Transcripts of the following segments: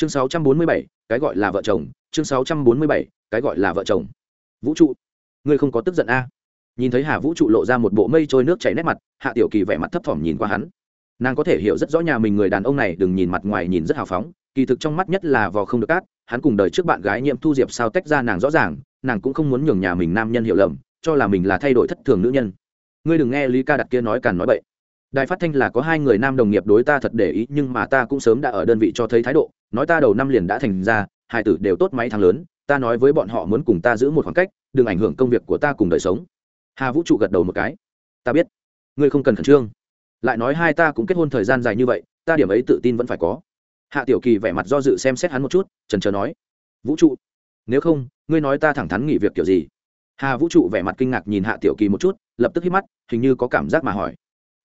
chương 647, cái gọi là vợ chồng. Chương 647, cái gọi là vợ chồng. Vũ trụ. Ngươi không có tức giận a nhìn thấy hà vũ trụ lộ ra một bộ mây trôi nước chảy nét mặt hạ tiểu kỳ vẻ mặt thấp thỏm nhìn qua hắn. Nàng có thể hiểu rất rõ nhà mình người đàn ông này đừng nhìn mặt ngoài nhìn rất hào phóng kỳ thực trong mắt nhất là vò không được cát hắn cùng đời trước bạn gái nhiễm thu diệp sao tách ra nàng rõ ràng nàng cũng không muốn nhường nhà mình nam nhân hiểu lầm cho là mình là thay đổi thất thường nữ nhân. Ngươi đừng nghe lý ca đặt kia nói càn nói bậy đài phát thanh là có hai người nam đồng nghiệp đối ta thật để ý, nhưng mà ta cũng sớm đã ở đơn vị cho thấy thái độ. Nói ta đầu năm liền đã thành ra, hai tử đều tốt máy thằng lớn, ta nói với bọn họ muốn cùng ta giữ một khoảng cách, đừng ảnh hưởng công việc của ta cùng đời sống. Hà vũ trụ gật đầu một cái. Ta biết. Ngươi không cần khẩn trương. Lại nói hai ta cũng kết hôn thời gian dài như vậy, ta điểm ấy tự tin vẫn phải có. Hạ tiểu kỳ vẻ mặt do dự xem xét hắn một chút trần trờ nói. Vũ trụ. Nếu không, ngươi nói ta thẳng thắn nghỉ việc kiểu gì? Hà vũ trụ vẻ mặt kinh ngạc nhìn hạ tiểu kỳ một chút, lập tức hít mắt, hình như có cảm giác mà hỏi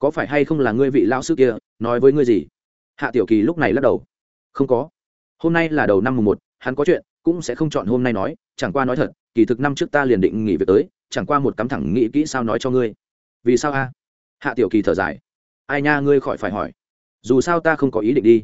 có phải hay không là ngươi vị lão sư kia, nói với ngươi gì? Hạ tiểu kỳ lúc này lắc đầu. Không có. Hôm nay là đầu năm mùng một, hắn có chuyện, cũng sẽ không chọn hôm nay nói, chẳng qua nói thật, kỳ thực năm trước ta liền định nghỉ việc tới, chẳng qua một cắm thẳng nghĩ kỹ sao nói cho ngươi. Vì sao a? Hạ tiểu kỳ thở dài. Ai nha, ngươi khỏi phải hỏi. Dù sao ta không có ý định đi.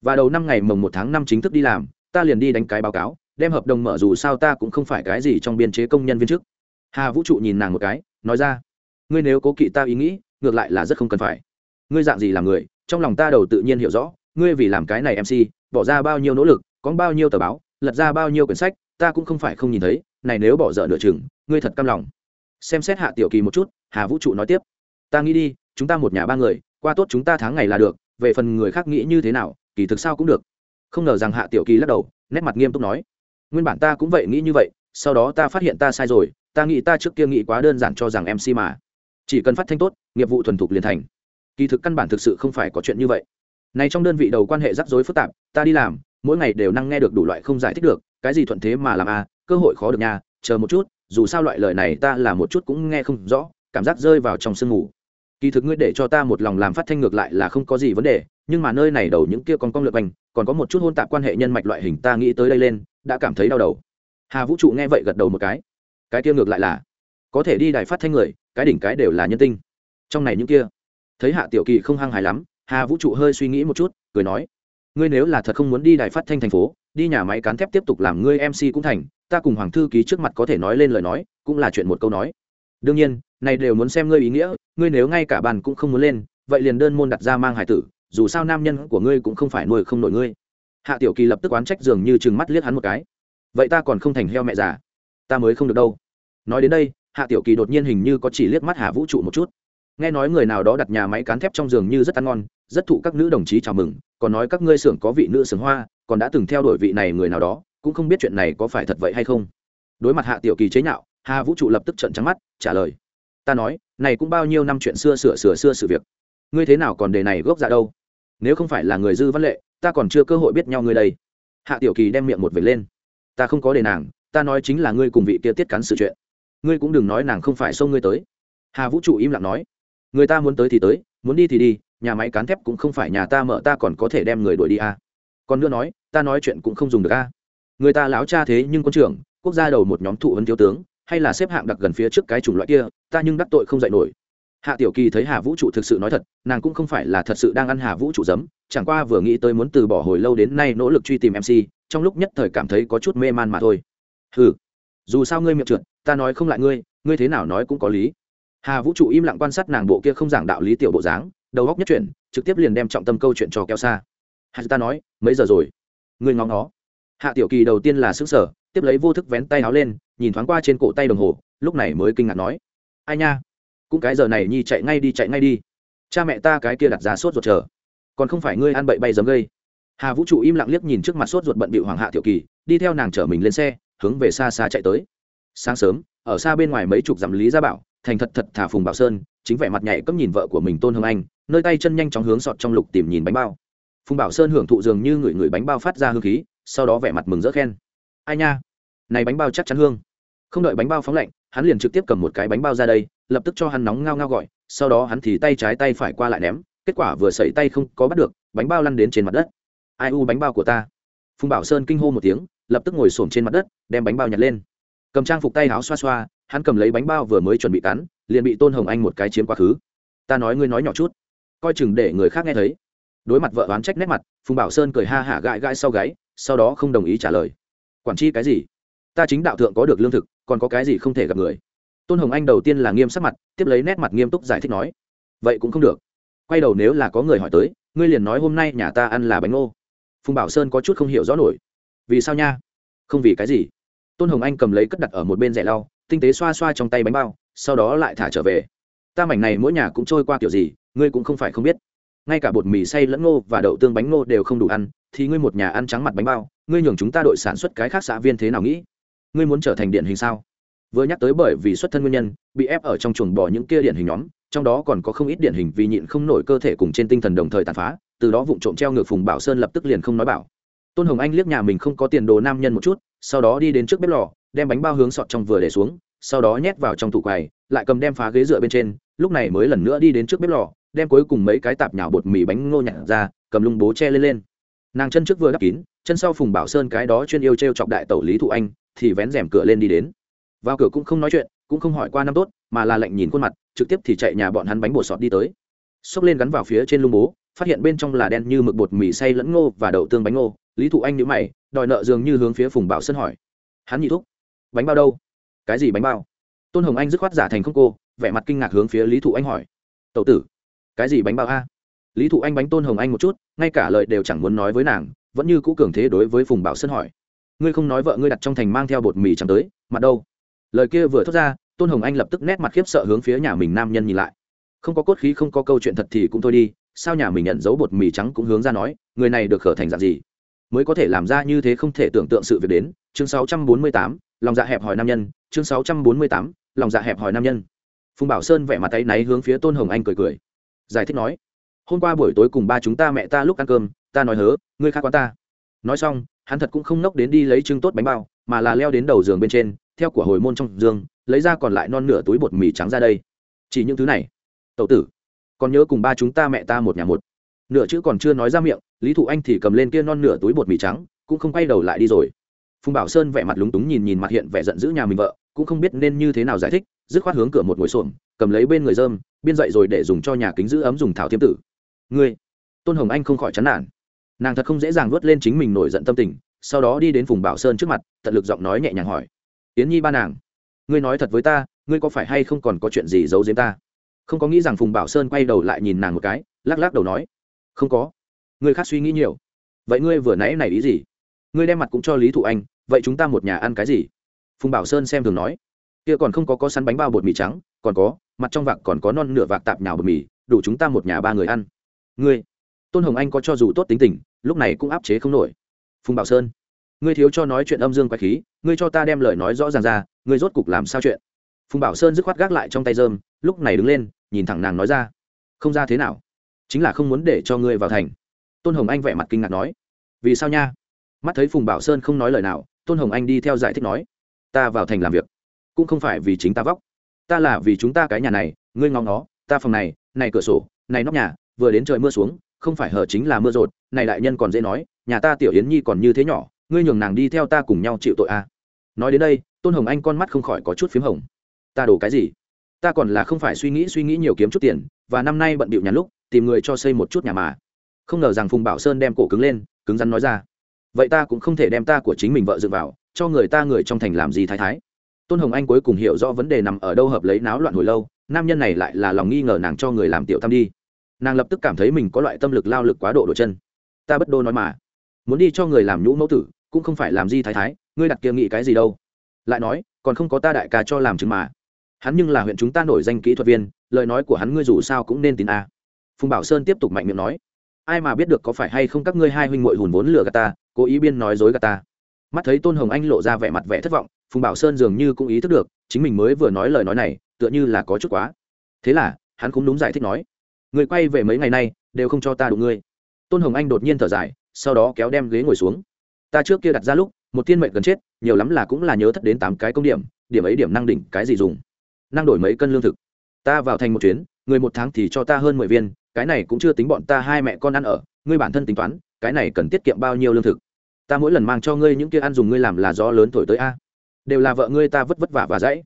Và đầu năm ngày mồng một tháng năm chính thức đi làm, ta liền đi đánh cái báo cáo, đem hợp đồng mở dù sao ta cũng không phải cái gì trong biên chế công nhân viên chức. Hà vũ trụ nhìn nàng một cái, nói ra. Ngươi nếu cố kỵ ta ý nghĩ ngược lại là rất không cần phải. Ngươi dạng gì làm người, trong lòng ta đầu tự nhiên hiểu rõ, ngươi vì làm cái này mc bỏ ra bao nhiêu nỗ lực, có bao nhiêu tờ báo, lật ra bao nhiêu quyển sách, ta cũng không phải không nhìn thấy, này nếu bỏ dở nửa chừng, ngươi thật cam lòng. Xem xét hạ tiểu kỳ một chút, hà vũ trụ nói tiếp. Ta nghĩ đi, chúng ta một nhà ba người, qua tốt chúng ta tháng ngày là được, về phần người khác nghĩ như thế nào, kỳ thực sao cũng được. Không ngờ rằng hạ tiểu kỳ lắc đầu, nét mặt nghiêm túc nói. Nguyên bản ta cũng vậy nghĩ như vậy, sau đó ta phát hiện ta sai rồi, ta nghĩ ta trước kia nghĩ quá đơn giản cho rằng mc mà. Chỉ cần phát thanh tốt nghiệp vụ thuần thục liền thành. Kỳ thực căn bản thực sự không phải có chuyện như vậy. Này trong đơn vị đầu quan hệ rắc rối phức tạp ta đi làm mỗi ngày đều năng nghe được đủ loại không giải thích được cái gì thuận thế mà làm a à, cơ hội khó được nha chờ một chút dù sao loại lời này ta là một chút cũng nghe không rõ cảm giác rơi vào trong sương ngủ kỳ thực ngươi để cho ta một lòng làm phát thanh ngược lại là không có gì vấn đề nhưng mà nơi này đầu những kia còn con lượt bành còn có một chút hôn tạp quan hệ nhân mạch loại hình ta nghĩ tới đây lên đã cảm thấy đau đầu. Hà vũ trụ nghe vậy gật đầu một cái. Cái kia ngược lại là có thể đi đài phát thanh người cái đỉnh cái đều là nhân tinh trong này những kia, thấy hạ tiểu kỳ không hăng hài lắm, hà vũ trụ hơi suy nghĩ một chút, cười nói, ngươi nếu là thật không muốn đi đài phát thanh thành phố, đi nhà máy cán thép tiếp tục làm ngươi mc cũng thành, ta cùng hoàng thư ký trước mặt có thể nói lên lời nói, cũng là chuyện một câu nói. Đương nhiên, này đều muốn xem ngươi ý nghĩa, ngươi nếu ngay cả bàn cũng không muốn lên, vậy liền đơn môn đặt ra mang hải tử, dù sao nam nhân của ngươi cũng không phải nuôi không nổi ngươi. Hạ tiểu kỳ lập tức oán trách dường như chừng mắt liếc hắn một cái. Vậy ta còn không thành heo mẹ già, ta mới không được đâu. Nói đến đây, hạ tiểu kỳ đột nhiên hình như có chỉ liếc mắt hà vũ trụ một chút nghe nói người nào đó đặt nhà máy cán thép trong giường như rất ăn ngon, rất thụ các nữ đồng chí chào mừng, còn nói các ngươi xưởng có vị nữ xưởng hoa, còn đã từng theo đuổi vị này người nào đó, cũng không biết chuyện này có phải thật vậy hay không. Đối mặt hạ tiểu kỳ chế nhạo, hà vũ trụ lập tức trận trắng mắt, trả lời. Ta nói, này cũng bao nhiêu năm chuyện xưa sửa sửa xưa sự việc. Ngươi thế nào còn đề này gốc dạ đâu? Nếu không phải là người dư văn lệ, ta còn chưa cơ hội biết nhau ngươi đây. Hạ tiểu kỳ đem miệng một vệt lên. Ta không có đề nàng, ta nói chính là ngươi cùng vị kia tiết cắn sự chuyện. Ngươi cũng đừng nói nàng không phải xông ngươi tới. Hà vũ trụ im lặng nói người ta muốn tới thì tới, muốn đi thì đi, nhà máy cán thép cũng không phải nhà ta mở, ta còn có thể đem người đuổi đi à. còn nữa nói, ta nói chuyện cũng không dùng được à. người ta láo cha thế nhưng quân trưởng, quốc gia đầu một nhóm thụ ấn thiếu tướng, hay là xếp hạng đặc gần phía trước cái chủng loại kia, ta nhưng đắc tội không dạy nổi hạ tiểu kỳ thấy hà vũ trụ thực sự nói thật, nàng cũng không phải là thật sự đang ăn hà vũ trụ giấm, chẳng qua vừa nghĩ tới muốn từ bỏ hồi lâu đến nay nỗ lực truy tìm mc trong lúc nhất thời cảm thấy có chút mê man mà thôi ừ dù sao ngươi miệng trượt, ta nói không lại ngươi ngươi thế nào nói cũng có lý hà vũ trụ im lặng quan sát nàng bộ kia không giảng đạo lý tiểu bộ dáng, đầu góc nhất chuyển, trực tiếp liền đem trọng tâm câu chuyện cho kéo xa. Hà ta nói, mấy giờ rồi? Ngươi ngóng nó hạ tiểu kỳ đầu tiên là xứng sở tiếp lấy vô thức vén tay áo lên, nhìn thoáng qua trên cổ tay đồng hồ, lúc này mới kinh ngạc nói, ai nha, cũng cái giờ này nhi chạy ngay đi, chạy ngay đi. Cha mẹ ta cái kia đặt giá sốt ruột chờ. Còn không phải ngươi ăn bậy bay giấm gây. Hà vũ trụ im lặng liếc nhìn trước mặt sốt ruột bận bị hoàng hạ tiểu kỳ, đi theo nàng chở mình lên xe, hướng về xa xa chạy tới. Sáng sớm, ở xa bên ngoài mấy chục dặm lý gia bảo thành thật thật thả phùng bảo sơn, chính vẻ mặt nhảy cấm nhìn vợ của mình tôn hương anh, nơi tay chân nhanh chóng hướng sọt trong lục tìm nhìn bánh bao. Phùng bảo sơn hưởng thụ dường như người người bánh bao phát ra hương khí, sau đó vẻ mặt mừng rỡ khen. Ai nha, này bánh bao chắc chắn hương. Không đợi bánh bao phóng lạnh, hắn liền trực tiếp cầm một cái bánh bao ra đây, lập tức cho hắn nóng ngao ngao gọi, sau đó hắn thì tay trái tay phải qua lại ném, kết quả vừa sẩy tay không có bắt được, bánh bao lăn đến trên mặt đất. Ai u bánh bao của ta? Phùng bảo sơn kinh hô một tiếng, lập tức ngồi xổm trên mặt đất, đem bánh bao nhặt lên. Cầm trang phục tay áo xoa xoa hắn cầm lấy bánh bao vừa mới chuẩn bị cắn, liền bị tôn hồng anh một cái chiếm quá khứ. Ta nói ngươi nói nhỏ chút, coi chừng để người khác nghe thấy. Đối mặt vợ oán trách nét mặt, phùng bảo sơn cười ha hả gãi gãi sau gáy, sau đó không đồng ý trả lời. Quản chi cái gì? Ta chính đạo thượng có được lương thực, còn có cái gì không thể gặp người? Tôn hồng anh đầu tiên là nghiêm sắc mặt, tiếp lấy nét mặt nghiêm túc giải thích nói, vậy cũng không được. Quay đầu nếu là có người hỏi tới, ngươi liền nói hôm nay nhà ta ăn là bánh ngô. Phùng bảo sơn có chút không hiểu rõ nổi. Vì sao nha? Không vì cái gì? Tôn hồng anh cầm lấy cất đặt ở một bên rẻ lau tinh tế xoa xoa trong tay bánh bao, sau đó lại thả trở về. Ta mảnh này mỗi nhà cũng trôi qua kiểu gì, ngươi cũng không phải không biết. Ngay cả bột mì xay lẫn ngô và đậu tương bánh ngô đều không đủ ăn, thì ngươi một nhà ăn trắng mặt bánh bao, ngươi nhường chúng ta đội sản xuất cái khác xã viên thế nào nghĩ? Ngươi muốn trở thành điển hình sao? Vừa nhắc tới bởi vì xuất thân nguyên nhân, bị ép ở trong chuồng bỏ những kia điển hình nhóm, trong đó còn có không ít điển hình vì nhịn không nổi cơ thể cùng trên tinh thần đồng thời tàn phá, từ đó vụ trộm treo ngược phùng bảo sơn lập tức liền không nói bảo. Tôn hồng anh liếc nhà mình không có tiền đồ nam nhân một chút, sau đó đi đến trước bếp lò đem bánh bao hướng sọt trong vừa để xuống, sau đó nhét vào trong tủ quầy, lại cầm đem phá ghế dựa bên trên, lúc này mới lần nữa đi đến trước bếp lò, đem cuối cùng mấy cái tạp nhào bột mì bánh ngô nhặt ra, cầm lung bố che lên lên. Nàng chân trước vừa đắp kín, chân sau phùng bảo sơn cái đó chuyên yêu t r e o chọc đại tẩu lý thụ anh, thì vén rèm cửa lên đi đến. Vào cửa cũng không nói chuyện, cũng không hỏi qua năm tốt, mà là lệnh nhìn khuôn mặt, trực tiếp thì chạy nhà bọn hắn bánh bột sọt đi tới. Xốc lên gắn vào phía trên lung bố, phát hiện bên trong là đen như mực bột mì xay lẫn ngô và đậu tương bánh ngô. Lý thụ anh nhữ mày, đòi nợ dường như hướng phía phùng bảo sơn hỏi. Hắn nhị thúc bánh bao đâu? Cái gì bánh bao? Tôn hồng anh dứt khoát giả thành không cô, vẻ mặt kinh ngạc hướng phía lý thụ anh hỏi. Tậu tử, cái gì bánh bao a? Lý thụ anh bánh tôn hồng anh một chút, ngay cả lời đều chẳng muốn nói với nàng, vẫn như cũ cường thế đối với phùng bảo sơn hỏi. Ngươi không nói vợ ngươi đặt trong thành mang theo bột mì chẳng tới, mặt đâu? Lời kia vừa thốt ra, tôn hồng anh lập tức nét mặt khiếp sợ hướng phía nhà mình nam nhân nhìn lại. Không có cốt khí, không có câu chuyện thật thì cũng thôi đi, sao nhà mình nhận dấu bột mì trắng cũng hướng ra nói, người này được khở thành dạng gì? Mới có thể làm ra như thế không thể tưởng tượng sự việc đến chương 648, lòng dạ hẹp hỏi nam nhân. Chương 648, lòng dạ hẹp hỏi nam nhân. Phùng bảo sơn vẻ mặt tay náy hướng phía tôn hồng anh cười cười. Giải thích nói hôm qua buổi tối cùng ba chúng ta mẹ ta lúc ăn cơm ta nói hớ ngươi khác quá ta. Nói xong hắn thật cũng không nốc đến đi lấy trứng tốt bánh bao mà là leo đến đầu giường bên trên theo của hồi môn trong giường lấy ra còn lại non nửa túi bột mì trắng ra đây. Chỉ những thứ này. Tậu tử còn nhớ cùng ba chúng ta mẹ ta một nhà một. Nửa chữ còn chưa nói ra miệng lý thụ anh thì cầm lên kia non nửa túi bột mì trắng cũng không quay đầu lại đi rồi phùng bảo sơn vẻ mặt lúng túng nhìn nhìn mặt hiện vẻ giận dữ nhà mình vợ cũng không biết nên như thế nào giải thích dứt khoát hướng cửa một ngồi xổm, cầm lấy bên người dơm, biên dậy rồi để dùng cho nhà kính giữ ấm dùng thảo thiêm tử. Ngươi? Tôn hồng anh không khỏi chán nản. Nàng thật không dễ dàng vớt lên chính mình nổi giận tâm tình, sau đó đi đến phùng bảo sơn trước mặt, tận lực giọng nói nhẹ nhàng hỏi. Yến nhi ba nàng, ngươi nói thật với ta, ngươi có phải hay không còn có chuyện gì giấu giếm ta? Không có nghĩ rằng phùng bảo sơn quay đầu lại nhìn nàng một cái, lắc lắc đầu nói. Không có. Ngươi khác suy nghĩ nhiều. Vậy ngươi vừa nãy này ý gì? Ngươi đem mặt cũng cho lý thụ anh, vậy chúng ta một nhà ăn cái gì? Phùng bảo sơn xem thường nói. Kia còn không có có sắn bánh bao bột mì trắng, còn có, mặt trong vạc còn có non nửa vạc tạp nhào bột mì, đủ chúng ta một nhà ba người ăn. Ngươi, tôn hồng anh có cho dù tốt tính tình, lúc này cũng áp chế không nổi. Phùng bảo sơn, ngươi thiếu cho nói chuyện âm dương quái khí, ngươi cho ta đem lời nói rõ ràng ra, ngươi rốt cục làm sao chuyện? Phùng bảo sơn dứt khoát gác lại trong tay dơm lúc này đứng lên, nhìn thẳng nàng nói ra. Không ra thế nào, chính là không muốn để cho ngươi vào thành. Tôn hồng anh vẻ mặt kinh ngạc nói. Vì sao nha? Mắt thấy phùng bảo sơn không nói lời nào tôn hồng anh đi theo giải thích nói ta vào thành làm việc cũng không phải vì chính ta vóc ta là vì chúng ta cái nhà này ngươi ngóng nó ta phòng này này cửa sổ này nóc nhà vừa đến trời mưa xuống không phải hở chính là mưa rột này đại nhân còn dễ nói nhà ta tiểu yến nhi còn như thế nhỏ ngươi nhường nàng đi theo ta cùng nhau chịu tội a à. nói đến đây tôn hồng anh con mắt không khỏi có chút p h í m hồng ta đổ cái gì ta còn là không phải suy nghĩ suy nghĩ nhiều kiếm chút tiền và năm nay bận bịu nhà lúc tìm người cho xây một chút nhà mà không ngờ rằng phùng bảo sơn đem cổ cứng lên cứng rắn nói ra vậy ta cũng không thể đem ta của chính mình vợ dựng vào, cho người ta người trong thành làm gì thái thái. Tôn hồng anh cuối cùng hiểu rõ vấn đề nằm ở đâu hợp lấy náo loạn hồi lâu, nam nhân này lại là lòng nghi ngờ nàng cho người làm tiểu tam đi. Nàng lập tức cảm thấy mình có loại tâm lực lao lực quá độ đổi chân. Ta bất đô nói mà, muốn đi cho người làm nhũ mẫu tử, cũng không phải làm gì thái thái, ngươi đặt kia nghị cái gì đâu. Lại nói, còn không có ta đại ca cho làm chứng mà. Hắn nhưng là huyện chúng ta nổi danh kỹ thuật viên, lời nói của hắn ngươi dù sao cũng nên tin a. Phùng bảo sơn tiếp tục mạnh miệng nói, ai mà biết được có phải hay không các ngươi hai huynh muội hùn vốn lừa gạt ta cố ý biên nói dối gạt ta. Mắt thấy tôn hồng anh lộ ra vẻ mặt vẻ thất vọng, phùng bảo sơn dường như cũng ý thức được, chính mình mới vừa nói lời nói này, tựa như là có chút quá. Thế là, hắn cũng đúng giải thích nói, người quay về mấy ngày nay, đều không cho ta đụng ngươi. Tôn hồng anh đột nhiên thở dài, sau đó kéo đem ghế ngồi xuống. Ta trước kia đặt ra lúc, một tiên mệnh gần chết, nhiều lắm là cũng là nhớ thất đến tám cái công điểm điểm ấy điểm năng đỉnh, cái gì dùng? Năng đổi mấy cân lương thực. Ta vào thành một chuyến, người một tháng thì cho ta hơn mười viên, cái này cũng chưa tính bọn ta hai mẹ con ăn ở, ngươi bản thân tính toán, cái này cần tiết kiệm bao nhiêu lương thực? Ta mỗi lần mang cho ngươi những kia ăn dùng ngươi làm là gió lớn thổi tới a. Đều là vợ ngươi ta vất vất vả và dãy.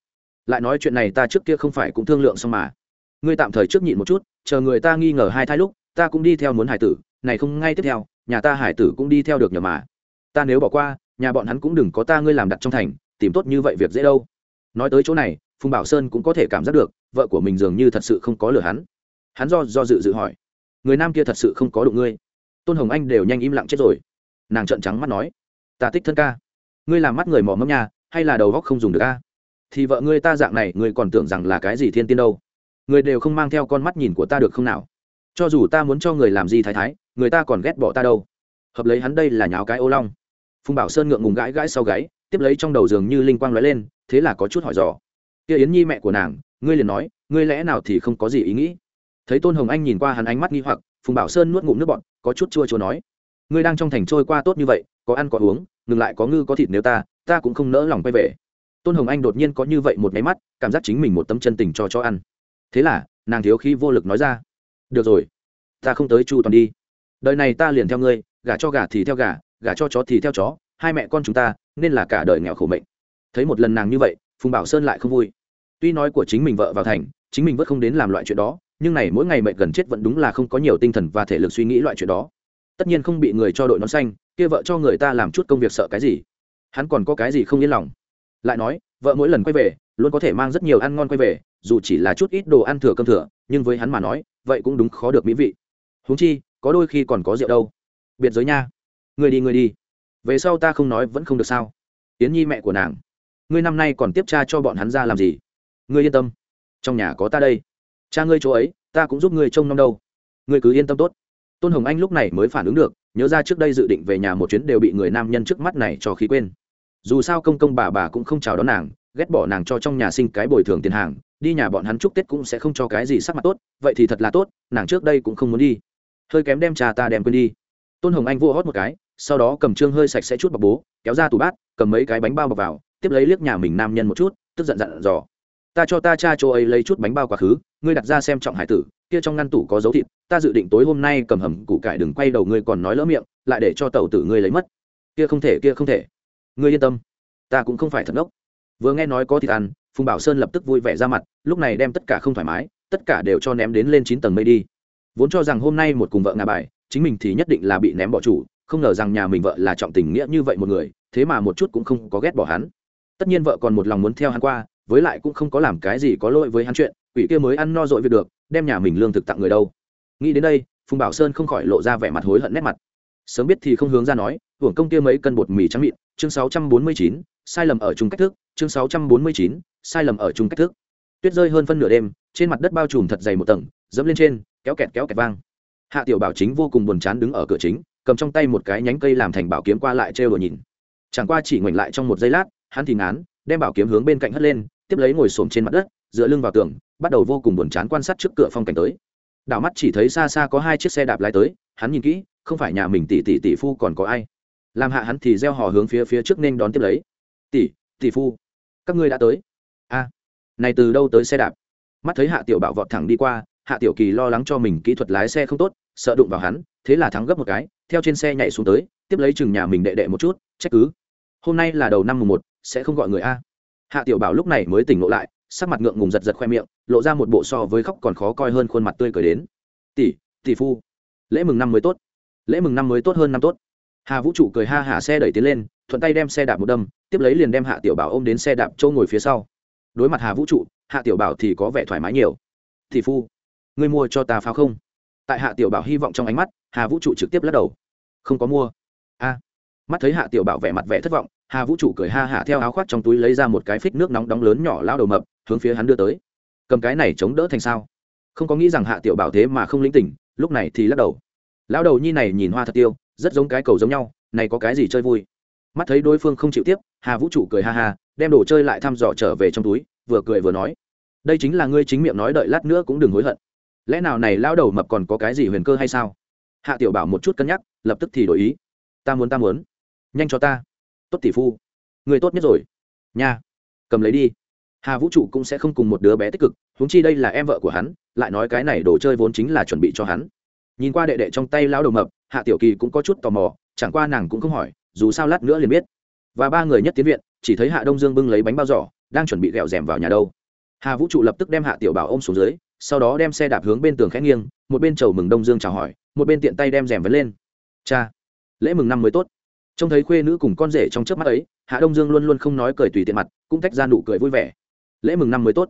Lại nói chuyện này ta trước kia không phải cũng thương lượng xong mà. Ngươi tạm thời trước nhịn một chút, chờ người ta nghi ngờ hai thai lúc, ta cũng đi theo muốn hải tử, này không ngay tiếp theo, nhà ta hải tử cũng đi theo được nhờ mà. Ta nếu bỏ qua, nhà bọn hắn cũng đừng có ta ngươi làm đặt trong thành, tìm tốt như vậy việc dễ đâu. Nói tới chỗ này, phùng bảo sơn cũng có thể cảm giác được, vợ của mình dường như thật sự không có lừa hắn. Hắn do do dự dự hỏi, người nam kia thật sự không có đụng ngươi. Tôn hồng anh đều nhanh im lặng chết rồi nàng trợn trắng mắt nói, ta thích thân ca. Ngươi làm mắt người mỏ mẫm nhà hay là đầu góc không dùng được ca thì vợ ngươi ta dạng này, ngươi còn tưởng rằng là cái gì thiên tiên đâu. Người đều không mang theo con mắt nhìn của ta được không nào? Cho dù ta muốn cho người làm gì thái thái, người ta còn ghét bỏ ta đâu. Hợp lấy hắn đây là nháo cái ô long. Phùng bảo sơn ngượng ngùng gãi gãi sau gáy, tiếp lấy trong đầu giường như linh quang lóe lên, thế là có chút hỏi dò. Kia yến nhi mẹ của nàng, ngươi liền nói, ngươi lẽ nào thì không có gì ý nghĩ? Thấy tôn hồng anh nhìn qua hắn ánh mắt nghi hoặc, phùng bảo sơn nuốt ngụm nước bọn có chút chua chua nói ngươi đang trong thành trôi qua tốt như vậy, có ăn có uống, ngừng lại có ngư có thịt nếu ta ta cũng không nỡ lòng quay về. Tôn hồng anh đột nhiên có như vậy một máy mắt, cảm giác chính mình một tấm chân tình cho cho ăn. Thế là, nàng thiếu khi vô lực nói ra, được rồi, ta không tới chu toàn đi. Đời này ta liền theo ngươi, gả cho gà thì theo gà, gả cho chó thì theo chó, hai mẹ con chúng ta, nên là cả đời nghèo khổ mệnh. Thấy một lần nàng như vậy, phùng bảo sơn lại không vui. Tuy nói của chính mình vợ vào thành, chính mình vẫn không đến làm loại chuyện đó, nhưng này mỗi ngày mệnh gần chết vẫn đúng là không có nhiều tinh thần và thể lực suy nghĩ loại chuyện đó tất nhiên không bị người cho đội nón xanh, kia vợ cho người ta làm chút công việc sợ cái gì? Hắn còn có cái gì không yên lòng? Lại nói, vợ mỗi lần quay về, luôn có thể mang rất nhiều ăn ngon quay về, dù chỉ là chút ít đồ ăn thừa cơm thừa, nhưng với hắn mà nói, vậy cũng đúng khó được mỹ vị. Huống chi, có đôi khi còn có rượu đâu. Biệt giới nha. Người đi người đi. Về sau ta không nói vẫn không được sao? Yến nhi mẹ của nàng. Ngươi năm nay còn tiếp cha cho bọn hắn ra làm gì? Ngươi yên tâm. Trong nhà có ta đây. Cha ngươi chỗ ấy, ta cũng giúp ngươi trông nom đâu. Ngươi cứ yên tâm tốt tôn hồng anh lúc này mới phản ứng được, nhớ ra trước đây dự định về nhà một chuyến đều bị người nam nhân trước mắt này cho khí quên. Dù sao công công bà bà cũng không chào đón nàng, ghét bỏ nàng cho trong nhà sinh cái bồi thường tiền hàng, đi nhà bọn hắn chúc tết cũng sẽ không cho cái gì sắc mặt tốt, vậy thì thật là tốt, nàng trước đây cũng không muốn đi. Hơi kém đem trà ta đem quên đi. Tôn hồng anh vua hót một cái, sau đó cầm trương hơi sạch sẽ chút bọc bố, kéo ra tủ bát, cầm mấy cái bánh bao bọc vào, tiếp lấy liếc nhà mình nam nhân một chút, tức giận dặn dò. Ta cho ta cha chỗ ấy lấy chút bánh bao quá khứ, ngươi đặt ra xem trọng hải tử kia trong ngăn tủ có dấu thịt, ta dự định tối hôm nay cầm hầm củ cải đừng quay đầu ngươi còn nói lỡ miệng, lại để cho tàu tử ngươi lấy mất. Kia không thể, kia không thể. Ngươi yên tâm, ta cũng không phải thật ngốc vừa nghe nói có thịt ăn, phùng bảo sơn lập tức vui vẻ ra mặt, lúc này đem tất cả không thoải mái, tất cả đều cho ném đến lên chín tầng mây đi. Vốn cho rằng hôm nay một cùng vợ ngà bài, chính mình thì nhất định là bị ném bỏ chủ, không ngờ rằng nhà mình vợ là trọng tình nghĩa như vậy một người, thế mà một chút cũng không có ghét bỏ hắn. Tất nhiên vợ còn một lòng muốn theo hắn qua, với lại cũng không có làm cái gì có lỗi với hắn chuyện, quỷ kia mới ăn no dội việc được đem nhà mình lương thực tặng người đâu. Nghĩ đến đây phùng bảo sơn không khỏi lộ ra vẻ mặt hối hận nét mặt. Sớm biết thì không hướng ra nói hưởng công kia mấy cân bột mì trắng mịn chương 649, sai lầm ở chung cách thức chương 649, sai lầm ở chung cách thức. Tuyết rơi hơn phân nửa đêm trên mặt đất bao trùm thật dày một tầng dẫm lên trên kéo kẹt kéo kẹt vang. Hạ tiểu bảo chính vô cùng buồn chán đứng ở cửa chính cầm trong tay một cái nhánh cây làm thành bảo kiếm qua lại trêu đồ nhìn. Chẳng qua chỉ ngoảnh lại trong một giây lát hắn thì ngán đem bảo kiếm hướng bên cạnh hất lên tiếp lấy ngồi xổm trên mặt đất dựa lưng vào tường, bắt đầu vô cùng buồn chán quan sát trước cửa phong cảnh tới. Đảo mắt chỉ thấy xa xa có hai chiếc xe đạp lái tới, hắn nhìn kỹ, không phải nhà mình tỷ tỷ tỷ phu còn có ai. Làm hạ hắn thì gieo hò hướng phía phía trước nên đón tiếp lấy. Tỷ tỷ phu, các ngươi đã tới. A, này từ đâu tới xe đạp? Mắt thấy hạ tiểu bảo vọt thẳng đi qua, hạ tiểu kỳ lo lắng cho mình kỹ thuật lái xe không tốt, sợ đụng vào hắn, thế là thắng gấp một cái, theo trên xe nhảy xuống tới, tiếp lấy chừng nhà mình đệ đệ một chút, trách cứ, hôm nay là đầu năm mùng một, sẽ không gọi người a. Hạ tiểu bảo lúc này mới tỉnh ngộ lại sắc mặt ngượng ngùng giật giật khoe miệng, lộ ra một bộ so với khóc còn khó coi hơn khuôn mặt tươi cười đến. Tỷ tỷ phu, lễ mừng năm mới tốt. Lễ mừng năm mới tốt hơn năm tốt. Hà vũ trụ cười ha hả xe đẩy tiến lên, thuận tay đem xe đạp một đâm, tiếp lấy liền đem hạ tiểu bảo ôm đến xe đạp châu ngồi phía sau. Đối mặt hà vũ trụ, hạ tiểu bảo thì có vẻ thoải mái nhiều. Tỷ phu, ngươi mua cho ta pháo không? Tại hạ tiểu bảo hy vọng trong ánh mắt, hà vũ trụ trực tiếp lắc đầu. Không có mua. A. Mắt thấy hạ tiểu bảo vẻ mặt vẻ thất vọng hà vũ trụ cười ha hả theo áo khoác trong túi lấy ra một cái phích nước nóng đóng lớn nhỏ lao đầu mập, hướng phía hắn đưa tới. Cầm cái này chống đỡ thành sao? Không có nghĩ rằng hạ tiểu bảo thế mà không linh tỉnh, lúc này thì lắc đầu. Lão đầu nhi này nhìn hoa thật tiêu, rất giống cái cầu giống nhau, này có cái gì chơi vui? Mắt thấy đối phương không chịu tiếp, hà vũ trụ cười ha ha, đem đồ chơi lại thăm dò trở về trong túi, vừa cười vừa nói. Đây chính là ngươi chính miệng nói đợi lát nữa cũng đừng hối hận. Lẽ nào này lão đầu mập còn có cái gì huyền cơ hay sao? Hạ tiểu bảo một chút cân nhắc, lập tức thì đổi ý. Ta muốn ta muốn. Nhanh cho ta tốt tỷ phu. Người tốt nhất rồi. Nha. Cầm lấy đi. Hà vũ trụ cũng sẽ không cùng một đứa bé tích cực, huống chi đây là em vợ của hắn, lại nói cái này đồ chơi vốn chính là chuẩn bị cho hắn. Nhìn qua đệ đệ trong tay lão đầu mập, hạ tiểu kỳ cũng có chút tò mò, chẳng qua nàng cũng không hỏi, dù sao lát nữa liền biết. Và ba người nhất tiến viện, chỉ thấy hạ đông dương bưng lấy bánh bao giỏ, đang chuẩn bị ghẹo rèm vào nhà đâu. Hà vũ trụ lập tức đem hạ tiểu bảo ôm xuống dưới, sau đó đem xe đạp hướng bên tường khẽ nghiêng, một bên chầu mừng đông dương chào hỏi, một bên tiện tay đem rèm vấn lên. Cha, lễ mừng năm mới tốt trông thấy khuê nữ cùng con rể trong trước mắt ấy, hạ đông dương luôn luôn không nói cười tùy tiện mặt, cũng tách ra nụ cười vui vẻ. Lễ mừng năm mới tốt.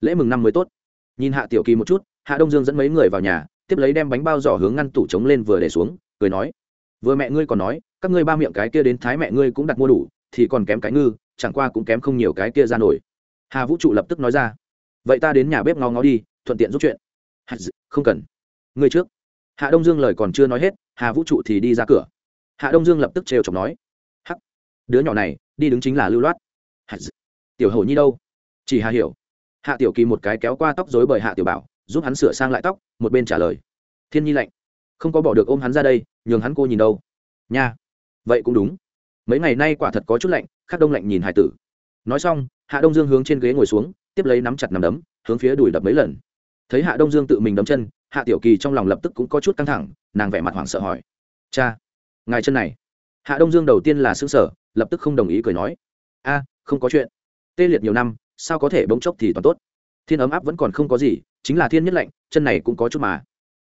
Lễ mừng năm mới tốt. Nhìn hạ tiểu kỳ một chút, hạ đông dương dẫn mấy người vào nhà, tiếp lấy đem bánh bao giỏ hướng ngăn tủ trống lên vừa để xuống, cười nói, vừa mẹ ngươi còn nói, các ngươi ba miệng cái kia đến thái mẹ ngươi cũng đặt mua đủ, thì còn kém cái ngư, chẳng qua cũng kém không nhiều cái kia ra nổi. Hà vũ trụ lập tức nói ra, vậy ta đến nhà bếp ngó ngó đi, thuận tiện giúp chuyện. Không cần. Ngươi trước. Hạ đông dương lời còn chưa nói hết, hà vũ trụ thì đi ra cửa hạ đông dương lập tức trêu chọc nói, hắc, đứa nhỏ này, đi đứng chính là lưu loát. Tiểu hầu nhi đâu? Chỉ hà hiểu. Hạ tiểu kỳ một cái kéo qua tóc dối bởi hạ tiểu bảo, giúp hắn sửa sang lại tóc, một bên trả lời, thiên nhi lạnh, không có bỏ được ôm hắn ra đây, nhường hắn cô nhìn đâu. Nha, vậy cũng đúng. Mấy ngày nay quả thật có chút lạnh, khắc đông lạnh nhìn hải tử. Nói xong, hạ đông dương hướng trên ghế ngồi xuống, tiếp lấy nắm chặt nằm đấm, hướng phía đùi đập mấy lần. Thấy hạ đông dương tự mình đấm chân, hạ tiểu kỳ trong lòng lập tức cũng có chút căng thẳng, nàng vẻ mặt hoảng sợ hỏi, cha ngài chân này. Hạ đông dương đầu tiên là xứng sở lập tức không đồng ý cười nói. A, không có chuyện. Tê liệt nhiều năm, sao có thể bỗng chốc thì toàn tốt? Thiên ấm áp vẫn còn không có gì, chính là thiên nhất lạnh, chân này cũng có chút mà.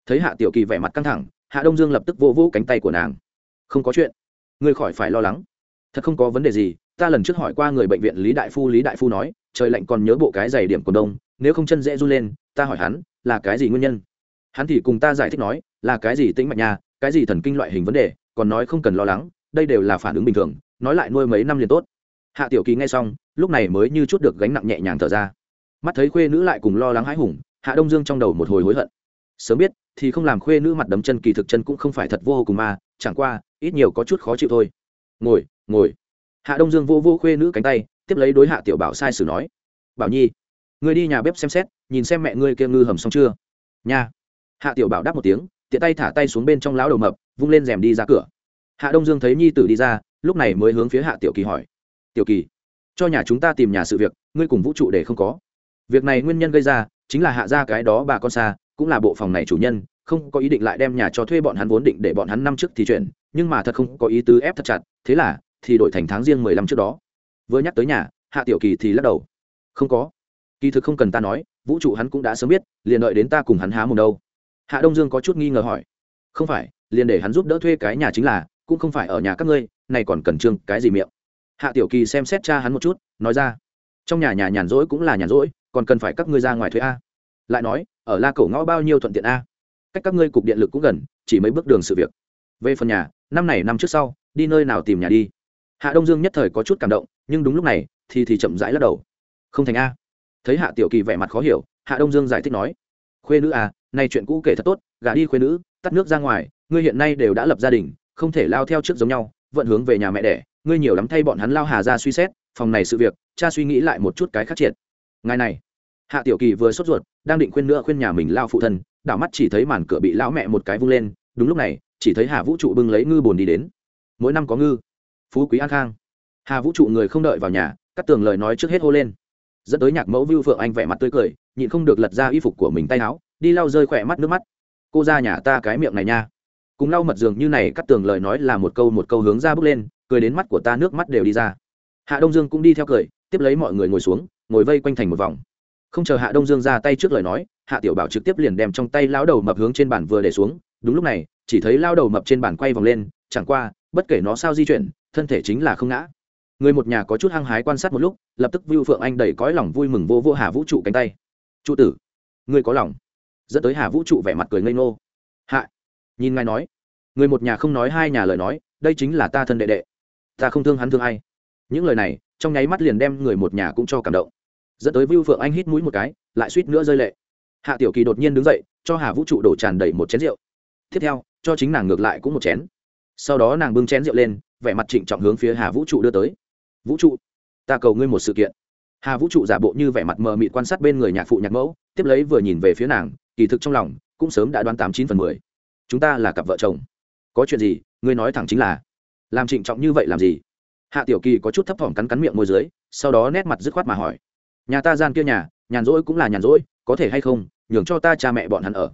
Thấy hạ tiểu kỳ vẻ mặt căng thẳng, hạ đông dương lập tức vô vô cánh tay của nàng. Không có chuyện. Ngươi khỏi phải lo lắng. Thật không có vấn đề gì, ta lần trước hỏi qua người bệnh viện lý đại phu, lý đại phu nói, trời lạnh còn nhớ bộ cái giày điểm của đông, nếu không chân dễ run lên, ta hỏi hắn, là cái gì nguyên nhân? Hắn thì cùng ta giải thích nói, là cái gì tĩnh mạch nhà cái gì thần kinh loại hình vấn đề còn nói không cần lo lắng, đây đều là phản ứng bình thường, nói lại nuôi mấy năm liền tốt. Hạ tiểu kỳ nghe xong, lúc này mới như chút được gánh nặng nhẹ nhàng thở ra. Mắt thấy khuê nữ lại cùng lo lắng hãi hùng, hạ đông dương trong đầu một hồi hối hận. Sớm biết, thì không làm khuê nữ mặt đấm chân kỳ thực chân cũng không phải thật vô cùng mà, chẳng qua, ít nhiều có chút khó chịu thôi. Ngồi ngồi. Hạ đông dương vô vô khuê nữ cánh tay, tiếp lấy đối hạ tiểu bảo sai sử nói. Bảo nhi, người đi nhà bếp xem xét, nhìn xem mẹ ngươi kia ngư hầm xong chưa? Nha. Hạ tiểu bảo đáp một tiếng tiện tay thả tay xuống bên trong lão đầu mập, vung lên rèm đi ra cửa. Hạ đông dương thấy nhi tử đi ra, lúc này mới hướng phía hạ tiểu kỳ hỏi. Tiểu kỳ, cho nhà chúng ta tìm nhà sự việc, ngươi cùng vũ trụ để không có. Việc này nguyên nhân gây ra, chính là hạ ra cái đó bà con xa, cũng là bộ phòng này chủ nhân, không có ý định lại đem nhà cho thuê bọn hắn vốn định để bọn hắn năm trước thì chuyển, nhưng mà thật không có ý tứ ép thật chặt, thế là, thì đổi thành tháng riêng mười lăm trước đó. Vừa nhắc tới nhà, hạ tiểu kỳ thì lắc đầu. Không có. Kỳ thực không cần ta nói, vũ trụ hắn cũng đã sớm biết, liền đợi đến ta cùng hắn há mồm đâu hạ đông dương có chút nghi ngờ hỏi. Không phải, liền để hắn giúp đỡ thuê cái nhà chính là, cũng không phải ở nhà các ngươi, này còn cần trương cái gì miệng? Hạ tiểu kỳ xem xét cha hắn một chút, nói ra. Trong nhà nhà nhàn rỗi cũng là nhàn rỗi, còn cần phải các ngươi ra ngoài thuê a. Lại nói, ở la cổ ngõ bao nhiêu thuận tiện a? Cách các ngươi cục điện lực cũng gần, chỉ mấy bước đường sự việc. Về phần nhà, năm này năm trước sau, đi nơi nào tìm nhà đi? Hạ đông dương nhất thời có chút cảm động, nhưng đúng lúc này, thì thì chậm rãi lắc đầu. Không thành a. Thấy hạ tiểu kỳ vẻ mặt khó hiểu, hạ đông dương giải thích nói khuê nữ à nay chuyện cũ kể thật tốt, gả đi khuê nữ, tắt nước ra ngoài, ngươi hiện nay đều đã lập gia đình, không thể lao theo trước giống nhau, vận hướng về nhà mẹ đẻ, ngươi nhiều lắm thay bọn hắn lao hà ra suy xét, phòng này sự việc, cha suy nghĩ lại một chút cái khác triệt. Ngày này, hạ tiểu kỳ vừa sốt ruột, đang định khuyên nữa khuyên nhà mình lao phụ thân, đảo mắt chỉ thấy màn cửa bị lão mẹ một cái vung lên, đúng lúc này, chỉ thấy hà vũ trụ bưng lấy ngư bồn đi đến. Mỗi năm có ngư. Phú quý an khang. Hà vũ trụ người không đợi vào nhà, cắt tường lời nói trước hết hô lên dẫn tới nhạc mẫu vưu phượng anh vẻ mặt tươi cười, nhịn không được lật ra y phục của mình tay áo, đi lau rơi khỏe mắt nước mắt. Cô ra nhà ta cái miệng này nha. Cùng lau mật giường như này cắt tường lời nói là một câu một câu hướng ra bước lên, cười đến mắt của ta nước mắt đều đi ra. Hạ đông dương cũng đi theo cười, tiếp lấy mọi người ngồi xuống, ngồi vây quanh thành một vòng. Không chờ hạ đông dương ra tay trước lời nói, hạ tiểu bảo trực tiếp liền đem trong tay lao đầu mập hướng trên bàn vừa để xuống. Đúng lúc này, chỉ thấy lao đầu mập trên bàn quay vòng lên, chẳng qua, bất kể nó sao di chuyển, thân thể chính là không ngã người một nhà có chút hăng hái quan sát một lúc, lập tức vưu phượng anh đẩy cõi lòng vui mừng vô vô hà vũ trụ cánh tay. Trụ tử người có lòng? Dẫn tới hà vũ trụ vẻ mặt cười ngây ngô. Hạ, nhìn ngài nói. Người một nhà không nói hai nhà lời nói, đây chính là ta thân đệ đệ. Ta không thương hắn thương ai. Những lời này, trong nháy mắt liền đem người một nhà cũng cho cảm động. Dẫn tới vưu phượng anh hít mũi một cái, lại suýt nữa rơi lệ. Hạ tiểu kỳ đột nhiên đứng dậy, cho hà vũ trụ đổ tràn đầy một chén rượu. Tiếp theo, cho chính nàng ngược lại cũng một chén. Sau đó nàng bưng chén rượu lên, vẻ mặt trịnh trọng hướng phía hà vũ trụ đưa tới vũ trụ. Ta cầu ngươi một sự kiện. Hà vũ trụ giả bộ như vẻ mặt mờ mịt quan sát bên người nhạc phụ nhạc mẫu, tiếp lấy vừa nhìn về phía nàng, kỳ thực trong lòng cũng sớm đã đoán tám chín phần mười. Chúng ta là cặp vợ chồng. Có chuyện gì, ngươi nói thẳng chính là. Làm trịnh trọng như vậy làm gì? Hạ tiểu kỳ có chút thấp thỏm cắn cắn miệng môi dưới, sau đó nét mặt dứt khoát mà hỏi. Nhà ta gian kia nhà, nhàn rỗi cũng là nhàn rỗi, có thể hay không, nhường cho ta cha mẹ bọn hắn ở.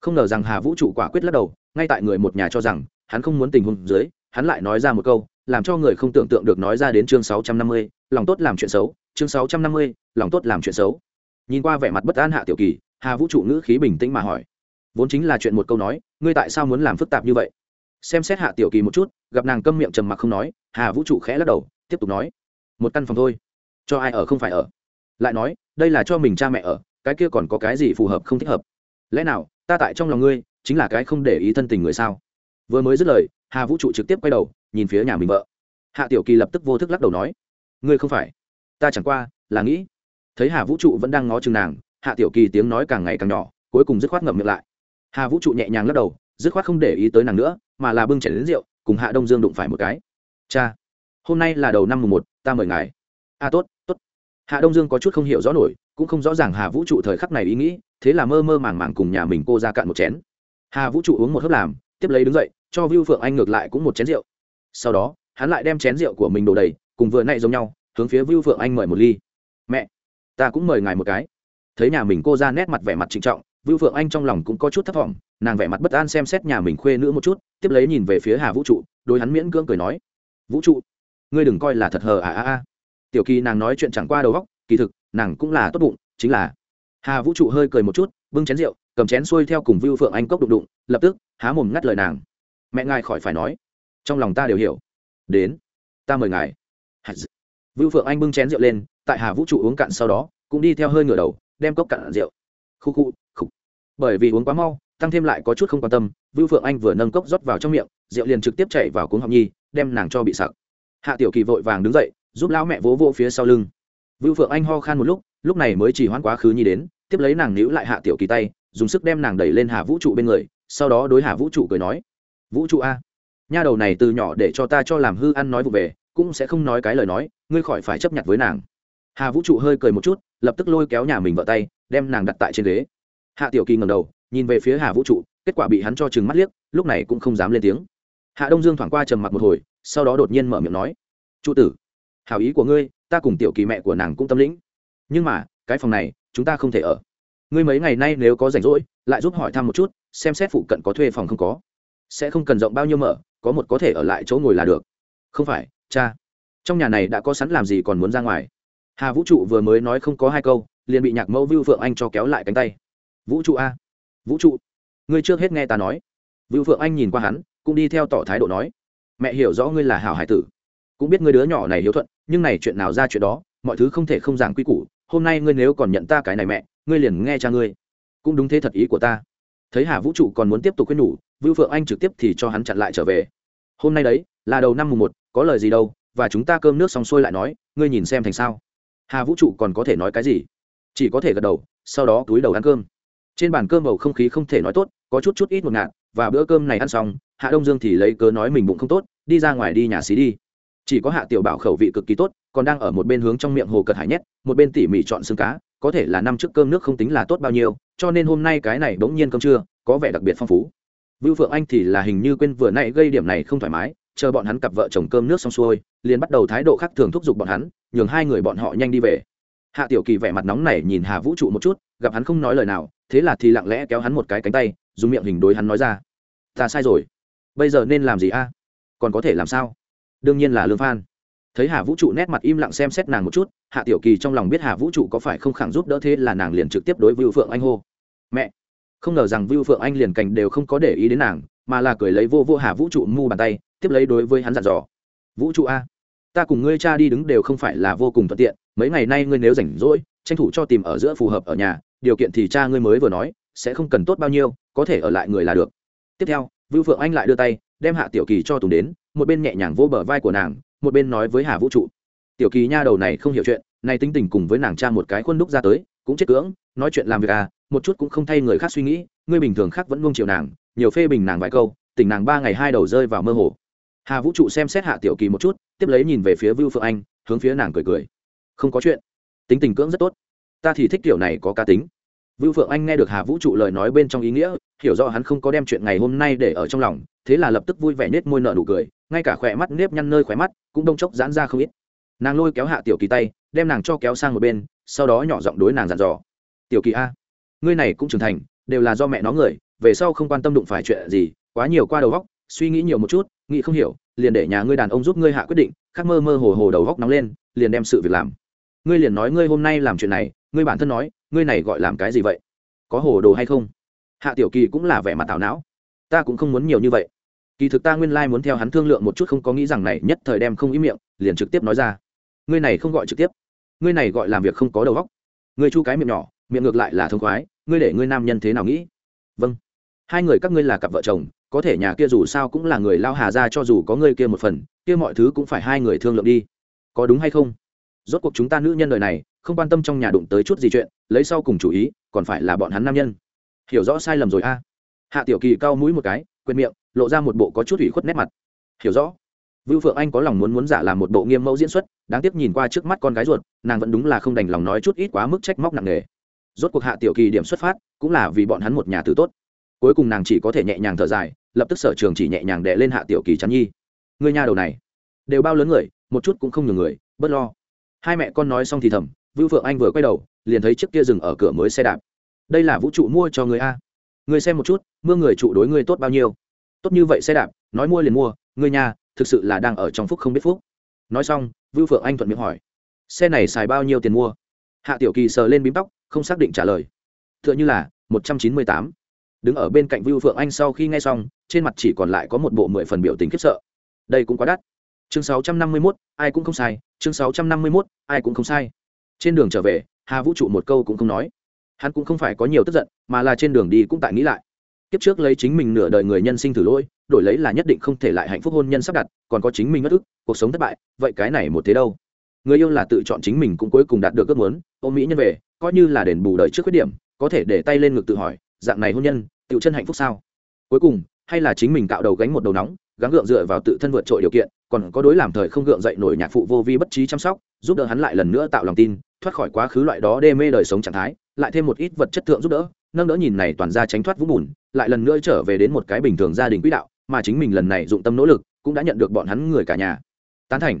Không ngờ rằng hà vũ trụ quả quyết lắc đầu, ngay tại người một nhà cho rằng, hắn không muốn tình huống dưới, hắn lại nói ra một câu làm cho người không tưởng tượng được nói ra đến chương sáu trăm năm mươi, lòng tốt làm chuyện xấu, chương sáu trăm năm mươi, lòng tốt làm chuyện xấu. Nhìn qua vẻ mặt bất an hạ tiểu kỳ, hà vũ trụ ngữ khí bình tĩnh mà hỏi, vốn chính là chuyện một câu nói, ngươi tại sao muốn làm phức tạp như vậy? Xem xét hạ tiểu kỳ một chút, gặp nàng câm miệng trầm mặc không nói, hà vũ trụ khẽ lắc đầu, tiếp tục nói, một căn phòng thôi, cho ai ở không phải ở. Lại nói, đây là cho mình cha mẹ ở, cái kia còn có cái gì phù hợp không thích hợp? Lẽ nào, ta tại trong lòng ngươi, chính là cái không để ý thân tình người sao? Vừa mới dứt lời, hà vũ trụ trực tiếp quay đầu nhìn phía nhà mình vợ. Hạ tiểu kỳ lập tức vô thức lắc đầu nói ngươi không phải. Ta chẳng qua là nghĩ. Thấy hà vũ trụ vẫn đang ngó chừng nàng hạ tiểu kỳ tiếng nói càng ngày càng nhỏ cuối cùng dứt khoát ngậm miệng lại. Hà vũ trụ nhẹ nhàng lắc đầu dứt khoát không để ý tới nàng nữa mà là bưng chảy đến rượu cùng hạ đông dương đụng phải một cái. Cha hôm nay là đầu năm mùng một ta mời ngài. A à, tốt tốt. Hạ đông dương có chút không hiểu rõ nổi cũng không rõ ràng hà vũ trụ thời khắc này ý nghĩ thế là mơ mơ màng màng cùng nhà mình cô ra cạn một chén. Hà vũ trụ uống một hớp làm tiếp lấy đứng dậy cho Vưu Phượng Anh ngược lại cũng một chén rượu. Sau đó, hắn lại đem chén rượu của mình đổ đầy, cùng vừa nãy giống nhau, hướng phía Vưu Phượng Anh mời một ly. "Mẹ, ta cũng mời ngài một cái." Thấy nhà mình cô ra nét mặt vẻ mặt trịnh trọng, Vưu Phượng Anh trong lòng cũng có chút thất vọng, nàng vẻ mặt bất an xem xét nhà mình khuê nữ một chút, tiếp lấy nhìn về phía Hà Vũ trụ, đối hắn miễn cưỡng cười nói: "Vũ trụ, ngươi đừng coi là thật hờ à à à." Tiểu Kỳ nàng nói chuyện chẳng qua đầu óc, kỳ thực, nàng cũng là tốt bụng, chính là Hà Vũ trụ hơi cười một chút, bưng chén rượu, cầm chén xuôi theo cùng Vưu Phượng Anh cốc đụng đụng, lập tức há mồm ngắt lời nàng mẹ ngài khỏi phải nói trong lòng ta đều hiểu. Đến, ta mời ngài. Vưu phượng anh bưng chén rượu lên, tại hà vũ trụ uống cạn sau đó, cũng đi theo hơi ngửa đầu, đem cốc cạn rượu. Khu khu, khục. Bởi vì uống quá mau, tăng thêm lại có chút không quan tâm, vưu phượng anh vừa nâng cốc rót vào trong miệng, rượu liền trực tiếp chảy vào cuống học nhi, đem nàng cho bị sặc. Hạ tiểu kỳ vội vàng đứng dậy, giúp lão mẹ vỗ vỗ phía sau lưng. Vưu phượng anh ho khan một lúc lúc này mới chỉ hoãn quá khứ nhi đến, tiếp lấy nàng níu lại hạ tiểu kỳ tay, dùng sức đem nàng đẩy lên hà vũ trụ bên người, sau đó đối hà vũ trụ cười nói, vũ trụ a nha đầu này từ nhỏ để cho ta cho làm hư ăn nói vụ về, cũng sẽ không nói cái lời nói, ngươi khỏi phải chấp nhận với nàng. Hà vũ trụ hơi cười một chút, lập tức lôi kéo nhà mình vợ tay, đem nàng đặt tại trên ghế. Hạ tiểu kỳ ngầm đầu, nhìn về phía hà vũ trụ, kết quả bị hắn cho chừng mắt liếc, lúc này cũng không dám lên tiếng. Hạ đông dương thoảng qua trầm mặc một hồi, sau đó đột nhiên mở miệng nói, trụ tử, hảo ý của ngươi, ta cùng tiểu kỳ mẹ của nàng cũng tâm lĩnh. Nhưng mà, cái phòng này, chúng ta không thể ở. Ngươi mấy ngày nay nếu có rảnh rỗi, lại giúp hỏi thăm một chút, xem xét phụ cận có thuê phòng không có. Sẽ không cần rộng bao nhiêu mở có một có thể ở lại chỗ ngồi là được. Không phải, cha. Trong nhà này đã có sẵn làm gì còn muốn ra ngoài. Hà vũ trụ vừa mới nói không có hai câu, liền bị nhạc mẫu vưu phượng anh cho kéo lại cánh tay. Vũ trụ a. Vũ trụ, ngươi trước hết nghe ta nói. Vưu phượng anh nhìn qua hắn, cũng đi theo tỏ thái độ nói. Mẹ hiểu rõ ngươi là hảo hải tử. Cũng biết ngươi đứa nhỏ này hiếu thuận, nhưng này chuyện nào ra chuyện đó, mọi thứ không thể không giảng quy củ. Hôm nay ngươi nếu còn nhận ta cái này mẹ, ngươi liền nghe cha ngươi. Cũng đúng thế thật ý của ta. Thấy hà vũ trụ còn muốn tiếp tục khuyên nhủ, vưu phượng anh trực tiếp thì cho hắn chặn lại trở về hôm nay đấy, là đầu năm mùng một, có lời gì đâu, và chúng ta cơm nước xong xuôi lại nói, ngươi nhìn xem thành sao. Hà vũ trụ còn có thể nói cái gì? Chỉ có thể gật đầu, sau đó túi đầu ăn cơm. Trên bàn cơm bầu không khí không thể nói tốt, có chút chút ít một ngạt, và bữa cơm này ăn xong, hạ đông dương thì lấy cớ nói mình bụng không tốt, đi ra ngoài đi nhà xí đi. Chỉ có hạ tiểu bảo khẩu vị cực kỳ tốt, còn đang ở một bên hướng trong miệng hồ cật hải nhét, một bên tỉ mỉ chọn xương cá, có thể là năm trước cơm nước không tính là tốt bao nhiêu, cho nên hôm nay cái này bỗng nhiên cơm trưa, có vẻ đặc biệt phong phú. Vưu Phượng Anh thì là hình như quên vừa nãy gây điểm này không thoải mái, chờ bọn hắn cặp vợ chồng cơm nước xong xuôi, liền bắt đầu thái độ khác thường thúc giục bọn hắn, nhường hai người bọn họ nhanh đi về. Hạ Tiểu Kỳ vẻ mặt nóng nảy nhìn Hà Vũ trụ một chút, gặp hắn không nói lời nào, thế là thì lặng lẽ kéo hắn một cái cánh tay, dùng miệng hình đối hắn nói ra: "Ta sai rồi, bây giờ nên làm gì a? Còn có thể làm sao? Đương nhiên là lương phan." Thấy Hà Vũ trụ nét mặt im lặng xem xét nàng một chút, Hạ Tiểu Kỳ trong lòng biết Hà Vũ trụ có phải không khẳng giúp đỡ thế là nàng liền trực tiếp đối Vưu Phượng Anh hô: "Mẹ!" Không ngờ rằng Vưu Phượng Anh liền cảnh đều không có để ý đến nàng, mà là cười lấy vô vô Hà Vũ trụ mu bàn tay, tiếp lấy đối với hắn dặn dò. "Vũ trụ a, ta cùng ngươi cha đi đứng đều không phải là vô cùng thuận tiện, mấy ngày nay ngươi nếu rảnh rỗi, tranh thủ cho tìm ở giữa phù hợp ở nhà, điều kiện thì cha ngươi mới vừa nói, sẽ không cần tốt bao nhiêu, có thể ở lại người là được." Tiếp theo, Vưu Phượng Anh lại đưa tay, đem Hạ Tiểu Kỳ cho tùng đến, một bên nhẹ nhàng vô bờ vai của nàng, một bên nói với Hà Vũ trụ. Tiểu Kỳ nha đầu này không hiểu chuyện, này tính tình cùng với nàng cha một cái khuôn đúc ra tới, cũng chết cưỡng, nói chuyện làm việc à, một chút cũng không thay người khác suy nghĩ, ngươi bình thường khác vẫn luôn chiều nàng, nhiều phê bình nàng vài câu, tỉnh nàng ba ngày hai đầu rơi vào mơ hồ. Hà vũ trụ xem xét hạ tiểu kỳ một chút, tiếp lấy nhìn về phía vưu phượng anh, hướng phía nàng cười cười. Không có chuyện. Tính tình cưỡng rất tốt. Ta thì thích kiểu này có cá tính. Vưu phượng anh nghe được hà vũ trụ lời nói bên trong ý nghĩa, hiểu rõ hắn không có đem chuyện ngày hôm nay để ở trong lòng, thế là lập tức vui vẻ nết môi nợ nụ cười, ngay cả khỏe mắt nếp nhăn nơi khỏe mắt, cũng đông chốc giãn ra không ít. Nàng lôi kéo hạ tiểu kỳ tay, đem nàng cho kéo sang một bên, sau đó nhỏ giọng đối nàng dặn dò. Tiểu kỳ a ngươi này cũng trưởng thành đều là do mẹ nó người về sau không quan tâm đụng phải chuyện gì quá nhiều qua đầu góc suy nghĩ nhiều một chút nghĩ không hiểu liền để nhà ngươi đàn ông giúp ngươi hạ quyết định khắc mơ mơ hồ hồ đầu góc nóng lên liền đem sự việc làm. Ngươi liền nói ngươi hôm nay làm chuyện này ngươi bản thân nói ngươi này gọi làm cái gì vậy? Có hồ đồ hay không? Hạ tiểu kỳ cũng là vẻ mặt tảo não. Ta cũng không muốn nhiều như vậy. Kỳ thực ta nguyên lai muốn theo hắn thương lượng một chút không có nghĩ rằng này nhất thời đem không ý miệng liền trực tiếp nói ra. Ngươi này không gọi trực tiếp. Ngươi này gọi làm việc không có đầu góc, ngươi chu cái miệng nhỏ miệng ngược lại là thông khoái ngươi để ngươi nam nhân thế nào nghĩ? Vâng. Hai người các ngươi là cặp vợ chồng, có thể nhà kia dù sao cũng là người lao hà ra cho dù có ngươi kia một phần, kia mọi thứ cũng phải hai người thương lượng đi. Có đúng hay không? Rốt cuộc chúng ta nữ nhân đời này, không quan tâm trong nhà đụng tới chút gì chuyện, lấy sau cùng chủ ý, còn phải là bọn hắn nam nhân. Hiểu rõ sai lầm rồi a. Hạ tiểu kỳ cau mũi một cái quên miệng, lộ ra một bộ có chút ủy khuất nét mặt. Hiểu rõ. Vưu phượng anh có lòng muốn muốn giả làm một bộ nghiêm mẫu diễn xuất, đáng tiếc nhìn qua trước mắt con gái ruột, nàng vẫn đúng là không đành lòng nói chút ít quá mức trách móc nặng nề rốt cuộc hạ tiểu kỳ điểm xuất phát, cũng là vì bọn hắn một nhà tử tốt. Cuối cùng nàng chỉ có thể nhẹ nhàng thở dài, lập tức sở trường chỉ nhẹ nhàng đè lên hạ tiểu kỳ chắn nhi. Người nhà đầu này, đều bao lớn người, một chút cũng không nhường người, bớt lo. Hai mẹ con nói xong thì thầm, vưu phượng anh vừa quay đầu, liền thấy chiếc kia dừng ở cửa mới xe đạp. Đây là vũ trụ mua cho người a. Người xem một chút, mưa người trụ đối người tốt bao nhiêu. Tốt như vậy xe đạp, nói mua liền mua, người nhà, thực sự là đang ở trong phúc không biết phúc. Nói xong, vưu phượng anh thuận miệng hỏi, xe này xài bao nhiêu tiền mua? Hạ tiểu kỳ sờ lên bím tóc, không xác định trả lời. T h ư ợ n h ư là, một trăm chín mươi tám. Đứng ở bên cạnh vưu phượng anh sau khi nghe xong, trên mặt chỉ còn lại có một bộ mười phần biểu tình khiếp sợ. Đây cũng quá đắt. Chương sáu trăm năm mươi mốt, ai cũng không sai. Chương sáu trăm năm mươi mốt, ai cũng không sai. Trên đường trở về, hà vũ trụ một câu cũng không nói. Hắn cũng không phải có nhiều tức giận, mà là trên đường đi cũng tại nghĩ lại. Kiếp trước lấy chính mình nửa đời người nhân sinh thử lỗi, đổi lấy là nhất định không thể lại hạnh phúc hôn nhân sắp đặt, còn có chính mình mất ức, cuộc sống thất bại, vậy cái này một thế đâu? Người yêu là tự chọn chính mình cũng cuối cùng đạt được ước muốn. Ô mỹ nhân về, coi như là đền bù đời trước khuyết điểm, có thể để tay lên ngực tự hỏi, dạng này hôn nhân tự chân hạnh phúc sao? Cuối cùng, hay là chính mình cạo đầu gánh một đầu nóng, gắng gượng dựa vào tự thân vượt trội điều kiện, còn có đối làm thời không gượng dậy nổi nhạc phụ vô vi bất trí chăm sóc, giúp đỡ hắn lại lần nữa tạo lòng tin, thoát khỏi quá khứ loại đó đê mê đời sống trạng thái, lại thêm một ít vật chất thượng giúp đỡ, nâng đỡ nhìn này toàn ra tránh thoát vũng bùn, lại lần nữa trở về đến một cái bình thường gia đình quỹ đạo, mà chính mình lần này dụng tâm nỗ lực, cũng đã nhận được bọn hắn người cả nhà. Tán thành.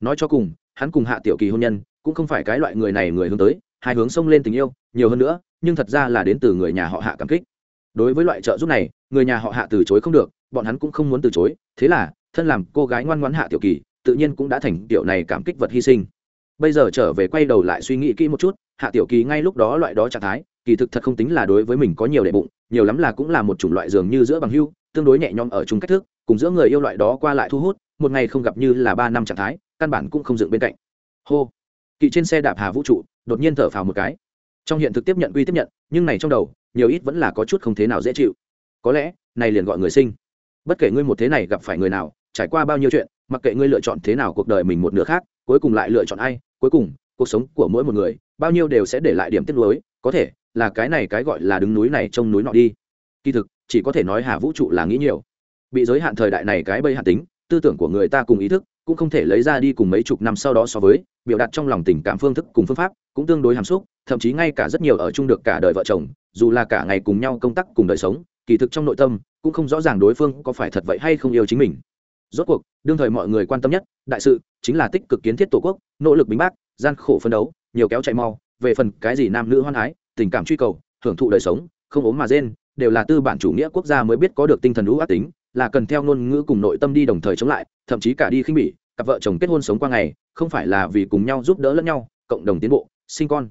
Nói cho cùng hắn cùng hạ tiểu kỳ hôn nhân, cũng không phải cái loại người này người hướng tới, hai hướng xông lên tình yêu, nhiều hơn nữa, nhưng thật ra là đến từ người nhà họ hạ cảm kích. Đối với loại trợ giúp này, người nhà họ hạ từ chối không được, bọn hắn cũng không muốn từ chối, thế là, thân làm cô gái ngoan ngoãn hạ tiểu kỳ, tự nhiên cũng đã thành tiểu này cảm kích vật hy sinh. Bây giờ trở về quay đầu lại suy nghĩ kỹ một chút, hạ tiểu kỳ ngay lúc đó loại đó trạng thái, kỳ thực thật không tính là đối với mình có nhiều đệ bụng, nhiều lắm là cũng là một chủng loại dường như giữa bằng hưu, tương đối nhẹ nhõm ở chung cách thức, cùng giữa người yêu loại đó qua lại thu hút, một ngày không gặp như là ba năm trạng thái căn bản cũng không dựng bên cạnh. Hô. Kỵ trên xe đạp hà vũ trụ, đột nhiên thở phào một cái. Trong hiện thực tiếp nhận quy tiếp nhận, nhưng này trong đầu, nhiều ít vẫn là có chút không thế nào dễ chịu. Có lẽ, này liền gọi người sinh. Bất kể ngươi một thế này gặp phải người nào, trải qua bao nhiêu chuyện, mặc kệ ngươi lựa chọn thế nào cuộc đời mình một nửa khác, cuối cùng lại lựa chọn ai, cuối cùng, cuộc sống của mỗi một người, bao nhiêu đều sẽ để lại điểm tiếp nuối, có thể là cái này cái gọi là đứng núi này trông núi nọ đi. Kỳ thực, chỉ có thể nói hà vũ trụ là nghĩ nhiều. Bị giới hạn thời đại này cái bây hạn tính, tư tưởng của người ta cùng ý thức cũng không thể lấy ra đi cùng mấy chục năm sau đó so với, biểu đạt trong lòng tình cảm phương thức cùng phương pháp cũng tương đối hàm xúc, thậm chí ngay cả rất nhiều ở chung được cả đời vợ chồng, dù là cả ngày cùng nhau công tác cùng đời sống, kỳ thực trong nội tâm cũng không rõ ràng đối phương có phải thật vậy hay không yêu chính mình. Rốt cuộc, đương thời mọi người quan tâm nhất, đại sự, chính là tích cực kiến thiết tổ quốc, nỗ lực bính bác, gian khổ phấn đấu, nhiều kéo chạy mau, về phần cái gì nam nữ hoan ái tình cảm truy cầu, hưởng thụ đời sống, không ốm mà rên, đều là tư bản chủ nghĩa quốc gia mới biết có được tinh thần lũ ác tính, là cần theo ngôn ngữ cùng nội tâm đi đồng thời chống lại thậm chí cả đi khinh bỉ, cặp vợ chồng kết hôn sống qua ngày, không phải là vì cùng nhau giúp đỡ lẫn nhau, cộng đồng tiến bộ, sinh con.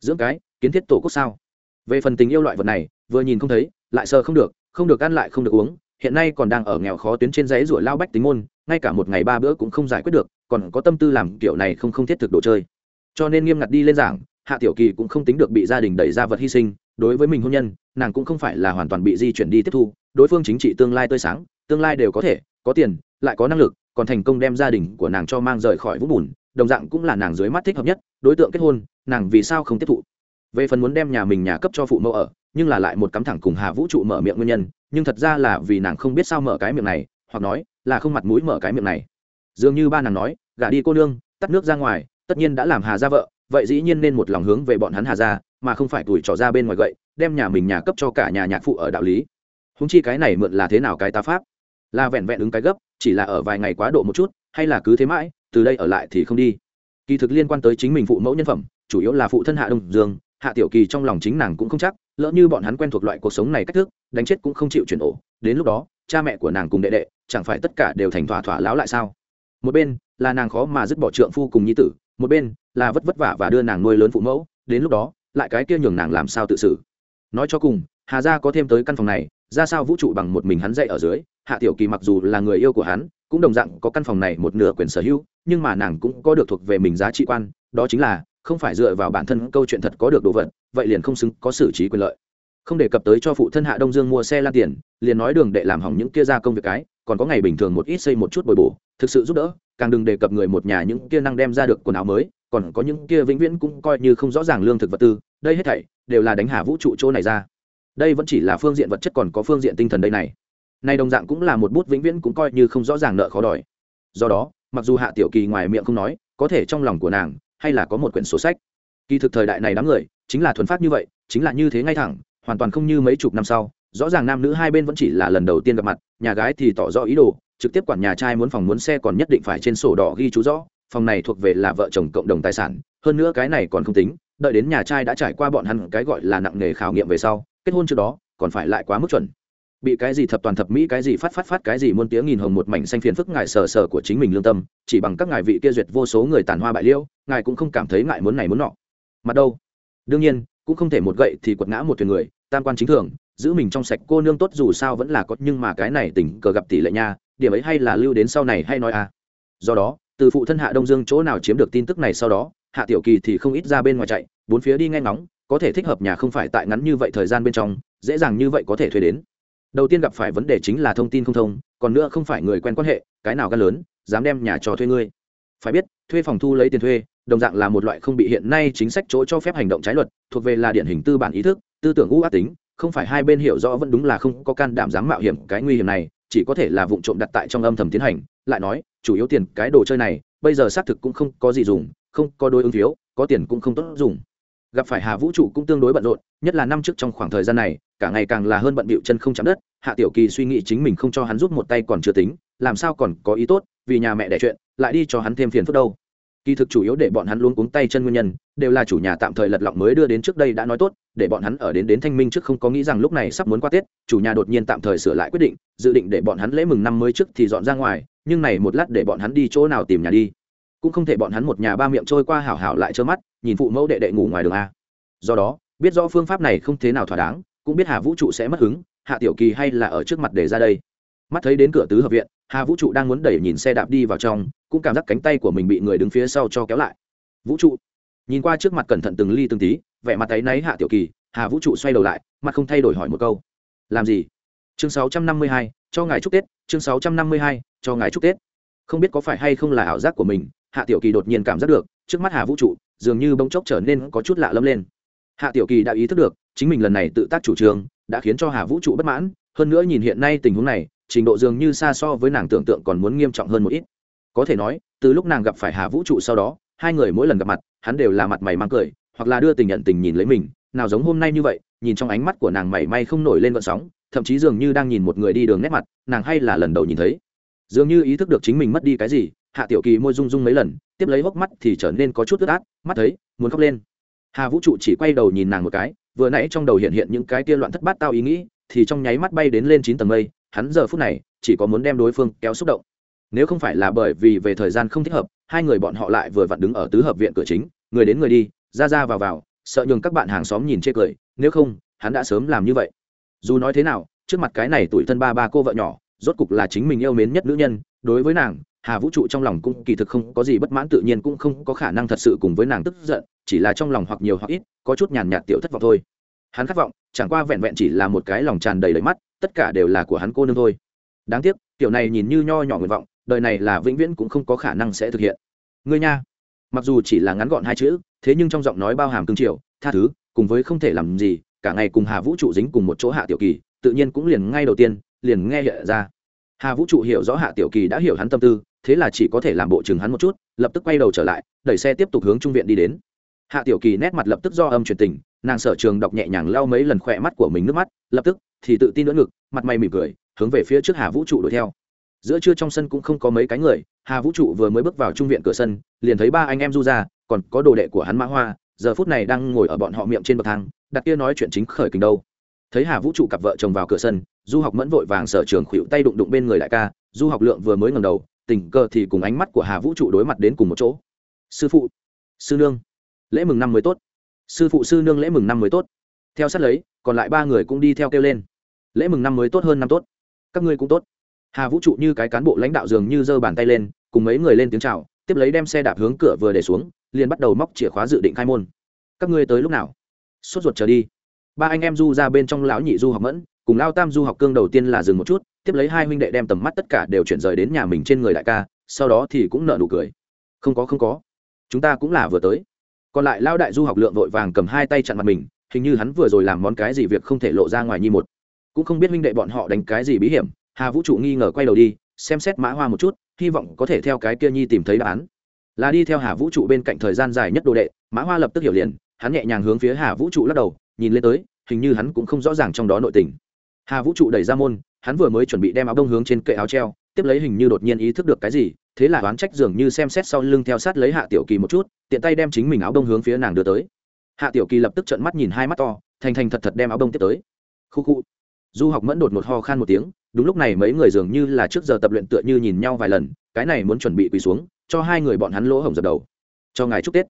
Dưỡng cái, kiến thiết tổ quốc sao? Về phần tình yêu loại vật này, vừa nhìn không thấy, lại sợ không được không được ăn lại không được uống, hiện nay còn đang ở nghèo khó tuyến trên giấy rủa lao bách tính môn, ngay cả một ngày ba bữa cũng không giải quyết được, còn có tâm tư làm kiểu này không không thiết thực đồ chơi. Cho nên nghiêm ngặt đi lên giảng, hạ tiểu kỳ cũng không tính được bị gia đình đẩy ra vật hy sinh, đối với mình hôn nhân, nàng cũng không phải là hoàn toàn bị di chuyển đi tiếp thu, đối phương chính trị tương lai tươi sáng, tương lai đều có thể có tiền, lại có năng lực, còn thành công đem gia đình của nàng cho mang rời khỏi vũng bùn, đồng dạng cũng là nàng dưới mắt thích hợp nhất, đối tượng kết hôn, nàng vì sao không tiếp thụ? Về phần muốn đem nhà mình nhà cấp cho phụ mẫu ở, nhưng là lại một cắm thẳng cùng hà vũ trụ mở miệng nguyên nhân, nhưng thật ra là vì nàng không biết sao mở cái miệng này, hoặc nói là không mặt mũi mở cái miệng này. Dường như ba nàng nói, gả đi cô nương, tắt nước ra ngoài, tất nhiên đã làm hà ra vợ, vậy dĩ nhiên nên một lòng hướng về bọn hắn hà ra, mà không phải tuổi trò ra bên ngoài gậy, đem nhà mình nhà cấp cho cả nhà nhạc phụ ở đạo lý. Húng chi cái này mượn là thế nào cái tá pháp? Là vẹn vẹn ứng cái gấp, chỉ là ở vài ngày quá độ một chút, hay là cứ thế mãi, từ đây ở lại thì không đi. Kỳ thực liên quan tới chính mình phụ mẫu nhân phẩm, chủ yếu là phụ thân hạ đông dương, hạ tiểu kỳ trong lòng chính nàng cũng không chắc, lỡ như bọn hắn quen thuộc loại cuộc sống này cách thức, đánh chết cũng không chịu chuyển ổ. Đến lúc đó, cha mẹ của nàng cùng đệ đệ, chẳng phải tất cả đều thành thỏa thỏa láo lại sao? Một bên là nàng khó mà dứt bỏ trượng phu cùng nhi tử, một bên là vất vất vả và đưa nàng nuôi lớn phụ mẫu, đến lúc đó, lại cái kia nhường nàng làm sao tự xử? Nói cho cùng, hà gia có thêm tới căn phòng này ra sao vũ trụ bằng một mình hắn dạy ở dưới, hạ tiểu kỳ mặc dù là người yêu của hắn, cũng đồng dạng có căn phòng này một nửa quyền sở hữu, nhưng mà nàng cũng có được thuộc về mình giá trị quan, đó chính là, không phải dựa vào bản thân câu chuyện thật có được đồ vật, vậy liền không xứng có xử trí quyền lợi. Không đề cập tới cho phụ thân hạ đông dương mua xe lan tiền, liền nói đường để làm hỏng những kia ra công việc cái, còn có ngày bình thường một ít xây một chút bồi bổ, thực sự giúp đỡ, càng đừng đề cập người một nhà những kia năng đem ra được quần áo mới, còn có những kia vĩnh viễn cũng coi như không rõ ràng lương thực vật tư, đây hết thảy đều là đánh hạ vũ trụ chỗ này ra đây vẫn chỉ là phương diện vật chất còn có phương diện tinh thần đây này. Nay đồng dạng cũng là một bút vĩnh viễn cũng coi như không rõ ràng nợ khó đòi. Do đó, mặc dù hạ tiểu kỳ ngoài miệng không nói, có thể trong lòng của nàng, hay là có một quyển sổ sách. Kỳ thực thời đại này đám người, chính là thuần phát như vậy, chính là như thế ngay thẳng, hoàn toàn không như mấy chục năm sau, rõ ràng nam nữ hai bên vẫn chỉ là lần đầu tiên gặp mặt, nhà gái thì tỏ rõ ý đồ, trực tiếp quản nhà trai muốn phòng muốn xe còn nhất định phải trên sổ đỏ ghi chú rõ, phòng này thuộc về là vợ chồng cộng đồng tài sản, hơn nữa cái này còn không tính, đợi đến nhà trai đã trải qua bọn hắn cái gọi là nặng nghề khảo nghiệm về sau kết hôn trước đó, còn phải lại quá mức chuẩn. Bị cái gì thập toàn thập mỹ, cái gì phát phát phát, cái gì muôn tiếng nghìn hồng một mảnh xanh phiền phức, ngài sờ sờ của chính mình lương tâm, chỉ bằng các ngài vị kia duyệt vô số người tàn hoa bại liêu, ngài cũng không cảm thấy ngại muốn này muốn nọ. Mặt đâu? Đương nhiên, cũng không thể một gậy thì quật ngã một thuyền người, tam quan chính thường, giữ mình trong sạch cô nương tốt dù sao vẫn là có, nhưng mà cái này tình cờ gặp tỷ lệ nha, điểm ấy hay là lưu đến sau này hay nói à. Do đó, từ phụ thân hạ đông dương chỗ nào chiếm được tin tức này sau đó, hạ tiểu kỳ thì không ít ra bên ngoài chạy, bốn phía đi nghe ngóng có thể thích hợp nhà không phải tại ngắn như vậy thời gian bên trong, dễ dàng như vậy có thể thuê đến. Đầu tiên gặp phải vấn đề chính là thông tin không thông, còn nữa không phải người quen quan hệ, cái nào gan lớn, dám đem nhà cho thuê ngươi. Phải biết, thuê phòng thu lấy tiền thuê, đồng dạng là một loại không bị hiện nay chính sách chỗ cho phép hành động trái luật, thuộc về là điển hình tư bản ý thức, tư tưởng u ác tính, không phải hai bên hiểu rõ vẫn đúng là không có can đảm dám mạo hiểm cái nguy hiểm này, chỉ có thể là vụ trộm đặt tại trong âm thầm tiến hành. Lại nói, chủ yếu tiền cái đồ chơi này, bây giờ xác thực cũng không có gì dùng, không có đôi ứng phiếu, có tiền cũng không tốt dùng gặp phải hà vũ trụ cũng tương đối bận rộn, nhất là năm trước trong khoảng thời gian này, cả ngày càng là hơn bận bịu chân không chạm đất, hạ tiểu kỳ suy nghĩ chính mình không cho hắn giúp một tay còn chưa tính, làm sao còn có ý tốt, vì nhà mẹ đẻ chuyện, lại đi cho hắn thêm phiền phức đâu. Kỳ thực chủ yếu để bọn hắn luôn cuống tay chân nguyên nhân, đều là chủ nhà tạm thời lật lọng mới đưa đến trước đây đã nói tốt, để bọn hắn ở đến đến thanh minh trước không có nghĩ rằng lúc này sắp muốn qua tết, chủ nhà đột nhiên tạm thời sửa lại quyết định, dự định để bọn hắn lễ mừng năm mới trước thì dọn ra ngoài, nhưng này một lát để bọn hắn đi chỗ nào tìm nhà đi cũng không thể bọn hắn một nhà ba miệng trôi qua hảo hảo lại trơ mắt nhìn phụ mẫu đệ đệ ngủ ngoài đường a. Do đó biết rõ phương pháp này không thế nào thỏa đáng cũng biết hà vũ trụ sẽ mất hứng hạ tiểu kỳ hay là ở trước mặt để ra đây. Mắt thấy đến cửa tứ hợp viện hà vũ trụ đang muốn đẩy nhìn xe đạp đi vào trong cũng cảm giác cánh tay của mình bị người đứng phía sau cho kéo lại. Vũ trụ. Nhìn qua trước mặt cẩn thận từng ly từng tí vẻ mặt thấy náy hạ tiểu kỳ hà vũ trụ xoay đầu lại mặt không thay đổi hỏi một câu. Làm gì? Chương 652, cho ngài chúc tết chương 652, cho ngài chúc tết không biết có phải hay không là ảo giác của mình, hạ tiểu kỳ đột nhiên cảm giác được, trước mắt hà vũ trụ, dường như bỗng chốc trở nên có chút lạ lâm lên. Hạ tiểu kỳ đã ý thức được, chính mình lần này tự tác chủ trương, đã khiến cho hà vũ trụ bất mãn, hơn nữa nhìn hiện nay tình huống này, trình độ dường như xa so với nàng tưởng tượng còn muốn nghiêm trọng hơn một ít. Có thể nói, từ lúc nàng gặp phải hà vũ trụ sau đó, hai người mỗi lần gặp mặt, hắn đều là mặt mày mang cười, hoặc là đưa tình nhận tình nhìn lấy mình, nào giống hôm nay như vậy, nhìn trong ánh mắt của nàng mảy may không nổi lên vận sóng, thậm chí dường như đang nhìn một người đi đường nét mặt, nàng hay là lần đầu nhìn thấy dường như ý thức được chính mình mất đi cái gì, hạ tiểu kỳ môi rung rung mấy lần, tiếp lấy hốc mắt thì trở nên có chút ướt át, mắt thấy, muốn khóc lên. Hà vũ trụ chỉ quay đầu nhìn nàng một cái, vừa nãy trong đầu hiện hiện những cái kia loạn thất bát tao ý nghĩ, thì trong nháy mắt bay đến lên chín tầng mây, hắn giờ phút này chỉ có muốn đem đối phương kéo xúc động. Nếu không phải là bởi vì về thời gian không thích hợp, hai người bọn họ lại vừa vặn đứng ở tứ hợp viện cửa chính, người đến người đi, ra ra vào vào, sợ nhường các bạn hàng xóm nhìn chê cười, nếu không, hắn đã sớm làm như vậy. Dù nói thế nào, trước mặt cái này tuổi thân ba ba cô vợ nhỏ rốt cục là chính mình yêu mến nhất nữ nhân, đối với nàng, hà vũ trụ trong lòng cũng kỳ thực không có gì bất mãn, tự nhiên cũng không có khả năng thật sự cùng với nàng tức giận, chỉ là trong lòng hoặc nhiều hoặc ít, có chút nhàn nhạt tiểu thất vọng thôi. Hắn khát vọng, chẳng qua vẹn vẹn chỉ là một cái lòng tràn đầy lấy mắt, tất cả đều là của hắn cô nương thôi. Đáng tiếc, tiểu này nhìn như nho nhỏ nguyện vọng, đời này là vĩnh viễn cũng không có khả năng sẽ thực hiện. Ngươi nha, mặc dù chỉ là ngắn gọn hai chữ, thế nhưng trong giọng nói bao hàm cương triều, tha thứ, cùng với không thể làm gì, cả ngày cùng hà vũ trụ dính cùng một chỗ hạ tiểu kỳ, tự nhiên cũng liền ngay đầu tiên liền nghe hiện ra. Hà vũ trụ hiểu rõ hạ tiểu kỳ đã hiểu hắn tâm tư, thế là chỉ có thể làm bộ chừng hắn một chút, lập tức quay đầu trở lại, đẩy xe tiếp tục hướng trung viện đi đến. Hạ tiểu kỳ nét mặt lập tức do âm truyền tình, nàng sở trường đọc nhẹ nhàng lau mấy lần khỏe mắt của mình nước mắt, lập tức thì tự tin đỡ ngực, mặt mày mỉm cười, hướng về phía trước hà vũ trụ đuổi theo. Giữa trưa trong sân cũng không có mấy cái người, hà vũ trụ vừa mới bước vào trung viện cửa sân, liền thấy ba anh em du ra, còn có đồ đệ của hắn mã hoa, giờ phút này đang ngồi ở bọn họ miệng trên bậc thang, đặt kia nói chuyện chính khởi kình đâu thấy hà vũ trụ cặp vợ chồng vào cửa sân, du học mẫn vội vàng sở trường khuỵu tay đụng đụng bên người đại ca, du học lượng vừa mới ngầm đầu, tình cờ thì cùng ánh mắt của hà vũ trụ đối mặt đến cùng một chỗ. Sư phụ, sư nương, lễ mừng năm mới tốt. Sư phụ, sư nương lễ mừng năm mới tốt. Theo sát lấy, còn lại ba người cũng đi theo kêu lên. Lễ mừng năm mới tốt hơn năm tốt. Các ngươi cũng tốt. Hà vũ trụ như cái cán bộ lãnh đạo dường như giơ bàn tay lên, cùng mấy người lên tiếng chào, tiếp lấy đem xe đạp hướng cửa vừa để xuống, liền bắt đầu móc chìa khóa dự định khai môn. Các ngươi tới lúc nào? Sốt ruột trở đi ba anh em du ra bên trong lão nhị du học mẫn, cùng lao tam du học cương đầu tiên là dừng một chút, tiếp lấy hai huynh đệ đem tầm mắt tất cả đều chuyển rời đến nhà mình trên người đại ca, sau đó thì cũng nợ nụ cười. Không có không có. Chúng ta cũng là vừa tới. Còn lại lao đại du học lượng vội vàng cầm hai tay chặn mặt mình, hình như hắn vừa rồi làm món cái gì việc không thể lộ ra ngoài nhi một. Cũng không biết huynh đệ bọn họ đánh cái gì bí hiểm, hà vũ trụ nghi ngờ quay đầu đi, xem xét mã hoa một chút, hy vọng có thể theo cái kia nhi tìm thấy đáp án. Là đi theo hà vũ trụ bên cạnh thời gian dài nhất đồ đệ, mã hoa lập tức hiểu liền, hắn nhẹ nhàng hướng phía hà vũ trụ lắc đầu, nhìn lên tới hình như hắn cũng không rõ ràng trong đó nội tình. Hà vũ trụ đẩy ra môn, hắn vừa mới chuẩn bị đem áo đông hướng trên kệ áo treo, tiếp lấy hình như đột nhiên ý thức được cái gì, thế là đoán trách dường như xem xét sau lưng theo sát lấy hạ tiểu kỳ một chút, tiện tay đem chính mình áo đông hướng phía nàng đưa tới. Hạ tiểu kỳ lập tức trợn mắt nhìn hai mắt to, thành thành thật thật đem áo đông tiếp tới. Khu khu. Du học mẫn đột một ho khan một tiếng, đúng lúc này mấy người dường như là trước giờ tập luyện tựa như nhìn nhau vài lần, cái này muốn chuẩn bị quỳ xuống, cho hai người bọn hắn lỗ hổng dập đầu. Cho ngài chúc tết.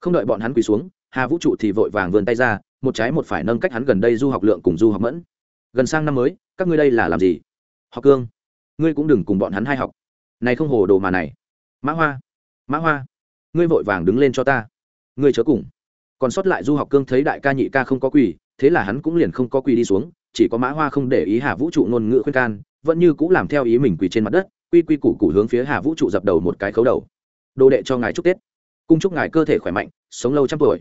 Không đợi bọn hắn quỳ xuống, hà vũ trụ thì vội vàng vươn tay ra một trái một phải nâng cách hắn gần đây du học lượng cùng du học mẫn. Gần sang năm mới, các ngươi đây là làm gì? Học cương. Ngươi cũng đừng cùng bọn hắn hai học. Này không hồ đồ mà này. Mã hoa mã hoa, ngươi vội vàng đứng lên cho ta. Ngươi chớ cùng. Còn sót lại du học cương thấy đại ca nhị ca không có quỳ, thế là hắn cũng liền không có quỳ đi xuống, chỉ có mã hoa không để ý hà vũ trụ ngôn ngữ khuyên can, vẫn như cũng làm theo ý mình quỳ trên mặt đất, quy quy củ củ hướng phía hà vũ trụ dập đầu một cái khấu đầu. Đồ đệ cho ngài chúc tết. Cung chúc ngài cơ thể khỏe mạnh, sống lâu trăm tuổi.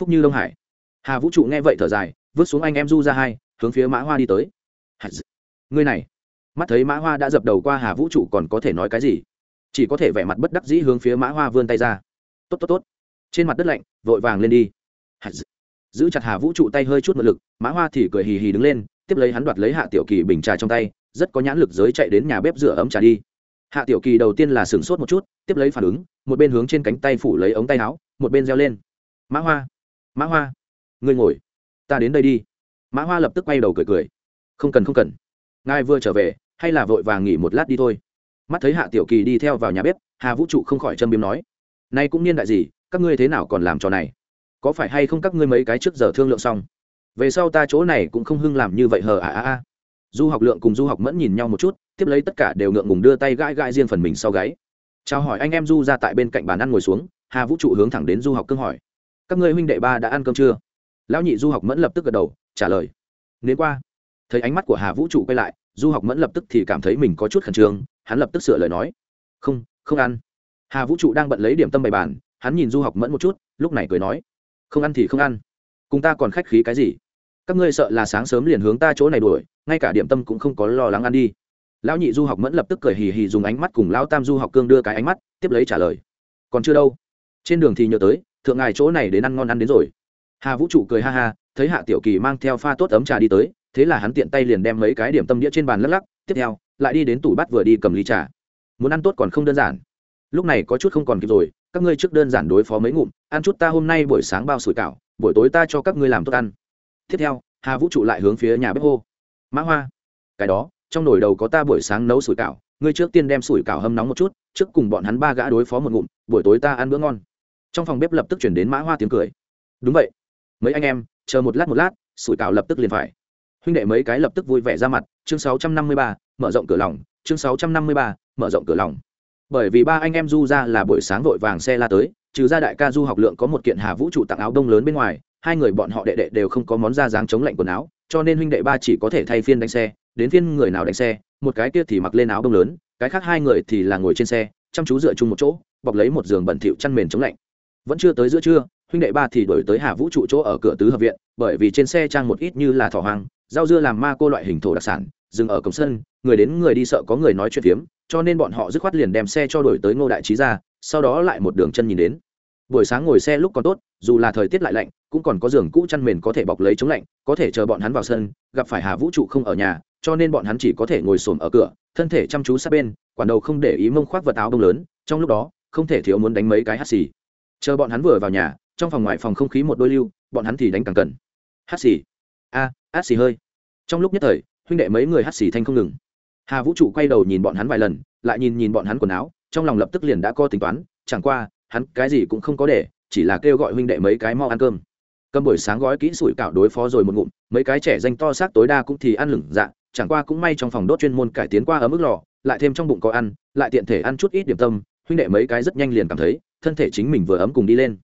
Phúc như đông hải hà vũ trụ nghe vậy thở dài, vứt xuống anh em du ra hai, hướng phía mã hoa đi tới. Ngươi này, mắt thấy mã hoa đã dập đầu qua hà vũ trụ còn có thể nói cái gì? Chỉ có thể vẻ mặt bất đắc dĩ hướng phía mã hoa vươn tay ra. Tốt tốt tốt. Trên mặt đất lạnh, vội vàng lên đi. Giữ chặt hà vũ trụ tay hơi chút một lực, mã hoa thì cười hì hì đứng lên, tiếp lấy hắn đoạt lấy hạ tiểu kỳ bình trà trong tay, rất có nhãn lực giới chạy đến nhà bếp rửa ấm trà đi. Hạ tiểu kỳ đầu tiên là sửng sốt một chút, tiếp lấy phản ứng, một bên hướng trên cánh tay phủ lấy ống tay áo, một bên reo lên. Mã hoa mã hoa ngươi ngồi, ta đến đây đi. Mã hoa lập tức quay đầu cười cười. Không cần không cần. Ngài vừa trở về, hay là vội vàng nghỉ một lát đi thôi. Mắt thấy hạ tiểu kỳ đi theo vào nhà bếp, hà vũ trụ không khỏi châm biếm nói, nay cũng niên đại gì, các ngươi thế nào còn làm trò này? Có phải hay không các ngươi mấy cái trước giờ thương lượng xong? Về sau ta chỗ này cũng không hưng làm như vậy hờ à à à. Du học lượng cùng du học mẫn nhìn nhau một chút, tiếp lấy tất cả đều ngượng ngùng đưa tay gãi gãi riêng phần mình sau gáy. Chào hỏi anh em du ra tại bên cạnh bàn ăn ngồi xuống, hà vũ trụ hướng thẳng đến du học cương hỏi, các ngươi huynh đệ ba đã ăn cơm chưa? Lão nhị du học mẫn lập tức gật đầu, trả lời. Nếu qua. Thấy ánh mắt của hà vũ trụ quay lại, du học mẫn lập tức thì cảm thấy mình có chút khẩn trương, hắn lập tức sửa lời nói. Không không ăn. Hà vũ trụ đang bận lấy điểm tâm bày bàn, hắn nhìn du học mẫn một chút, lúc này cười nói. Không ăn thì không ăn. Cùng ta còn khách khí cái gì? Các ngươi sợ là sáng sớm liền hướng ta chỗ này đuổi, ngay cả điểm tâm cũng không có lo lắng ăn đi. Lão nhị du học mẫn lập tức cười hì hì dùng ánh mắt cùng lão tam du học cương đưa cái ánh mắt, tiếp lấy trả lời. Còn chưa đâu. Trên đường thì nhớ tới, thượng ngài chỗ này đến ăn ngon ăn đến rồi hà vũ trụ cười ha ha, thấy hạ tiểu kỳ mang theo pha tốt ấm trà đi tới, thế là hắn tiện tay liền đem mấy cái điểm tâm đĩa trên bàn lắc lắc, tiếp theo, lại đi đến tủ bát vừa đi cầm ly trà. Muốn ăn tốt còn không đơn giản. Lúc này có chút không còn kịp rồi, các ngươi trước đơn giản đối phó mấy ngụm, ăn chút ta hôm nay buổi sáng bao sủi cảo, buổi tối ta cho các ngươi làm tốt ăn. Tiếp theo, hà vũ trụ lại hướng phía nhà bếp hô. Mã hoa, cái đó, trong nồi đầu có ta buổi sáng nấu sủi cảo, ngươi trước tiên đem sủi cảo hâm nóng một chút, trước cùng bọn hắn ba gã đối phó một ngụm, buổi tối ta ăn bữa ngon. Trong phòng bếp lập tức chuyển đến mã hoa tiếng cười. Đúng vậy mấy anh em chờ một lát một lát sủi cảo lập tức liền phải. Huynh đệ mấy cái lập tức vui vẻ ra mặt chương 653, mở rộng cửa lòng chương 653, mở rộng cửa lòng. Bởi vì ba anh em du ra là buổi sáng vội vàng xe la tới trừ ra đại ca du học lượng có một kiện hà vũ trụ tặng áo đông lớn bên ngoài hai người bọn họ đệ đệ đều không có món da dáng chống lạnh quần áo cho nên huynh đệ ba chỉ có thể thay phiên đánh xe đến phiên người nào đánh xe một cái kia thì mặc lên áo đông lớn cái khác hai người thì là ngồi trên xe chăm chú dựa chung một chỗ bọc lấy một giường bẩn thỉu chăn mền chống lạnh. Vẫn chưa tới giữa trưa huynh đệ ba thì đổi tới hà vũ trụ chỗ ở cửa tứ hợp viện, bởi vì trên xe trang một ít như là thỏ hoang, rau dưa làm ma cô loại hình thổ đặc sản dừng ở cổng sân người đến người đi sợ có người nói chuyện phiếm, cho nên bọn họ dứt khoát liền đem xe cho đổi tới ngô đại trí ra, sau đó lại một đường chân nhìn đến. Buổi sáng ngồi xe lúc còn tốt, dù là thời tiết lại lạnh, cũng còn có giường cũ chăn mền có thể bọc lấy chống lạnh, có thể chờ bọn hắn vào sân, gặp phải hà vũ trụ không ở nhà, cho nên bọn hắn chỉ có thể ngồi xổm ở cửa, thân thể chăm chú sát bên, quản đầu không để ý mông khoác vật áo đông lớn, trong lúc đó, không thể thiếu muốn đánh mấy cái hắt xì. Chờ bọn hắn vừa vào nhà trong phòng ngoài phòng không khí một đôi lưu bọn hắn thì đánh càng cần. Hắt xì. A à, hắt xì hơi. Trong lúc nhất thời huynh đệ mấy người hắt xì thanh không ngừng. Hà vũ trụ quay đầu nhìn bọn hắn vài lần lại nhìn nhìn bọn hắn quần áo trong lòng lập tức liền đã có tính toán chẳng qua hắn cái gì cũng không có để chỉ là kêu gọi huynh đệ mấy cái mau ăn cơm. Cầm buổi sáng gói kỹ sủi cảo đối phó rồi một ngụm mấy cái trẻ danh to xác tối đa cũng thì ăn lửng dạ chẳng qua cũng may trong phòng đốt chuyên môn cải tiến qua ở mức lò lại thêm trong bụng có ăn lại tiện thể ăn chút ít điểm tâm huynh đệ mấy cái rất nhanh liền cảm thấy thân thể chính mình vừa ấm cùng đi lên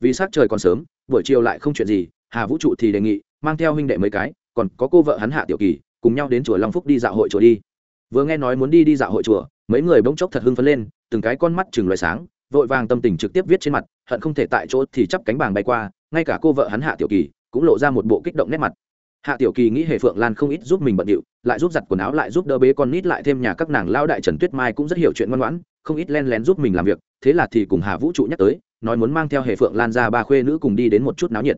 vì sát trời còn sớm, buổi chiều lại không chuyện gì, hà vũ trụ thì đề nghị, mang theo huynh đệ mấy cái, còn có cô vợ hắn hạ tiểu kỳ, cùng nhau đến chùa long phúc đi dạo hội chùa đi. Vừa nghe nói muốn đi đi dạo hội chùa, mấy người bỗng chốc thật hưng phấn lên, từng cái con mắt chừng loài sáng, vội vàng tâm tình trực tiếp viết trên mặt, hận không thể tại chỗ thì chắp cánh bàng bay qua, ngay cả cô vợ hắn hạ tiểu kỳ cũng lộ ra một bộ kích động nét mặt. Hạ tiểu kỳ nghĩ hề phượng lan không ít giúp mình bận điệu, lại giúp giặt quần áo lại giúp đỡ bế con nít lại thêm nhà các nàng lao đại trần tuyết mai cũng rất hiểu chuyện ngoan ngoãn, không ít len lén giúp mình làm việc, thế là thì cùng hà vũ trụ nhắc tới nói muốn mang theo hệ phượng lan ra ba khuê nữ cùng đi đến một chút náo nhiệt.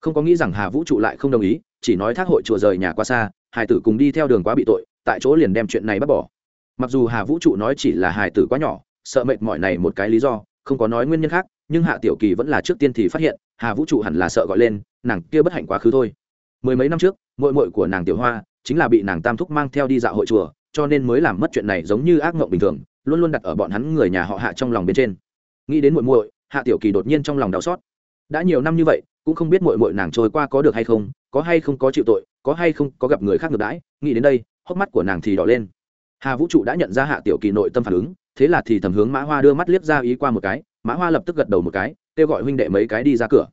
Không có nghĩ rằng hà vũ trụ lại không đồng ý, chỉ nói thác hội chùa rời nhà qua xa hải tử cùng đi theo đường quá bị tội, tại chỗ liền đem chuyện này bắt bỏ. Mặc dù hà vũ trụ nói chỉ là hải tử quá nhỏ, sợ mệt mỏi này một cái lý do, không có nói nguyên nhân khác, nhưng hạ tiểu kỳ vẫn là trước tiên thì phát hiện, hà vũ trụ hẳn là sợ gọi lên, nàng kia bất hạnh quá khứ thôi. Mười mấy năm trước mội mội của nàng tiểu hoa chính là bị nàng tam thúc mang theo đi dạo hội chùa, cho nên mới làm mất chuyện này giống như ác mộng bình thường, luôn luôn đặt ở bọn hắn người nhà họ hạ trong lòng bên trên. Nghĩ đến muội muội hạ tiểu kỳ đột nhiên trong lòng đau xót. Đã nhiều năm như vậy, cũng không biết muội muội nàng trôi qua có được hay không, có hay không có chịu tội, có hay không có gặp người khác ngược đãi, nghĩ đến đây, hốc mắt của nàng thì đỏ lên. Hà vũ trụ đã nhận ra hạ tiểu kỳ nội tâm phản ứng, thế là thì thầm hướng mã hoa đưa mắt liếc ra ý qua một cái, mã hoa lập tức gật đầu một cái, kêu gọi huynh đệ mấy cái đi ra cửa.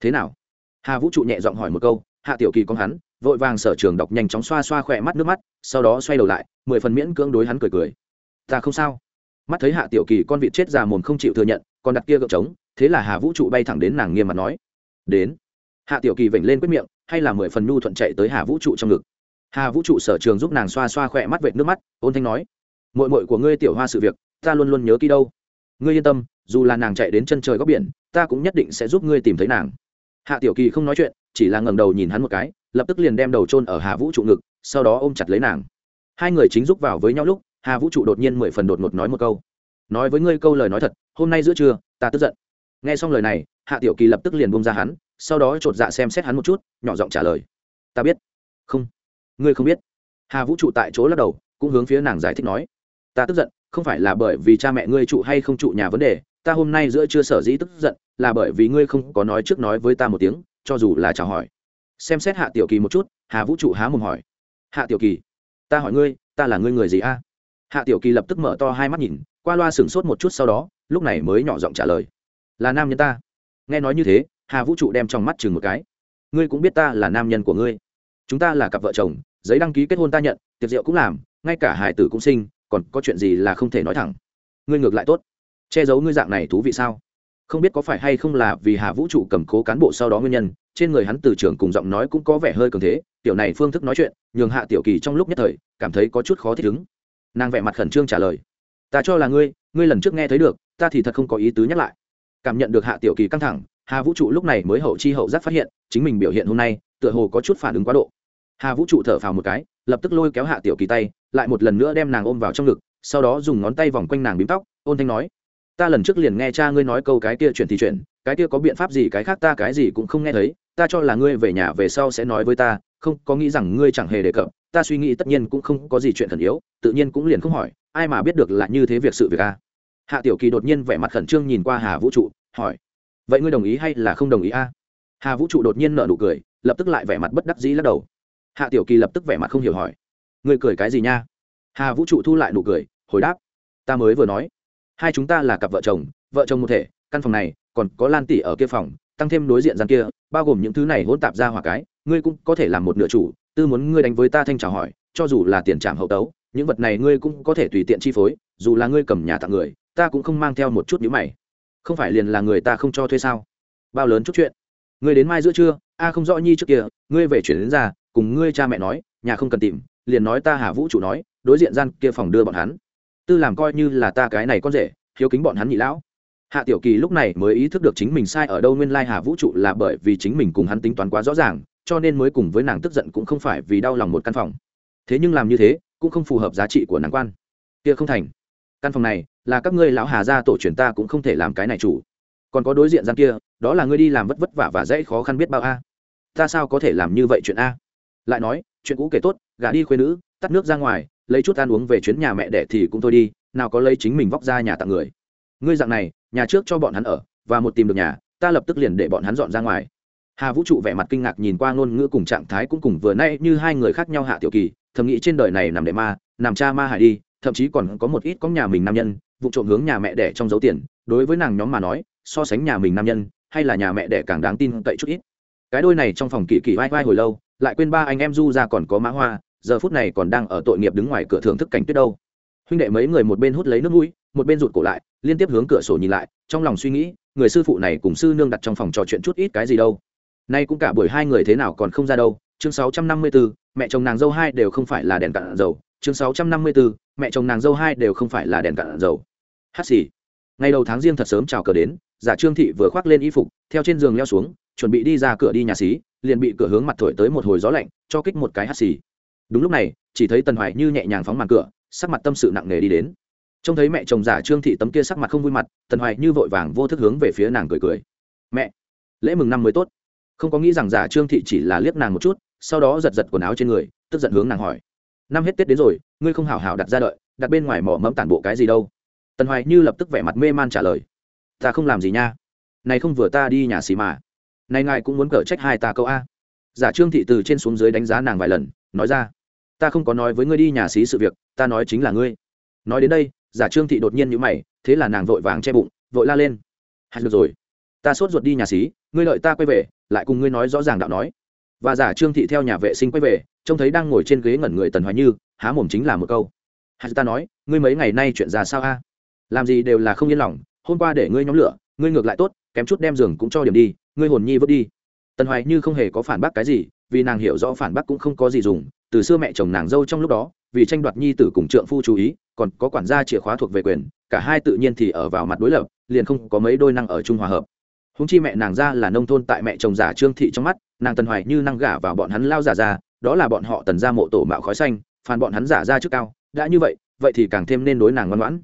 Thế nào? Hà vũ trụ nhẹ giọng hỏi một câu, hạ tiểu kỳ con hắn, vội vàng sở trường đọc nhanh chóng xoa xoa khỏe mắt nước mắt, sau đó xoay đầu lại, mười phần miễn cưỡng đối hắn cười cười. Ta không sao. Mắt thấy hạ tiểu kỳ con vịt chết già mồm không chịu thừa nhận còn đặt kia gợp trống, thế là hà vũ trụ bay thẳng đến nàng nghiêm mặt nói, đến. Hạ tiểu kỳ vểnh lên quyết miệng, hay là mười phần nhu thuận chạy tới hà vũ trụ trong ngực. Hà vũ trụ sở trường giúp nàng xoa xoa khỏe mắt vệt nước mắt, ôn thanh nói mội mội của ngươi tiểu hoa sự việc, ta luôn luôn nhớ kỹ đâu. Ngươi yên tâm, dù là nàng chạy đến chân trời góc biển, ta cũng nhất định sẽ giúp ngươi tìm thấy nàng. Hạ tiểu kỳ không nói chuyện, chỉ là ngẩng đầu nhìn hắn một cái, lập tức liền đem đầu chôn ở hà vũ trụ ngực, sau đó ôm chặt lấy nàng. Hai người chính giúp vào với nhau lúc, hà vũ trụ đột nhiên mười phần đột ngột nói một câu nói với ngươi câu lời nói thật, hôm nay giữa trưa, ta tức giận. Nghe xong lời này, hạ tiểu kỳ lập tức liền bông ra hắn, sau đó chột dạ xem xét hắn một chút, nhỏ giọng trả lời. Ta biết. Không. Ngươi không biết. Hà vũ trụ tại chỗ lắc đầu, cũng hướng phía nàng giải thích nói. Ta tức giận, không phải là bởi vì cha mẹ ngươi trụ hay không trụ nhà vấn đề, ta hôm nay giữa chưa sở dĩ tức giận, là bởi vì ngươi không có nói trước nói với ta một tiếng, cho dù là chào hỏi. Xem xét hạ tiểu kỳ một chút, hà vũ trụ há mồm hỏi. Hạ tiểu kỳ, ta hỏi ngươi, ta là ngươi người gì a? Hạ tiểu kỳ lập tức mở to hai mắt nhìn qua loa sửng sốt một chút sau đó, lúc này mới nhỏ giọng trả lời. Là nam nhân ta. Nghe nói như thế, hà vũ trụ đem trong mắt chừng một cái. Ngươi cũng biết ta là nam nhân của ngươi. Chúng ta là cặp vợ chồng, giấy đăng ký kết hôn ta nhận, tiệc rượu cũng làm, ngay cả hải tử cũng sinh, còn có chuyện gì là không thể nói thẳng. Ngươi ngược lại tốt. Che giấu ngươi dạng này thú vị sao? Không biết có phải hay không là vì hà vũ trụ cầm cố cán bộ sau đó nguyên nhân, trên người hắn từ trường cùng giọng nói cũng có vẻ hơi cường thế, tiểu này phương thức nói chuyện, nhường hạ tiểu kỳ trong lúc nhất thời cảm thấy có chút khó thích ứng. Nàng vẻ mặt khẩn trương trả lời ta cho là ngươi ngươi lần trước nghe thấy được, ta thì thật không có ý tứ nhắc lại. Cảm nhận được hạ tiểu kỳ căng thẳng, hà vũ trụ lúc này mới hậu chi hậu giác phát hiện, chính mình biểu hiện hôm nay, tựa hồ có chút phản ứng quá độ. Hà vũ trụ thở phào một cái, lập tức lôi kéo hạ tiểu kỳ tay, lại một lần nữa đem nàng ôm vào trong ngực, sau đó dùng ngón tay vòng quanh nàng bím tóc, ôn thanh nói, ta lần trước liền nghe cha ngươi nói câu cái kia chuyển thì chuyển, cái kia có biện pháp gì cái khác ta cái gì cũng không nghe thấy, ta cho là ngươi về nhà về sau sẽ nói với ta, không có nghĩ rằng ngươi chẳng hề đề cập ta suy nghĩ tất nhiên cũng không có gì chuyện khẩn yếu, tự nhiên cũng liền không hỏi, ai mà biết được là như thế việc sự việc a hạ tiểu kỳ đột nhiên vẻ mặt khẩn trương nhìn qua hà vũ trụ, hỏi, vậy ngươi đồng ý hay là không đồng ý a? Hà vũ trụ đột nhiên nở nụ cười, lập tức lại vẻ mặt bất đắc dĩ lắc đầu. Hạ tiểu kỳ lập tức vẻ mặt không hiểu hỏi, ngươi cười cái gì nha? Hà vũ trụ thu lại nụ cười, hồi đáp, ta mới vừa nói, hai chúng ta là cặp vợ chồng vợ chồng một thể, căn phòng này còn có lan tỷ ở kia phòng, tăng thêm đối diện gian kia, bao gồm những thứ này hỗn tạp ra hỏa cái, ngươi cũng có thể làm một nửa chủ tư muốn ngươi đánh với ta thanh trả hỏi, cho dù là tiền trảm hậu tấu, những vật này ngươi cũng có thể tùy tiện chi phối, dù là ngươi cầm nhà tặng người, ta cũng không mang theo một chút nhữ mày. Không phải liền là người ta không cho thuê sao? Bao lớn chút chuyện. Ngươi đến mai giữa trưa, a không rõ nhi trước kia, ngươi về chuyển đến ra, cùng ngươi cha mẹ nói, nhà không cần tìm, liền nói ta hà vũ chủ nói, đối diện gian kia phòng đưa bọn hắn. Tư làm coi như là ta cái này con rể, hiếu kính bọn hắn nhị lão. Hạ tiểu kỳ lúc này mới ý thức được chính mình sai ở đâu nguyên lai hà vũ trụ là bởi vì chính mình cùng hắn tính toán quá rõ ràng cho nên mới cùng với nàng tức giận cũng không phải vì đau lòng một căn phòng. Thế nhưng làm như thế, cũng không phù hợp giá trị của nàng quan. Kia không thành. Căn phòng này, là các ngươi lão hà gia tổ truyền ta cũng không thể làm cái này chủ. Còn có đối diện gian kia, đó là ngươi đi làm vất vất vả và dễ khó khăn biết bao a. Ta sao có thể làm như vậy chuyện a? Lại nói, chuyện cũ kể tốt, gả đi khuê nữ, tắt nước ra ngoài, lấy chút ăn uống về chuyến nhà mẹ đẻ thì cũng thôi đi, nào có lấy chính mình vóc ra nhà tặng người. Ngươi dạng này, nhà trước cho bọn hắn ở, và một tìm được nhà, ta lập tức liền để bọn hắn dọn ra ngoài hà vũ trụ vẻ mặt kinh ngạc nhìn qua ngôn ngữ cùng trạng thái cũng cùng vừa nay như hai người khác nhau hạ tiểu kỳ, thầm nghĩ trên đời này nằm đệ ma, nằm cha ma hải đi, thậm chí còn có một ít có nhà mình nam nhân, vụ trộm hướng nhà mẹ đẻ trong dấu tiền, đối với nàng nhóm mà nói, so sánh nhà mình nam nhân, hay là nhà mẹ đẻ càng đáng tin cậy chút ít. Cái đôi này trong phòng kỳ kỳ vai vai hồi lâu, lại quên ba anh em du ra còn có mã hoa, giờ phút này còn đang ở tội nghiệp đứng ngoài cửa thưởng thức cảnh tuyết đâu. Huynh đệ mấy người một bên hút lấy nước mũi, một bên rụt cổ lại, liên tiếp hướng cửa sổ nhìn lại, trong lòng suy nghĩ, người sư phụ này cùng sư nương đặt trong phòng trò chuyện chút ít cái gì đâu nay cũng cả buổi hai người thế nào còn không ra đâu. Chương 654, mẹ chồng nàng dâu hai đều không phải là đèn cạn dầu. Chương 654, mẹ chồng nàng dâu hai đều không phải là đèn cạn dầu. Hát xì. Ngày đầu tháng riêng thật sớm chào cờ đến giả trương thị vừa khoác lên y phục theo trên giường leo xuống chuẩn bị đi ra cửa đi nhà xí liền bị cửa hướng mặt thổi tới một hồi gió lạnh cho kích một cái hát xì. Đúng lúc này chỉ thấy tần hoài như nhẹ nhàng phóng màn cửa sắc mặt tâm sự nặng nề đi đến. Trông thấy mẹ chồng giả trương thị tấm kia sắc mặt không vui mặt tần hoài như vội vàng vô thức hướng về phía nàng cười cười. Mẹ lễ mừng năm mới tốt không có nghĩ rằng giả trương thị chỉ là liếc nàng một chút, sau đó giật giật quần áo trên người, tức giận hướng nàng hỏi. Năm hết tết đến rồi, ngươi không hảo hảo đặt ra đợi, đặt bên ngoài mỏ mẫm tản bộ cái gì đâu. Tần hoài như lập tức vẻ mặt mê man trả lời. Ta không làm gì nha. Này không vừa ta đi nhà xì mà. Này ngài cũng muốn cở trách hai ta câu a. Giả trương thị từ trên xuống dưới đánh giá nàng vài lần, nói ra. Ta không có nói với ngươi đi nhà xí sự việc, ta nói chính là ngươi. Nói đến đây, giả trương thị đột nhiên nhữ mày, thế là nàng vội vàng che bụng, vội la lên. Hạt được rồi. Ta sốt ruột đi nhà xí, ngươi lợi ta quay về lại cùng ngươi nói rõ ràng đạo nói. Và giả trương thị theo nhà vệ sinh quay về, trông thấy đang ngồi trên ghế ngẩn người tần hoài như, há mồm chính là một câu. Hắn ta nói, ngươi mấy ngày nay chuyện ra sao a? Làm gì đều là không yên lòng, hôm qua để ngươi nhóm lửa, ngươi ngược lại tốt, kém chút đem giường cũng cho điểm đi, ngươi hồn nhi vứt đi. Tần hoài như không hề có phản bác cái gì, vì nàng hiểu rõ phản bác cũng không có gì dùng, từ xưa mẹ chồng nàng dâu trong lúc đó, vì tranh đoạt nhi tử cùng trượng phu chú ý, còn có quản gia chìa khóa thuộc về quyền, cả hai tự nhiên thì ở vào mặt đối lập, liền không có mấy đôi năng ở chung hòa hợp húng chi mẹ nàng ra là nông thôn tại mẹ chồng giả trương thị trong mắt, nàng tần hoài như năng gả vào bọn hắn lao giả ra, đó là bọn họ tần ra mộ tổ mạo khói xanh, phàn bọn hắn giả ra trước cao, đã như vậy vậy thì càng thêm nên đối nàng ngoan ngoãn.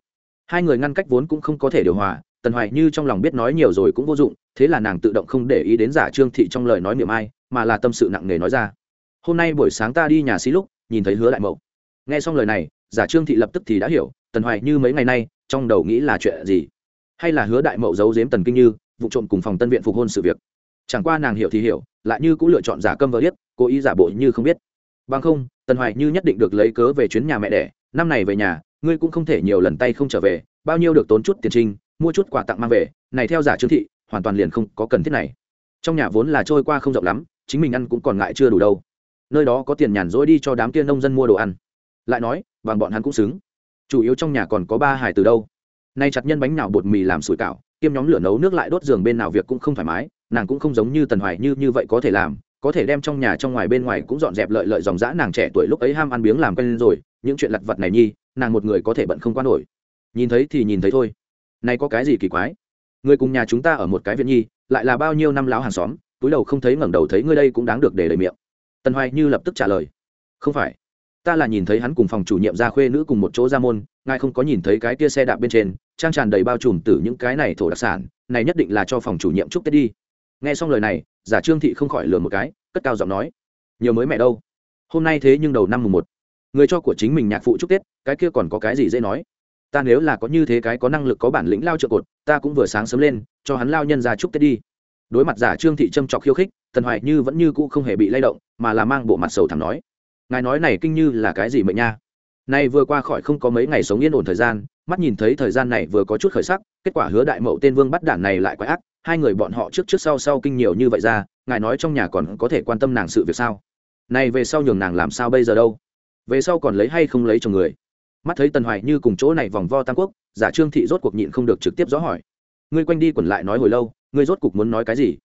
Hai người ngăn cách vốn cũng không có thể điều hòa, tần hoài như trong lòng biết nói nhiều rồi cũng vô dụng, thế là nàng tự động không để ý đến giả trương thị trong lời nói miệng ai, mà là tâm sự nặng nề nói ra. Hôm nay buổi sáng ta đi nhà xí lúc, nhìn thấy hứa đại mậu. Nghe xong lời này, giả trương thị lập tức thì đã hiểu, tần hoài như mấy ngày nay, trong đầu nghĩ là chuyện gì? Hay là hứa đại mậu giấu giếm tần kinh như vụ trộm cùng phòng tân viện phục hôn sự việc. Chẳng qua nàng hiểu thì hiểu, lại như cũng lựa chọn giả câm vờ biết cố ý giả bộ như không biết. Bằng không, tần hoài như nhất định được lấy cớ về chuyến nhà mẹ đẻ, năm này về nhà, ngươi cũng không thể nhiều lần tay không trở về, bao nhiêu được tốn chút tiền trinh, mua chút quà tặng mang về, này theo giả trương thị, hoàn toàn liền không có cần thiết này. Trong nhà vốn là trôi qua không rộng lắm, chính mình ăn cũng còn ngại chưa đủ đâu. Nơi đó có tiền nhàn rỗi đi cho đám kia nông dân mua đồ ăn. Lại nói, bằng bọn hắn cũng xứng. Chủ yếu trong nhà còn có ba hải từ đâu. Nay chặt nhân bánh nào bột mì làm sủi cảo kiêm nhóm lửa nấu nước lại đốt giường bên nào việc cũng không thoải mái, nàng cũng không giống như tần hoài như như vậy có thể làm, có thể đem trong nhà trong ngoài bên ngoài cũng dọn dẹp lợi lợi dòng dã nàng trẻ tuổi lúc ấy ham ăn biếng làm quen rồi, những chuyện lặt vặt này nhi, nàng một người có thể bận không quan nổi. Nhìn thấy thì nhìn thấy thôi. Nay có cái gì kỳ quái? Người cùng nhà chúng ta ở một cái viện nhi, lại là bao nhiêu năm láo hàng xóm, túi đầu không thấy ngẩng đầu thấy ngươi đây cũng đáng được để lời miệng. Tần hoài như lập tức trả lời. Không phải. Ta là nhìn thấy hắn cùng phòng chủ nhiệm gia khuê nữ cùng một chỗ ra môn ngài không có nhìn thấy cái kia xe đạp bên trên, trang tràn đầy bao trùm từ những cái này thổ đặc sản, này nhất định là cho phòng chủ nhiệm chúc tết đi. Nghe xong lời này, giả trương thị không khỏi lừa một cái, cất cao giọng nói, nhiều mới mẹ đâu. Hôm nay thế nhưng đầu năm mùng một, người cho của chính mình nhạc phụ chúc tết, cái kia còn có cái gì dễ nói? Ta nếu là có như thế cái có năng lực có bản lĩnh lao trợ cột, ta cũng vừa sáng sớm lên, cho hắn lao nhân ra chúc tết đi. Đối mặt giả trương thị trâm trọc khiêu khích thần hoài như vẫn như cũ không hề bị lay động, mà là mang bộ mặt sầu thẳng nói, ngài nói này kinh như là cái gì mệnh nha? Nay vừa qua khỏi không có mấy ngày sống yên ổn thời gian, mắt nhìn thấy thời gian này vừa có chút khởi sắc, kết quả hứa đại mậu tên vương bắt đản này lại quái ác, hai người bọn họ trước trước sau sau kinh nhiều như vậy ra, ngài nói trong nhà còn có thể quan tâm nàng sự việc sao? Này về sau nhường nàng làm sao bây giờ đâu? Về sau còn lấy hay không lấy chồng người? Mắt thấy tần hoài như cùng chỗ này vòng vo tam quốc, giả trương thị rốt cuộc nhịn không được trực tiếp rõ hỏi. Ngươi quanh đi quẩn lại nói hồi lâu, ngươi rốt cuộc muốn nói cái gì?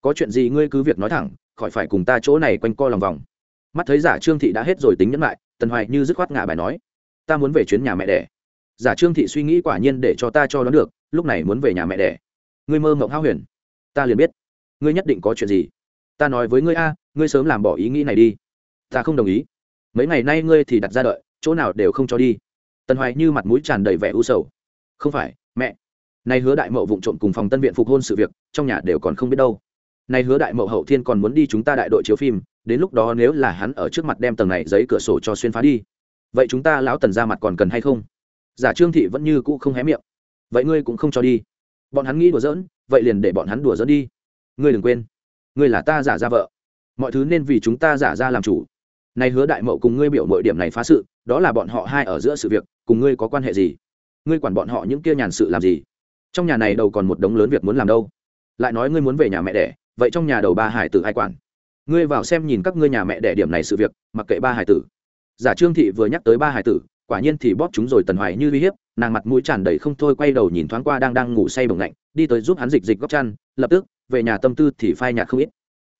Có chuyện gì ngươi cứ việc nói thẳng, khỏi phải cùng ta chỗ này quanh co lòng vòng. Mắt thấy giả trương thị đã hết rồi tính nhẫn lại tần hoài như dứt khoát ngả bài nói, ta muốn về chuyến nhà mẹ đẻ. Giả trương thị suy nghĩ quả nhiên để cho ta cho nó được, lúc này muốn về nhà mẹ đẻ. Ngươi mơ mộng hao huyền. Ta liền biết. Ngươi nhất định có chuyện gì? Ta nói với ngươi a, ngươi sớm làm bỏ ý nghĩ này đi. Ta không đồng ý. Mấy ngày nay ngươi thì đặt ra đợi, chỗ nào đều không cho đi. Tần hoài như mặt mũi tràn đầy vẻ u sầu. Không phải, mẹ. Nay hứa đại mậu vụng trộm cùng phòng tân viện phục hôn sự việc, trong nhà đều còn không biết đâu. Nay hứa đại mậu hậu thiên còn muốn đi chúng ta đại đội chiếu phim đến lúc đó nếu là hắn ở trước mặt đem tầng này giấy cửa sổ cho xuyên phá đi, vậy chúng ta lão tần ra mặt còn cần hay không? Giả trương thị vẫn như cũ không hé miệng. Vậy ngươi cũng không cho đi. Bọn hắn nghĩ đùa giỡn, vậy liền để bọn hắn đùa giỡn đi. Ngươi đừng quên, ngươi là ta giả ra vợ. Mọi thứ nên vì chúng ta giả ra làm chủ. Này hứa đại mậu cùng ngươi biểu mọi điểm này phá sự, đó là bọn họ hai ở giữa sự việc, cùng ngươi có quan hệ gì? Ngươi quản bọn họ những kia nhàn sự làm gì? Trong nhà này đầu còn một đống lớn việc muốn làm đâu? Lại nói ngươi muốn về nhà mẹ đẻ, vậy trong nhà đầu ba hải tử ai quản? Ngươi vào xem nhìn các ngươi nhà mẹ đẻ điểm này sự việc, mặc kệ ba hải tử. Giả trương thị vừa nhắc tới ba hải tử, quả nhiên thì bóp chúng rồi tần hoài như uy hiếp, nàng mặt mũi tràn đầy không thôi quay đầu nhìn thoáng qua đang đang ngủ say bồng lạnh, đi tới giúp hắn dịch dịch góc chăn, lập tức, về nhà tâm tư thì phai nhạt không ít.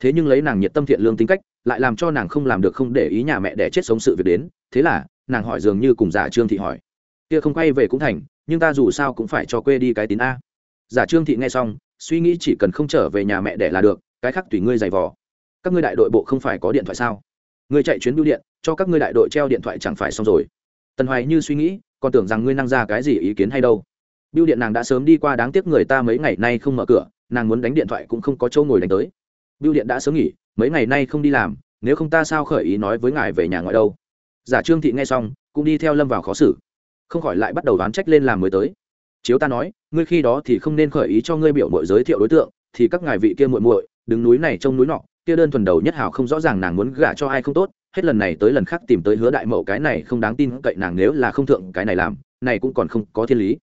Thế nhưng lấy nàng nhiệt tâm thiện lương tính cách, lại làm cho nàng không làm được không để ý nhà mẹ đẻ chết sống sự việc đến, thế là, nàng hỏi dường như cùng giả trương thị hỏi. Kia không quay về cũng thành, nhưng ta dù sao cũng phải cho quê đi cái tín a. Giả trương thị nghe xong, suy nghĩ chỉ cần không trở về nhà mẹ đẻ là được, cái khác tùy ngươi giày vò các ngươi đại đội bộ không phải có điện thoại sao? Ngươi chạy chuyến bưu điện, cho các ngươi đại đội treo điện thoại chẳng phải xong rồi. Tần hoài như suy nghĩ, còn tưởng rằng ngươi năng ra cái gì ý kiến hay đâu. Bưu điện nàng đã sớm đi qua đáng tiếc người ta mấy ngày nay không mở cửa, nàng muốn đánh điện thoại cũng không có chỗ ngồi đánh tới. Bưu điện đã sớm nghỉ, mấy ngày nay không đi làm, nếu không ta sao khởi ý nói với ngài về nhà ngoại đâu? Giả trương thị nghe xong, cũng đi theo lâm vào khó xử. Không khỏi lại bắt đầu đoán trách lên làm mới tới. Chiếu ta nói, ngươi khi đó thì không nên khởi ý cho ngươi biểu mội giới thiệu đối tượng, thì các ngài vị kia muội muội, đứng núi này trông núi nọ kia đơn thuần đầu nhất hảo không rõ ràng nàng muốn gả cho ai không tốt, hết lần này tới lần khác tìm tới hứa đại mậu cái này không đáng tin cậy nàng nếu là không thượng cái này làm, này cũng còn không có thiên lý.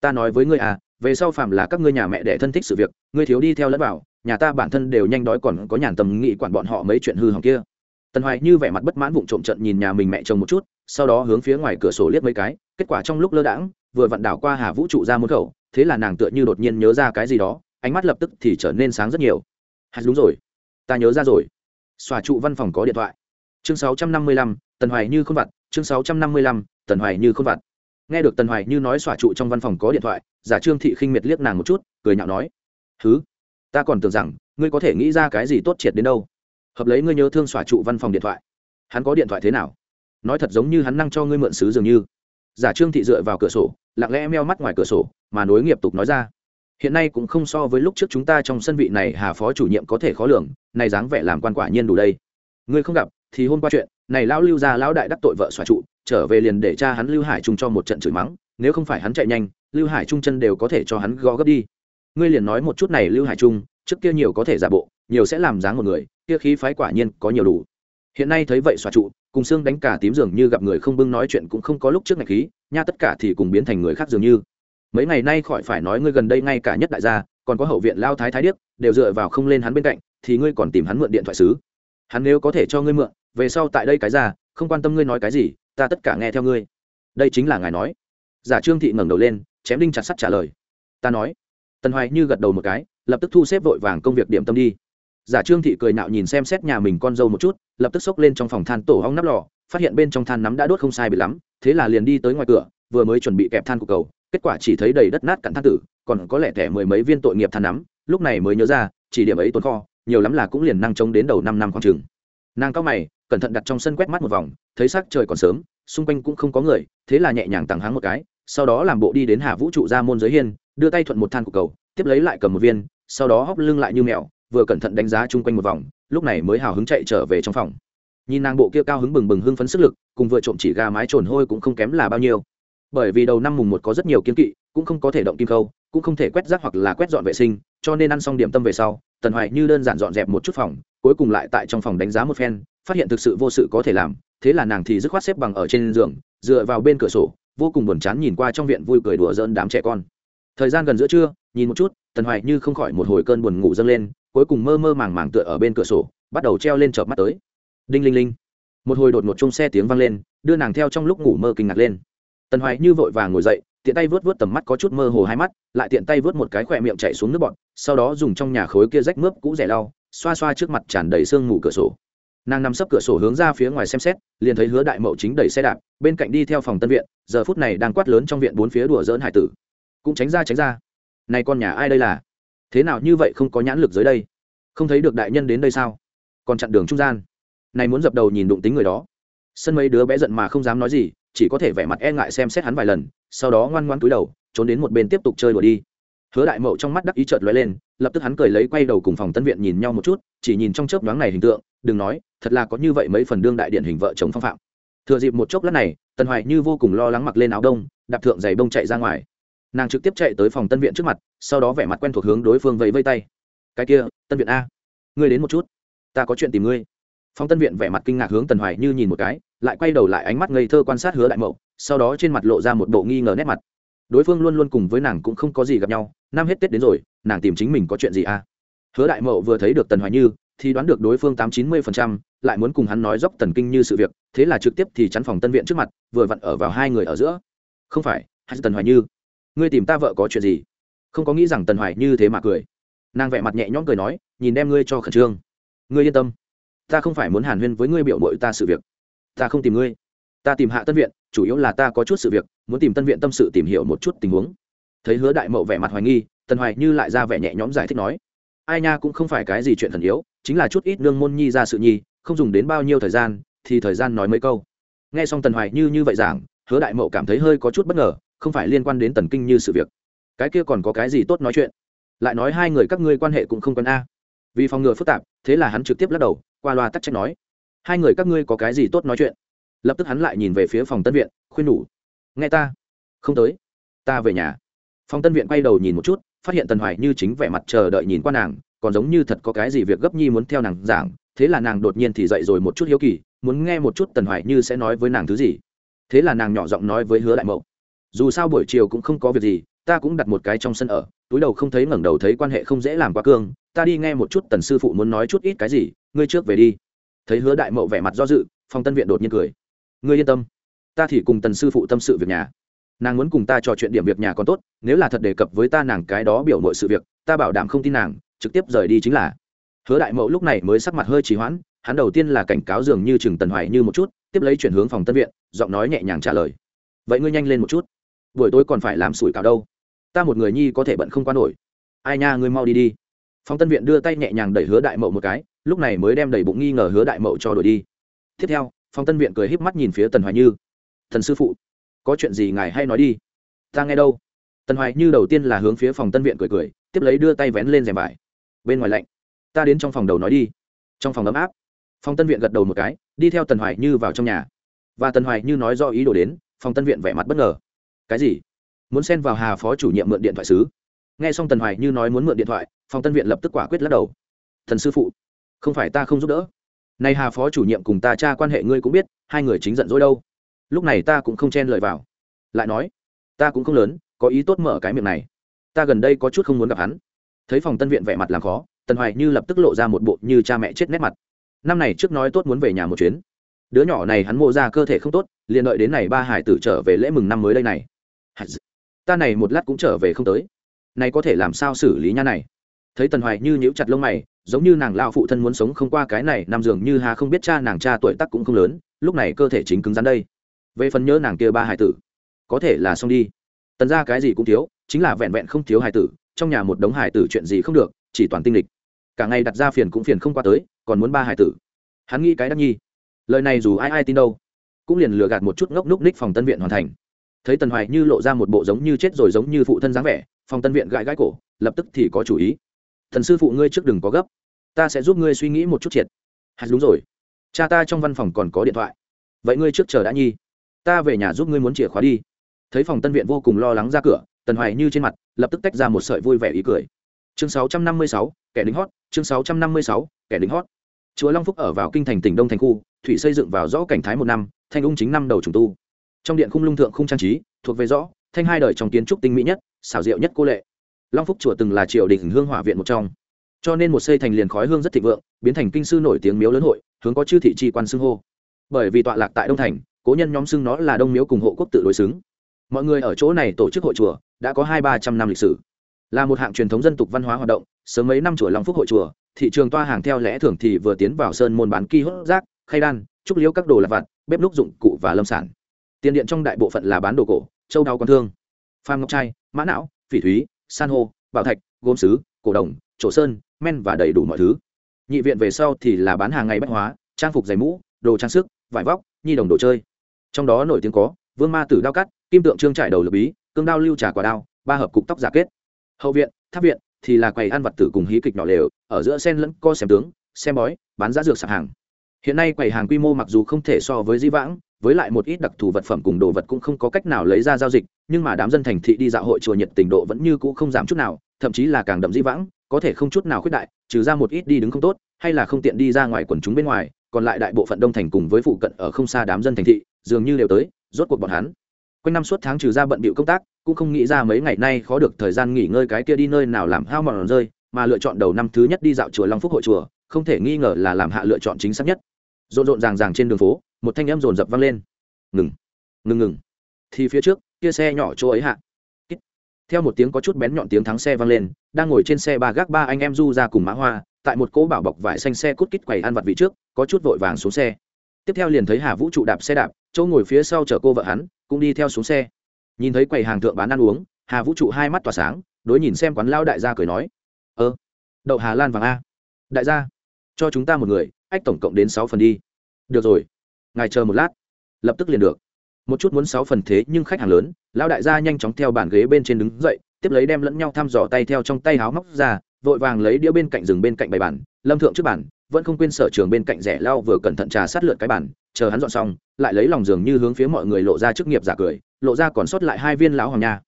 Ta nói với ngươi à về sau phạm là các ngươi nhà mẹ để thân thích sự việc, ngươi thiếu đi theo lẫn vào, nhà ta bản thân đều nhanh đói còn có nhàn tầm nghị quản bọn họ mấy chuyện hư hỏng kia. Tần hoài như vẻ mặt bất mãn vụng trộm trận nhìn nhà mình mẹ chồng một chút, sau đó hướng phía ngoài cửa sổ liếc mấy cái, kết quả trong lúc lơ đãng, vừa vặn đảo qua hà vũ trụ ra môn khẩu, thế là nàng tựa như đột nhiên nhớ ra cái gì đó, ánh mắt lập tức thì trở nên sáng rất nhiều. Hạt đúng rồi ta nhớ ra rồi. Xòa trụ văn phòng có điện thoại. Chương 655, tần hoài như không vặt chương 655, tần hoài như không vặt. Nghe được tần hoài như nói xòa trụ trong văn phòng có điện thoại giả trương thị khinh miệt liếc nàng một chút cười nhạo nói thứ ta còn tưởng rằng ngươi có thể nghĩ ra cái gì tốt triệt đến đâu. Hợp lấy ngươi nhớ thương xòa trụ văn phòng điện thoại. Hắn có điện thoại thế nào? Nói thật giống như hắn năng cho ngươi mượn xứ dường như. Giả trương thị dựa vào cửa sổ lặng lẽ meo mắt ngoài cửa sổ mà nối nghiệp tục nói ra hiện nay cũng không so với lúc trước chúng ta trong sân vị này hà phó chủ nhiệm có thể khó lường này dáng vẻ làm quan quả nhiên đủ đây. Ngươi không gặp, thì hôm qua chuyện, này lão lưu gia lão đại đắc tội vợ xóa trụ, trở về liền để cha hắn lưu hải trung cho một trận chửi mắng, nếu không phải hắn chạy nhanh, lưu hải trung chân đều có thể cho hắn gõ gấp đi. Ngươi liền nói một chút này lưu hải trung, trước kia nhiều có thể giả bộ, nhiều sẽ làm dáng một người, kia khí phái quả nhiên có nhiều đủ. Hiện nay thấy vậy xóa trụ, cùng xương đánh cả tím dường như gặp người không bưng nói chuyện cũng không có lúc trước ngày khí, nha tất cả thì cùng biến thành người khác dường như mấy ngày nay khỏi phải nói ngươi gần đây ngay cả nhất đại gia, còn có hậu viện lao thái thái điếc, đều dựa vào không lên hắn bên cạnh, thì ngươi còn tìm hắn mượn điện thoại xứ hắn nếu có thể cho ngươi mượn, về sau tại đây cái ra, không quan tâm ngươi nói cái gì, ta tất cả nghe theo ngươi. Đây chính là ngài nói. Giả trương thị ngẩng đầu lên, chém đinh chặt sắt trả lời. Ta nói. Tần hoài như gật đầu một cái, lập tức thu xếp vội vàng công việc điểm tâm đi. Giả trương thị cười nạo nhìn xem xét nhà mình con dâu một chút, lập tức xốc lên trong phòng than tổ hong nắp lò, phát hiện bên trong than nắm đã đốt không sai bị lắm, thế là liền đi tới ngoài cửa, vừa mới chuẩn bị kẹp than của cầu kết quả chỉ thấy đầy đất nát cặn than tử, còn có lẽ thẻ mười mấy viên tội nghiệp than nắm, lúc này mới nhớ ra, chỉ điểm ấy tồn kho, nhiều lắm là cũng liền năng chống đến đầu năm năm khoảng chừng nàng cao mày, cẩn thận đặt trong sân quét mắt một vòng, thấy sắc trời còn sớm, xung quanh cũng không có người, thế là nhẹ nhàng tặng háng một cái, sau đó làm bộ đi đến hà vũ trụ ra môn giới hiên, đưa tay thuận một than của cầu, tiếp lấy lại cầm một viên, sau đó hóc lưng lại như mèo, vừa cẩn thận đánh giá chung quanh một vòng, lúc này mới hào hứng chạy trở về trong phòng. Nhìn nàng bộ kia cao hứng bừng bừng hưng phấn sức lực, cùng vừa trộm chỉ gà mái trồn hôi cũng không kém là bao nhiêu bởi vì đầu năm mùng một có rất nhiều kiên kỵ, cũng không có thể động kim khâu, cũng không thể quét rác hoặc là quét dọn vệ sinh, cho nên ăn xong điểm tâm về sau, tần hoài như đơn giản dọn dẹp một chút phòng, cuối cùng lại tại trong phòng đánh giá một phen, phát hiện thực sự vô sự có thể làm, thế là nàng thì dứt khoát xếp bằng ở trên giường, dựa vào bên cửa sổ, vô cùng buồn chán nhìn qua trong viện vui cười đùa dỡn đám trẻ con. Thời gian gần giữa trưa, nhìn một chút, tần hoài như không khỏi một hồi cơn buồn ngủ dâng lên, cuối cùng mơ mơ màng màng tựa ở bên cửa sổ, bắt đầu treo lên chợp mắt tới. Đinh linh linh. Một hồi đột một chung xe tiếng vang lên, đưa nàng theo trong lúc ngủ mơ kinh ngạc lên tần hoài như vội vàng ngồi dậy, tiện tay vớt vớt tầm mắt có chút mơ hồ hai mắt, lại tiện tay vớt một cái khỏe miệng chạy xuống nước bọn sau đó dùng trong nhà khối kia rách mướp cũ rẻ lau, xoa xoa trước mặt tràn đầy sương mù cửa sổ. Nàng nằm sấp cửa sổ hướng ra phía ngoài xem xét, liền thấy hứa đại mậu chính đẩy xe đạp, bên cạnh đi theo phòng tân viện, giờ phút này đang quát lớn trong viện bốn phía đùa dỡn hải tử. Cũng tránh ra tránh ra. Này con nhà ai đây là? Thế nào như vậy không có nhãn lực dưới đây? Không thấy được đại nhân đến đây sao? Còn chặn đường trung gian. Này muốn dập đầu nhìn đụng tính người đó. Sân mấy đứa bé giận mà không dám nói gì chỉ có thể vẻ mặt e ngại xem xét hắn vài lần, sau đó ngoan ngoan túi đầu, trốn đến một bên tiếp tục chơi đùa đi. Hứa đại mậu trong mắt đắc ý chợt lóe lên, lập tức hắn cười lấy quay đầu cùng phòng tân viện nhìn nhau một chút, chỉ nhìn trong chớp nhoáng này hình tượng, đừng nói, thật là có như vậy mấy phần đương đại điện hình vợ chồng phong phạm. Thừa dịp một chốc lát này, tần hoài như vô cùng lo lắng mặc lên áo đông, đạp thượng giày bông chạy ra ngoài. Nàng trực tiếp chạy tới phòng tân viện trước mặt, sau đó vẻ mặt quen thuộc hướng đối phương vẫy vây tay. Cái kia, tân viện a, ngươi đến một chút, ta có chuyện tìm ngươi. Phong tân viện vẻ mặt kinh ngạc hướng tần hoài như nhìn một cái lại quay đầu lại ánh mắt ngây thơ quan sát hứa đại mậu, sau đó trên mặt lộ ra một bộ nghi ngờ nét mặt. Đối phương luôn luôn cùng với nàng cũng không có gì gặp nhau, năm hết tết đến rồi, nàng tìm chính mình có chuyện gì à? Hứa đại mậu vừa thấy được tần hoài như, thì đoán được đối phương tám chín mươi phần trăm, lại muốn cùng hắn nói dốc tần kinh như sự việc, thế là trực tiếp thì chắn phòng tân viện trước mặt, vừa vặn ở vào hai người ở giữa. Không phải, hay tần hoài như? Ngươi tìm ta vợ có chuyện gì? Không có nghĩ rằng tần hoài như thế mà cười. Nàng vẹ mặt nhẹ nhõm cười nói, nhìn đem ngươi cho khẩn trương. Ngươi yên tâm, ta không phải muốn hàn huyên với ngươi biểu bội ta sự việc ta không tìm ngươi. Ta tìm hạ tân viện, chủ yếu là ta có chút sự việc, muốn tìm tân viện tâm sự tìm hiểu một chút tình huống. Thấy hứa đại mậu vẻ mặt hoài nghi, tần hoài như lại ra vẻ nhẹ nhõm giải thích nói, ai nha cũng không phải cái gì chuyện thần yếu, chính là chút ít nương môn nhi ra sự nhi, không dùng đến bao nhiêu thời gian, thì thời gian nói mấy câu. Nghe xong tần hoài như như vậy giảng, hứa đại mậu cảm thấy hơi có chút bất ngờ, không phải liên quan đến tần kinh như sự việc. Cái kia còn có cái gì tốt nói chuyện? Lại nói hai người các ngươi quan hệ cũng không quen a. Vì phòng ngừa phức tạp, thế là hắn trực tiếp lắc đầu, qua loa tắc trách nói hai người các ngươi có cái gì tốt nói chuyện? Lập tức hắn lại nhìn về phía phòng tân viện, khuyên nhủ, nghe ta, không tới, ta về nhà. Phòng tân viện quay đầu nhìn một chút, phát hiện tần hoài như chính vẻ mặt chờ đợi nhìn qua nàng, còn giống như thật có cái gì việc gấp nhi muốn theo nàng giảng, thế là nàng đột nhiên thì dậy rồi một chút hiếu kỳ, muốn nghe một chút tần hoài như sẽ nói với nàng thứ gì. Thế là nàng nhỏ giọng nói với hứa đại mậu, dù sao buổi chiều cũng không có việc gì, ta cũng đặt một cái trong sân ở, túi đầu không thấy ngẩng đầu thấy quan hệ không dễ làm quá cương, ta đi nghe một chút tần sư phụ muốn nói chút ít cái gì, ngươi trước về đi thấy hứa đại mậu vẻ mặt do dự, Phong tân viện đột nhiên cười. Ngươi yên tâm, ta thì cùng tần sư phụ tâm sự việc nhà. Nàng muốn cùng ta trò chuyện điểm việc nhà còn tốt, nếu là thật đề cập với ta nàng cái đó biểu mọi sự việc, ta bảo đảm không tin nàng, trực tiếp rời đi chính là. Hứa đại mậu lúc này mới sắc mặt hơi trì hoãn, hắn đầu tiên là cảnh cáo dường như chừng tần hoài như một chút, tiếp lấy chuyển hướng phòng tân viện, giọng nói nhẹ nhàng trả lời. Vậy ngươi nhanh lên một chút. Buổi tối còn phải làm sủi cảo đâu? Ta một người nhi có thể bận không qua nổi. Ai nha, ngươi mau đi đi. Phòng tân viện đưa tay nhẹ nhàng đẩy hứa đại mậu một cái lúc này mới đem đầy bụng nghi ngờ hứa đại mậu cho đổi đi. Tiếp theo, phong tân viện cười híp mắt nhìn phía tần hoài như. Thần sư phụ, có chuyện gì ngài hay nói đi. Ta nghe đâu. Tần hoài như đầu tiên là hướng phía phòng tân viện cười cười, tiếp lấy đưa tay vén lên rèm vải. Bên ngoài lạnh, ta đến trong phòng đầu nói đi. Trong phòng ấm áp phòng tân viện gật đầu một cái, đi theo tần hoài như vào trong nhà. Và tần hoài như nói do ý đồ đến phòng tân viện vẻ mặt bất ngờ. Cái gì? Muốn xen vào hà phó chủ nhiệm mượn điện thoại xứ nghe xong tần hoài như nói muốn mượn điện thoại phòng tân viện lập tức quả quyết lắc đầu. Thần sư phụ không phải ta không giúp đỡ. Nay hà phó chủ nhiệm cùng ta cha quan hệ ngươi cũng biết, hai người chính giận dỗi đâu. Lúc này ta cũng không chen lời vào. Lại nói, ta cũng không lớn, có ý tốt mở cái miệng này. Ta gần đây có chút không muốn gặp hắn. Thấy phòng tân viện vẻ mặt làm khó, tần hoài như lập tức lộ ra một bộ như cha mẹ chết nét mặt. Năm này trước nói tốt muốn về nhà một chuyến. Đứa nhỏ này hắn mô ra cơ thể không tốt, liền đợi đến này ba hải tử trở về lễ mừng năm mới đây này. Ta này một lát cũng trở về không tới. Này có thể làm sao xử lý nha này? Thấy tần hoài như nhíu chặt lông mày, giống như nàng lao phụ thân muốn sống không qua cái này nằm giường như hà không biết cha nàng cha tuổi tác cũng không lớn, lúc này cơ thể chính cứng rắn đây. Về phần nhớ nàng kia ba hải tử, có thể là xong đi. Tần ra cái gì cũng thiếu, chính là vẹn vẹn không thiếu hải tử, trong nhà một đống hải tử chuyện gì không được, chỉ toàn tinh lịch. Cả ngày đặt ra phiền cũng phiền không qua tới, còn muốn ba hải tử. Hắn nghĩ cái đắc nhi. Lời này dù ai ai tin đâu, cũng liền lừa gạt một chút ngốc núc ních phòng tân viện hoàn thành. Thấy tần hoài như lộ ra một bộ giống như chết rồi giống như phụ thân dáng vẻ, phòng tân viện gãi gãi cổ, lập tức thì có chủ ý thần sư phụ ngươi trước đừng có gấp. Ta sẽ giúp ngươi suy nghĩ một chút triệt. Hạt đúng rồi. Cha ta trong văn phòng còn có điện thoại. Vậy ngươi trước chờ đã nhi. Ta về nhà giúp ngươi muốn chìa khóa đi. Thấy phòng tân viện vô cùng lo lắng ra cửa tần hoài như trên mặt lập tức tách ra một sợi vui vẻ ý cười. Chương 656, kẻ lính hót. Chương 656, kẻ lính hót. Chúa long phúc ở vào kinh thành tỉnh đông thành khu thủy xây dựng vào rõ cảnh thái một năm thanh ung chính năm đầu trùng tu. Trong điện khung lung thượng khung trang trí thuộc về rõ thanh hai đời trong kiến trúc tinh mỹ nhất xảo diệu nhất cô lệ long phúc chùa từng là triều đình hương hỏa viện một trong. Cho nên một xây thành liền khói hương rất thịnh vượng, biến thành kinh sư nổi tiếng miếu lớn hội, hướng có chư thị tri quan xưng hô. Bởi vì tọa lạc tại đông thành, cố nhân nhóm xưng nó là đông miếu cùng hộ quốc tự đối xứng. Mọi người ở chỗ này tổ chức hội chùa, đã có hai ba trăm năm lịch sử. Là một hạng truyền thống dân tục văn hóa hoạt động, sớm mấy năm chùa long phúc hội chùa, thị trường toa hàng theo lẽ thường thì vừa tiến vào sơn môn bán ki hốt rác, khay đan, trúc liễu các đồ lạc vặt, bếp núc dụng, cụ và lâm sản. Tiền điện trong đại bộ phận là bán đồ cổ, châu đào con thương. Phan ngọc trai, mã não, phỉ thúy san hô, bảo thạch, gốm sứ, cổ đồng, trổ sơn, men và đầy đủ mọi thứ. Nhị viện về sau thì là bán hàng ngày bách hóa, trang phục giày mũ, đồ trang sức, vải vóc, nhi đồng đồ chơi. Trong đó nổi tiếng có vương ma tử đao cắt, kim tượng trương trải đầu lập bí, cương đao lưu trà quả đao, ba hợp cục tóc giả kết. Hậu viện, tháp viện thì là quầy ăn vật tử cùng hí kịch nhỏ lều, ở giữa sen lẫn co xem tướng, xem bói, bán giá dược sạp hàng. Hiện nay quầy hàng quy mô mặc dù không thể so với di vãng với lại một ít đặc thù vật phẩm cùng đồ vật cũng không có cách nào lấy ra giao dịch, nhưng mà đám dân thành thị đi dạo hội chùa nhiệt tình độ vẫn như cũ không giảm chút nào, thậm chí là càng đậm dĩ vãng, có thể không chút nào khuyết đại, trừ ra một ít đi đứng không tốt, hay là không tiện đi ra ngoài quần chúng bên ngoài, còn lại đại bộ phận đông thành cùng với phụ cận ở không xa đám dân thành thị, dường như đều tới, rốt cuộc bọn hắn. Quanh năm suốt tháng trừ ra bận bịu công tác, cũng không nghĩ ra mấy ngày nay khó được thời gian nghỉ ngơi cái kia đi nơi nào làm hao mòn rơi, mà lựa chọn đầu năm thứ nhất đi dạo chùa long phúc hội chùa, không thể nghi ngờ là làm hạ lựa chọn chính xác nhất. Rộn rộn ràng ràng trên đường phố một thanh em rồn rập vang lên. Ngừng ngừng ngừng. Thì phía trước, kia xe nhỏ chỗ ấy hạ. Theo một tiếng có chút bén nhọn tiếng thắng xe vang lên, đang ngồi trên xe ba gác ba anh em du ra cùng mã hoa, tại một cỗ bảo bọc vải xanh xe cút kít quầy ăn vặt vị trước, có chút vội vàng xuống xe. Tiếp theo liền thấy hà vũ trụ đạp xe đạp, chỗ ngồi phía sau chở cô vợ hắn, cũng đi theo xuống xe. Nhìn thấy quầy hàng thượng bán ăn uống, hà vũ trụ hai mắt tỏa sáng, đối nhìn xem quán lao đại gia cười nói. Ơ, đậu hà lan vàng a. Đại gia, cho chúng ta một người, ách tổng cộng đến sáu phần đi. Được rồi ngài chờ một lát. Lập tức liền được. Một chút muốn sáu phần thế nhưng khách hàng lớn, lão đại gia nhanh chóng theo bàn ghế bên trên đứng dậy, tiếp lấy đem lẫn nhau thăm dò tay theo trong tay háo móc ra, vội vàng lấy đĩa bên cạnh rừng bên cạnh bày bản, lâm thượng trước bản vẫn không quên sở trường bên cạnh rẻ lao vừa cẩn thận trà sát lượt cái bản, chờ hắn dọn xong, lại lấy lòng giường như hướng phía mọi người lộ ra chức nghiệp giả cười, lộ ra còn sót lại hai viên lão hoàng nha.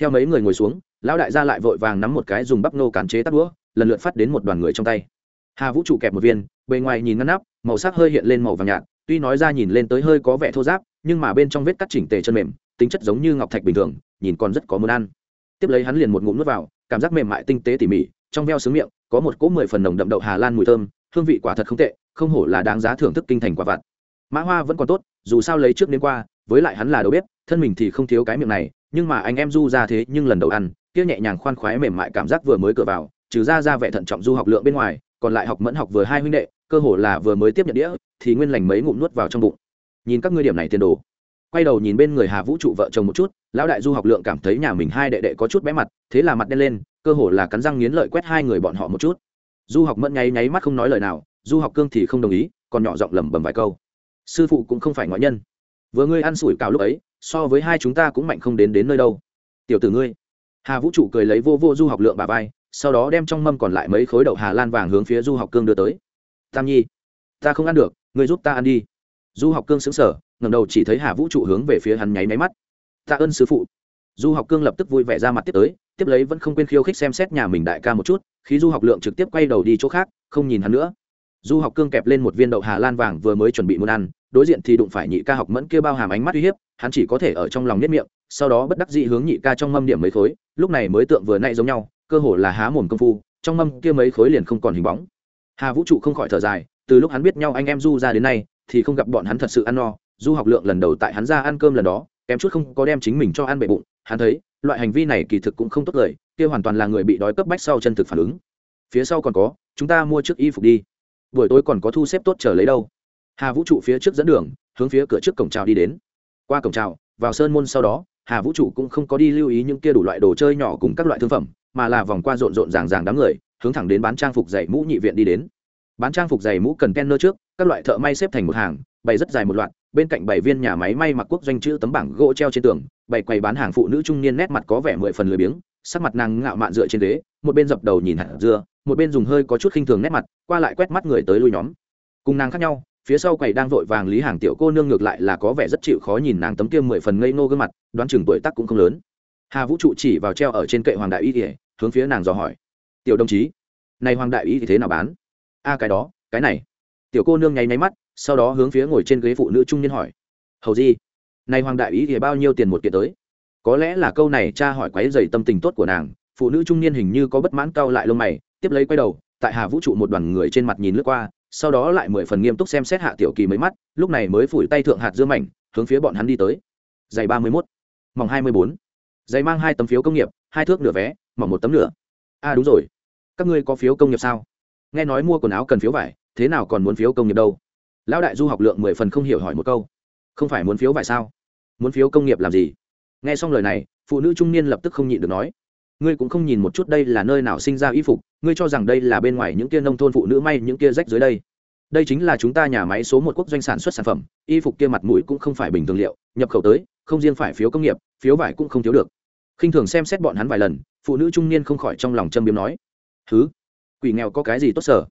Theo mấy người ngồi xuống, lão đại gia lại vội vàng nắm một cái dùng bắp nô cản chế tắt đũa, lần lượt phát đến một đoàn người trong tay. Hà vũ trụ kẹp một viên, bề ngoài nhìn ngăn nắp, màu sắc hơi hiện lên màu vàng nhạt tuy nói ra nhìn lên tới hơi có vẻ thô giáp, nhưng mà bên trong vết cắt chỉnh tề chân mềm, tính chất giống như ngọc thạch bình thường, nhìn còn rất có muốn ăn. Tiếp lấy hắn liền một ngụm nước vào, cảm giác mềm mại tinh tế tỉ mỉ, trong veo sướng miệng, có một cỗ mười phần nồng đậm đậu hà lan mùi thơm, hương vị quả thật không tệ, không hổ là đáng giá thưởng thức kinh thành quả vặt. Mã hoa vẫn còn tốt, dù sao lấy trước đến qua, với lại hắn là đầu bếp, thân mình thì không thiếu cái miệng này, nhưng mà anh em du ra thế nhưng lần đầu ăn, kia nhẹ nhàng khoan khoái mềm mại cảm giác vừa mới cửa vào, trừ ra ra vẻ thận trọng du học lượng bên ngoài còn lại học mẫn học vừa hai huynh đệ, cơ hồ là vừa mới tiếp nhận đĩa, thì nguyên lành mấy ngụm nuốt vào trong bụng. Nhìn các ngươi điểm này tiền đồ. Quay đầu nhìn bên người hà vũ trụ vợ chồng một chút, lão đại du học lượng cảm thấy nhà mình hai đệ đệ có chút bé mặt, thế là mặt đen lên, cơ hồ là cắn răng nghiến lợi quét hai người bọn họ một chút. Du học mẫn nháy nháy mắt không nói lời nào, du học cương thì không đồng ý, còn nhỏ giọng lẩm bẩm vài câu. Sư phụ cũng không phải ngoại nhân. Vừa ngươi ăn sủi cào lúc ấy, so với hai chúng ta cũng mạnh không đến đến nơi đâu. Tiểu tử ngươi. Hà vũ trụ cười lấy vô vô du học lượng bà vai sau đó đem trong mâm còn lại mấy khối đậu hà lan vàng hướng phía du học cương đưa tới. Tam nhi, ta không ăn được, ngươi giúp ta ăn đi. Du học cương xứng sở ngầm đầu chỉ thấy hà vũ trụ hướng về phía hắn nháy máy mắt. Tạ ơn sư phụ. Du học cương lập tức vui vẻ ra mặt tiếp tới, tiếp lấy vẫn không quên khiêu khích xem xét nhà mình đại ca một chút, khi du học lượng trực tiếp quay đầu đi chỗ khác, không nhìn hắn nữa. Du học cương kẹp lên một viên đậu hà lan vàng vừa mới chuẩn bị muốn ăn, đối diện thì đụng phải nhị ca học mẫn kia bao hàm ánh mắt uy hiếp, hắn chỉ có thể ở trong lòng nhất miệng, sau đó bất đắc dị hướng nhị ca trong mâm điểm mấy khối, lúc này mới tượng vừa nay giống nhau cơ hồ là há mồm công phu, trong mâm kia mấy khối liền không còn hình bóng. Hà vũ trụ không khỏi thở dài, từ lúc hắn biết nhau anh em du ra đến nay, thì không gặp bọn hắn thật sự ăn no. Du học lượng lần đầu tại hắn ra ăn cơm lần đó, kém chút không có đem chính mình cho ăn bệ bụng. Hắn thấy, loại hành vi này kỳ thực cũng không tốt lời, kia hoàn toàn là người bị đói cấp bách sau chân thực phản ứng. Phía sau còn có, chúng ta mua trước y phục đi. Buổi tối còn có thu xếp tốt chờ lấy đâu. Hà vũ trụ phía trước dẫn đường, hướng phía cửa trước cổng trào đi đến. Qua cổng trào vào sơn môn sau đó, hà vũ trụ cũng không có đi lưu ý những kia đủ loại đồ chơi nhỏ cùng các loại thương phẩm mà là vòng qua rộn rộn ràng ràng đám người, hướng thẳng đến bán trang phục dạy mũ nhị viện đi đến. Bán trang phục dày mũ cần ken nơ trước, các loại thợ may xếp thành một hàng, bày rất dài một loạt, bên cạnh bảy viên nhà máy may mặc quốc doanh chữ tấm bảng gỗ treo trên tường, bày quầy bán hàng phụ nữ trung niên nét mặt có vẻ mười phần lười biếng, sắc mặt nàng ngạo mạn dựa trên ghế, một bên dập đầu nhìn hạt dưa, một bên dùng hơi có chút khinh thường nét mặt, qua lại quét mắt người tới lui nhóm. Cùng nàng khác nhau, phía sau quầy đang vội vàng lý hàng tiểu cô nương ngược lại là có vẻ rất chịu khó nhìn nàng tấm kia mười phần ngây ngô gương mặt, đoán chừng tuổi tác cũng không lớn. Hà vũ trụ chỉ vào treo ở trên kệ hoàng đại y kỉa hướng phía nàng dò hỏi. Tiểu đồng chí, này hoàng đại ý thì thế nào bán? A, cái đó, cái này. Tiểu cô nương nháy nháy mắt, sau đó hướng phía ngồi trên ghế phụ nữ trung niên hỏi. Hầu gì này hoàng đại ý thì bao nhiêu tiền một kiện tới? Có lẽ là câu này cha hỏi quấy dày tâm tình tốt của nàng, phụ nữ trung niên hình như có bất mãn cao lại lông mày, tiếp lấy quay đầu, tại hà vũ trụ một đoàn người trên mặt nhìn lướt qua, sau đó lại mười phần nghiêm túc xem xét hạ tiểu kỳ mấy mắt, lúc này mới phủi tay thượng hạt dương mảnh, hướng phía bọn hắn đi tới. Giày ba mươi mốt mỏng hai mươi bốn. Giày mang hai tấm phiếu công nghiệp, hai thước nửa vé mỏng một tấm lửa. a à đúng rồi. Các ngươi có phiếu công nghiệp sao? Nghe nói mua quần áo cần phiếu vải, thế nào còn muốn phiếu công nghiệp đâu? Lão đại du học lượng mười phần không hiểu hỏi một câu. Không phải muốn phiếu vải sao? Muốn phiếu công nghiệp làm gì? Nghe xong lời này, phụ nữ trung niên lập tức không nhịn được nói. Ngươi cũng không nhìn một chút đây là nơi nào sinh ra y phục, ngươi cho rằng đây là bên ngoài những kia nông thôn phụ nữ may những kia rách dưới đây. Đây chính là chúng ta nhà máy số một quốc doanh sản xuất sản phẩm, y phục kia mặt mũi cũng không phải bình thường liệu, nhập khẩu tới, không riêng phải phiếu công nghiệp, phiếu vải cũng không thiếu được khinh thường xem xét bọn hắn vài lần, phụ nữ trung niên không khỏi trong lòng châm biếm nói thứ quỷ nghèo có cái gì tốt sở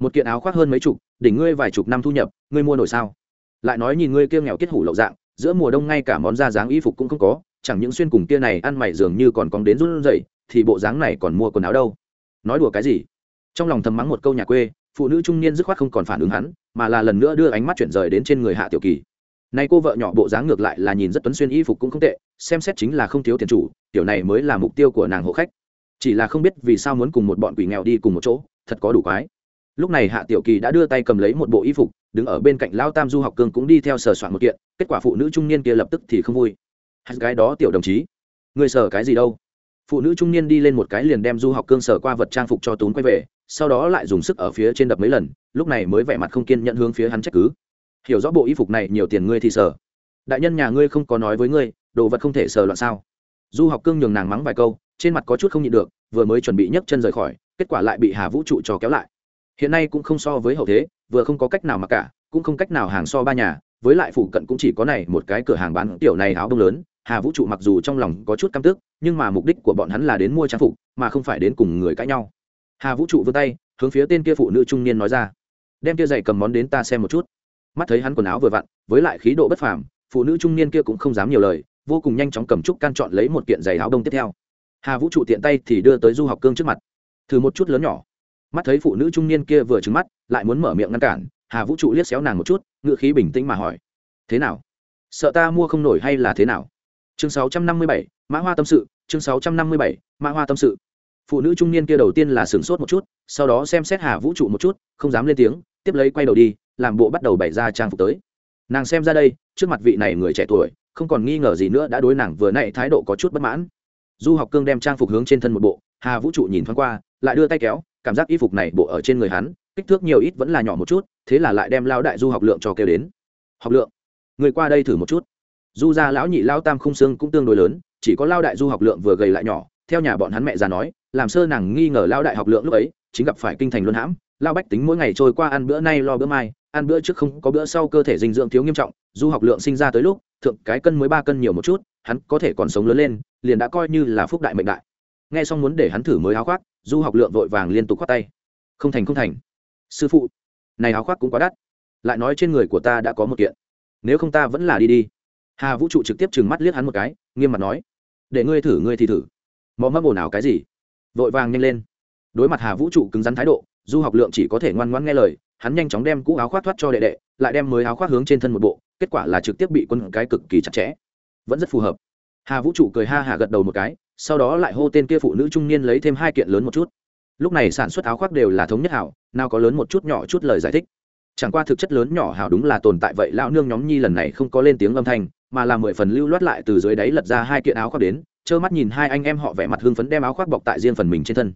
một kiện áo khoác hơn mấy chục, đỉnh ngươi vài chục năm thu nhập, ngươi mua nổi sao? Lại nói nhìn ngươi kia nghèo kết hủ lậu dạng, giữa mùa đông ngay cả món da dáng y phục cũng không có, chẳng những xuyên cùng kia này ăn mày dường như còn cóng đến run rẩy, thì bộ dáng này còn mua quần áo đâu? Nói đùa cái gì? Trong lòng thầm mắng một câu nhà quê, phụ nữ trung niên dứt khoát không còn phản ứng hắn, mà là lần nữa đưa ánh mắt chuyển rời đến trên người hạ tiểu kỳ nay cô vợ nhỏ bộ dáng ngược lại là nhìn rất tuấn xuyên y phục cũng không tệ, xem xét chính là không thiếu tiền chủ, tiểu này mới là mục tiêu của nàng hộ khách. Chỉ là không biết vì sao muốn cùng một bọn quỷ nghèo đi cùng một chỗ, thật có đủ quái. Lúc này hạ tiểu kỳ đã đưa tay cầm lấy một bộ y phục, đứng ở bên cạnh lao tam du học cương cũng đi theo sờ soạn một kiện, kết quả phụ nữ trung niên kia lập tức thì không vui. Hai cái đó tiểu đồng chí, người sờ cái gì đâu? Phụ nữ trung niên đi lên một cái liền đem du học cương sờ qua vật trang phục cho tún quay về, sau đó lại dùng sức ở phía trên đập mấy lần, lúc này mới vẻ mặt không kiên nhận hướng phía hắn trách cứ hiểu rõ bộ y phục này nhiều tiền ngươi thì sở. đại nhân nhà ngươi không có nói với ngươi, đồ vật không thể sờ loạn sao? Du học cương nhường nàng mắng vài câu, trên mặt có chút không nhịn được, vừa mới chuẩn bị nhấc chân rời khỏi, kết quả lại bị hà vũ trụ trò kéo lại. Hiện nay cũng không so với hậu thế, vừa không có cách nào mà cả, cũng không cách nào hàng so ba nhà, với lại phụ cận cũng chỉ có này một cái cửa hàng bán tiểu này áo đông lớn. Hà vũ trụ mặc dù trong lòng có chút căm tức, nhưng mà mục đích của bọn hắn là đến mua trang phục, mà không phải đến cùng người cãi nhau. Hà vũ trụ vươn tay, hướng phía tên kia phụ nữ trung niên nói ra. Đem kia giày cầm món đến ta xem một chút mắt thấy hắn quần áo vừa vặn với lại khí độ bất phàm phụ nữ trung niên kia cũng không dám nhiều lời vô cùng nhanh chóng cầm trúc can chọn lấy một kiện giày áo đông tiếp theo. Hà vũ trụ tiện tay thì đưa tới du học cương trước mặt. Thử một chút lớn nhỏ. Mắt thấy phụ nữ trung niên kia vừa trứng mắt lại muốn mở miệng ngăn cản hà vũ trụ liếc xéo nàng một chút ngự khí bình tĩnh mà hỏi. Thế nào? Sợ ta mua không nổi hay là thế nào? Chương 657, mã hoa tâm sự chương 657, mã hoa tâm sự. Phụ nữ trung niên kia đầu tiên là sửng sốt một chút sau đó xem xét hà vũ trụ một chút không dám lên tiếng tiếp lấy quay đầu đi làm bộ bắt đầu bày ra trang phục tới. Nàng xem ra đây, trước mặt vị này người trẻ tuổi, không còn nghi ngờ gì nữa đã đối nàng vừa nãy thái độ có chút bất mãn. Du học cương đem trang phục hướng trên thân một bộ, hà vũ trụ nhìn thoáng qua, lại đưa tay kéo, cảm giác y phục này bộ ở trên người hắn, kích thước nhiều ít vẫn là nhỏ một chút, thế là lại đem lao đại du học lượng cho kêu đến. Học lượng, người qua đây thử một chút. Du gia lão nhị lao tam khung xương cũng tương đối lớn, chỉ có lao đại du học lượng vừa gầy lại nhỏ, theo nhà bọn hắn mẹ già nói, làm sơ nàng nghi ngờ lao đại học lượng lúc ấy, chính gặp phải kinh thành luân hãm lao bách tính mỗi ngày trôi qua ăn bữa nay lo bữa mai ăn bữa trước không có bữa sau cơ thể dinh dưỡng thiếu nghiêm trọng, du học lượng sinh ra tới lúc, thượng cái cân mới ba cân nhiều một chút, hắn có thể còn sống lớn lên, liền đã coi như là phúc đại mệnh đại. Nghe xong muốn để hắn thử mới áo khoác, du học lượng vội vàng liên tục khoác tay. Không thành không thành. Sư phụ, này áo khoác cũng quá đắt. Lại nói trên người của ta đã có một kiện. Nếu không ta vẫn là đi đi. Hà vũ trụ trực tiếp trừng mắt liếc hắn một cái, nghiêm mặt nói. Để ngươi thử, ngươi thì thử. Mò mâm ồn ào cái gì? Vội vàng nhanh lên. Đối mặt hà vũ trụ cứng rắn thái độ du học lượng chỉ có thể ngoan ngoãn nghe lời, hắn nhanh chóng đem cũ áo khoác thoát cho đệ đệ, lại đem mới áo khoác hướng trên thân một bộ, kết quả là trực tiếp bị quân cái cực kỳ chặt chẽ. Vẫn rất phù hợp. Hà vũ trụ cười ha hà gật đầu một cái, sau đó lại hô tên kia phụ nữ trung niên lấy thêm hai kiện lớn một chút. Lúc này sản xuất áo khoác đều là thống nhất hảo, nào có lớn một chút nhỏ chút lời giải thích. Chẳng qua thực chất lớn nhỏ hảo đúng là tồn tại vậy, lão nương nhóm nhi lần này không có lên tiếng âm thanh, mà là mười phần lưu loát lại từ dưới đáy lật ra hai kiện áo khoác đến, trơ mắt nhìn hai anh em họ vẻ mặt hưng phấn đem áo khoác bọc tại riêng phần mình trên thân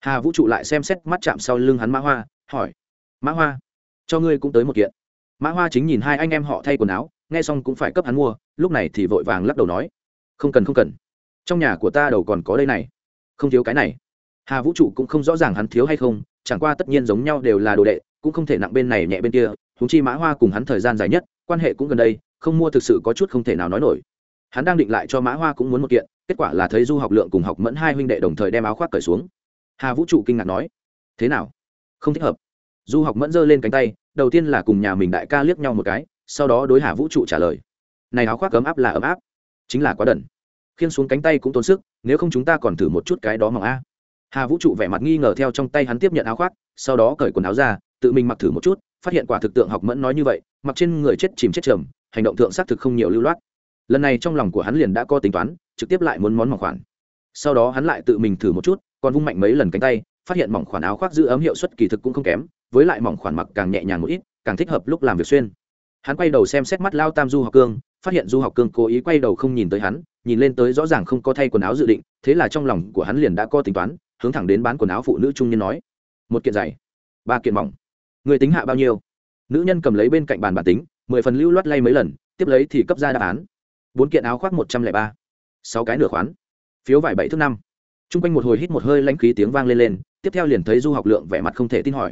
hà vũ trụ lại xem xét mắt chạm sau lưng hắn mã hoa, hỏi, mã hoa, cho ngươi cũng tới một kiện. Mã hoa chính nhìn hai anh em họ thay quần áo, nghe xong cũng phải cấp hắn mua, lúc này thì vội vàng lắc đầu nói, không cần không cần. Trong nhà của ta đầu còn có đây này. Không thiếu cái này. Hà vũ trụ cũng không rõ ràng hắn thiếu hay không, chẳng qua tất nhiên giống nhau đều là đồ đệ, cũng không thể nặng bên này nhẹ bên kia. Húng chi mã hoa cùng hắn thời gian dài nhất, quan hệ cũng gần đây, không mua thực sự có chút không thể nào nói nổi. Hắn đang định lại cho mã hoa cũng muốn một kiện, kết quả là thấy du học lượng cùng học mẫn hai huynh đệ đồng thời đem áo khoác cởi xuống hà vũ trụ kinh ngạc nói, thế nào? Không thích hợp. Du học mẫn giơ lên cánh tay, đầu tiên là cùng nhà mình đại ca liếc nhau một cái, sau đó đối hà vũ trụ trả lời, này áo khoác ấm áp là ấm áp, chính là quá đần. Khiên xuống cánh tay cũng tốn sức, nếu không chúng ta còn thử một chút cái đó mỏng a. Hà vũ trụ vẻ mặt nghi ngờ theo trong tay hắn tiếp nhận áo khoác, sau đó cởi quần áo ra, tự mình mặc thử một chút, phát hiện quả thực tượng học mẫn nói như vậy, mặc trên người chết chìm chết trầm, hành động thượng xác thực không nhiều lưu loát. Lần này trong lòng của hắn liền đã có tính toán, trực tiếp lại muốn món mỏng khoản. Sau đó hắn lại tự mình thử một chút còn vung mạnh mấy lần cánh tay, phát hiện mỏng khoản áo khoác giữ ấm hiệu suất kỳ thực cũng không kém, với lại mỏng khoản mặc càng nhẹ nhàng một ít, càng thích hợp lúc làm việc xuyên. Hắn quay đầu xem xét mắt lao tam du học cương, phát hiện du học cương cố ý quay đầu không nhìn tới hắn, nhìn lên tới rõ ràng không có thay quần áo dự định, thế là trong lòng của hắn liền đã có tính toán, hướng thẳng đến bán quần áo phụ nữ trung niên nói. Một kiện dày ba kiện mỏng. Người tính hạ bao nhiêu? Nữ nhân cầm lấy bên cạnh bàn bản tính, mười phần lưu loát lay mấy lần, tiếp lấy thì cấp ra đáp án. Bốn kiện áo khoác một trăm lẻ ba. Sáu cái nửa khoán phiếu vải bảy thước năm t r u n g quanh một hồi hít một hơi lãnh khí tiếng vang lên lên, tiếp theo liền thấy du học lượng vẻ mặt không thể tin hỏi.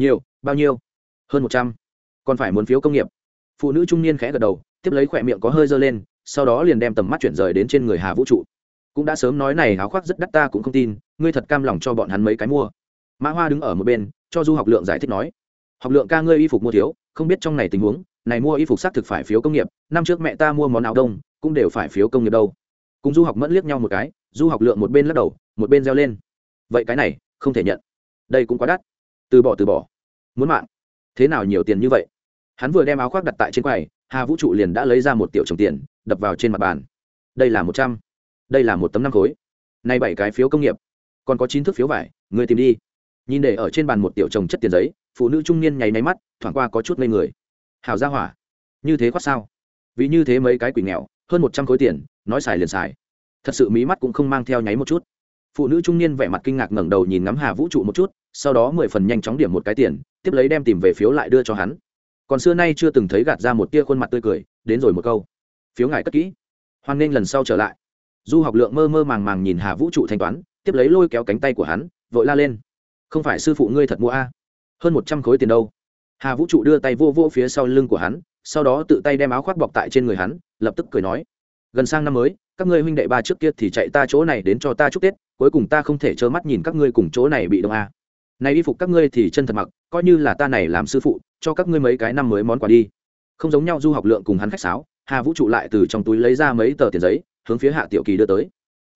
Nhiều, bao nhiêu? Hơn một trăm. Còn phải muốn phiếu công nghiệp. Phụ nữ trung niên khẽ gật đầu, tiếp lấy khỏe miệng có hơi dơ lên, sau đó liền đem tầm mắt chuyển rời đến trên người hà vũ trụ. Cũng đã sớm nói này áo khoác rất đắt ta cũng không tin, ngươi thật cam lòng cho bọn hắn mấy cái mua. Mã hoa đứng ở một bên, cho du học lượng giải thích nói. Học lượng ca ngươi y phục mua thiếu, không biết trong này tình huống, này mua y phục xác thực phải phiếu công nghiệp, năm trước mẹ ta mua món áo đông, cũng đều phải phiếu công nghiệp đâu. Cùng du học mẫn liếc nhau một cái du học lượng một bên lắc đầu, một bên reo lên. Vậy cái này, không thể nhận. Đây cũng quá đắt. Từ bỏ từ bỏ. Muốn mạng. Thế nào nhiều tiền như vậy? Hắn vừa đem áo khoác đặt tại trên quầy, hà vũ trụ liền đã lấy ra một tiểu trồng tiền, đập vào trên mặt bàn. Đây là một trăm. Đây là một tấm năm khối. Nay bảy cái phiếu công nghiệp. Còn có chín thước phiếu vải, người tìm đi. Nhìn để ở trên bàn một tiểu trồng chất tiền giấy, phụ nữ trung niên nháy máy mắt, thoảng qua có chút ngây người. Hào ra hỏa. Như thế khoát sao? Vì như thế mấy cái quỷ nghèo, hơn một trăm khối tiền, nói xài liền xài thật sự mí mắt cũng không mang theo nháy một chút. Phụ nữ trung niên vẻ mặt kinh ngạc ngẩng đầu nhìn ngắm hà vũ trụ một chút, sau đó mười phần nhanh chóng điểm một cái tiền, tiếp lấy đem tìm về phiếu lại đưa cho hắn. Còn xưa nay chưa từng thấy gạt ra một tia khuôn mặt tươi cười, đến rồi một câu. Phiếu ngài cất kỹ. Hoan nghênh lần sau trở lại. Du học lượng mơ mơ màng màng nhìn hà vũ trụ thanh toán, tiếp lấy lôi kéo cánh tay của hắn, vội la lên. Không phải sư phụ ngươi thật mua a? Hơn một trăm khối tiền đâu? Hà vũ trụ đưa tay vô vô phía sau lưng của hắn, sau đó tự tay đem áo khoác bọc tại trên người hắn, lập tức cười nói. Gần sang năm mới các ngươi huynh đệ ba trước kia thì chạy ta chỗ này đến cho ta chúc tết, cuối cùng ta không thể trơ mắt nhìn các ngươi cùng chỗ này bị đông a. Này y phục các ngươi thì chân thật mặc, coi như là ta này làm sư phụ, cho các ngươi mấy cái năm mới món quà đi. Không giống nhau du học lượng cùng hắn khách sáo, hà vũ trụ lại từ trong túi lấy ra mấy tờ tiền giấy, hướng phía hạ tiểu kỳ đưa tới.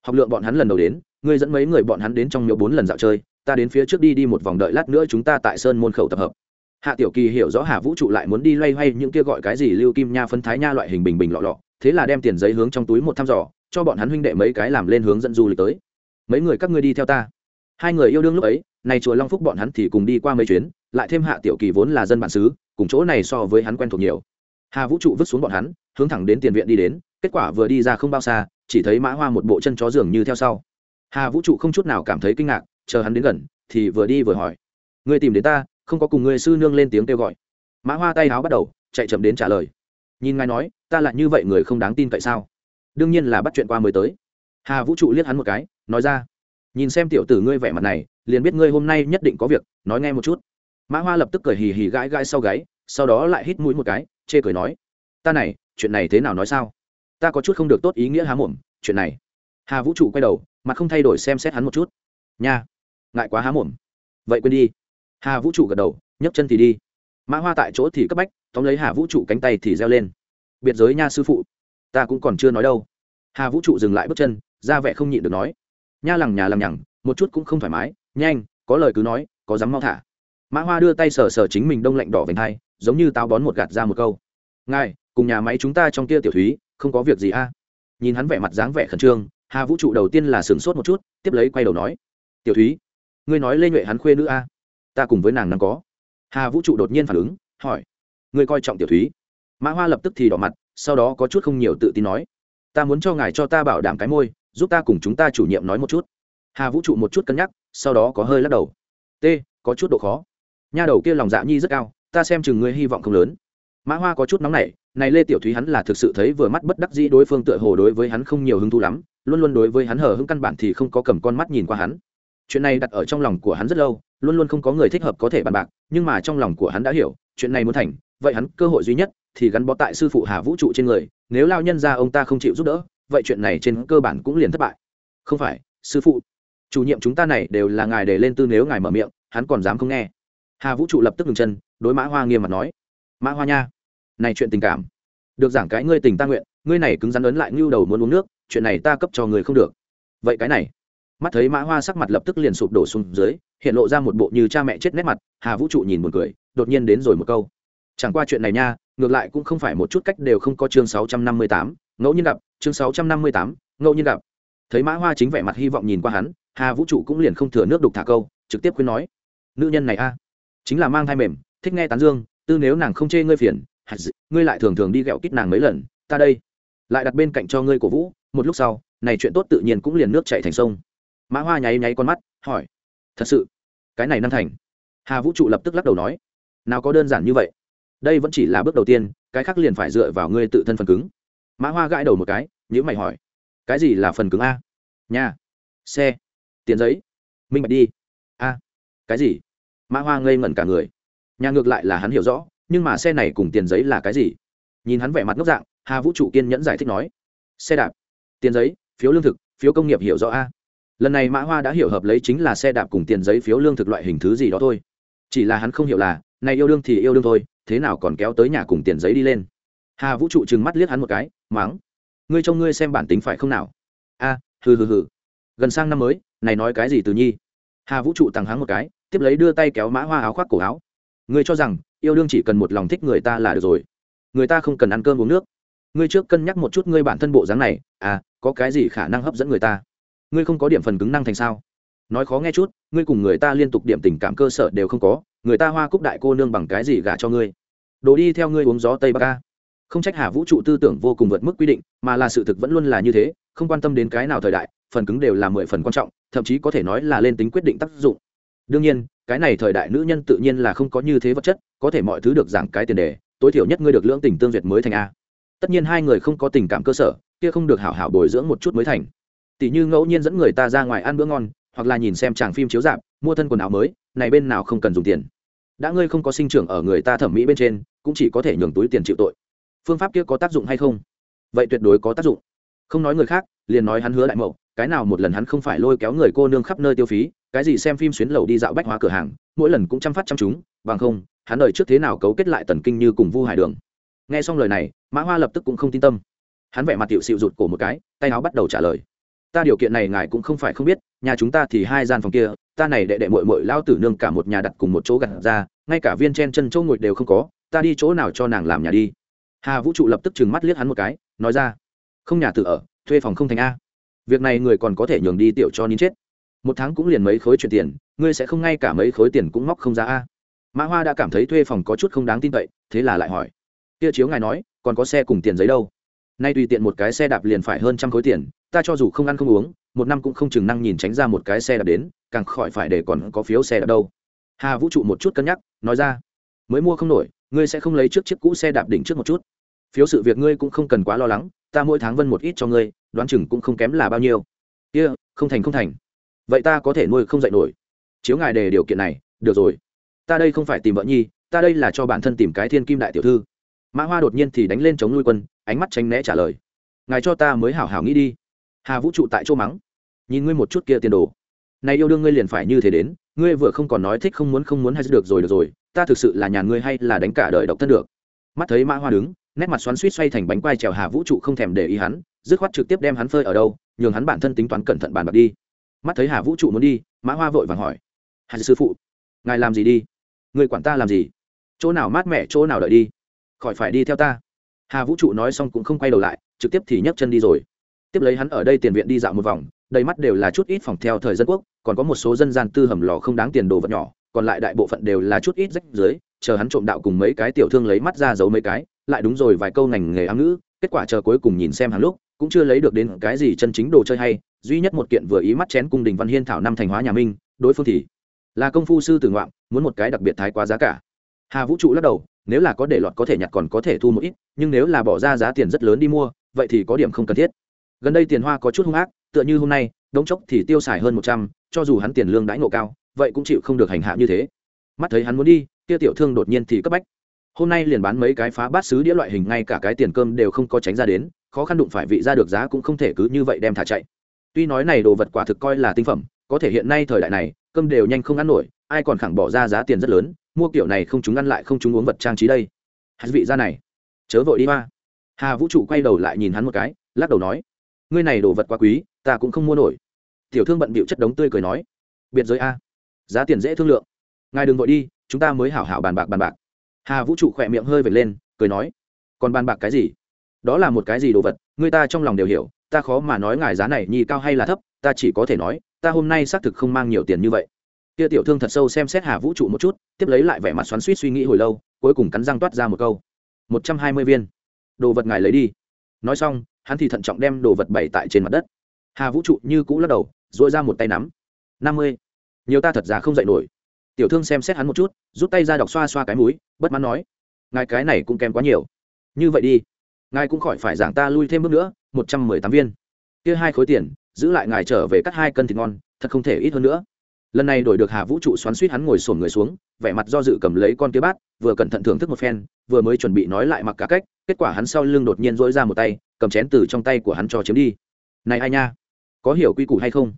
Học lượng bọn hắn lần đầu đến, ngươi dẫn mấy người bọn hắn đến trong miếu bốn lần dạo chơi, ta đến phía trước đi đi một vòng đợi lát nữa chúng ta tại sơn môn khẩu tập hợp. Hạ tiểu kỳ hiểu rõ hà vũ trụ lại muốn đi loay hoay những kia gọi cái gì lưu kim nha phân thái nha loại hình bình bình lọ lọ thế là đem tiền giấy hướng trong túi một thăm dò, cho bọn hắn huynh đệ mấy cái làm lên hướng dẫn du lịch tới. Mấy người các ngươi đi theo ta. Hai người yêu đương lúc ấy, này chùa long phúc bọn hắn thì cùng đi qua mấy chuyến, lại thêm hạ tiểu kỳ vốn là dân bản xứ, cùng chỗ này so với hắn quen thuộc nhiều. Hà vũ trụ vứt xuống bọn hắn, hướng thẳng đến tiền viện đi đến, kết quả vừa đi ra không bao xa, chỉ thấy mã hoa một bộ chân chó dường như theo sau. Hà vũ trụ không chút nào cảm thấy kinh ngạc, chờ hắn đến gần, thì vừa đi vừa hỏi. Ngươi tìm đến ta, không có cùng ngươi sư nương lên tiếng kêu gọi. Mã hoa tay háo bắt đầu, chạy chậm đến trả lời nhìn ngài nói, ta lại như vậy người không đáng tin cậy sao? Đương nhiên là bắt chuyện qua mới tới. Hà vũ trụ liếc hắn một cái, nói ra. Nhìn xem tiểu tử ngươi vẻ mặt này, liền biết ngươi hôm nay nhất định có việc, nói nghe một chút. Mã hoa lập tức cười hì hì gãi gãi sau gáy, sau đó lại hít mũi một cái, chê cười nói. Ta này, chuyện này thế nào nói sao? Ta có chút không được tốt ý nghĩa há mồm, chuyện này. Hà vũ trụ quay đầu mà không thay đổi xem xét hắn một chút. Nha, ngại quá há mồm. Vậy quên đi. Hà vũ trụ gật đầu, nhấc chân thì đi. Mã hoa tại chỗ thì cấp bách tóm lấy hà vũ trụ cánh tay thì reo lên. Biệt giới nha sư phụ, ta cũng còn chưa nói đâu. Hà vũ trụ dừng lại bước chân, ra vẻ không nhịn được nói. Nha lằng nhà lằng nhằng, một chút cũng không thoải mái, nhanh, có lời cứ nói, có dám mau thả. Mã hoa đưa tay sờ sờ chính mình đông lạnh đỏ vành hai, giống như táo bón một gạt ra một câu. Ngài, cùng nhà máy chúng ta trong kia tiểu thúy, không có việc gì a? Nhìn hắn vẻ mặt dáng vẻ khẩn trương, hà vũ trụ đầu tiên là sửng sốt một chút, tiếp lấy quay đầu nói. Tiểu thúy, ngươi nói lê nhuệ hắn khuê nữ a? Ta cùng với nàng năng có. Hà vũ trụ đột nhiên phản ứng, hỏi ngươi coi trọng tiểu thúy. Mã hoa lập tức thì đỏ mặt, sau đó có chút không nhiều tự tin nói, ta muốn cho ngài cho ta bảo đảm cái môi, giúp ta cùng chúng ta chủ nhiệm nói một chút. Hà vũ trụ một chút cân nhắc, sau đó có hơi lắc đầu. T, có chút độ khó. Nha đầu kia lòng dạ nhi rất cao, ta xem chừng ngươi hy vọng không lớn. Mã hoa có chút nóng nảy, này lê tiểu thúy hắn là thực sự thấy vừa mắt bất đắc dĩ đối phương tựa hồ đối với hắn không nhiều hứng thú lắm, luôn luôn đối với hắn hờ hững căn bản thì không có cầm con mắt nhìn qua hắn. Chuyện này đặt ở trong lòng của hắn rất lâu luôn luôn không có người thích hợp có thể bàn bạc, nhưng mà trong lòng của hắn đã hiểu, chuyện này muốn thành, vậy hắn cơ hội duy nhất thì gắn bó tại sư phụ hà vũ trụ trên người, nếu lao nhân ra ông ta không chịu giúp đỡ, vậy chuyện này trên cơ bản cũng liền thất bại. Không phải, sư phụ, chủ nhiệm chúng ta này đều là ngài để lên tư nếu ngài mở miệng, hắn còn dám không nghe. Hà vũ trụ lập tức ngừng chân, đối mã hoa nghiêm mặt nói, mã hoa nha, này chuyện tình cảm, được giảng cái ngươi tình ta nguyện, ngươi này cứng rắn ấn lại ngưu đầu muốn uống nước, chuyện này ta cấp cho người không được. Vậy cái này mắt thấy mã hoa sắc mặt lập tức liền sụp đổ xuống dưới, hiện lộ ra một bộ như cha mẹ chết nét mặt, hà vũ trụ nhìn một cười, đột nhiên đến rồi một câu. Chẳng qua chuyện này nha, ngược lại cũng không phải một chút cách đều không có chương sáu trăm năm mươi tám, ngẫu nhiên gặp, chương sáu trăm năm mươi tám, ngẫu nhiên gặp. Thấy mã hoa chính vẻ mặt hy vọng nhìn qua hắn, hà vũ trụ cũng liền không thừa nước đục thả câu, trực tiếp khuyên nói. Nữ nhân này a, chính là mang thai mềm, thích nghe tán dương, tư nếu nàng không chê ngươi phiền ngươi lại thường thường đi ghẹo kít nàng mấy lần, ta đây. Lại đặt bên cạnh cho ngươi cổ vũ, một lúc sau, này chuyện tốt tự nhiên cũng liền nước chạy thành sông mã hoa nháy nháy con mắt, hỏi, thật sự, cái này năng thành? Hà vũ trụ lập tức lắc đầu nói, nào có đơn giản như vậy. Đây vẫn chỉ là bước đầu tiên, cái khác liền phải dựa vào ngươi tự thân phần cứng. Mã hoa gãi đầu một cái nhữ mày hỏi, cái gì là phần cứng a? Nhà, xe, tiền giấy. Minh bạch đi. A, cái gì? Mã hoa ngây ngẩn cả người. Nhà ngược lại là hắn hiểu rõ, nhưng mà xe này cùng tiền giấy là cái gì? Nhìn hắn vẻ mặt ngốc dạng, hà vũ trụ kiên nhẫn giải thích nói, xe đạp, tiền giấy, phiếu lương thực, phiếu công nghiệp hiểu rõ a lần này mã hoa đã hiểu hợp lấy chính là xe đạp cùng tiền giấy phiếu lương thực loại hình thứ gì đó thôi. Chỉ là hắn không hiểu là, này yêu đương thì yêu đương thôi, thế nào còn kéo tới nhà cùng tiền giấy đi lên. Hà vũ trụ trừng mắt liếc hắn một cái, mắng. Ngươi trông ngươi xem bản tính phải không nào? A, hừ hừ hừ. Gần sang năm mới, này nói cái gì từ nhi? Hà vũ trụ tằng hắng một cái, tiếp lấy đưa tay kéo mã hoa áo khoác cổ áo. Ngươi cho rằng, yêu đương chỉ cần một lòng thích người ta là được rồi. Người ta không cần ăn cơm uống nước. Ngươi trước cân nhắc một chút ngươi bản thân bộ dáng này à có cái gì khả năng hấp dẫn người ta? Ngươi không có điểm phần cứng năng thành sao? Nói khó nghe chút, ngươi cùng người ta liên tục điểm tình cảm cơ sở đều không có, người ta hoa cúc đại cô nương bằng cái gì gả cho ngươi? Đồ đi theo ngươi uống gió tây bắc ca không trách hà vũ trụ tư tưởng vô cùng vượt mức quy định, mà là sự thực vẫn luôn là như thế, không quan tâm đến cái nào thời đại, phần cứng đều là mười phần quan trọng, thậm chí có thể nói là lên tính quyết định tác dụng. Đương nhiên, cái này thời đại nữ nhân tự nhiên là không có như thế vật chất, có thể mọi thứ được giảng cái tiền đề, tối thiểu nhất ngươi được lưỡng tình tương duyệt mới thành a. Tất nhiên hai người không có tình cảm cơ sở, kia không được hảo hảo bồi dưỡng một chút mới thành tỷ như ngẫu nhiên dẫn người ta ra ngoài ăn bữa ngon, hoặc là nhìn xem tràng phim chiếu dạp mua thân quần áo mới, này bên nào không cần dùng tiền. Đã ngươi không có sinh trưởng ở người ta thẩm mỹ bên trên, cũng chỉ có thể nhường túi tiền chịu tội. Phương pháp kia có tác dụng hay không? Vậy tuyệt đối có tác dụng. Không nói người khác, liền nói hắn hứa đại mậu, cái nào một lần hắn không phải lôi kéo người cô nương khắp nơi tiêu phí, cái gì xem phim xuyến lầu đi dạo bách hóa cửa hàng, mỗi lần cũng chăm phát chăm chúng, bằng không, hắn đợi trước thế nào cấu kết lại tần kinh như cùng vu hải đường. Nghe xong lời này, mã hoa lập tức cũng không tin tâm. Hắn vẻ mặt tiểu xịu rụt cổ một cái, tay áo bắt đầu trả lời ta điều kiện này ngài cũng không phải không biết, nhà chúng ta thì hai gian phòng kia, ta này đệ đệ mội mội lao tử nương cả một nhà đặt cùng một chỗ gặt ra, ngay cả viên chen chân chỗ ngồi đều không có, ta đi chỗ nào cho nàng làm nhà đi. Hà vũ trụ lập tức trừng mắt liếc hắn một cái, nói ra, không nhà tự ở, thuê phòng không thành a. Việc này người còn có thể nhường đi tiểu cho nín chết. Một tháng cũng liền mấy khối chuyển tiền, ngươi sẽ không ngay cả mấy khối tiền cũng móc không ra a. Mã hoa đã cảm thấy thuê phòng có chút không đáng tin cậy, thế là lại hỏi, kia chiếu ngài nói, còn có xe cùng tiền giấy đâu? Nay tùy tiện một cái xe đạp liền phải hơn trăm khối tiền ta cho dù không ăn không uống một năm cũng không chừng năng nhìn tránh ra một cái xe đạp đến càng khỏi phải để còn có phiếu xe đạp đâu. Hà vũ trụ một chút cân nhắc nói ra mới mua không nổi ngươi sẽ không lấy trước chiếc cũ xe đạp đỉnh trước một chút. Phiếu sự việc ngươi cũng không cần quá lo lắng ta mỗi tháng vân một ít cho ngươi đoán chừng cũng không kém là bao nhiêu. Kia、yeah, không thành không thành. Vậy ta có thể nuôi không dạy nổi. Chiếu ngài đề điều kiện này được rồi. Ta đây không phải tìm vợ nhi ta đây là cho bản thân tìm cái thiên kim đại tiểu thư. Mã hoa đột nhiên thì đánh lên chống nuôi quân ánh mắt tránh né trả lời ngài cho ta mới hảo hảo nghĩ đi hà vũ trụ tại chỗ mắng. Nhìn ngươi một chút kia tiền đồ. Này yêu đương ngươi liền phải như thế đến, ngươi vừa không còn nói thích không muốn không muốn hay được rồi được rồi, ta thực sự là nhà ngươi hay là đánh cả đời độc thân được. Mắt thấy mã hoa đứng, nét mặt xoắn suýt xoay thành bánh quai trèo hà vũ trụ không thèm để ý hắn, dứt khoát trực tiếp đem hắn phơi ở đâu, nhường hắn bản thân tính toán cẩn thận bàn bạc đi. Mắt thấy hà vũ trụ muốn đi, mã hoa vội vàng hỏi. Hà sư phụ, ngài làm gì đi? Người quản ta làm gì? Chỗ nào mát mẻ, chỗ nào đợi đi? Khỏi phải đi theo ta. Hà vũ trụ nói xong cũng không quay đầu lại, trực tiếp thì nhấc chân đi rồi tiếp lấy hắn ở đây tiền viện đi dạo một vòng, đầy mắt đều là chút ít phòng theo thời dân quốc, còn có một số dân gian tư hầm lò không đáng tiền đồ vật nhỏ, còn lại đại bộ phận đều là chút ít rách dưới chờ hắn trộm đạo cùng mấy cái tiểu thương lấy mắt ra giấu mấy cái, lại đúng rồi vài câu ngành nghề ám ngữ, kết quả chờ cuối cùng nhìn xem hàng lúc, cũng chưa lấy được đến cái gì chân chính đồ chơi hay, duy nhất một kiện vừa ý mắt chén cung đình văn hiên thảo năm thành hóa nhà minh, đối phương thì là công phu sư tử ngoạm muốn một cái đặc biệt thái quá giá cả. Hà vũ trụ lắc đầu, nếu là có để lọt có thể nhặt còn có thể thu một ít, nhưng nếu là bỏ ra giá tiền rất lớn đi mua, vậy thì có điểm không cần thiết gần đây tiền hoa có chút hung ác, tựa như hôm nay, đống chốc thì tiêu xài hơn một trăm, cho dù hắn tiền lương đãi ngộ cao, vậy cũng chịu không được hành hạ như thế. Mắt thấy hắn muốn đi, kia tiểu thương đột nhiên thì cấp bách. Hôm nay liền bán mấy cái phá bát xứ đĩa loại hình, ngay cả cái tiền cơm đều không có tránh ra đến, khó khăn đụng phải vị ra được giá cũng không thể cứ như vậy đem thả chạy. Tuy nói này đồ vật quả thực coi là tinh phẩm, có thể hiện nay thời đại này, cơm đều nhanh không ăn nổi, ai còn khẳng bỏ ra giá tiền rất lớn, mua kiểu này không chúng ăn lại không chúng uống vật trang trí đây. Hạt vị ra này, chớ vội đi hoa. Hà vũ trụ quay đầu lại nhìn hắn một cái, lắc đầu nói ngươi này đồ vật quá quý, ta cũng không mua nổi. Tiểu thương bận bịu chất đống tươi cười nói, biệt giới a, giá tiền dễ thương lượng. Ngài đừng vội đi, chúng ta mới hảo hảo bàn bạc bàn bạc. Hà vũ trụ khỏe miệng hơi vệt lên, cười nói, còn bàn bạc cái gì? Đó là một cái gì đồ vật người ta trong lòng đều hiểu, ta khó mà nói ngài giá này nhi cao hay là thấp, ta chỉ có thể nói, ta hôm nay xác thực không mang nhiều tiền như vậy. Kia tiểu thương thật sâu xem xét hà vũ trụ một chút, tiếp lấy lại vẻ mặt xoắn suýt suy nghĩ hồi lâu, cuối cùng cắn răng toát ra một câu, một trăm hai mươi viên. Đồ vật ngài lấy đi. Nói xong hắn thì thận trọng đem đồ vật bày tại trên mặt đất. Hà vũ trụ như cũ lắc đầu dội ra một tay nắm. Năm mươi. Nhiều ta thật ra không dạy nổi. Tiểu thương xem xét hắn một chút, rút tay ra đọc xoa xoa cái mũi, bất mãn nói, ngài cái này cũng kém quá nhiều. Như vậy đi, ngài cũng khỏi phải giảng ta lui thêm bước nữa, một trăm mười tám viên. Kia hai khối tiền, giữ lại ngài trở về cắt hai cân thịt ngon, thật không thể ít hơn nữa. Lần này đổi được hà vũ trụ xoắn suýt hắn ngồi sổn người xuống, vẻ mặt do dự cầm lấy con kia bát, vừa cẩn thận thưởng thức một phen, vừa mới chuẩn bị nói lại mặc cả cách, kết quả hắn sau lưng đột nhiên dỗi ra một tay cầm chén từ trong tay của hắn cho chiếm đi. Này ai nha? Có hiểu quy củ hay không?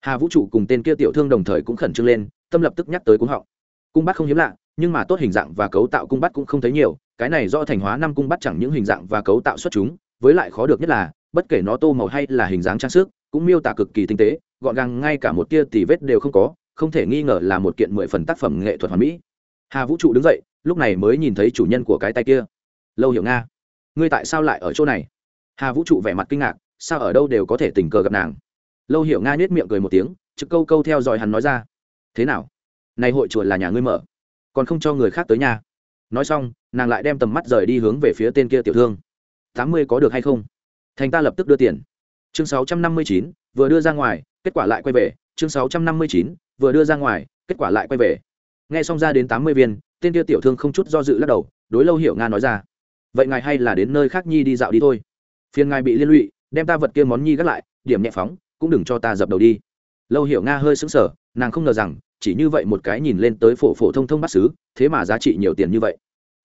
Hà vũ trụ cùng tên kia tiểu thương đồng thời cũng khẩn trương lên, tâm lập tức nhắc tới cung họng. Cung bắt không hiếm lạ, nhưng mà tốt hình dạng và cấu tạo cung bắt cũng không thấy nhiều, cái này do thành hóa năm cung bắt chẳng những hình dạng và cấu tạo xuất chúng, với lại khó được nhất là, bất kể nó tô màu hay là hình dáng trang sức, cũng miêu tả cực kỳ tinh tế, gọn gàng ngay cả một tia tì vết đều không có, không thể nghi ngờ là một kiện mười phần tác phẩm nghệ thuật hoàn mỹ. Hà vũ trụ đứng dậy, lúc này mới nhìn thấy chủ nhân của cái tay kia. Lâu hiểu nga, ngươi tại sao lại ở chỗ này? Hà vũ trụ vẻ mặt kinh ngạc, sao ở đâu đều có thể tình cờ gặp nàng? Lâu hiểu nga nhét miệng cười một tiếng, trực câu câu theo dõi hắn nói ra. Thế nào? Này hội chùa là nhà ngươi mở, còn không cho người khác tới nhà. Nói xong, nàng lại đem tầm mắt rời đi hướng về phía tên kia tiểu thương. Tám mươi có được hay không? Thành ta lập tức đưa tiền. Chương sáu trăm năm mươi chín, vừa đưa ra ngoài, kết quả lại quay về. Chương sáu trăm năm mươi chín, vừa đưa ra ngoài, kết quả lại quay về. Nghe xong ra đến tám mươi viên, tên kia tiểu thương không chút do dự lắc đầu, đối lâu hiểu nga nói ra. Vậy ngài hay là đến nơi khác nhi đi dạo đi thôi phiền ngài bị liên lụy, đem ta vật kia món nhi gác lại, điểm nhẹ phóng, cũng đừng cho ta dập đầu đi. Lâu hiểu nga hơi sững sờ, nàng không ngờ rằng, chỉ như vậy một cái nhìn lên tới phổ phổ thông thông bắt xứ thế mà giá trị nhiều tiền như vậy.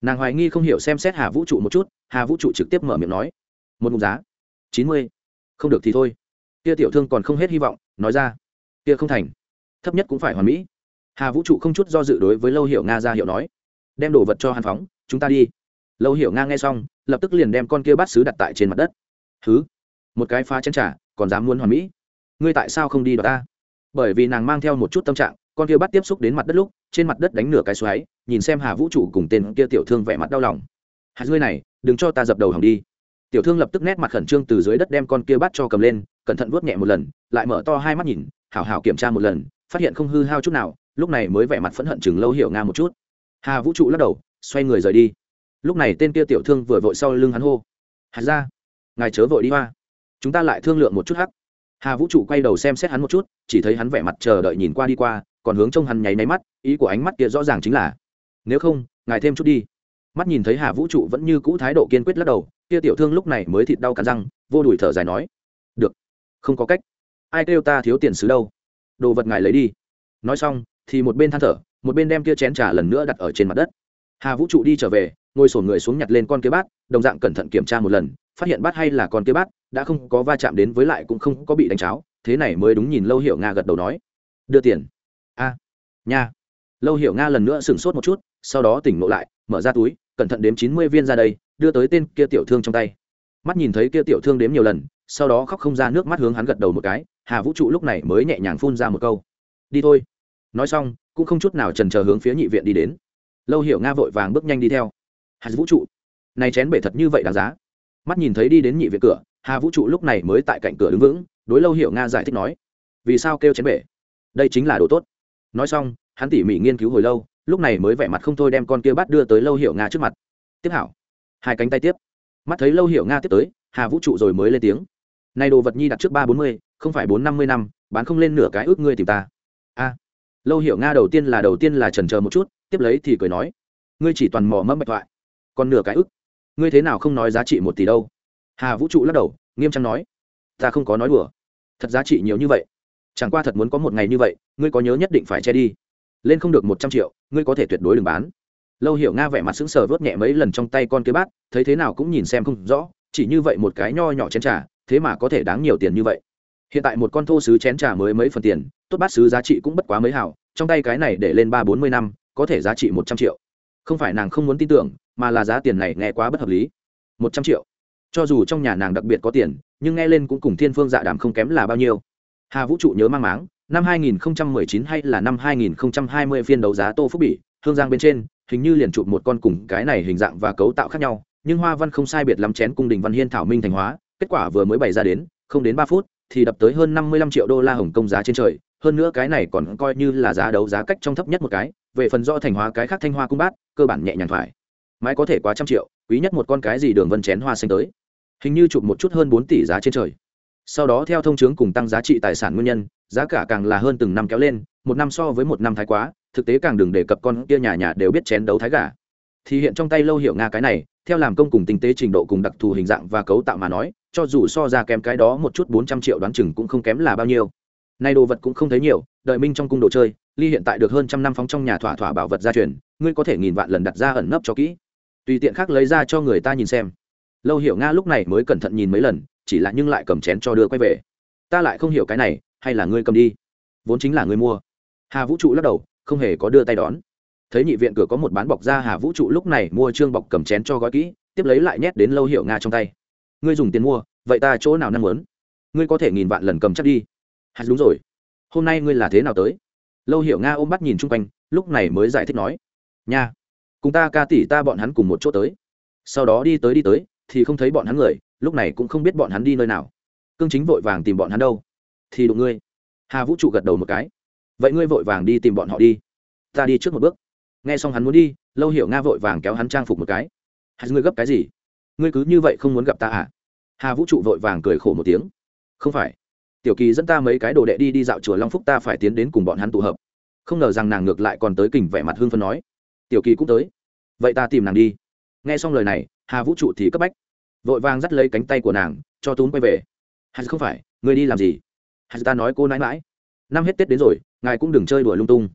Nàng hoài nghi không hiểu xem xét hà vũ trụ một chút, hà vũ trụ trực tiếp mở miệng nói, một mục giá, chín mươi, không được thì thôi. Kia tiểu thương còn không hết hy vọng, nói ra, kia không thành, thấp nhất cũng phải hoàn mỹ. Hà vũ trụ không chút do dự đối với lâu hiểu nga ra hiệu nói, đem đồ vật cho hàn phóng, chúng ta đi. Lâu hiểu nga nghe xong lập tức liền đem con kia bát sứ đặt tại trên mặt đất. Thứ một cái phá chén trả còn dám muốn hoàn mỹ? Ngươi tại sao không đi đoạt ta? Bởi vì nàng mang theo một chút tâm trạng, con kia bắt tiếp xúc đến mặt đất lúc, trên mặt đất đánh nửa cái xoáy, nhìn xem hà vũ trụ cùng tên kia tiểu thương vẻ mặt đau lòng. Hạt ngươi này, đừng cho ta dập đầu hỏng đi. Tiểu thương lập tức nét mặt khẩn trương từ dưới đất đem con kia bắt cho cầm lên, cẩn thận vuốt nhẹ một lần, lại mở to hai mắt nhìn, hảo hảo kiểm tra một lần, phát hiện không hư hao chút nào, lúc này mới vẻ mặt phẫn hận chừng lâu hiểu nga một chút. Hà vũ trụ lắc đầu, xoay người rời đi lúc này tên kia tiểu thương vừa vội sau lưng hắn hô hạt ra ngài chớ vội đi hoa. Chúng ta lại thương lượng một chút hắc. Hà vũ trụ quay đầu xem xét hắn một chút, chỉ thấy hắn vẻ mặt chờ đợi nhìn qua đi qua, còn hướng trông hắn nháy máy mắt, ý của ánh mắt kia rõ ràng chính là, nếu không, ngài thêm chút đi. Mắt nhìn thấy hà vũ trụ vẫn như cũ thái độ kiên quyết lắc đầu, kia tiểu thương lúc này mới thịt đau cắn răng, vô đùi thở dài nói, được, không có cách. Ai kêu ta thiếu tiền xứ đâu? Đồ vật ngài lấy đi. Nói xong, thì một bên than thở, một bên đem kia chén trà lần nữa đặt ở trên mặt đất. Hà vũ trụ đi trở về ngồi sổn người xuống nhặt lên con kia bát, đồng dạng cẩn thận kiểm tra một lần, phát hiện bát hay là con kia bát, đã không có va chạm đến với lại cũng không có bị đánh cháo, thế này mới đúng nhìn lâu hiểu nga gật đầu nói. Đưa tiền. A, nha. Lâu hiểu nga lần nữa sửng sốt một chút, sau đó tỉnh ngộ lại, mở ra túi, cẩn thận đếm chín mươi viên ra đây, đưa tới tên kia tiểu thương trong tay. Mắt nhìn thấy kia tiểu thương đếm nhiều lần, sau đó khóc không ra nước mắt hướng hắn gật đầu một cái, hà vũ trụ lúc này mới nhẹ nhàng phun ra một câu. Đi thôi. Nói xong, cũng không chút nào trần chờ hướng phía nhị viện đi đến. Lâu hiểu nga vội vàng bước nhanh đi theo hà vũ trụ. Này chén bể thật như vậy đáng giá. Mắt nhìn thấy đi đến nhị viện cửa, hà vũ trụ lúc này mới tại cạnh cửa đứng vững, đối lâu hiểu nga giải thích nói, vì sao kêu chén bể? Đây chính là đồ tốt. Nói xong, hắn tỉ mỉ nghiên cứu hồi lâu, lúc này mới vẻ mặt không thôi đem con kia bắt đưa tới lâu hiểu nga trước mặt. Tiếp hảo. Hai cánh tay tiếp. Mắt thấy lâu hiểu nga tiếp tới, hà vũ trụ rồi mới lên tiếng, này đồ vật nhi đặt trước ba bốn mươi, không phải bốn năm mươi năm, bán không lên nửa cái ước ngươi tìm ta. A. Lâu hiểu nga đầu tiên là đầu tiên là trần chờ một chút, tiếp lấy thì cười nói, ngươi chỉ toàn mò mẫm bạch thoại còn nửa cái ước ngươi thế nào không nói giá trị một tỷ đâu? Hà vũ trụ lắc đầu, nghiêm trang nói. Ta không có nói đùa. Thật giá trị nhiều như vậy. Chẳng qua thật muốn có một ngày như vậy, ngươi có nhớ nhất định phải che đi. Lên không được một trăm triệu, ngươi có thể tuyệt đối đừng bán. Lâu hiểu nga vẻ mặt sững sờ vớt nhẹ mấy lần trong tay con kế bát, thấy thế nào cũng nhìn xem không rõ, chỉ như vậy một cái nho nhỏ chén trà, thế mà có thể đáng nhiều tiền như vậy. Hiện tại một con thô sứ chén trà mới mấy phần tiền, tốt bát sứ giá trị cũng bất quá mấy hảo trong tay cái này để lên ba bốn mươi năm, có thể giá trị một trăm triệu. Không phải nàng không muốn tin tưởng mà là giá tiền này nghe quá bất hợp lý. Một trăm triệu. Cho dù trong nhà nàng đặc biệt có tiền, nhưng nghe lên cũng cùng thiên phương dạ đàm không kém là bao nhiêu. Hà vũ trụ nhớ mang máng, năm 2019 hay là năm 2020 phiên đấu giá tô phúc bỉ, hương giang bên trên, hình như liền chụp một con cùng cái này hình dạng và cấu tạo khác nhau, nhưng hoa văn không sai biệt lắm chén cung đình văn hiên thảo minh thành hóa, kết quả vừa mới bày ra đến, không đến ba phút, thì đập tới hơn 55 triệu đô la hồng công giá trên trời, hơn nữa cái này còn coi như là giá đấu giá cách trong thấp nhất một cái, về phần do thành hóa cái khác thanh hoa cung bát, cơ bản nhẹ nhàng thoải mãi có thể quá trăm triệu, quý nhất một con cái gì đường vân chén hoa xanh tới. Hình như chụp một chút hơn bốn tỷ giá trên trời. Sau đó theo thông chứng cùng tăng giá trị tài sản nguyên nhân, giá cả càng là hơn từng năm kéo lên, một năm so với một năm thái quá, thực tế càng đừng đề cập con kia nhà nhà đều biết chén đấu thái gà. Thì hiện trong tay lâu hiệu nga cái này, theo làm công cùng tinh tế trình độ cùng đặc thù hình dạng và cấu tạo mà nói, cho dù so ra kém cái đó một chút bốn trăm triệu đoán chừng cũng không kém là bao nhiêu. Nay đồ vật cũng không thấy nhiều, đợi minh trong cung đồ chơi, ly hiện tại được hơn trăm năm phóng trong nhà thỏa thỏa bảo vật gia truyền, ngươi có thể nghìn vạn lần đặt ra ẩn nấp cho kỹ tùy tiện khác lấy ra cho người ta nhìn xem. Lâu hiểu nga lúc này mới cẩn thận nhìn mấy lần, chỉ là nhưng lại cầm chén cho đưa quay về. Ta lại không hiểu cái này, hay là ngươi cầm đi? Vốn chính là ngươi mua. Hà vũ trụ lắc đầu, không hề có đưa tay đón. Thấy nhị viện cửa có một bán bọc ra, hà vũ trụ lúc này mua trương bọc cầm chén cho gói kỹ, tiếp lấy lại nhét đến lâu hiểu nga trong tay. Ngươi dùng tiền mua, vậy ta chỗ nào năng muốn? Ngươi có thể nghìn vạn lần cầm chắc đi. Hà, đúng rồi. Hôm nay ngươi là thế nào tới? Lâu hiểu nga ôm bắt nhìn chung quanh, lúc này mới giải thích nói. Nha cùng ta ca tỷ ta bọn hắn cùng một chỗ tới. Sau đó đi tới đi tới, thì không thấy bọn hắn người, lúc này cũng không biết bọn hắn đi nơi nào. Cương chính vội vàng tìm bọn hắn đâu? Thì đụng ngươi. Hà vũ trụ gật đầu một cái. Vậy ngươi vội vàng đi tìm bọn họ đi. Ta đi trước một bước. Nghe xong hắn muốn đi, lâu hiểu nga vội vàng kéo hắn trang phục một cái. Hắn ngươi gấp cái gì? Ngươi cứ như vậy không muốn gặp ta à? Hà vũ trụ vội vàng cười khổ một tiếng. Không phải. Tiểu kỳ dẫn ta mấy cái đồ đệ đi đi dạo chùa long phúc ta phải tiến đến cùng bọn hắn tụ hợp. Không ngờ rằng nàng ngược lại còn tới kình vẻ mặt hương phân nói. Tiểu kỳ cũng tới vậy ta tìm nàng đi nghe xong lời này hà vũ trụ thì cấp bách vội vàng dắt lấy cánh tay của nàng cho túm quay về hay không phải người đi làm gì hay ta nói cô nãi mãi năm hết tết đến rồi ngài cũng đừng chơi đùa lung tung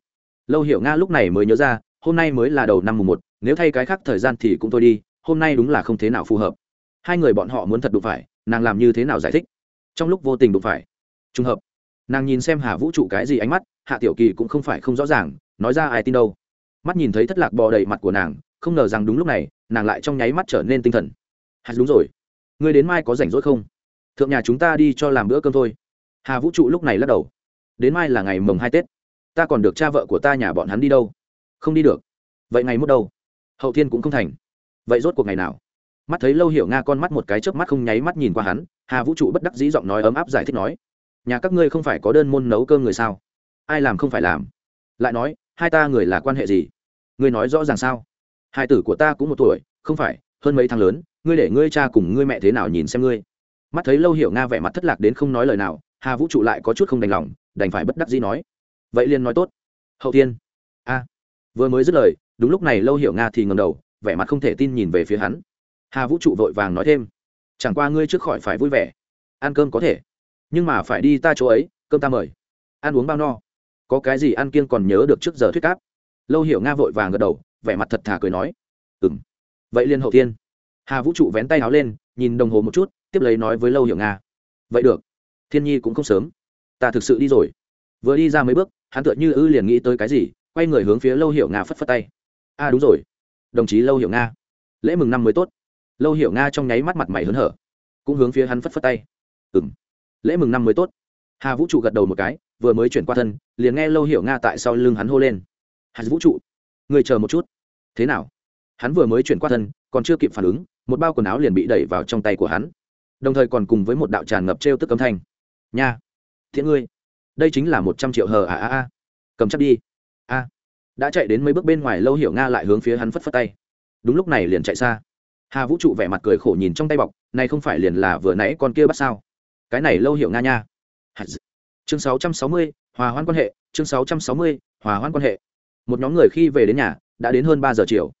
lâu hiểu nga lúc này mới nhớ ra hôm nay mới là đầu năm mùng một nếu thay cái khác thời gian thì cũng thôi đi hôm nay đúng là không thế nào phù hợp hai người bọn họ muốn thật đụng phải nàng làm như thế nào giải thích trong lúc vô tình đụng phải trùng hợp nàng nhìn xem hà vũ trụ cái gì ánh mắt hạ tiểu kỳ cũng không phải không rõ ràng nói ra ai tin đâu mắt nhìn thấy thất lạc bò đầy mặt của nàng không ngờ rằng đúng lúc này, nàng lại trong nháy mắt trở nên tinh thần. Hạt đúng rồi. Ngươi đến mai có rảnh rỗi không? Thượng nhà chúng ta đi cho làm bữa cơm thôi. Hà vũ trụ lúc này lắc đầu. Đến mai là ngày mồng hai tết. Ta còn được cha vợ của ta nhà bọn hắn đi đâu? Không đi được. Vậy ngày mốt đâu? Hậu thiên cũng không thành. Vậy rốt cuộc ngày nào? Mắt thấy lâu hiểu nga con mắt một cái chớp mắt không nháy mắt nhìn qua hắn, hà vũ trụ bất đắc dĩ giọng nói ấm áp giải thích nói. Nhà các ngươi không phải có đơn môn nấu cơm người sao? Ai làm không phải làm? Lại nói, hai ta người là quan hệ gì? Ngươi nói rõ ràng sao? Hai tử của ta cũng một tuổi, không phải, hơn mấy tháng lớn, ngươi để ngươi cha cùng ngươi mẹ thế nào nhìn xem ngươi? Mắt thấy lâu hiểu nga vẻ mặt thất lạc đến không nói lời nào, hà vũ trụ lại có chút không đành lòng, đành phải bất đắc dĩ nói. Vậy liền nói tốt. Hậu tiên. A. Vừa mới dứt lời, đúng lúc này lâu hiểu nga thì ngầm đầu, vẻ mặt không thể tin nhìn về phía hắn. Hà vũ trụ vội vàng nói thêm. Chẳng qua ngươi trước khỏi phải vui vẻ. Ăn cơm có thể. Nhưng mà phải đi ta chỗ ấy, cơm ta mời. Ăn uống bao no. Có cái gì ăn kiêng còn nhớ được trước giờ thuyết cáp? Lâu hiểu nga vội vàng gật đầu vẻ mặt thật thà cười nói ừng vậy liên hậu tiên hà vũ trụ vén tay áo lên nhìn đồng hồ một chút tiếp lấy nói với lâu hiểu nga vậy được thiên nhi cũng không sớm ta thực sự đi rồi. Vừa đi ra mấy bước hắn tựa như ư liền nghĩ tới cái gì quay người hướng phía lâu hiểu nga phất phất tay. A à, đúng rồi đồng chí lâu hiểu nga lễ mừng năm mới tốt. Lâu hiểu nga trong nháy mắt mặt mày hớn hở cũng hướng phía hắn phất phất tay. Ừ m lễ mừng năm mới tốt. Hà vũ trụ gật đầu một cái vừa mới chuyển qua thân liền nghe lâu hiểu nga tại sau lưng hắn hô lên. Hà vũ trụ người chờ một chút. Thế nào? Hắn vừa mới chuyển qua thân, còn chưa kịp phản ứng, một bao quần áo liền bị đẩy vào trong tay của hắn. Đồng thời còn cùng với một đạo tràn ngập t r e o tức âm thanh. Nha! Thiện ngươi! Đây chính là một trăm triệu hờ à à à. Cầm chắc đi. A! Đã chạy đến mấy bước bên ngoài lâu hiểu nga lại hướng phía hắn phất phất tay. Đúng lúc này liền chạy xa. Hà vũ trụ vẻ mặt cười khổ nhìn trong tay bọc, này không phải liền là vừa nãy con kia bắt sao? Cái này lâu hiểu nga nha. Chương sáu trăm sáu mươi, hòa hoãn quan hệ, chương sáu trăm sáu mươi, hòa hoãn quan hệ một nhóm người khi về đến nhà, đã đến hơn ba giờ chiều.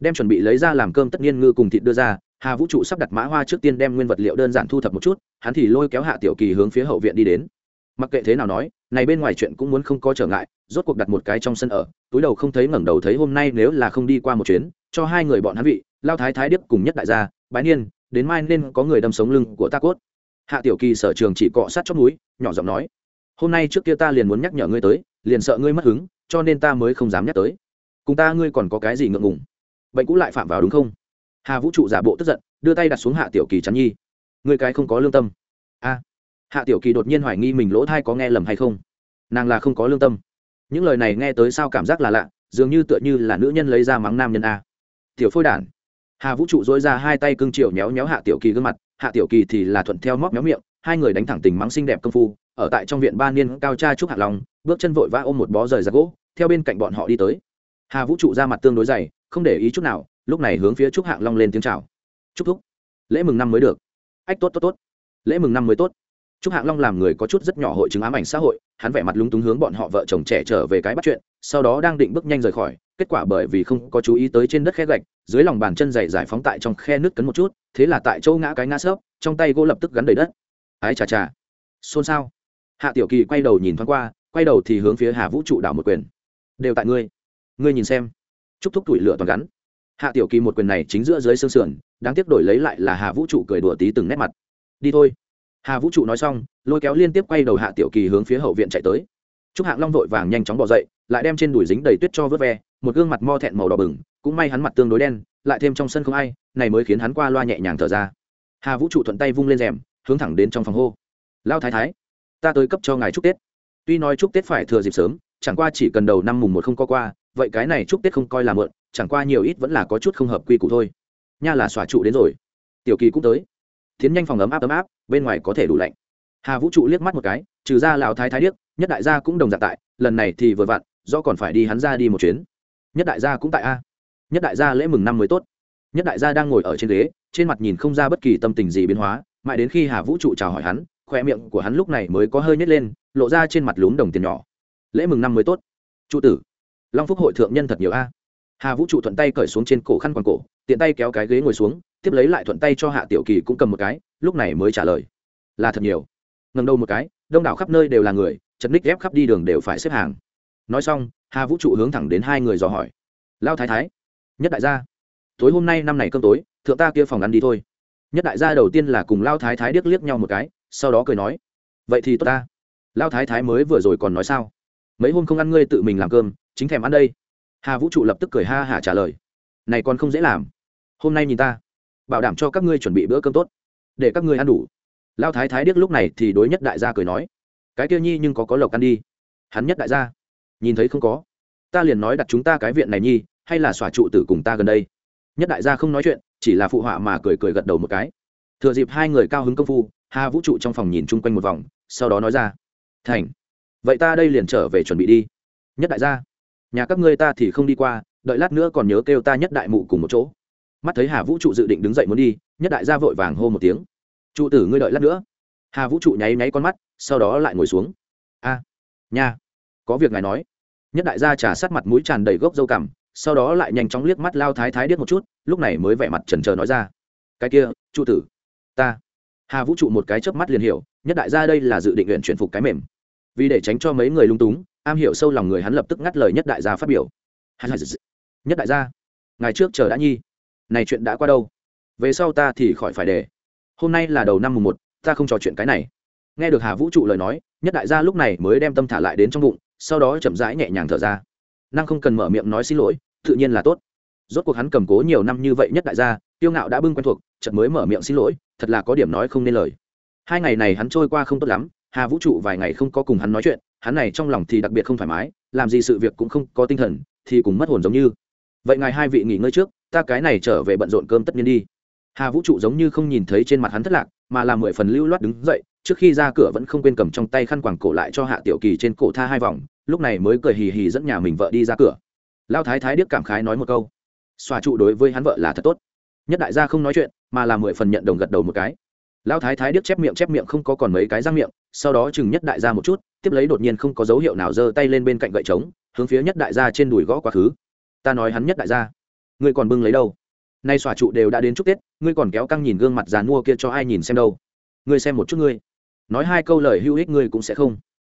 Đem chuẩn bị lấy ra làm cơm tất nhiên ngư cùng thịt đưa ra, hà vũ trụ sắp đặt mã hoa trước tiên đem nguyên vật liệu đơn giản thu thập một chút, hắn thì lôi kéo hạ tiểu kỳ hướng phía hậu viện đi đến. Mặc kệ thế nào nói, này bên ngoài chuyện cũng muốn không có trở ngại, rốt cuộc đặt một cái trong sân ở, túi đầu không thấy ngẩng đầu thấy hôm nay nếu là không đi qua một chuyến, cho hai người bọn hắn vị, lao thái thái điếc cùng nhất đại gia, bái niên, đến mai nên có người đâm sống lưng của ta cốt. Hạ tiểu kỳ sở trường chỉ cọ sát chót núi, nhỏ giọng nói, hôm nay trước kia ta liền muốn nhắc nhở ngươi tới, liền sợ ngươi mất hứng cho nên ta mới không dám nhắc tới. Cùng ta ngươi còn có cái gì ngượng ngùng? Bệnh cũ lại phạm vào đúng không? Hà vũ trụ giả bộ tức giận, đưa tay đặt xuống hạ tiểu kỳ chắn nhi. Người cái không có lương tâm. A. Hạ tiểu kỳ đột nhiên hoài nghi mình lỗ thai có nghe lầm hay không? Nàng là không có lương tâm. Những lời này nghe tới sao cảm giác là lạ, dường như tựa như là nữ nhân lấy ra mắng nam nhân a. Tiểu phôi đản. Hà vũ trụ dối ra hai tay cưng triệu méo méo hạ tiểu kỳ gương mặt, hạ tiểu kỳ thì là thuận theo móc méo miệng, hai người đánh thẳng tình mắng xinh đẹp công phu ở tại trong viện ba niên cao cha trúc hạ long, bước chân vội vã ôm một bó rời ra gỗ, theo bên cạnh bọn họ đi tới. Hà vũ trụ ra mặt tương đối dày, không để ý chút nào, lúc này hướng phía trúc hạng long lên tiếng chào. Chúc thúc. Lễ mừng năm mới được. Ách, tốt tốt tốt. Lễ mừng năm mới tốt. Trúc hạng long làm người có chút rất nhỏ hội chứng ám ảnh xã hội, hắn vẻ mặt lúng túng hướng bọn họ vợ chồng trẻ trở về cái bắt chuyện, sau đó đang định bước nhanh rời khỏi, kết quả bởi vì không có chú ý tới trên đất khe gạch, dưới lòng bàn chân dày giải phóng tại trong khe nước cấn một chút, thế là tại chỗ ngã cái ngã sấp, trong tay gỗ lập tức gắn đầy đất. Ái chà chà. Xôn xao hạ tiểu kỳ quay đầu nhìn thoáng qua, quay đầu thì hướng phía hà vũ trụ đảo một quyền. Đều tại ngươi. Ngươi nhìn xem. Chúc thúc tuổi lửa toàn gắn. Hạ tiểu kỳ một quyền này chính giữa dưới xương sườn, đáng tiếc đổi lấy lại là hà vũ trụ cười đùa tí từng nét mặt. Đi thôi. Hà vũ trụ nói xong, lôi kéo liên tiếp quay đầu hạ tiểu kỳ hướng phía hậu viện chạy tới. Trúc hạng long vội vàng nhanh chóng bỏ dậy, lại đem trên đùi dính đầy tuyết cho vớt ve, một gương mặt mo thẹn màu đỏ bừng, cũng may hắn mặt tương đối đen, lại thêm trong sân không ai, này mới khiến hắn qua loa nhẹ nhàng thở ra. Hà vũ trụ thuận tay vung lên rèm, hướng thẳng đến trong phòng hô. Lao thái thái ta tới cấp cho ngài chúc tết. Tuy nói chúc tết phải thừa dịp sớm, chẳng qua chỉ cần đầu năm mùng một không có qua, vậy cái này chúc tết không coi là mượn, chẳng qua nhiều ít vẫn là có chút không hợp quy củ thôi. Nha là xòa trụ đến rồi. Tiểu kỳ cũng tới. Tiến nhanh phòng ấm áp ấm áp, bên ngoài có thể đủ lạnh. Hà vũ trụ liếc mắt một cái, trừ ra lão thái thái điếc, nhất đại gia cũng đồng dạng tại, lần này thì vừa vặn, do còn phải đi hắn ra đi một chuyến. Nhất đại gia cũng tại a. Nhất đại gia lễ mừng năm mới tốt. Nhất đại gia đang ngồi ở trên ghế, trên mặt nhìn không ra bất kỳ tâm tình gì biến hóa, mãi đến khi hà vũ trụ chào hỏi hắn khoe miệng của hắn lúc này mới có hơi nhét lên, lộ ra trên mặt lún đồng tiền nhỏ. Lễ mừng năm mới tốt. Trụ tử. Long phúc hội thượng nhân thật nhiều a. Hà vũ trụ thuận tay cởi xuống trên cổ khăn quàng cổ, tiện tay kéo cái ghế ngồi xuống, tiếp lấy lại thuận tay cho hạ tiểu kỳ cũng cầm một cái, lúc này mới trả lời. Là thật nhiều. Ngầm đầu một cái, đông đảo khắp nơi đều là người, chật ních ghép khắp đi đường đều phải xếp hàng. Nói xong, hà vũ trụ hướng thẳng đến hai người dò hỏi. Lao thái thái. Nhất đại gia. Tối hôm nay năm này cơm tối, thượng ta kia phòng ăn đi thôi. Nhất đại gia đầu tiên là cùng lao thái thái điếc liếc nhau một cái sau đó cười nói, vậy thì tốt ta. Lao thái thái mới vừa rồi còn nói sao? Mấy hôm không ăn ngươi tự mình làm cơm, chính thèm ăn đây. Hà vũ trụ lập tức cười ha hả trả lời, này còn không dễ làm. Hôm nay nhìn ta, bảo đảm cho các ngươi chuẩn bị bữa cơm tốt, để các ngươi ăn đủ. Lao thái thái điếc lúc này thì đối nhất đại gia cười nói, cái kia nhi nhưng có có lộc ăn đi. Hắn nhất đại gia, nhìn thấy không có. Ta liền nói đặt chúng ta cái viện này nhi, hay là xòa trụ tử cùng ta gần đây. Nhất đại gia không nói chuyện, chỉ là phụ họa mà cười cười gật đầu một cái. Thừa dịp hai người cao hứng công phu hà vũ trụ trong phòng nhìn chung quanh một vòng, sau đó nói ra, thành, vậy ta đây liền trở về chuẩn bị đi. Nhất đại gia, nhà các ngươi ta thì không đi qua, đợi lát nữa còn nhớ kêu ta nhất đại mụ cùng một chỗ. Mắt thấy hà vũ trụ dự định đứng dậy muốn đi, nhất đại gia vội vàng hô một tiếng, trụ tử ngươi đợi lát nữa. Hà vũ trụ nháy nháy con mắt, sau đó lại ngồi xuống. A, nha, có việc ngài nói. Nhất đại gia trà sát mặt mũi tràn đầy gốc dâu cằm, sau đó lại nhanh chóng liếc mắt lao thái thái điếc một chút, lúc này mới vẻ mặt trần trờ nói ra, cái kia, trụ tử, ta hà vũ trụ một cái chớp mắt liền hiểu, nhất đại gia đây là dự định luyện chuyển phục cái mềm. Vì để tránh cho mấy người lung túng, am hiểu sâu lòng người hắn lập tức ngắt lời nhất đại gia phát biểu. Nhất đại gia ngày trước chờ đã nhi. Này chuyện đã qua đâu? Về sau ta thì khỏi phải để. Hôm nay là đầu năm mùng một, ta không trò chuyện cái này. Nghe được hà vũ trụ lời nói, nhất đại gia lúc này mới đem tâm thả lại đến trong bụng, sau đó chậm rãi nhẹ nhàng thở ra. Năng không cần mở miệng nói xin lỗi, tự nhiên là tốt. Rốt cuộc hắn cầm cố nhiều năm như vậy nhất đại gia tiêu ngạo đã bưng quen thuộc chợt mới mở miệng xin lỗi, thật là có điểm nói không nên lời. Hai ngày này hắn trôi qua không tốt lắm, hà vũ trụ vài ngày không có cùng hắn nói chuyện, hắn này trong lòng thì đặc biệt không thoải mái, làm gì sự việc cũng không có tinh thần, thì cũng mất hồn giống như. Vậy ngài hai vị nghỉ ngơi trước, ta cái này trở về bận rộn cơm tất nhiên đi. Hà vũ trụ giống như không nhìn thấy trên mặt hắn thất lạc, mà làm mười phần lưu loát đứng dậy, trước khi ra cửa vẫn không quên cầm trong tay khăn quàng cổ lại cho hạ tiểu kỳ trên cổ tha hai vòng, lúc này mới cười hì hì dẫn nhà mình vợ đi ra cửa. Lao thái thái điếc cảm khái nói một câu. Xòa trụ đối với hắn vợ là thật tốt nhất đại gia không nói chuyện, mà là mười phần nhận đồng gật đầu một cái. Lao thái thái điếc chép miệng chép miệng không có còn mấy cái răng miệng, sau đó chừng nhất đại gia một chút, tiếp lấy đột nhiên không có dấu hiệu nào giơ tay lên bên cạnh gậy trống, hướng phía nhất đại gia trên đùi gõ quá khứ. Ta nói hắn nhất đại gia. Ngươi còn bưng lấy đâu? Nay xòa trụ đều đã đến chúc tết, ngươi còn kéo căng nhìn gương mặt dàn mua kia cho ai nhìn xem đâu? Ngươi xem một chút ngươi. Nói hai câu lời hữu ích ngươi cũng sẽ không.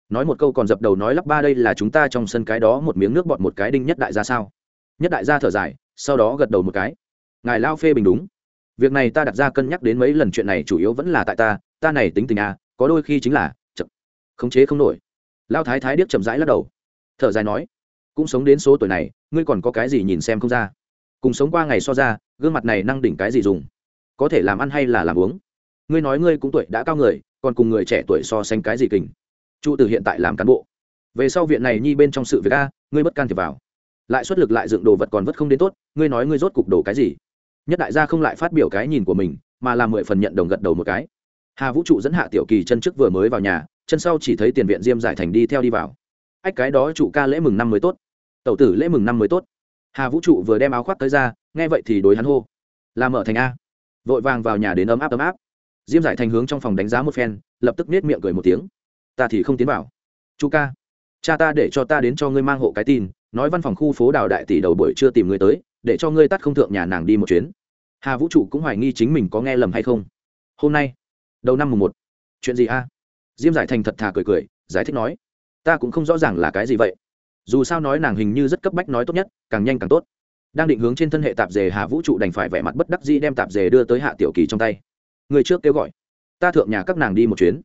Nói một câu còn dập đầu nói lắp ba đây là chúng ta trong sân cái đó một miếng nước bọt một cái đinh nhất đại gia sao? Nhất đại gia thở dài, sau đó gật đầu một cái ngài lao phê bình đúng. Việc này ta đặt ra cân nhắc đến mấy lần chuyện này chủ yếu vẫn là tại ta ta này tính tình à có đôi khi chính là chậm, khống chế không nổi. Lao thái thái điếc chậm rãi lắc đầu. Thở dài nói, cũng sống đến số tuổi này, ngươi còn có cái gì nhìn xem không ra? Cùng sống qua ngày so ra, gương mặt này năng đỉnh cái gì dùng? Có thể làm ăn hay là làm uống? Ngươi nói ngươi cũng tuổi đã cao người, còn cùng người trẻ tuổi so sánh cái gì kình? Trụ từ hiện tại làm cán bộ. Về sau viện này nhi bên trong sự việc a, ngươi bất can thiệp vào. Lại xuất lực lại dựng đồ vật còn vất không đến tốt, ngươi nói ngươi rốt cục đồ cái gì? Nhất đại gia không lại phát biểu cái nhìn của mình, mà làm mười phần nhận đồng gật đầu một cái. Hà vũ trụ dẫn hạ tiểu kỳ chân trước vừa mới vào nhà, chân sau chỉ thấy tiền viện diêm giải thành đi theo đi vào. Ách, cái đó trụ ca lễ mừng năm mới tốt. Tẩu tử lễ mừng năm mới tốt. Hà vũ trụ vừa đem áo khoác tới ra, nghe vậy thì đối hắn hô. Làm mở thành a. Vội vàng vào nhà đến ấm áp ấm áp. Diêm giải thành hướng trong phòng đánh giá một phen, lập tức nết miệng cười một tiếng. Ta thì không tiến vào. Chu ca, cha ta để cho ta đến cho ngươi mang hộ cái tin, nói văn phòng khu phố đào đại tỷ đầu buổi chưa tìm người tới để cho ngươi tắt không thượng nhà nàng đi một chuyến. Hà vũ trụ cũng hoài nghi chính mình có nghe lầm hay không. Hôm nay, đầu năm mùng một, chuyện gì a? Diêm giải thành thật thà cười cười, giải thích nói, ta cũng không rõ ràng là cái gì vậy. Dù sao nói nàng hình như rất cấp bách nói tốt nhất, càng nhanh càng tốt. Đang định hướng trên thân hệ tạp dề hà vũ trụ đành phải vẻ mặt bất đắc dĩ đem tạp dề đưa tới hạ tiểu kỳ trong tay. Người trước kêu gọi, ta thượng nhà các nàng đi một chuyến.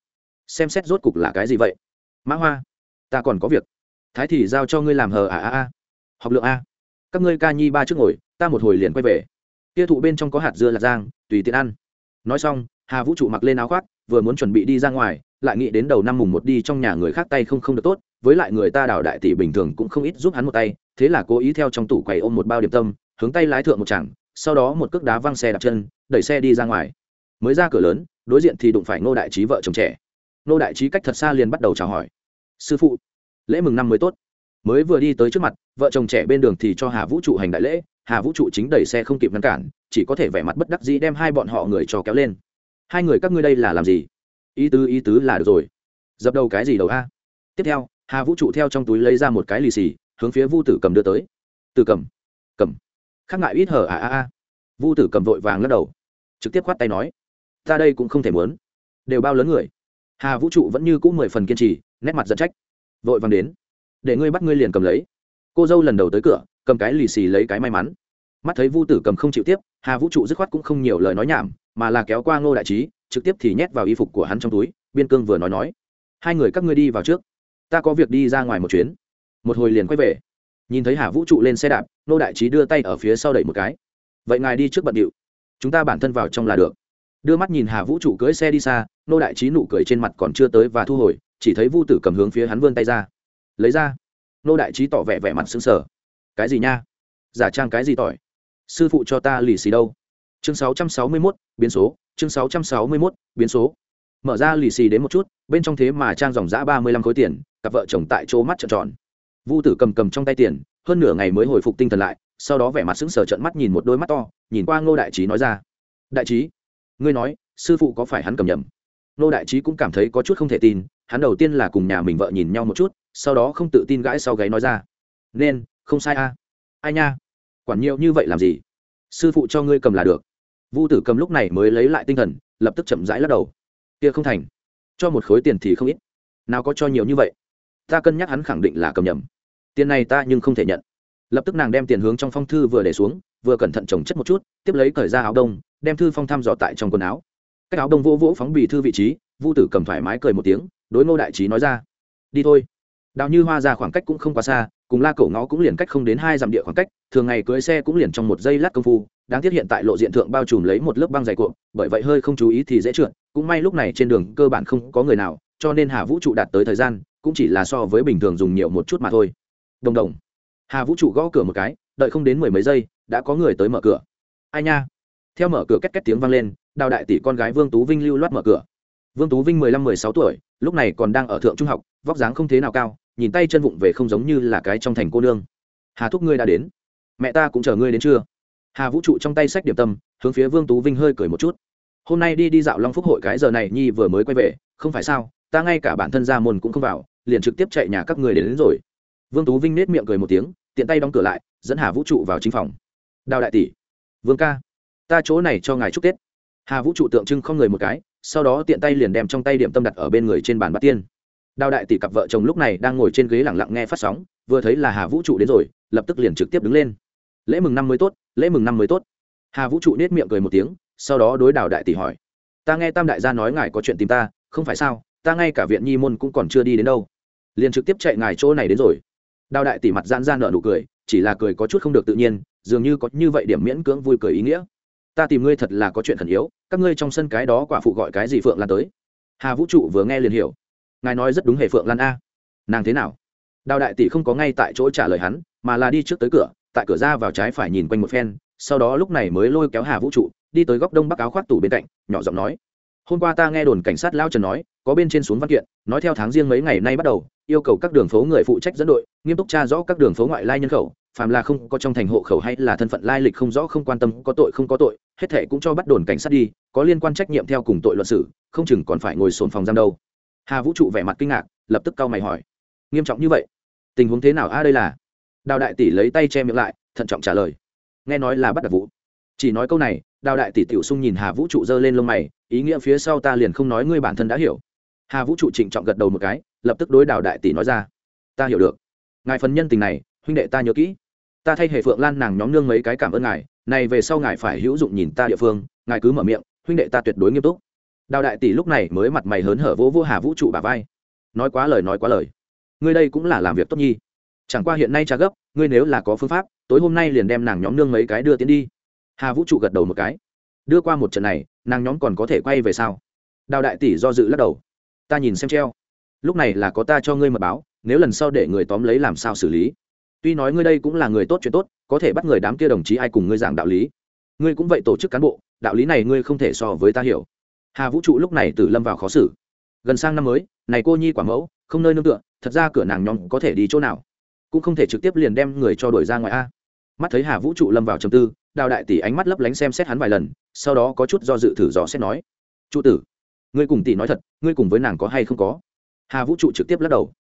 Xem xét rốt cục là cái gì vậy. Mã hoa, ta còn có việc. Thái thì giao cho ngươi làm hờ à à à. Học lượng a các ngươi ca nhi ba trước ngồi, ta một hồi liền quay về. Kia thụ bên trong có hạt dưa lạc giang, tùy tiện ăn. Nói xong, hà vũ trụ mặc lên áo khoác, vừa muốn chuẩn bị đi ra ngoài, lại nghĩ đến đầu năm mùng một đi trong nhà người khác tay không không được tốt, với lại người ta đào đại tỷ bình thường cũng không ít giúp hắn một tay, thế là cố ý theo trong tủ quầy ôm một bao điểm tâm, hướng tay lái thượng một chẳng sau đó một cước đá văng xe đạp chân, đẩy xe đi ra ngoài. Mới ra cửa lớn, đối diện thì đụng phải ngô đại trí vợ chồng trẻ. Ngô đại trí cách thật xa liền bắt đầu chào hỏi. Sư phụ, lễ mừng năm mới tốt mới vừa đi tới trước mặt, vợ chồng trẻ bên đường thì cho hà vũ trụ hành đại lễ, hà vũ trụ chính đẩy xe không kịp ngăn cản, chỉ có thể vẻ mặt bất đắc dĩ đem hai bọn họ người cho kéo lên. Hai người các ngươi đây là làm gì? Ý tứ ý tứ là được rồi. Dập đầu cái gì đầu a? Tiếp theo, hà vũ trụ theo trong túi lấy ra một cái lì xì, hướng phía vu tử cầm đưa tới. Từ cầm cầm. Khác ngại ít hở à a a. Vu tử cầm vội vàng lắc đầu, trực tiếp khoát tay nói, ta đây cũng không thể muốn. Đều bao lớn người. Hà vũ trụ vẫn như cũ mười phần kiên trì, nét mặt giận trách, vội vàng đến để ngươi bắt ngươi liền cầm lấy. Cô dâu lần đầu tới cửa, cầm cái lì xì lấy cái may mắn. Mắt thấy vu tử cầm không chịu tiếp, hà vũ trụ dứt khoát cũng không nhiều lời nói nhảm, mà là kéo qua ngô đại trí, trực tiếp thì nhét vào y phục của hắn trong túi, biên cương vừa nói nói. Hai người các ngươi đi vào trước. Ta có việc đi ra ngoài một chuyến. Một hồi liền quay về. Nhìn thấy hà vũ trụ lên xe đạp, ngô đại trí đưa tay ở phía sau đẩy một cái. Vậy ngài đi trước bận điệu. Chúng ta bản thân vào trong là được. Đưa mắt nhìn hà vũ trụ cưỡi xe đi xa, ngô đại trí nụ cười trên mặt còn chưa tới và thu hồi, chỉ thấy vu tử cầm hướng phía hắn vươn tay ra lấy ra. Ngô đại trí tỏ vẻ vẻ mặt xứng sở cái gì nha? Giả trang cái gì tỏi? Sư phụ cho ta lì xì đâu? Chương 661, biến số. Chương 661, biến số. Mở ra lì xì đến một chút bên trong thế mà trang dòng giã ba mươi lăm khối tiền cặp vợ chồng tại chỗ mắt trợn tròn. Vu tử cầm cầm trong tay tiền hơn nửa ngày mới hồi phục tinh thần lại sau đó vẻ mặt sững sờ trợn mắt nhìn một đôi mắt to nhìn qua ngô đại trí nói ra. Đại trí ngươi nói sư phụ có phải hắn cầm nhầm? Ngô đại trí cũng cảm thấy có chút không thể tin hắn đầu tiên là cùng nhà mình vợ nhìn nhau một chút, sau đó không tự tin gãi sau gáy nói ra. Nên, không sai a. Ai nha, quản nhiều như vậy làm gì? Sư phụ cho ngươi cầm là được. Vu tử cầm lúc này mới lấy lại tinh thần, lập tức chậm rãi lắc đầu. Kia không thành, cho một khối tiền thì không ít. Nào có cho nhiều như vậy? Ta cân nhắc hắn khẳng định là cầm nhầm. Tiền này ta nhưng không thể nhận. Lập tức nàng đem tiền hướng trong phong thư vừa để xuống, vừa cẩn thận trồng chất một chút, tiếp lấy cởi ra áo đông, đem thư phong thăm dò tại trong quần áo. Cách áo đông vỗ vỗ phóng bì thư vị trí, vu tử cầm thoải mái cười một tiếng đối ngô đại trí nói ra, đi thôi. Đào như hoa ra khoảng cách cũng không quá xa, cùng la cổ ngó cũng liền cách không đến hai dặm địa khoảng cách, thường ngày cưới xe cũng liền trong một giây lát công phu, đáng tiếc hiện tại lộ diện thượng bao trùm lấy một lớp băng dày cuộn, bởi vậy hơi không chú ý thì dễ trượt, cũng may lúc này trên đường cơ bản không có người nào, cho nên hà vũ trụ đạt tới thời gian, cũng chỉ là so với bình thường dùng nhiều một chút mà thôi. Đồng đồng. Hà vũ trụ gõ cửa một cái, đợi không đến mười mấy giây, đã có người tới mở cửa. Ai nha? Theo mở cửa két két tiếng vang lên, đào đại tỷ con gái vương tú vinh lưu loát mở cửa. Vương tú vinh mười lăm, mười sáu tuổi lúc này còn đang ở thượng trung học vóc dáng không thế nào cao nhìn tay chân vụng về không giống như là cái trong thành cô nương. Hà thúc ngươi đã đến. Mẹ ta cũng chờ ngươi đến chưa? Hà vũ trụ trong tay sách điểm tâm hướng phía vương tú vinh hơi cười một chút. Hôm nay đi đi dạo long phúc hội cái giờ này nhi vừa mới quay về không phải sao ta ngay cả bản thân ra môn cũng không vào liền trực tiếp chạy nhà các người đến, đến rồi. Vương tú vinh nết miệng cười một tiếng tiện tay đóng cửa lại dẫn hà vũ trụ vào chính phòng. Đào đại tỷ vương ca ta chỗ này cho ngài chúc tết. Hà vũ trụ tượng trưng không người một cái sau đó tiện tay liền đem trong tay điểm tâm đặt ở bên người trên bàn bát tiên. Đào đại tỷ cặp vợ chồng lúc này đang ngồi trên ghế lẳng lặng nghe phát sóng, vừa thấy là hà vũ trụ đến rồi, lập tức liền trực tiếp đứng lên. Lễ mừng năm mới tốt, lễ mừng năm mới tốt. Hà vũ trụ nết miệng cười một tiếng, sau đó đối đào đại tỷ hỏi, ta nghe tam đại gia nói ngài có chuyện tìm ta, không phải sao, ta ngay cả viện nhi môn cũng còn chưa đi đến đâu. Liền trực tiếp chạy ngài chỗ này đến rồi. Đào đại tỷ mặt gian ra nợ nụ cười, chỉ là cười có chút không được tự nhiên, dường như có như vậy điểm miễn cưỡng vui cười ý nghĩa ta tìm ngươi thật là có chuyện khẩn yếu, các ngươi trong sân cái đó quả phụ gọi cái gì phượng lan tới? Hà vũ trụ vừa nghe liền hiểu. Ngài nói rất đúng hề phượng lan a. Nàng thế nào? Đào đại tỷ không có ngay tại chỗ trả lời hắn, mà là đi trước tới cửa, tại cửa ra vào trái phải nhìn quanh một phen, sau đó lúc này mới lôi kéo hà vũ trụ, đi tới góc đông bắc áo khoác tủ bên cạnh, nhỏ giọng nói. Hôm qua ta nghe đồn cảnh sát lao trần nói, có bên trên xuống văn kiện, nói theo tháng riêng mấy ngày nay bắt đầu, yêu cầu các đường phố người phụ trách dẫn đội, nghiêm túc tra rõ các đường phố ngoại lai nhân khẩu phàm là không có trong thành hộ khẩu hay là thân phận lai lịch không rõ, không quan tâm, có tội không có tội, hết thệ cũng cho bắt đồn cảnh sát đi, có liên quan trách nhiệm theo cùng tội luận xử, không chừng còn phải ngồi sồn phòng giam đâu. Hà vũ trụ vẻ mặt kinh ngạc, lập tức cau mày hỏi. Nghiêm trọng như vậy? Tình huống thế nào? A đây là. Đào đại tỷ lấy tay che miệng lại, thận trọng trả lời. Nghe nói là bắt đặc vụ. Chỉ nói câu này, đào đại tỷ tiểu sung nhìn hà vũ trụ giơ lên lông mày, ý nghĩa phía sau ta liền không nói ngươi bản thân đã hiểu. Hà vũ trụ trịnh trọng gật đầu một cái, lập tức đối đào đại tỷ nói ra. Ta hiểu được. Ngài phần nhân tình này, huynh đệ ta nhớ kỹ ta thay hệ phượng lan nàng nhóm nương mấy cái cảm ơn ngài, này về sau ngài phải hữu dụng nhìn ta địa phương, ngài cứ mở miệng, huynh đệ ta tuyệt đối nghiêm túc. Đào đại tỷ lúc này mới mặt mày hớn hở vỗ vô hà vũ trụ bà vai. Nói quá lời, nói quá lời. Ngươi đây cũng là làm việc tốt nhi. Chẳng qua hiện nay cha gấp, ngươi nếu là có phương pháp, tối hôm nay liền đem nàng nhóm nương mấy cái đưa tiến đi. Hà vũ trụ gật đầu một cái. Đưa qua một trận này, nàng nhóm còn có thể quay về sao? Đào đại tỷ do dự lắc đầu. Ta nhìn xem treo. Lúc này là có ta cho ngươi mật báo, nếu lần sau để người tóm lấy làm sao xử lý? Tuy nói ngươi đây cũng là người tốt chuyện tốt, có thể bắt người đám kia đồng chí ai cùng ngươi giảng đạo lý. Ngươi cũng vậy tổ chức cán bộ, đạo lý này ngươi không thể so với ta hiểu. Hà vũ trụ lúc này từ lâm vào khó xử. Gần sang năm mới, này cô nhi quả mẫu, không nơi nương tựa, thật ra cửa nàng nhóm có thể đi chỗ nào? Cũng không thể trực tiếp liền đem người cho đuổi ra ngoài a. Mắt thấy hà vũ trụ lâm vào trầm tư, đào đại tỷ ánh mắt lấp lánh xem xét hắn vài lần, sau đó có chút do dự thử dò xét nói, trụ tử, ngươi cùng tỷ nói thật, ngươi cùng với nàng có hay không có? Hà vũ trụ trực tiếp lắc đầu,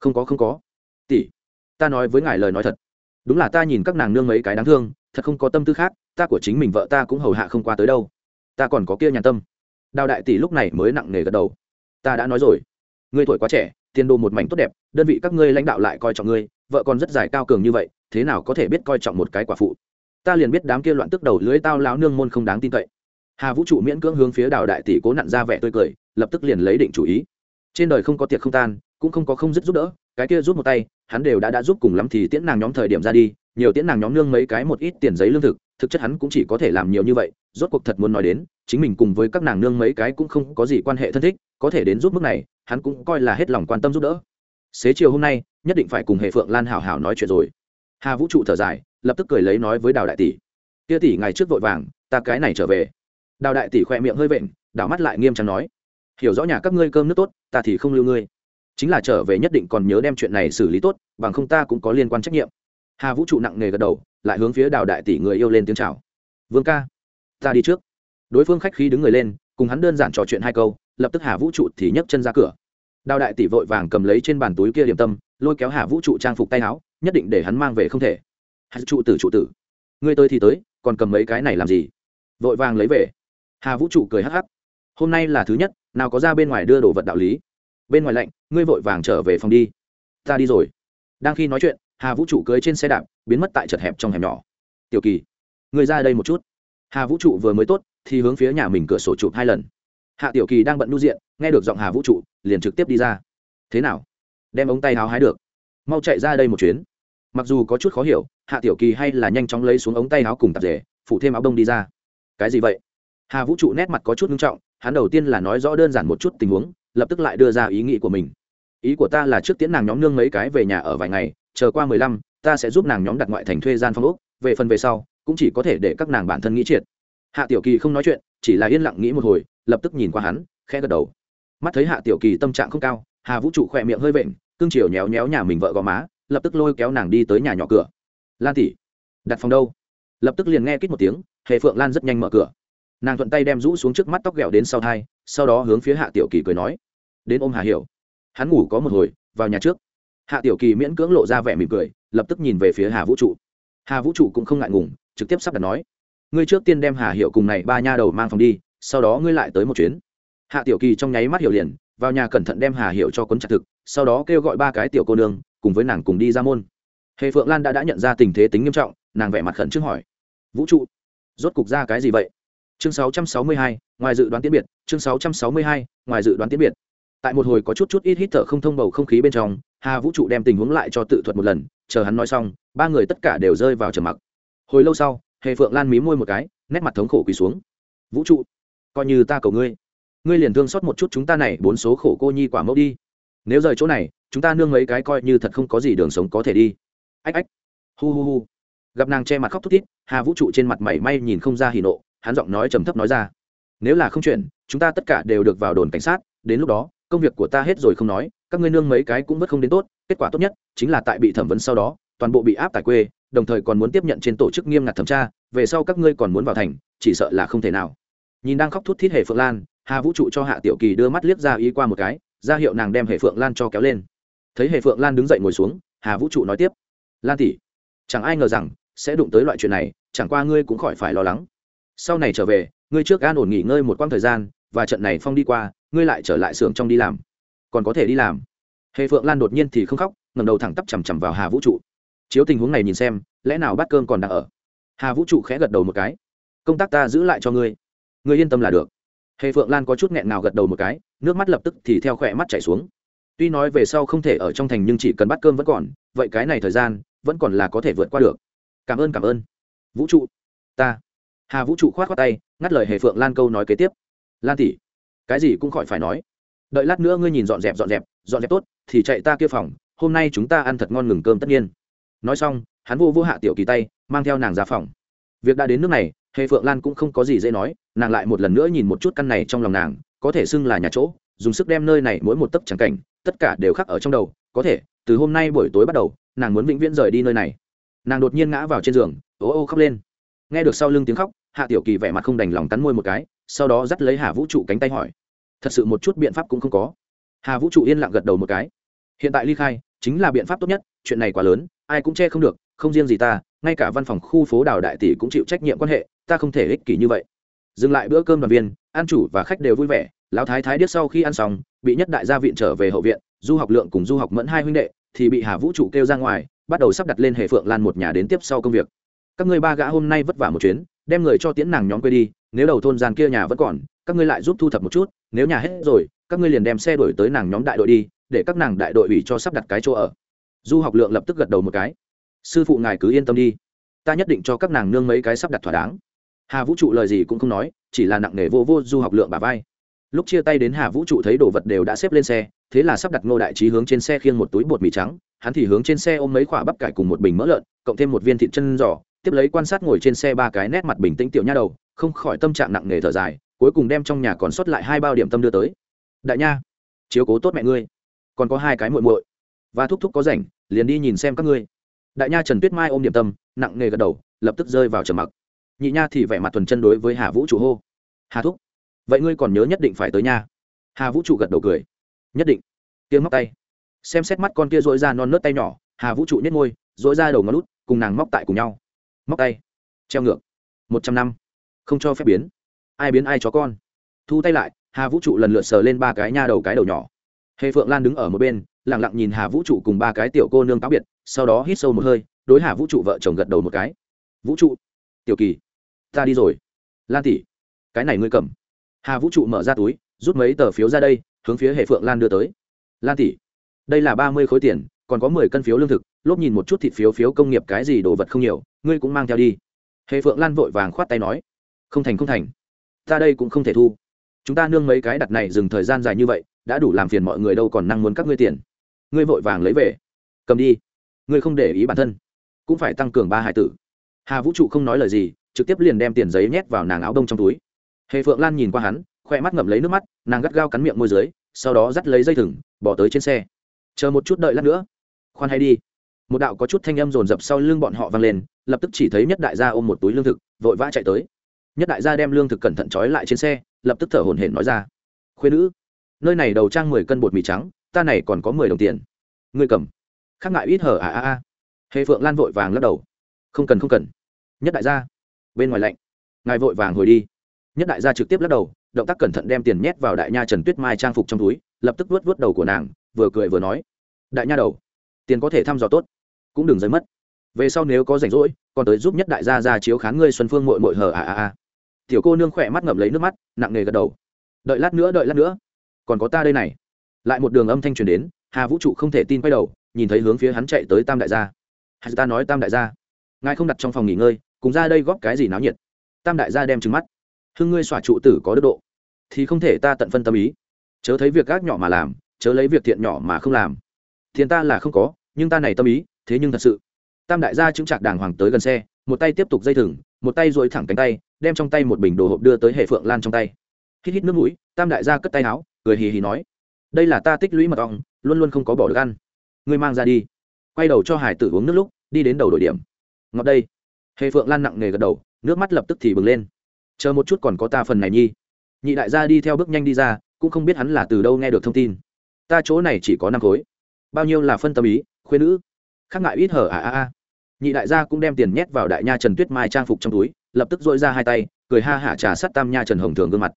không có không có. Tỷ ta nói với ngài lời nói thật. Đúng là ta nhìn các nàng nương mấy cái đáng thương, thật không có tâm tư khác, ta của chính mình vợ ta cũng hầu hạ không qua tới đâu. Ta còn có kia nhàn tâm. Đào đại tỷ lúc này mới nặng nề gật đầu. Ta đã nói rồi. Ngươi tuổi quá trẻ, tiền đồ một mảnh tốt đẹp, đơn vị các ngươi lãnh đạo lại coi trọng ngươi, vợ còn rất dài cao cường như vậy, thế nào có thể biết coi trọng một cái quả phụ? Ta liền biết đám kia loạn tức đầu lưới tao láo nương môn không đáng tin cậy. Hà vũ trụ miễn cưỡng hướng phía đào đại tỷ cố nặn ra vẻ tươi cười, lập tức liền lấy định chủ ý trên đời không có tiệc không tan, cũng không có không dứt giúp đỡ, cái kia rút một tay, hắn đều đã đã giúp cùng lắm thì tiễn nàng nhóm thời điểm ra đi, nhiều tiễn nàng nhóm nương mấy cái một ít tiền giấy lương thực thực chất hắn cũng chỉ có thể làm nhiều như vậy, rốt cuộc thật muốn nói đến, chính mình cùng với các nàng nương mấy cái cũng không có gì quan hệ thân thích, có thể đến giúp mức này, hắn cũng coi là hết lòng quan tâm giúp đỡ. Xế chiều hôm nay, nhất định phải cùng hệ phượng lan hảo hảo nói chuyện rồi. Hà vũ trụ thở dài, lập tức cười lấy nói với đào đại tỷ. Kia tỷ ngày trước vội vàng, ta cái này trở về. Đào đại tỷ khoe miệng hơi vện, đảo mắt lại nghiêm trang nói hiểu rõ nhà các ngươi cơm nước tốt, ta thì không lưu ngươi. Chính là trở về nhất định còn nhớ đem chuyện này xử lý tốt, bằng không ta cũng có liên quan trách nhiệm. Hà vũ trụ nặng nề gật đầu, lại hướng phía đào đại tỷ người yêu lên tiếng chào. Vương ca, ta đi trước. Đối phương khách khí đứng người lên, cùng hắn đơn giản trò chuyện hai câu, lập tức hà vũ trụ thì nhấc chân ra cửa. Đào đại tỷ vội vàng cầm lấy trên bàn túi kia điểm tâm, lôi kéo hà vũ trụ trang phục tay áo, nhất định để hắn mang về không thể. Hà trụ tử trụ tử. Ngươi tới thì tới, còn cầm mấy cái này làm gì? Vội vàng lấy về. Hà vũ trụ cười hắc hắc. Hôm nay là thứ nhất nào có ra bên ngoài đưa đồ vật đạo lý. Bên ngoài lạnh, ngươi vội vàng trở về phòng đi. Ta đi rồi. Đang khi nói chuyện, hà vũ trụ cưới trên xe đạp, biến mất tại chật hẹp trong hẻm nhỏ. Tiểu kỳ, ngươi ra đây một chút. Hà vũ trụ vừa mới tốt, thì hướng phía nhà mình cửa sổ chụp hai lần. Hạ tiểu kỳ đang bận nu diện, nghe được giọng hà vũ trụ, liền trực tiếp đi ra. Thế nào? Đem ống tay háo hái được. Mau chạy ra đây một chuyến. Mặc dù có chút khó hiểu, hạ tiểu kỳ hay là nhanh chóng lấy xuống ống tay áo cùng tạp rể phủ thêm áo đông đi ra. Cái gì vậy? Hà vũ trụ nét mặt có chút nghiêm trọng hắn đầu tiên là nói rõ đơn giản một chút tình huống, lập tức lại đưa ra ý nghĩ của mình. Ý của ta là trước tiễn nàng nhóm nương mấy cái về nhà ở vài ngày, chờ qua mười lăm, ta sẽ giúp nàng nhóm đặt ngoại thành thuê gian phong ốc, về phần về sau, cũng chỉ có thể để các nàng bản thân nghĩ triệt hạ tiểu kỳ không nói chuyện, chỉ là yên lặng nghĩ một hồi, lập tức nhìn qua hắn, khẽ gật đầu. Mắt thấy hạ tiểu kỳ tâm trạng không cao, hà vũ trụ khỏe miệng hơi vện, cương chiều nhéo nhéo nhà mình vợ gò má, lập tức lôi kéo nàng đi tới nhà nhỏ cửa. Lan tỉ đặt phòng đâu? Lập tức liền nghe kít một tiếng, hề phượng lan rất nhanh mở cửa nàng thuận tay đem rũ xuống trước mắt tóc ghẹo đến sau thai, sau đó hướng phía hạ tiểu kỳ cười nói. Đến ôm hà hiểu. Hắn ngủ có một hồi, vào nhà trước. Hạ tiểu kỳ miễn cưỡng lộ ra vẻ mỉm cười, lập tức nhìn về phía hà vũ trụ. Hà vũ trụ cũng không ngại ngùng, trực tiếp sắp đặt nói. Ngươi trước tiên đem hà hiệu cùng này ba nha đầu mang phòng đi, sau đó ngươi lại tới một chuyến. Hạ tiểu kỳ trong nháy mắt hiểu liền, vào nhà cẩn thận đem hà hiệu cho cuốn chặt thực, sau đó kêu gọi ba cái tiểu cô nương, cùng với nàng cùng đi ra môn. Hề phượng lan đã đã nhận ra tình thế tính nghiêm trọng, nàng vẻ mặt khẩn trương hỏi. Vũ trụ, rốt cục ra cái gì vậy? Chương 662, ngoài dự đoán tiến biệt chương 662, ngoài dự đoán tiến biệt. Tại một hồi có chút chút ít hít thở không thông bầu không khí bên trong hà vũ trụ đem tình huống lại cho tự thuật một lần chờ hắn nói xong ba người tất cả đều rơi vào trầm mặc. Hồi lâu sau hề phượng lan mí môi một cái nét mặt thống khổ quỳ xuống. Vũ trụ coi như ta cầu ngươi ngươi liền thương xót một chút chúng ta này bốn số khổ cô nhi quả mẫu đi. Nếu rời chỗ này chúng ta nương mấy cái coi như thật không có gì đường sống có thể đi. Ách ách. Hu hu hu. Gặp nàng che mặt khóc thút thít hà vũ trụ trên mặt mảy may nhìn không ra hỉ nộ hắn giọng nói trầm thấp nói ra. Nếu là không chuyện, chúng ta tất cả đều được vào đồn cảnh sát, đến lúc đó, công việc của ta hết rồi không nói, các ngươi nương mấy cái cũng vất không đến tốt, kết quả tốt nhất chính là tại bị thẩm vấn sau đó, toàn bộ bị áp tại quê, đồng thời còn muốn tiếp nhận trên tổ chức nghiêm ngặt thẩm tra, về sau các ngươi còn muốn vào thành, chỉ sợ là không thể nào. Nhìn đang khóc thút thít hề phượng lan, hà vũ trụ cho hạ tiểu kỳ đưa mắt liếc ra ý qua một cái, ra hiệu nàng đem hề phượng lan cho kéo lên. Thấy hề phượng lan đứng dậy ngồi xuống, hà vũ trụ nói tiếp, lan tỷ, chẳng ai ngờ rằng sẽ đụng tới loại chuyện này, chẳng qua ngươi cũng khỏi phải lo lắng sau này trở về, ngươi trước an ổn nghỉ ngơi một quãng thời gian, và trận này phong đi qua, ngươi lại trở lại xưởng trong đi làm. Còn có thể đi làm. Hề phượng lan đột nhiên thì không khóc ngầm đầu thẳng tắp chằm chằm vào hà vũ trụ. Chiếu tình huống này nhìn xem, lẽ nào bát cơm còn đang ở? Hà vũ trụ khẽ gật đầu một cái. Công tác ta giữ lại cho ngươi. Ngươi yên tâm là được. Hề phượng lan có chút nghẹn nào gật đầu một cái, nước mắt lập tức thì theo khỏe mắt chảy xuống. Tuy nói về sau không thể ở trong thành nhưng chỉ cần bắt cơm vẫn còn, vậy cái này thời gian vẫn còn là có thể vượt qua được. Cảm ơn cảm ơn. Vũ trụ, ta hà vũ trụ khoát khoát tay ngắt lời hề phượng lan câu nói kế tiếp lan tỷ, cái gì cũng khỏi phải nói đợi lát nữa ngươi nhìn dọn dẹp dọn dẹp dọn dẹp tốt thì chạy ta kia phòng hôm nay chúng ta ăn thật ngon ngừng cơm tất nhiên nói xong hắn vô vô hạ tiểu kỳ tay mang theo nàng ra phòng việc đã đến nước này hề phượng lan cũng không có gì dễ nói nàng lại một lần nữa nhìn một chút căn này trong lòng nàng có thể xưng là nhà chỗ dùng sức đem nơi này mỗi một tấc trắng cảnh tất cả đều khắc ở trong đầu có thể từ hôm nay buổi tối bắt đầu nàng muốn vĩnh viễn rời đi nơi này nàng đột nhiên ngã vào trên giường ố ô khóc lên nghe được sau lưng tiếng khóc hạ tiểu kỳ vẻ mặt không đành lòng cắn môi một cái, sau đó dắt lấy hà vũ trụ cánh tay hỏi. Thật sự một chút biện pháp cũng không có. Hà vũ trụ yên lặng gật đầu một cái. Hiện tại ly khai, chính là biện pháp tốt nhất, chuyện này quá lớn, ai cũng che không được, không riêng gì ta, ngay cả văn phòng khu phố đào đại tỷ cũng chịu trách nhiệm quan hệ, ta không thể ích kỷ như vậy. Dừng lại bữa cơm đoàn viên, an chủ và khách đều vui vẻ, lão thái thái điếc sau khi ăn xong, bị nhất đại gia viện trở về hậu viện, du học lượng cùng du học mẫn hai huynh đệ, thì bị hà vũ trụ kêu ra ngoài, bắt đầu sắp đặt lên hệ phượng lan một nhà đến tiếp sau công việc. Các ngươi ba gã hôm nay vất vả một chuyến đem người cho tiễn nàng nhóm quê đi, nếu đầu thôn gian kia nhà vẫn còn, các ngươi lại giúp thu thập một chút, nếu nhà hết rồi, các ngươi liền đem xe đổi tới nàng nhóm đại đội đi, để các nàng đại đội ủy cho sắp đặt cái chỗ ở. Du học lượng lập tức gật đầu một cái. Sư phụ ngài cứ yên tâm đi. Ta nhất định cho các nàng nương mấy cái sắp đặt thỏa đáng. Hà vũ trụ lời gì cũng không nói, chỉ là nặng nề vô vô du học lượng bà vai. Lúc chia tay đến hà vũ trụ thấy đồ vật đều đã xếp lên xe, thế là sắp đặt ngô đại trí hướng trên xe khiêng một túi bột mì trắng, hắn thì hướng trên xe ôm mấy quả bắp cải cùng một bình mỡ lợn, cộng thêm một viên thịt chân giò tiếp lấy quan sát ngồi trên xe ba cái nét mặt bình tĩnh tiểu nha đầu, không khỏi tâm trạng nặng nề thở dài, cuối cùng đem trong nhà còn sót lại hai bao điểm tâm đưa tới. Đại nha, chiếu cố tốt mẹ ngươi. Còn có hai cái muội muội. Và thúc thúc có rảnh, liền đi nhìn xem các ngươi. Đại nha trần tuyết mai ôm điểm tâm, nặng nề gật đầu, lập tức rơi vào trầm mặc. Nhị nha thì vẻ mặt thuần chân đối với hà vũ trụ hô. Hà thúc, vậy ngươi còn nhớ nhất định phải tới nha. Hà vũ trụ gật đầu cười. Nhất định. Tiếng móc tay. Xem xét mắt con kia dỗi ra non nớt tay nhỏ, hà vũ trụ nhất ngôi dỗi ra đầu ngón lút cùng nàng móc tại cùng nhau móc tay, treo ngược. Một trăm năm, không cho phép biến. Ai biến ai chó con. Thu tay lại, hà vũ trụ lần lượt sờ lên ba cái nha đầu cái đầu nhỏ. Hề phượng lan đứng ở một bên lẳng lặng nhìn hà vũ trụ cùng ba cái tiểu cô nương táo biệt, sau đó hít sâu một hơi, đối hà vũ trụ vợ chồng gật đầu một cái. Vũ trụ, tiểu kỳ, ta đi rồi. Lan tỷ, cái này ngươi cầm. Hà vũ trụ mở ra túi, rút mấy tờ phiếu ra đây, hướng phía hệ phượng lan đưa tới. Lan tỷ, đây là ba mươi khối tiền, còn có mười cân phiếu lương thực, lốp nhìn một chút thịt phiếu phiếu công nghiệp cái gì đồ vật không nhiều ngươi cũng mang theo đi. Hệ phượng lan vội vàng khoát tay nói, không thành không thành. Ta đây cũng không thể thu. Chúng ta nương mấy cái đặt này dừng thời gian dài như vậy, đã đủ làm phiền mọi người đâu còn năng muốn các ngươi tiền. Ngươi vội vàng lấy về. Cầm đi. Ngươi không để ý bản thân. Cũng phải tăng cường ba hải tử. Hà vũ trụ không nói lời gì, trực tiếp liền đem tiền giấy nhét vào nàng áo đông trong túi. Hề phượng lan nhìn qua hắn, khoe mắt ngậm lấy nước mắt, nàng gắt gao cắn miệng môi dưới, sau đó dắt lấy dây thừng, bỏ tới trên xe. Chờ một chút đợi lát nữa. Khoan hay đi một đạo có chút thanh âm rồn rập sau lưng bọn họ vang lên, lập tức chỉ thấy nhất đại gia ôm một túi lương thực, vội vã chạy tới. Nhất đại gia đem lương thực cẩn thận trói lại trên xe, lập tức thở hổn hển nói ra khuyên nữ, nơi này đầu trang mười cân bột mì trắng, ta này còn có mười đồng tiền. Ngươi cầm. Khác ngại ít hở à à à. Hề phượng lan vội vàng lắc đầu, không cần không cần. Nhất đại gia, bên ngoài lạnh. Ngài vội vàng hồi đi. Nhất đại gia trực tiếp lắc đầu, động tác cẩn thận đem tiền nhét vào đại nha trần tuyết mai trang phục trong túi, lập tức vớt vớt đầu của nàng, vừa cười vừa nói, đại nha đầu, tiền có thể thăm dò tốt cũng đừng rơi mất. Về sau nếu có rảnh rỗi, còn tới giúp nhất đại gia ra chiếu khán ngươi xuân phương mội mội hờ à à à. Tiểu cô nương khỏe mắt ngậm lấy nước mắt, nặng nề gật đầu. Đợi lát nữa, đợi lát nữa. Còn có ta đây này. Lại một đường âm thanh truyền đến, hà vũ trụ không thể tin quay đầu, nhìn thấy hướng phía hắn chạy tới tam đại gia. Hà ta nói tam đại gia, ngài không đặt trong phòng nghỉ ngơi, cùng ra đây góp cái gì náo nhiệt. Tam đại gia đem trừng mắt. Hưng ngươi xỏa trụ tử có đức độ. Thì không thể ta tận phân tâm ý. Chớ thấy việc gác nhỏ mà làm, chớ lấy việc thiện nhỏ mà không làm. Thiện ta là không có, nhưng ta này tâm ý thế nhưng thật sự, tam đại gia chứng trạc đàng hoàng tới gần xe, một tay tiếp tục dây thừng, một tay dội thẳng cánh tay, đem trong tay một bình đồ hộp đưa tới hệ phượng lan trong tay. Hít hít nước mũi, tam đại gia cất tay áo, cười hì hì nói, đây là ta tích lũy mật ong, luôn luôn không có bỏ được ăn. Ngươi mang ra đi. Quay đầu cho hải tử uống nước lúc, đi đến đầu đổi điểm. Ngọt đây. Hệ phượng lan nặng nề gật đầu, nước mắt lập tức thì bừng lên. Chờ một chút còn có ta phần này nhi. Nhị đại gia đi theo bước nhanh đi ra, cũng không biết hắn là từ đâu nghe được thông tin. Ta chỗ này chỉ có năm khối. Bao nhiêu là phân tâm ý, khuyên nữ? Khác ngại ít hở à à à. Nhị đại gia cũng đem tiền nhét vào đại nha trần tuyết mai trang phục trong túi, lập tức dội ra hai tay, cười ha hả trà sắt tam nha trần hồng thường gương mặt.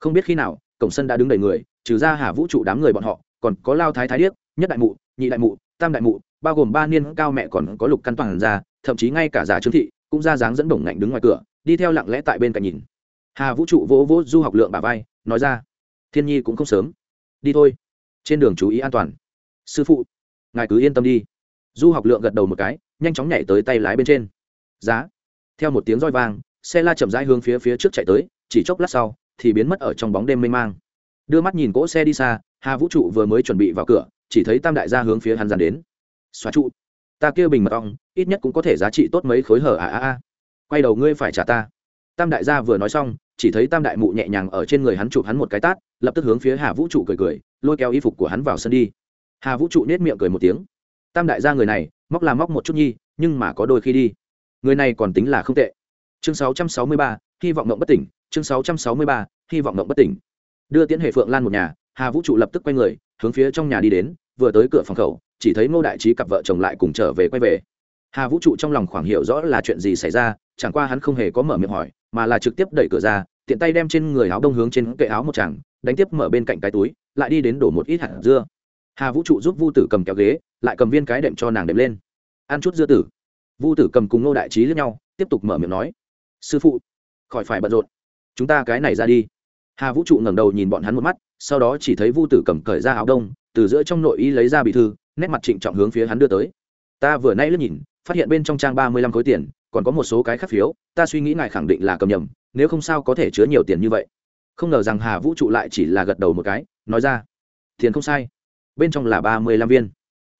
Không biết khi nào, cổng sân đã đứng đầy người, trừ ra hà vũ trụ đám người bọn họ, còn có lao thái thái điếc, nhất đại mụ, nhị đại mụ, tam đại mụ, bao gồm ba niên cao mẹ còn có lục căn toàn ra, thậm chí ngay cả giả trương thị cũng ra dáng dẫn bổng ngạnh đứng ngoài cửa, đi theo lặng lẽ tại bên cạnh nhìn. Hà vũ trụ vỗ vỗ du học lượng bà vai, nói ra, thiên nhi cũng không sớm. Đi thôi. Trên đường chú ý an toàn. Sư phụ, ngài cứ yên tâm đi du học lượng gật đầu một cái, nhanh chóng nhảy tới tay lái bên trên. Giá. Theo một tiếng roi vang, xe la chậm rãi hướng phía phía trước chạy tới, chỉ chốc lát sau, thì biến mất ở trong bóng đêm mênh mang. Đưa mắt nhìn cỗ xe đi xa, hà vũ trụ vừa mới chuẩn bị vào cửa, chỉ thấy tam đại gia hướng phía hắn dàn đến. Xóa trụ. Ta kêu bình mật ong, ít nhất cũng có thể giá trị tốt mấy khối hở à à à. Quay đầu ngươi phải trả ta. Tam đại gia vừa nói xong, chỉ thấy tam đại mụ nhẹ nhàng ở trên người hắn chụp hắn một cái tát, lập tức hướng phía hà vũ trụ cười cười, lôi kéo y phục của hắn vào sân đi. Hà vũ trụ nết miệng cười một tiếng tam đại gia người này móc là móc một chút nhi nhưng mà có đôi khi đi. Người này còn tính là không tệ. Chương 663, hy vọng mộng bất tỉnh chương 663, hy vọng mộng bất tỉnh. Đưa tiễn hệ phượng lan một nhà hà vũ trụ lập tức quay người hướng phía trong nhà đi đến vừa tới cửa phòng khẩu chỉ thấy ngô đại trí cặp vợ chồng lại cùng trở về quay về. Hà vũ trụ trong lòng khoảng hiểu rõ là chuyện gì xảy ra chẳng qua hắn không hề có mở miệng hỏi mà là trực tiếp đẩy cửa ra tiện tay đem trên người áo đông hướng trên kệ áo một chàng đánh tiếp mở bên cạnh cái túi lại đi đến đổ một ít hạt dưa hà vũ trụ giúp vu tử cầm kéo ghế, lại cầm viên cái đệm cho nàng đệm lên. Ăn chút dưa tử. Vu tử cầm cùng ngô đại trí lẫn nhau, tiếp tục mở miệng nói, sư phụ, khỏi phải bận rộn. Chúng ta cái này ra đi. Hà vũ trụ ngẩng đầu nhìn bọn hắn một mắt, sau đó chỉ thấy vu tử cầm cởi ra áo đông, từ giữa trong nội y lấy ra bị thư, nét mặt trịnh trọng hướng phía hắn đưa tới. Ta vừa nay lướt nhìn, phát hiện bên trong trang ba mươi lăm khối tiền, còn có một số cái khác phiếu, ta suy nghĩ ngài khẳng định là cầm nhầm, nếu không sao có thể chứa nhiều tiền như vậy. Không ngờ rằng hà vũ trụ lại chỉ là gật đầu một cái, nói ra, tiền không sai bên trong là ba mươi lăm viên.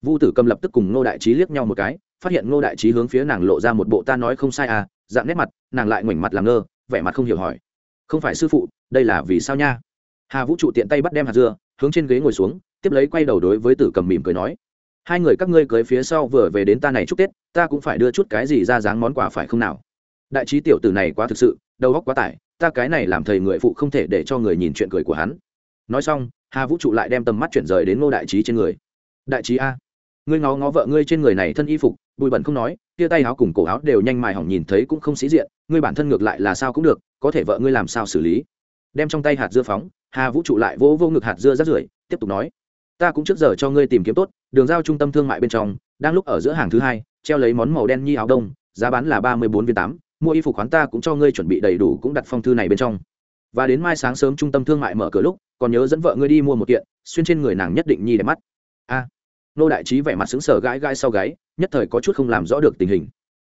Vu tử cầm lập tức cùng ngô đại trí liếc nhau một cái, phát hiện ngô đại trí hướng phía nàng lộ ra một bộ ta nói không sai à dạng nét mặt, nàng lại ngoảnh mặt làm ngơ, vẻ mặt không hiểu hỏi. Không phải sư phụ, đây là vì sao nha? Hà vũ trụ tiện tay bắt đem hạt dưa, hướng trên ghế ngồi xuống, tiếp lấy quay đầu đối với tử cầm mỉm cười nói, hai người các ngươi cưới phía sau vừa về đến ta này chúc tết, ta cũng phải đưa chút cái gì ra dáng món quà phải không nào? Đại trí tiểu tử này quá thực sự, đầu óc quá tải, ta cái này làm thầy người phụ không thể để cho người nhìn chuyện cười của hắn. Nói xong hà vũ trụ lại đem tầm mắt chuyển rời đến ngô đại trí trên người. Đại trí a, ngươi ngó ngó vợ ngươi trên người này thân y phục bụi bẩn không nói tia tay áo cùng cổ áo đều nhanh mài hỏng nhìn thấy cũng không sĩ diện, ngươi bản thân ngược lại là sao cũng được, có thể vợ ngươi làm sao xử lý? Đem trong tay hạt dưa phóng, hà vũ trụ lại vỗ vô ngực hạt dưa rát rưởi, tiếp tục nói, ta cũng trước giờ cho ngươi tìm kiếm tốt, đường giao trung tâm thương mại bên trong, đang lúc ở giữa hàng thứ hai, treo lấy món màu đen nhi áo đông, giá bán là ba mươi bốn viên tám, mua y phục khoán ta cũng cho ngươi chuẩn bị đầy đủ cũng đặt phong thư này bên trong. Và đến mai sáng sớm trung tâm thương mại mở cửa lúc còn nhớ dẫn vợ ngươi đi mua một kiện, xuyên trên người nàng nhất định nhi đẹp mắt. A. Nô đại trí vẻ mặt xứng sở gãi gãi sau gáy, nhất thời có chút không làm rõ được tình hình.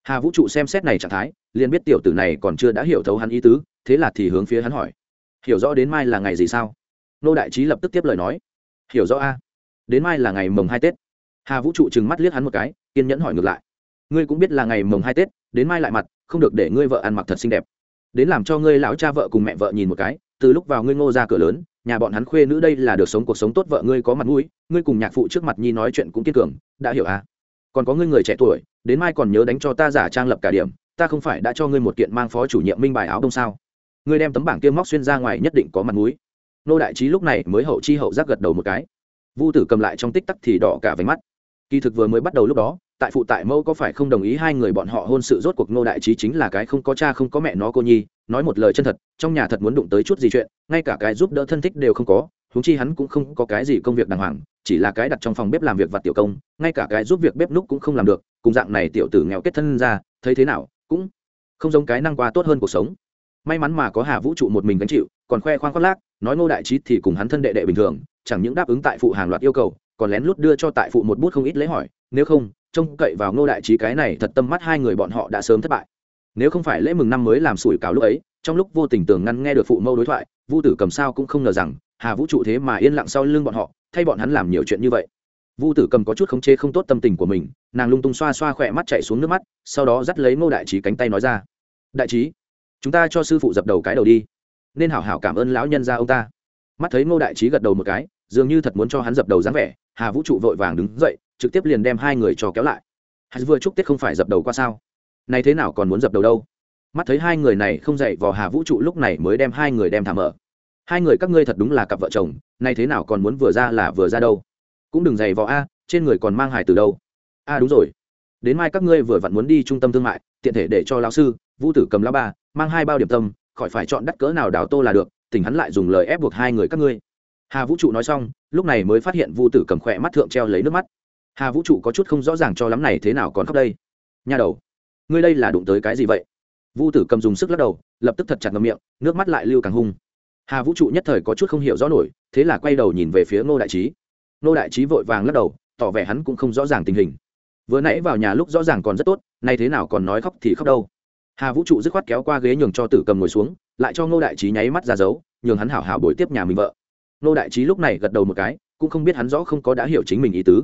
Hà vũ trụ xem xét này trạng thái, liền biết tiểu tử này còn chưa đã hiểu thấu hắn ý tứ, thế là thì hướng phía hắn hỏi. Hiểu rõ đến mai là ngày gì sao? Nô đại trí lập tức tiếp lời nói. Hiểu rõ a. Đến mai là ngày mồng hai tết. Hà vũ trụ trừng mắt liếc hắn một cái, kiên nhẫn hỏi ngược lại. Ngươi cũng biết là ngày mồng hai tết, đến mai lại mặt, không được để ngươi vợ ăn mặc thật xinh đẹp. Đến làm cho ngươi lão cha vợ cùng mẹ vợ nhìn một cái, từ lúc vào ngươi ngô ra cửa lớn nhà bọn hắn khuê nữ đây là được sống cuộc sống tốt vợ ngươi có mặt mũi, ngươi cùng nhạc phụ trước mặt nhi nói chuyện cũng kiên cường, đã hiểu à? Còn có ngươi người trẻ tuổi, đến mai còn nhớ đánh cho ta giả trang lập cả điểm, ta không phải đã cho ngươi một kiện mang phó chủ nhiệm minh bài áo đông sao? Ngươi đem tấm bảng kia móc xuyên ra ngoài nhất định có mặt mũi. Nô đại trí lúc này mới hậu chi hậu giác gật đầu một cái. Vu tử cầm lại trong tích tắc thì đỏ cả váy mắt. Kỳ thực vừa mới bắt đầu lúc đó tại phụ tại mẫu có phải không đồng ý hai người bọn họ hôn sự rốt cuộc Ngô đại trí chính là cái không có cha không có mẹ nó cô nhi, nói một lời chân thật, trong nhà thật muốn đụng tới chút gì chuyện, ngay cả cái giúp đỡ thân thích đều không có, huống chi hắn cũng không có cái gì công việc đàng hoàng, chỉ là cái đặt trong phòng bếp làm việc vặt tiểu công, ngay cả cái giúp việc bếp núc cũng không làm được, cùng dạng này tiểu tử nghèo kết thân ra, thấy thế nào, cũng không giống cái năng qua tốt hơn cuộc sống. May mắn mà có hà vũ trụ một mình gánh chịu, còn khoe khoang khoác lác, nói ngô đại trí thì cùng hắn thân đệ đệ bình thường, chẳng những đáp ứng tại phụ hàng loạt yêu cầu, còn lén lút đưa cho tại phụ một bút không ít lễ hỏi, nếu không trông cậy vào ngô đại trí cái này thật tâm mắt hai người bọn họ đã sớm thất bại. Nếu không phải lễ mừng năm mới làm sủi cảo lúc ấy, trong lúc vô tình tường ngăn nghe được phụ mâu đối thoại, vu tử cầm sao cũng không ngờ rằng, hà vũ trụ thế mà yên lặng sau lưng bọn họ, thay bọn hắn làm nhiều chuyện như vậy. Vu tử cầm có chút khống chế không tốt tâm tình của mình, nàng lung tung xoa xoa khỏe mắt chạy xuống nước mắt, sau đó dắt lấy ngô đại trí cánh tay nói ra, đại trí, chúng ta cho sư phụ dập đầu cái đầu đi, nên hảo hảo cảm ơn lão nhân gia ông ta. Mắt thấy ngô đại trí gật đầu một cái, dường như thật muốn cho hắn dập đầu dáng vẻ, hà vũ trụ vội vàng đứng dậy trực tiếp liền đem hai người cho kéo lại. Hắn vừa chúc tết không phải dập đầu qua sao? Nay thế nào còn muốn dập đầu đâu? Mắt thấy hai người này không dậy vào hà vũ trụ lúc này mới đem hai người đem thả mở. Hai người các ngươi thật đúng là cặp vợ chồng nay thế nào còn muốn vừa ra là vừa ra đâu? Cũng đừng dày vào a, trên người còn mang hài từ đâu? A đúng rồi. Đến mai các ngươi vừa vặn muốn đi trung tâm thương mại, tiện thể để cho lão sư, vũ tử cầm lão ba mang hai bao điểm tâm, khỏi phải chọn đắt cỡ nào đào tô là được tỉnh hắn lại dùng lời ép buộc hai người các ngươi. Hà vũ trụ nói xong, lúc này mới phát hiện vũ tử cầm khỏe mắt thượng treo lấy nước mắt hà vũ trụ có chút không rõ ràng cho lắm này thế nào còn khóc đây. Nha đầu, ngươi đây là đụng tới cái gì vậy? Vu tử cầm dùng sức lắc đầu, lập tức thật chặt ngầm miệng, nước mắt lại lưu càng hung. Hà vũ trụ nhất thời có chút không hiểu rõ nổi, thế là quay đầu nhìn về phía ngô đại trí. Ngô đại trí vội vàng lắc đầu, tỏ vẻ hắn cũng không rõ ràng tình hình. Vừa nãy vào nhà lúc rõ ràng còn rất tốt, nay thế nào còn nói khóc thì khóc đâu. Hà vũ trụ dứt khoát kéo qua ghế nhường cho tử cầm ngồi xuống, lại cho ngô đại trí nháy mắt ra dấu, nhường hắn hảo hảo bồi tiếp nhà mình vợ. Ngô đại trí lúc này gật đầu một cái, cũng không biết hắn rõ không có đã hiểu chính mình ý tứ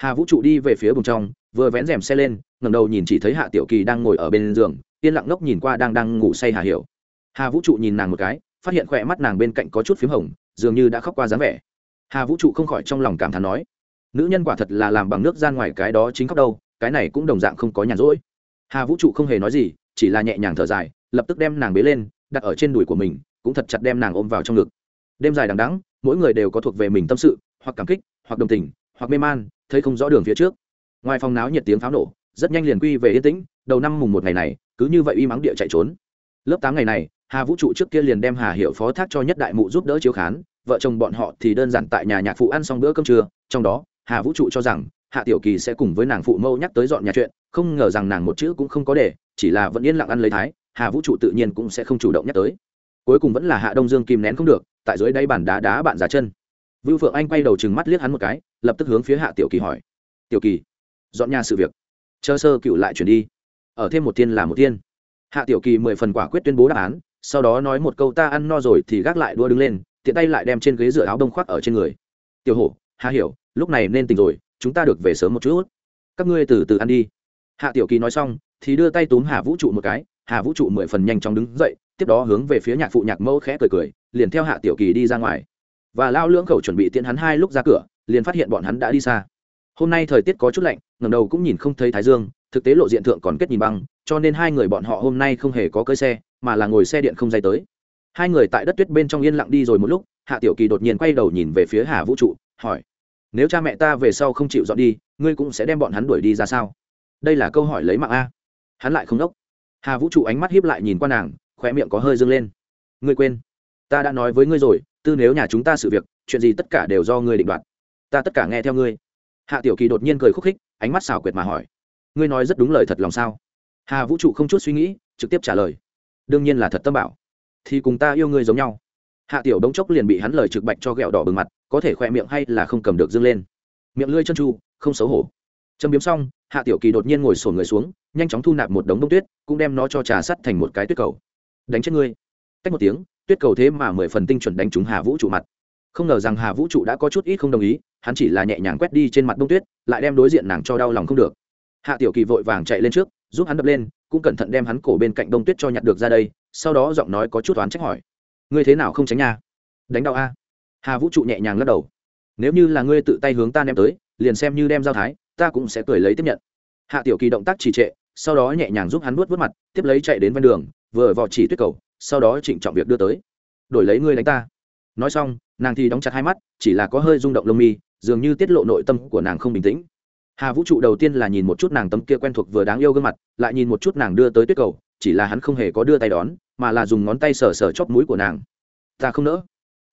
hà vũ trụ đi về phía bùng trong, vừa vén rèm xe lên ngầm đầu nhìn chỉ thấy hạ tiểu kỳ đang ngồi ở bên giường, yên lặng ngốc nhìn qua đang đang ngủ say hà hiểu. Hà vũ trụ nhìn nàng một cái, phát hiện khỏe mắt nàng bên cạnh có chút p h í m hồng, dường như đã khóc qua dáng vẻ. Hà vũ trụ không khỏi trong lòng cảm thán nói, nữ nhân quả thật là làm bằng nước ra ngoài cái đó chính khóc đâu, cái này cũng đồng dạng không có nhàn rỗi. Hà vũ trụ không hề nói gì, chỉ là nhẹ nhàng thở dài, lập tức đem nàng bế lên, đặt ở trên đùi của mình, cũng thật chặt đem nàng ôm vào trong ngực. Đêm dài đằng đắng mỗi người đều có thuộc về mình tâm sự, hoặc cảm kích, hoặc đồng tình, hoặc mê man thấy không rõ đường phía trước. Ngoài phòng náo nhiệt tiếng pháo nổ, rất nhanh liền quy về yên tĩnh, đầu năm mùng một ngày này, cứ như vậy y mắng địa chạy trốn. Lớp tám ngày này, hà vũ trụ trước kia liền đem hà hiệu phó thác cho nhất đại mụ giúp đỡ chiếu khán, vợ chồng bọn họ thì đơn giản tại nhà nhạc phụ ăn xong bữa cơm trưa, trong đó, hà vũ trụ cho rằng, hạ tiểu kỳ sẽ cùng với nàng phụ mâu nhắc tới dọn nhà chuyện, không ngờ rằng nàng một chữ cũng không có để, chỉ là vẫn yên lặng ăn lấy thái, hà vũ trụ tự nhiên cũng sẽ không chủ động nhắc tới. Cuối cùng vẫn là hạ đông dương kìm nén không được, tại dưới đây bàn đá đá bạn giả chân vưu phượng anh quay đầu chừng mắt liếc hắn một cái, lập tức hướng phía hạ tiểu kỳ hỏi. Tiểu kỳ, dọn nhà sự việc. Chờ sơ cựu lại chuyển đi. Ở thêm một thiên là một thiên. Hạ tiểu kỳ mười phần quả quyết tuyên bố đáp án, sau đó nói một câu ta ăn no rồi thì gác lại đua đứng lên, tiện tay lại đem trên ghế dựa áo đông khoác ở trên người. Tiểu hổ hạ hiểu, lúc này nên tỉnh rồi, chúng ta được về sớm một chút. Các ngươi từ từ ăn đi. Hạ tiểu kỳ nói xong, thì đưa tay túm hà vũ trụ một cái. Hà vũ trụ mười phần nhanh chóng đứng dậy, tiếp đó hướng về phía nhạc phụ nhạc mẫu khẽ cười cười, liền theo hạ tiểu kỳ đi ra ngoài và lao lưỡng khẩu chuẩn bị tiễn hắn hai lúc ra cửa, liền phát hiện bọn hắn đã đi xa. Hôm nay thời tiết có chút lạnh ngầm đầu cũng nhìn không thấy thái dương, thực tế lộ diện thượng còn kết nhìn băng, cho nên hai người bọn họ hôm nay không hề có cơi xe, mà là ngồi xe điện không dây tới. Hai người tại đất tuyết bên trong yên lặng đi rồi một lúc, hạ tiểu kỳ đột nhiên quay đầu nhìn về phía hà vũ trụ, hỏi, nếu cha mẹ ta về sau không chịu dọn đi, ngươi cũng sẽ đem bọn hắn đuổi đi ra sao? Đây là câu hỏi lấy mạng a. Hắn lại không đốc. Hà vũ trụ ánh mắt hiếp lại nhìn qua nàng khoe miệng có hơi dâng lên. Ngươi quên, ta đã nói với ngươi rồi tư nếu nhà chúng ta sự việc, chuyện gì tất cả đều do ngươi định đoạt. Ta tất cả nghe theo ngươi. Hạ tiểu kỳ đột nhiên cười khúc khích, ánh mắt xảo quyệt mà hỏi, ngươi nói rất đúng lời thật lòng sao? Hà vũ trụ không chút suy nghĩ, trực tiếp trả lời, đương nhiên là thật tâm bảo. Thì cùng ta yêu ngươi giống nhau. Hạ tiểu đống chốc liền bị hắn lời trực bạch cho ghẹo đỏ bừng mặt, có thể khoe miệng hay là không cầm được dâng lên. Miệng lưỡi chân chu không xấu hổ. Châm biếm xong, hạ tiểu kỳ đột nhiên ngồi sổn người xuống, nhanh chóng thu nạp một đống bông tuyết, cũng đem nó cho trà sắt thành một cái tuyết cầu. Đánh chết ngươi. Cách một tiếng tuyết cầu thế mà mười phần tinh chuẩn đánh trúng hà vũ trụ mặt. Không ngờ rằng hà vũ trụ đã có chút ít không đồng ý, hắn chỉ là nhẹ nhàng quét đi trên mặt đông tuyết, lại đem đối diện nàng cho đau lòng không được. Hạ tiểu kỳ vội vàng chạy lên trước, giúp hắn đập lên, cũng cẩn thận đem hắn cổ bên cạnh đông tuyết cho nhặt được ra đây, sau đó giọng nói có chút oán trách hỏi. Ngươi thế nào không tránh nha? Đánh đau a. Hà vũ trụ nhẹ nhàng lắc đầu. Nếu như là ngươi tự tay hướng ta đem tới, liền xem như đem giao thái, ta cũng sẽ cười lấy tiếp nhận. Hạ tiểu kỳ động tác trì trệ, sau đó nhẹ nhàng giúp hắn nuốt vớt mặt, tiếp lấy chạy đến ven đường, vừa vò chỉ tuyết cầu sau đó trịnh trọng việc đưa tới. Đổi lấy ngươi đánh ta. Nói xong, nàng thì đóng chặt hai mắt, chỉ là có hơi rung động lông mi, dường như tiết lộ nội tâm của nàng không bình tĩnh. Hà vũ trụ đầu tiên là nhìn một chút nàng tấm kia quen thuộc vừa đáng yêu gương mặt, lại nhìn một chút nàng đưa tới tuyết cầu, chỉ là hắn không hề có đưa tay đón, mà là dùng ngón tay sờ sờ chóp mũi của nàng. Ta không nỡ.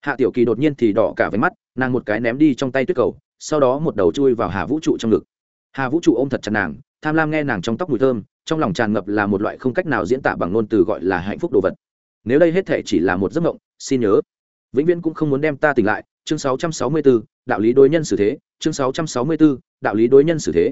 Hạ tiểu kỳ đột nhiên thì đỏ cả váy mắt, nàng một cái ném đi trong tay tuyết cầu, sau đó một đầu chui vào hà vũ trụ trong ngực. Hà vũ trụ ôm thật chặt nàng, tham lam nghe nàng trong tóc mùi thơm, trong lòng tràn ngập là một loại không cách nào diễn tả bằng ngôn từ gọi là hạnh phúc đồ vật nếu đây hết thể chỉ là một giấc mộng xin nhớ. Vĩnh viễn cũng không muốn đem ta tỉnh lại. Chương 664, đạo lý đối nhân xử thế. Chương 664, đạo lý đối nhân xử thế.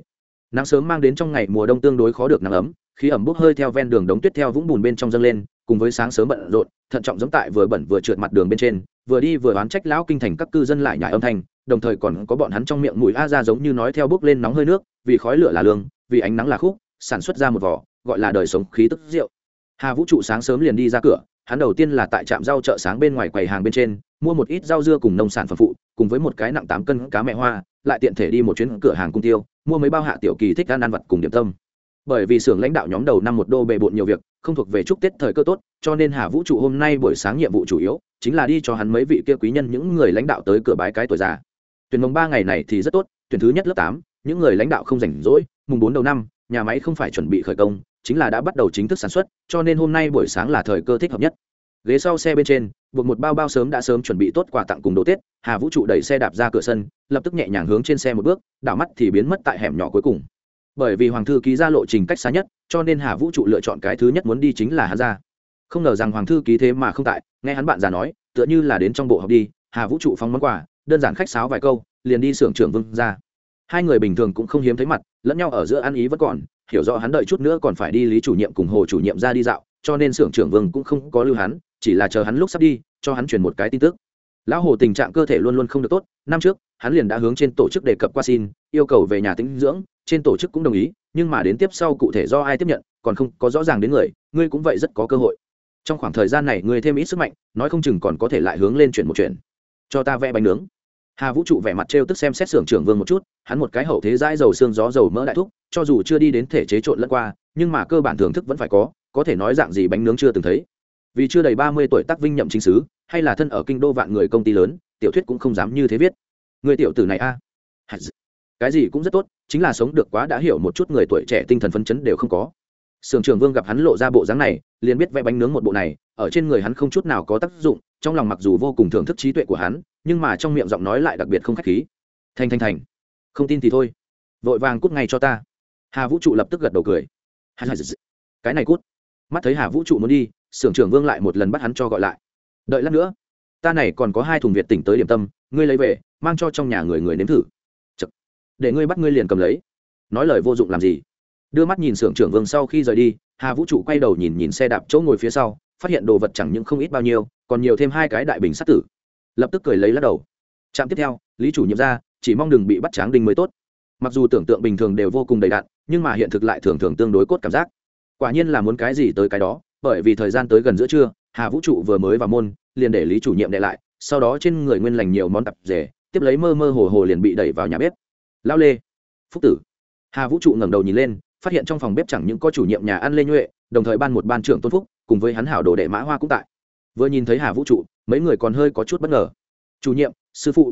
Nắng sớm mang đến trong ngày mùa đông tương đối khó được nắng ấm. Khí ẩm bốc hơi theo ven đường đống tuyết theo vũng bùn bên trong dâng lên cùng với sáng sớm bận rộn thận trọng giống tại vừa bẩn vừa trượt mặt đường bên trên vừa đi vừa oán trách lão kinh thành các cư dân lại nhải âm thanh đồng thời còn có bọn hắn trong miệng mùi a ra giống như nói theo bước lên nóng hơi nước vì khói lửa là lương vì ánh nắng là khúc sản xuất ra một vỏ gọi là đời sống khí tức rượu. Hà vũ trụ sáng sớm liền đi ra cửa hắn đầu tiên là tại trạm rau chợ sáng bên ngoài quầy hàng bên trên, mua một ít rau dưa cùng nông sản phẩm phụ, cùng với một cái nặng tám cân cá mẹ hoa, lại tiện thể đi một chuyến cửa hàng cung tiêu, mua mấy bao hạ tiểu kỳ thích ăn ăn vặt cùng điểm tâm. Bởi vì xưởng lãnh đạo nhóm đầu năm một đô bề bộn nhiều việc, không thuộc về chúc tết thời cơ tốt, cho nên hà vũ trụ hôm nay buổi sáng nhiệm vụ chủ yếu chính là đi cho hắn mấy vị kia quý nhân những người lãnh đạo tới cửa bái cái tuổi già. Tuyển mồng ba ngày này thì rất tốt, tuyển thứ nhất lớp tám, những người lãnh đạo không rảnh rỗi, mùng bốn đầu năm, nhà máy không phải chuẩn bị khởi công chính là đã bắt đầu chính thức sản xuất, cho nên hôm nay buổi sáng là thời cơ thích hợp nhất. Ghế sau xe bên trên, buộc một bao bao sớm đã sớm chuẩn bị tốt quà tặng cùng đồ tết, hà vũ trụ đẩy xe đạp ra cửa sân, lập tức nhẹ nhàng hướng trên xe một bước, đảo mắt thì biến mất tại hẻm nhỏ cuối cùng. Bởi vì hoàng thư ký ra lộ trình cách xa nhất, cho nên hà vũ trụ lựa chọn cái thứ nhất muốn đi chính là hắn ra. Không ngờ rằng hoàng thư ký thế mà không tại, nghe hắn bạn già nói, tựa như là đến trong bộ học đi, hà vũ trụ phóng món quà, đơn giản khách sáo vài câu, liền đi xưởng trưởng vương ra. Hai người bình thường cũng không hiếm thấy mặt, lẫn nhau ở giữa ăn ý vẫn còn hiểu rõ hắn đợi chút nữa còn phải đi lý chủ nhiệm cùng hồ chủ nhiệm ra đi dạo, cho nên xưởng trưởng vương cũng không có lưu hắn, chỉ là chờ hắn lúc sắp đi, cho hắn truyền một cái tin tức. Lão hồ tình trạng cơ thể luôn luôn không được tốt, năm trước, hắn liền đã hướng trên tổ chức đề cập qua xin, yêu cầu về nhà tĩnh dưỡng, trên tổ chức cũng đồng ý, nhưng mà đến tiếp sau cụ thể do ai tiếp nhận, còn không có rõ ràng đến người, ngươi cũng vậy rất có cơ hội. Trong khoảng thời gian này ngươi thêm ít sức mạnh, nói không chừng còn có thể lại hướng lên chuyển một chuyện cho ta vẽ bánh nướng hà vũ trụ vẻ mặt trêu tức xem xét xưởng trưởng vương một chút, hắn một cái hậu thế dãi dầu xương gió dầu mỡ đại thúc, cho dù chưa đi đến thể chế trộn lẫn qua, nhưng mà cơ bản thưởng thức vẫn phải có có thể nói dạng gì bánh nướng chưa từng thấy. Vì chưa đầy ba mươi tuổi tác vinh nhậm chính sứ, hay là thân ở kinh đô vạn người công ty lớn, tiểu thuyết cũng không dám như thế viết. Người tiểu tử này a. Cái gì cũng rất tốt, chính là sống được quá đã hiểu một chút người tuổi trẻ tinh thần phấn chấn đều không có. Sưởng trưởng vương gặp hắn lộ ra bộ dáng này, liền biết vẽ bánh nướng một bộ này, ở trên người hắn không chút nào có tác dụng, trong lòng mặc dù vô cùng thưởng thức trí tuệ của hắn nhưng mà trong miệng giọng nói lại đặc biệt không khách khí. Thành thành thành. Không tin thì thôi. Vội vàng cút ngay cho ta. Hà vũ trụ lập tức gật đầu cười. Cái này cút. Mắt thấy hà vũ trụ muốn đi sưởng trưởng vương lại một lần bắt hắn cho gọi lại. Đợi lát nữa, ta này còn có hai thùng việt tỉnh tới điểm tâm, ngươi lấy về, mang cho trong nhà người người nếm thử. Chật. để ngươi bắt ngươi liền cầm lấy. Nói lời vô dụng làm gì? Đưa mắt nhìn sưởng trưởng vương sau khi rời đi, hà vũ trụ quay đầu nhìn nhìn xe đạp chỗ ngồi phía sau, phát hiện đồ vật chẳng những không ít bao nhiêu, còn nhiều thêm hai cái đại bình sắt tử lập tức cười lấy lắc đầu. Trạm tiếp theo, lý chủ nhiệm ra, chỉ mong đừng bị bắt tráng đinh mới tốt. Mặc dù tưởng tượng bình thường đều vô cùng đầy đạn nhưng mà hiện thực lại thường thường tương đối cốt cảm giác. Quả nhiên là muốn cái gì tới cái đó, bởi vì thời gian tới gần giữa trưa, hà vũ trụ vừa mới vào môn, liền để lý chủ nhiệm đệ lại, sau đó trên người nguyên lành nhiều món tập rể tiếp lấy mơ mơ hồ hồ liền bị đẩy vào nhà bếp. Lao lê, phúc tử. Hà vũ trụ ngẩng đầu nhìn lên, phát hiện trong phòng bếp chẳng những có chủ nhiệm nhà ăn lê nhuệ, đồng thời ban một ban trưởng tôn phúc, cùng với hắn hảo đồ đệ mã hoa cũng tại. Vừa nhìn thấy hà vũ trụ mấy người còn hơi có chút bất ngờ. Chủ nhiệm, sư phụ,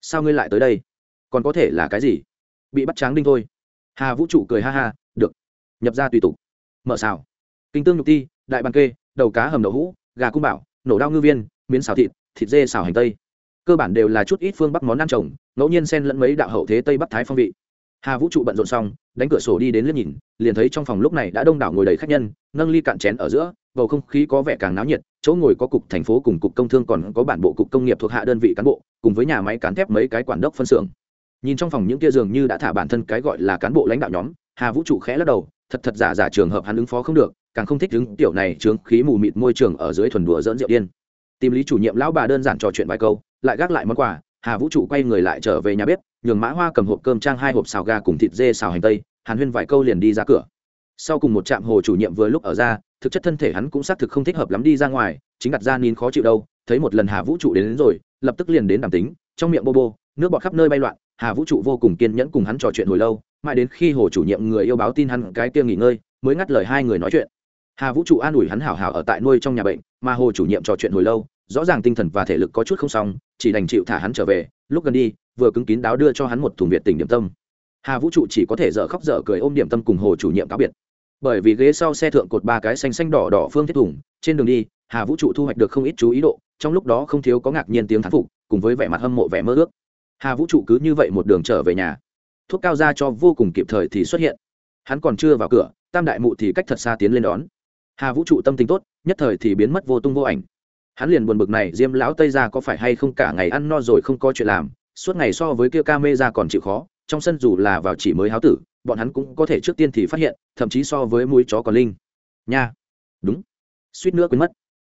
sao ngươi lại tới đây? Còn có thể là cái gì? Bị bắt tráng đinh thôi. Hà vũ trụ cười ha ha, được. Nhập ra tùy tục. Mở xào. Kinh tương nhục ti, đại bàn kê, đầu cá hầm đậu hũ, gà cung bảo, nổ đao ngư viên, miến xào thịt thịt dê xào hành tây. Cơ bản đều là chút ít phương bắc món ăn trồng, ngẫu nhiên xen lẫn mấy đạo hậu thế tây bắc thái phong vị hà vũ trụ bận rộn xong, đánh cửa sổ đi đến liếc nhìn, liền thấy trong phòng lúc này đã đông đảo ngồi đầy khách nhân, nâng ly cạn chén ở giữa, bầu không khí có vẻ càng náo nhiệt, chỗ ngồi có cục thành phố cùng cục công thương còn có bản bộ cục công nghiệp thuộc hạ đơn vị cán bộ, cùng với nhà máy cán thép mấy cái quản đốc phân xưởng. Nhìn trong phòng những kia dường như đã thả bản thân cái gọi là cán bộ lãnh đạo nhóm, hà vũ trụ khẽ lắc đầu, thật thật giả giả trường hợp hắn ứng phó không được, càng không thích đứng tiểu này trướng khí mù mịt môi trường ở dưới thuần đùa dỡn rượu điên. Tìm lý chủ nhiệm lão bà đơn giản trò chuyện vài câu, lại gác lại món quà hà vũ trụ quay người lại trở về nhà bếp nhường mã hoa cầm hộp cơm trang hai hộp xào gà cùng thịt dê xào hành tây hàn huyên vài câu liền đi ra cửa. Sau cùng một trạm hồ chủ nhiệm vừa lúc ở ra thực chất thân thể hắn cũng xác thực không thích hợp lắm đi ra ngoài chính đặt ra nín khó chịu đâu thấy một lần hà vũ trụ đến, đến rồi lập tức liền đến đàm tính trong miệng bô bô nước bọt khắp nơi bay loạn hà vũ trụ vô cùng kiên nhẫn cùng hắn trò chuyện hồi lâu mãi đến khi hồ chủ nhiệm người yêu báo tin hắn cái kia nghỉ ngơi mới ngắt lời hai người nói chuyện. Hà vũ trụ an ủi hắn hảo hảo ở tại nuôi trong nhà bệnh mà hồ chủ nhiệm trò chuyện hồi lâu rõ ràng tinh thần và thể lực có chút không xong, chỉ đành chịu thả hắn trở về, lúc gần đi, vừa cứng kín đáo đưa cho hắn một thùng việt tình điểm tâm. Hà vũ trụ chỉ có thể dở khóc dở cười ôm điểm tâm cùng hồ chủ nhiệm cáo biệt. Bởi vì ghế sau xe thượng cột ba cái xanh xanh đỏ đỏ phương thiết thủng trên đường đi, hà vũ trụ thu hoạch được không ít chú ý độ, trong lúc đó không thiếu có ngạc nhiên tiếng thán phục, cùng với vẻ mặt hâm mộ vẻ mơ ước. Hà vũ trụ cứ như vậy một đường trở về nhà. Thuốc cao ra cho vô cùng kịp thời thì xuất hiện. Hắn còn chưa vào cửa, tam đại mụ thì cách thật xa tiến lên đón. Hà vũ trụ tâm tính tốt, nhất thời thì biến mất vô tung vô ảnh hắn liền buồn bực này, diêm lão tây ra có phải hay không cả ngày ăn no rồi không có chuyện làm, suốt ngày so với kia ca mê ra còn chịu khó, trong sân dù là vào chỉ mới háo tử, bọn hắn cũng có thể trước tiên thì phát hiện, thậm chí so với mũi chó còn linh. Nha. Đúng. Suýt nữa quên mất.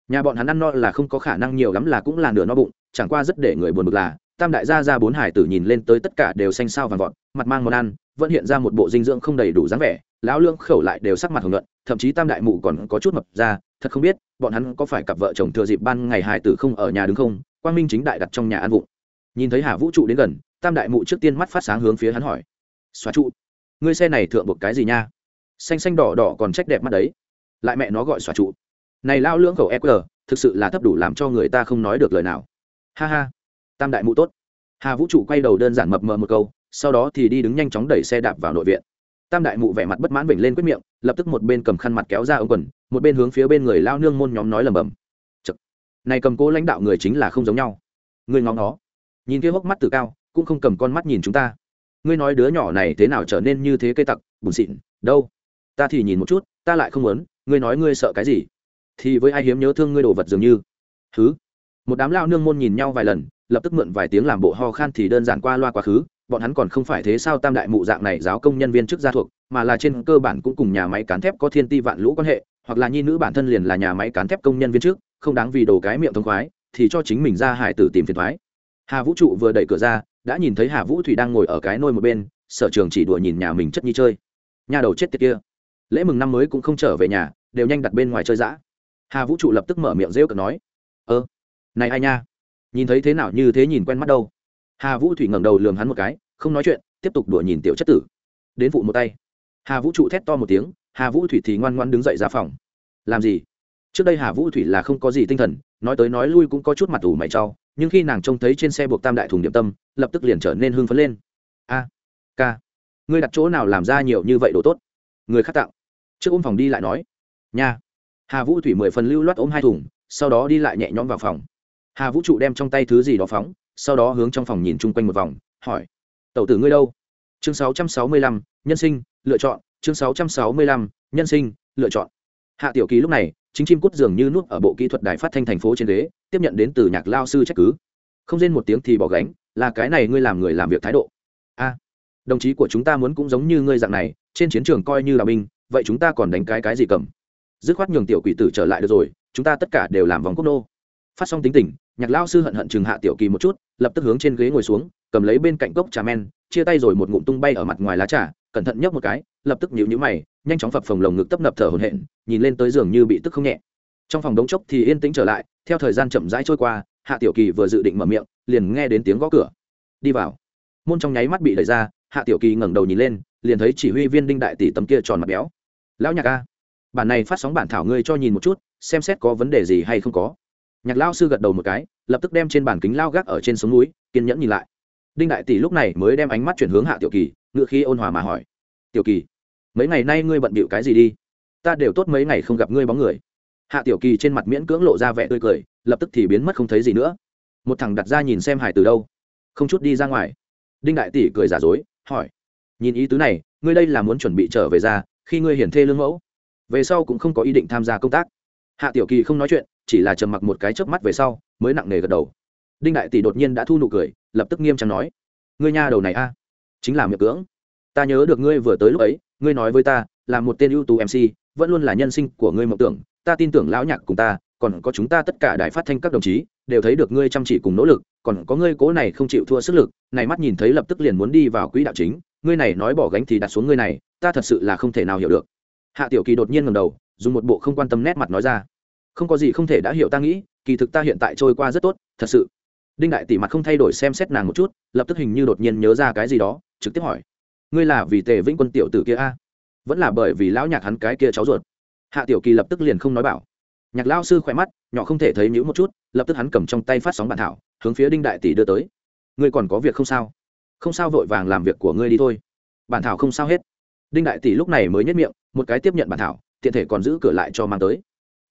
Nhà bọn hắn ăn no là không có khả năng nhiều lắm là cũng là nửa no bụng, chẳng qua rất để người buồn bực là, tam đại gia ra bốn hải tử nhìn lên tới tất cả đều xanh sao vàng vọt, mặt mang món ăn, vẫn hiện ra một bộ dinh dưỡng không đầy đủ dáng vẻ lão lương khẩu lại đều sắc mặt hồng luận thậm chí tam đại mụ còn có chút mập ra, thật không biết, bọn hắn có phải cặp vợ chồng thừa dịp ban ngày hài tử không ở nhà đứng không? Quang minh chính đại đặt trong nhà ăn vụng. Nhìn thấy hà vũ trụ đến gần, tam đại mụ trước tiên mắt phát sáng hướng phía hắn hỏi. Xóa trụ, ngươi xe này thượng buộc cái gì nha? Xanh xanh đỏ đỏ còn trách đẹp mắt đấy. Lại mẹ nó gọi xóa trụ. Này lao lưỡng khẩu eq thực sự là thấp đủ làm cho người ta không nói được lời nào. Ha ha. Tam đại mụ tốt. Hà vũ trụ quay đầu đơn giản mập mờ một câu, sau đó thì đi đứng nhanh chóng đẩy xe đạp vào nội viện tam đại mụ vẻ mặt bất mãn vểnh lên quyết miệng, lập tức một bên cầm khăn mặt kéo ra ống quần, một bên hướng phía bên người lao nương môn nhóm nói lầm bầm Chật. này cầm cố lãnh đạo người chính là không giống nhau. Người ngóng nó. Nhìn kia hốc mắt từ cao, cũng không cầm con mắt nhìn chúng ta. Ngươi nói đứa nhỏ này thế nào trở nên như thế cây tặc, bùn xịn, đâu? Ta thì nhìn một chút, ta lại không muốn, ngươi nói ngươi sợ cái gì? Thì với ai hiếm nhớ thương ngươi đồ vật dường như? Thứ một đám lao nương môn nhìn nhau vài lần, lập tức mượn vài tiếng làm bộ ho khan thì đơn giản qua loa quá khứ bọn hắn còn không phải thế sao tam đại mụ dạng này giáo công nhân viên chức gia thuộc mà là trên cơ bản cũng cùng nhà máy cán thép có thiên ti vạn lũ quan hệ hoặc là nhi nữ bản thân liền là nhà máy cán thép công nhân viên chức, không đáng vì đồ cái miệng thông khoái thì cho chính mình ra hải tử tìm phiền thoái. Hà vũ trụ vừa đẩy cửa ra đã nhìn thấy hà vũ thủy đang ngồi ở cái nôi một bên sở trường chỉ đùa nhìn nhà mình chất nhi chơi. Nhà đầu chết tiệt kia. Lễ mừng năm mới cũng không trở về nhà đều nhanh đặt bên ngoài chơi giã hà vũ trụ lập tức mở miệng rêu cợt nói ơ này ai nha? Nhìn thấy thế nào như thế nhìn quen mắt đâu? Hà vũ thủy ngẩng đầu lườm hắn một cái, không nói chuyện, tiếp tục đùa nhìn tiểu chất tử. Đến vụ một tay. Hà vũ trụ thét to một tiếng, hà vũ thủy thì ngoan ngoan đứng dậy ra phòng. Làm gì? Trước đây hà vũ thủy là không có gì tinh thần, nói tới nói lui cũng có chút mặt ủ mày trau nhưng khi nàng trông thấy trên xe buộc tam đại thùng điểm tâm, lập tức liền trở nên hưng phấn lên. A, ca, ngươi đặt chỗ nào làm ra nhiều như vậy đồ tốt? Người khác tặng trước ôm phòng đi lại nói. Nha. Hà vũ thủy mười phần lưu loát ôm hai thùng, sau đó đi lại nhẹ nhõm vào phòng. Hà vũ trụ đem trong tay thứ gì đó phóng sau đó hướng trong phòng nhìn chung quanh một vòng, hỏi, tẩu tử ngươi đâu? Chương sáu trăm sáu mươi lăm, nhân sinh, lựa chọn. Chương sáu trăm sáu mươi lăm, nhân sinh, lựa chọn. Hạ tiểu ký lúc này, chính chim cút dường như nuốt ở bộ kỹ thuật đài phát thanh thành phố trên ghế, tiếp nhận đến từ nhạc lao sư trách cứ. Không rên một tiếng thì bỏ gánh, là cái này ngươi làm người làm việc thái độ. A, đồng chí của chúng ta muốn cũng giống như ngươi dạng này, trên chiến trường coi như là binh, vậy chúng ta còn đánh cái cái gì cầm? Dứt khoát nhường tiểu quỷ tử trở lại được rồi, chúng ta tất cả đều làm vòng quốc nô. Phát xong tính tình nhạc lao sư hận hận chừng hạ tiểu kỳ một chút, lập tức hướng trên ghế ngồi xuống, cầm lấy bên cạnh cốc trà men, chia tay rồi một ngụm tung bay ở mặt ngoài lá trà, cẩn thận nhấp một cái, lập tức nhịu nhữ mày, nhanh chóng phập phồng lồng ngực tấp nập thở hổn hển, nhìn lên tới giường như bị tức không nhẹ. Trong phòng đống chốc thì yên tĩnh trở lại, theo thời gian chậm rãi trôi qua, hạ tiểu kỳ vừa dự định mở miệng, liền nghe đến tiếng gõ cửa. Đi vào. Môn trong nháy mắt bị đẩy ra, hạ tiểu kỳ ngẩng đầu nhìn lên, liền thấy chỉ huy viên đinh đại tỷ tấm kia tròn mặt béo. Lão nhạc a bản này phát sóng bản thảo ngươi cho nhìn một chút, xem xét có vấn đề gì hay không có nhạc lao sư gật đầu một cái, lập tức đem trên bàn kính lao gác ở trên sống núi, kiên nhẫn nhìn lại. Đinh đại tỷ lúc này mới đem ánh mắt chuyển hướng hạ tiểu kỳ, ngựa khi ôn hòa mà hỏi. Tiểu kỳ, mấy ngày nay ngươi bận bịu cái gì đi? Ta đều tốt mấy ngày không gặp ngươi bóng người. Hạ tiểu kỳ trên mặt miễn cưỡng lộ ra vẻ tươi cười, lập tức thì biến mất không thấy gì nữa. Một thằng đặt ra nhìn xem hải từ đâu? Không chút đi ra ngoài. Đinh đại tỷ cười giả dối, hỏi. Nhìn ý tứ này, ngươi đây là muốn chuẩn bị trở về ra, khi ngươi hiển thê lương mẫu. Về sau cũng không có ý định tham gia công tác. Hạ tiểu kỳ không nói chuyện chỉ là trầm mặc một cái chớp mắt về sau, mới nặng nề gật đầu. Đinh đại tỷ đột nhiên đã thu nụ cười, lập tức nghiêm trang nói, ngươi nha đầu này a, chính là miệng cưỡng. Ta nhớ được ngươi vừa tới lúc ấy, ngươi nói với ta, là một tên ưu tú mc vẫn luôn là nhân sinh của ngươi mộng tưởng. Ta tin tưởng lão nhạc cùng ta, còn có chúng ta tất cả đài phát thanh các đồng chí, đều thấy được ngươi chăm chỉ cùng nỗ lực, còn có ngươi cố này không chịu thua sức lực, này mắt nhìn thấy lập tức liền muốn đi vào quỹ đạo chính. Ngươi này nói bỏ gánh thì đặt xuống ngươi này, ta thật sự là không thể nào hiểu được. Hạ tiểu kỳ đột nhiên ngầm đầu, dùng một bộ không quan tâm nét mặt nói ra không có gì không thể đã hiểu ta nghĩ, kỳ thực ta hiện tại trôi qua rất tốt, thật sự. Đinh đại tỷ mặt không thay đổi xem xét nàng một chút, lập tức hình như đột nhiên nhớ ra cái gì đó, trực tiếp hỏi. Ngươi là vì tề vĩnh quân tiểu tử kia a? Vẫn là bởi vì lão nhạc hắn cái kia cháu ruột. Hạ tiểu kỳ lập tức liền không nói bảo. Nhạc lao sư khỏe mắt, nhỏ không thể thấy nhữ một chút, lập tức hắn cầm trong tay phát sóng bản thảo, hướng phía đinh đại tỷ đưa tới. Ngươi còn có việc không sao? Không sao vội vàng làm việc của ngươi đi thôi. Bản thảo không sao hết. Đinh đại tỷ lúc này mới nhất miệng, một cái tiếp nhận bản thảo, tiện thể còn giữ cửa lại cho mang tới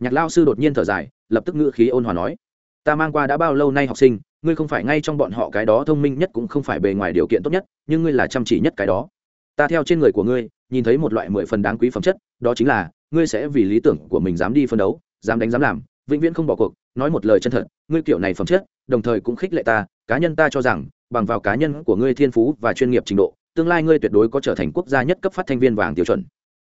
nhạc lao sư đột nhiên thở dài, lập tức ngữ khí ôn hòa nói, ta mang qua đã bao lâu nay học sinh, ngươi không phải ngay trong bọn họ cái đó thông minh nhất cũng không phải bề ngoài điều kiện tốt nhất, nhưng ngươi là chăm chỉ nhất cái đó. Ta theo trên người của ngươi, nhìn thấy một loại mười phần đáng quý phẩm chất, đó chính là, ngươi sẽ vì lý tưởng của mình dám đi phân đấu, dám đánh dám làm, vĩnh viễn không bỏ cuộc, nói một lời chân thật, ngươi kiểu này phẩm chất, đồng thời cũng khích lệ ta, cá nhân ta cho rằng, bằng vào cá nhân của ngươi thiên phú và chuyên nghiệp trình độ, tương lai ngươi tuyệt đối có trở thành quốc gia nhất cấp phát thanh viên vàng tiêu chuẩn.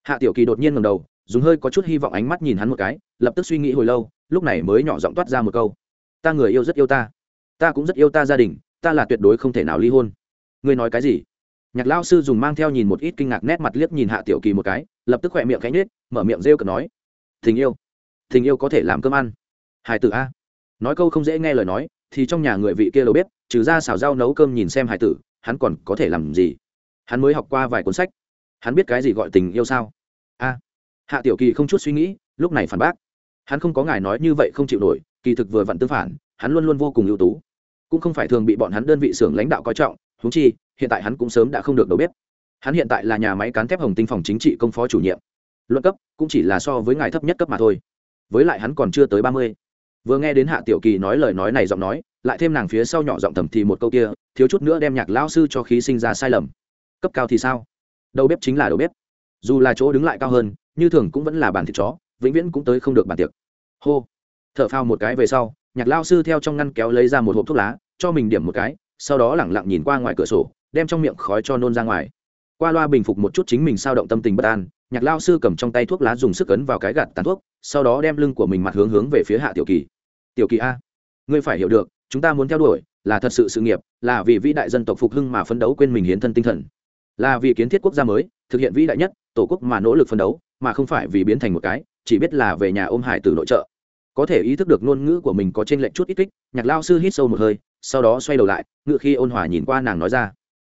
Hạ tiểu kỳ đột nhiên ngầm đầu dùng hơi có chút hy vọng ánh mắt nhìn hắn một cái, lập tức suy nghĩ hồi lâu, lúc này mới nhỏ giọng toát ra một câu. Ta người yêu rất yêu ta. Ta cũng rất yêu ta gia đình, ta là tuyệt đối không thể nào ly hôn. Ngươi nói cái gì? Nhạc lao sư dùng mang theo nhìn một ít kinh ngạc nét mặt liếc nhìn hạ tiểu kỳ một cái, lập tức khỏe miệng cánh nết mở miệng rêu cợt nói. Tình yêu. Tình yêu có thể làm cơm ăn. Hải tử a. Nói câu không dễ nghe lời nói, thì trong nhà người vị kia đầu bếp trừ ra xào rau nấu cơm nhìn xem hải tử, hắn còn có thể làm gì? Hắn mới học qua vài cuốn sách. Hắn biết cái gì gọi tình yêu sao? A hạ tiểu kỳ không chút suy nghĩ, lúc này phản bác. Hắn không có ngài nói như vậy không chịu nổi, kỳ thực vừa vặn tương phản, hắn luôn luôn vô cùng ưu tú. Cũng không phải thường bị bọn hắn đơn vị xưởng lãnh đạo coi trọng húng chi, hiện tại hắn cũng sớm đã không được đầu bếp. Hắn hiện tại là nhà máy cán thép hồng tinh phòng chính trị công phó chủ nhiệm. Luận cấp, cũng chỉ là so với ngài thấp nhất cấp mà thôi. Với lại hắn còn chưa tới ba mươi. Vừa nghe đến hạ tiểu kỳ nói lời nói này giọng nói, lại thêm nàng phía sau nhỏ giọng thầm thì một câu kia, thiếu chút nữa đem nhạc lao sư cho khí sinh ra sai lầm. Cấp cao thì sao? Đầu bếp chính là đầu bếp. Dù là chỗ đứng lại cao hơn như thường cũng vẫn là bàn thịt chó, vĩnh viễn cũng tới không được bàn tiệc. Hô. T h ở phao một cái về sau, nhạc lao sư theo trong ngăn kéo lấy ra một hộp thuốc lá, cho mình điểm một cái, sau đó lẳng lặng nhìn qua ngoài cửa sổ, đem trong miệng khói cho nôn ra ngoài. Qua loa bình phục một chút chính mình sao động tâm tình bất an, nhạc lao sư cầm trong tay thuốc lá dùng sức ấn vào cái gạt tàn thuốc, sau đó đem lưng của mình mặt hướng hướng về phía hạ tiểu kỳ. Tiểu kỳ a, ngươi phải hiểu được, chúng ta muốn theo đuổi là thật sự sự nghiệp, là vì vĩ đại dân tộc phục hưng mà phấn đấu quên mình hiến thân tinh thần, là vì kiến thiết quốc gia mới, thực hiện vĩ đại nhất, tổ quốc mà nỗ lực phấn đấu mà không phải vì biến thành một cái, chỉ biết là về nhà ôm hải từ nội trợ. Có thể ý thức được ngôn ngữ của mình có trên lệnh chút ít kích, nhạc lao sư hít sâu một hơi, sau đó xoay đầu lại ngự khi ôn hòa nhìn qua nàng nói ra.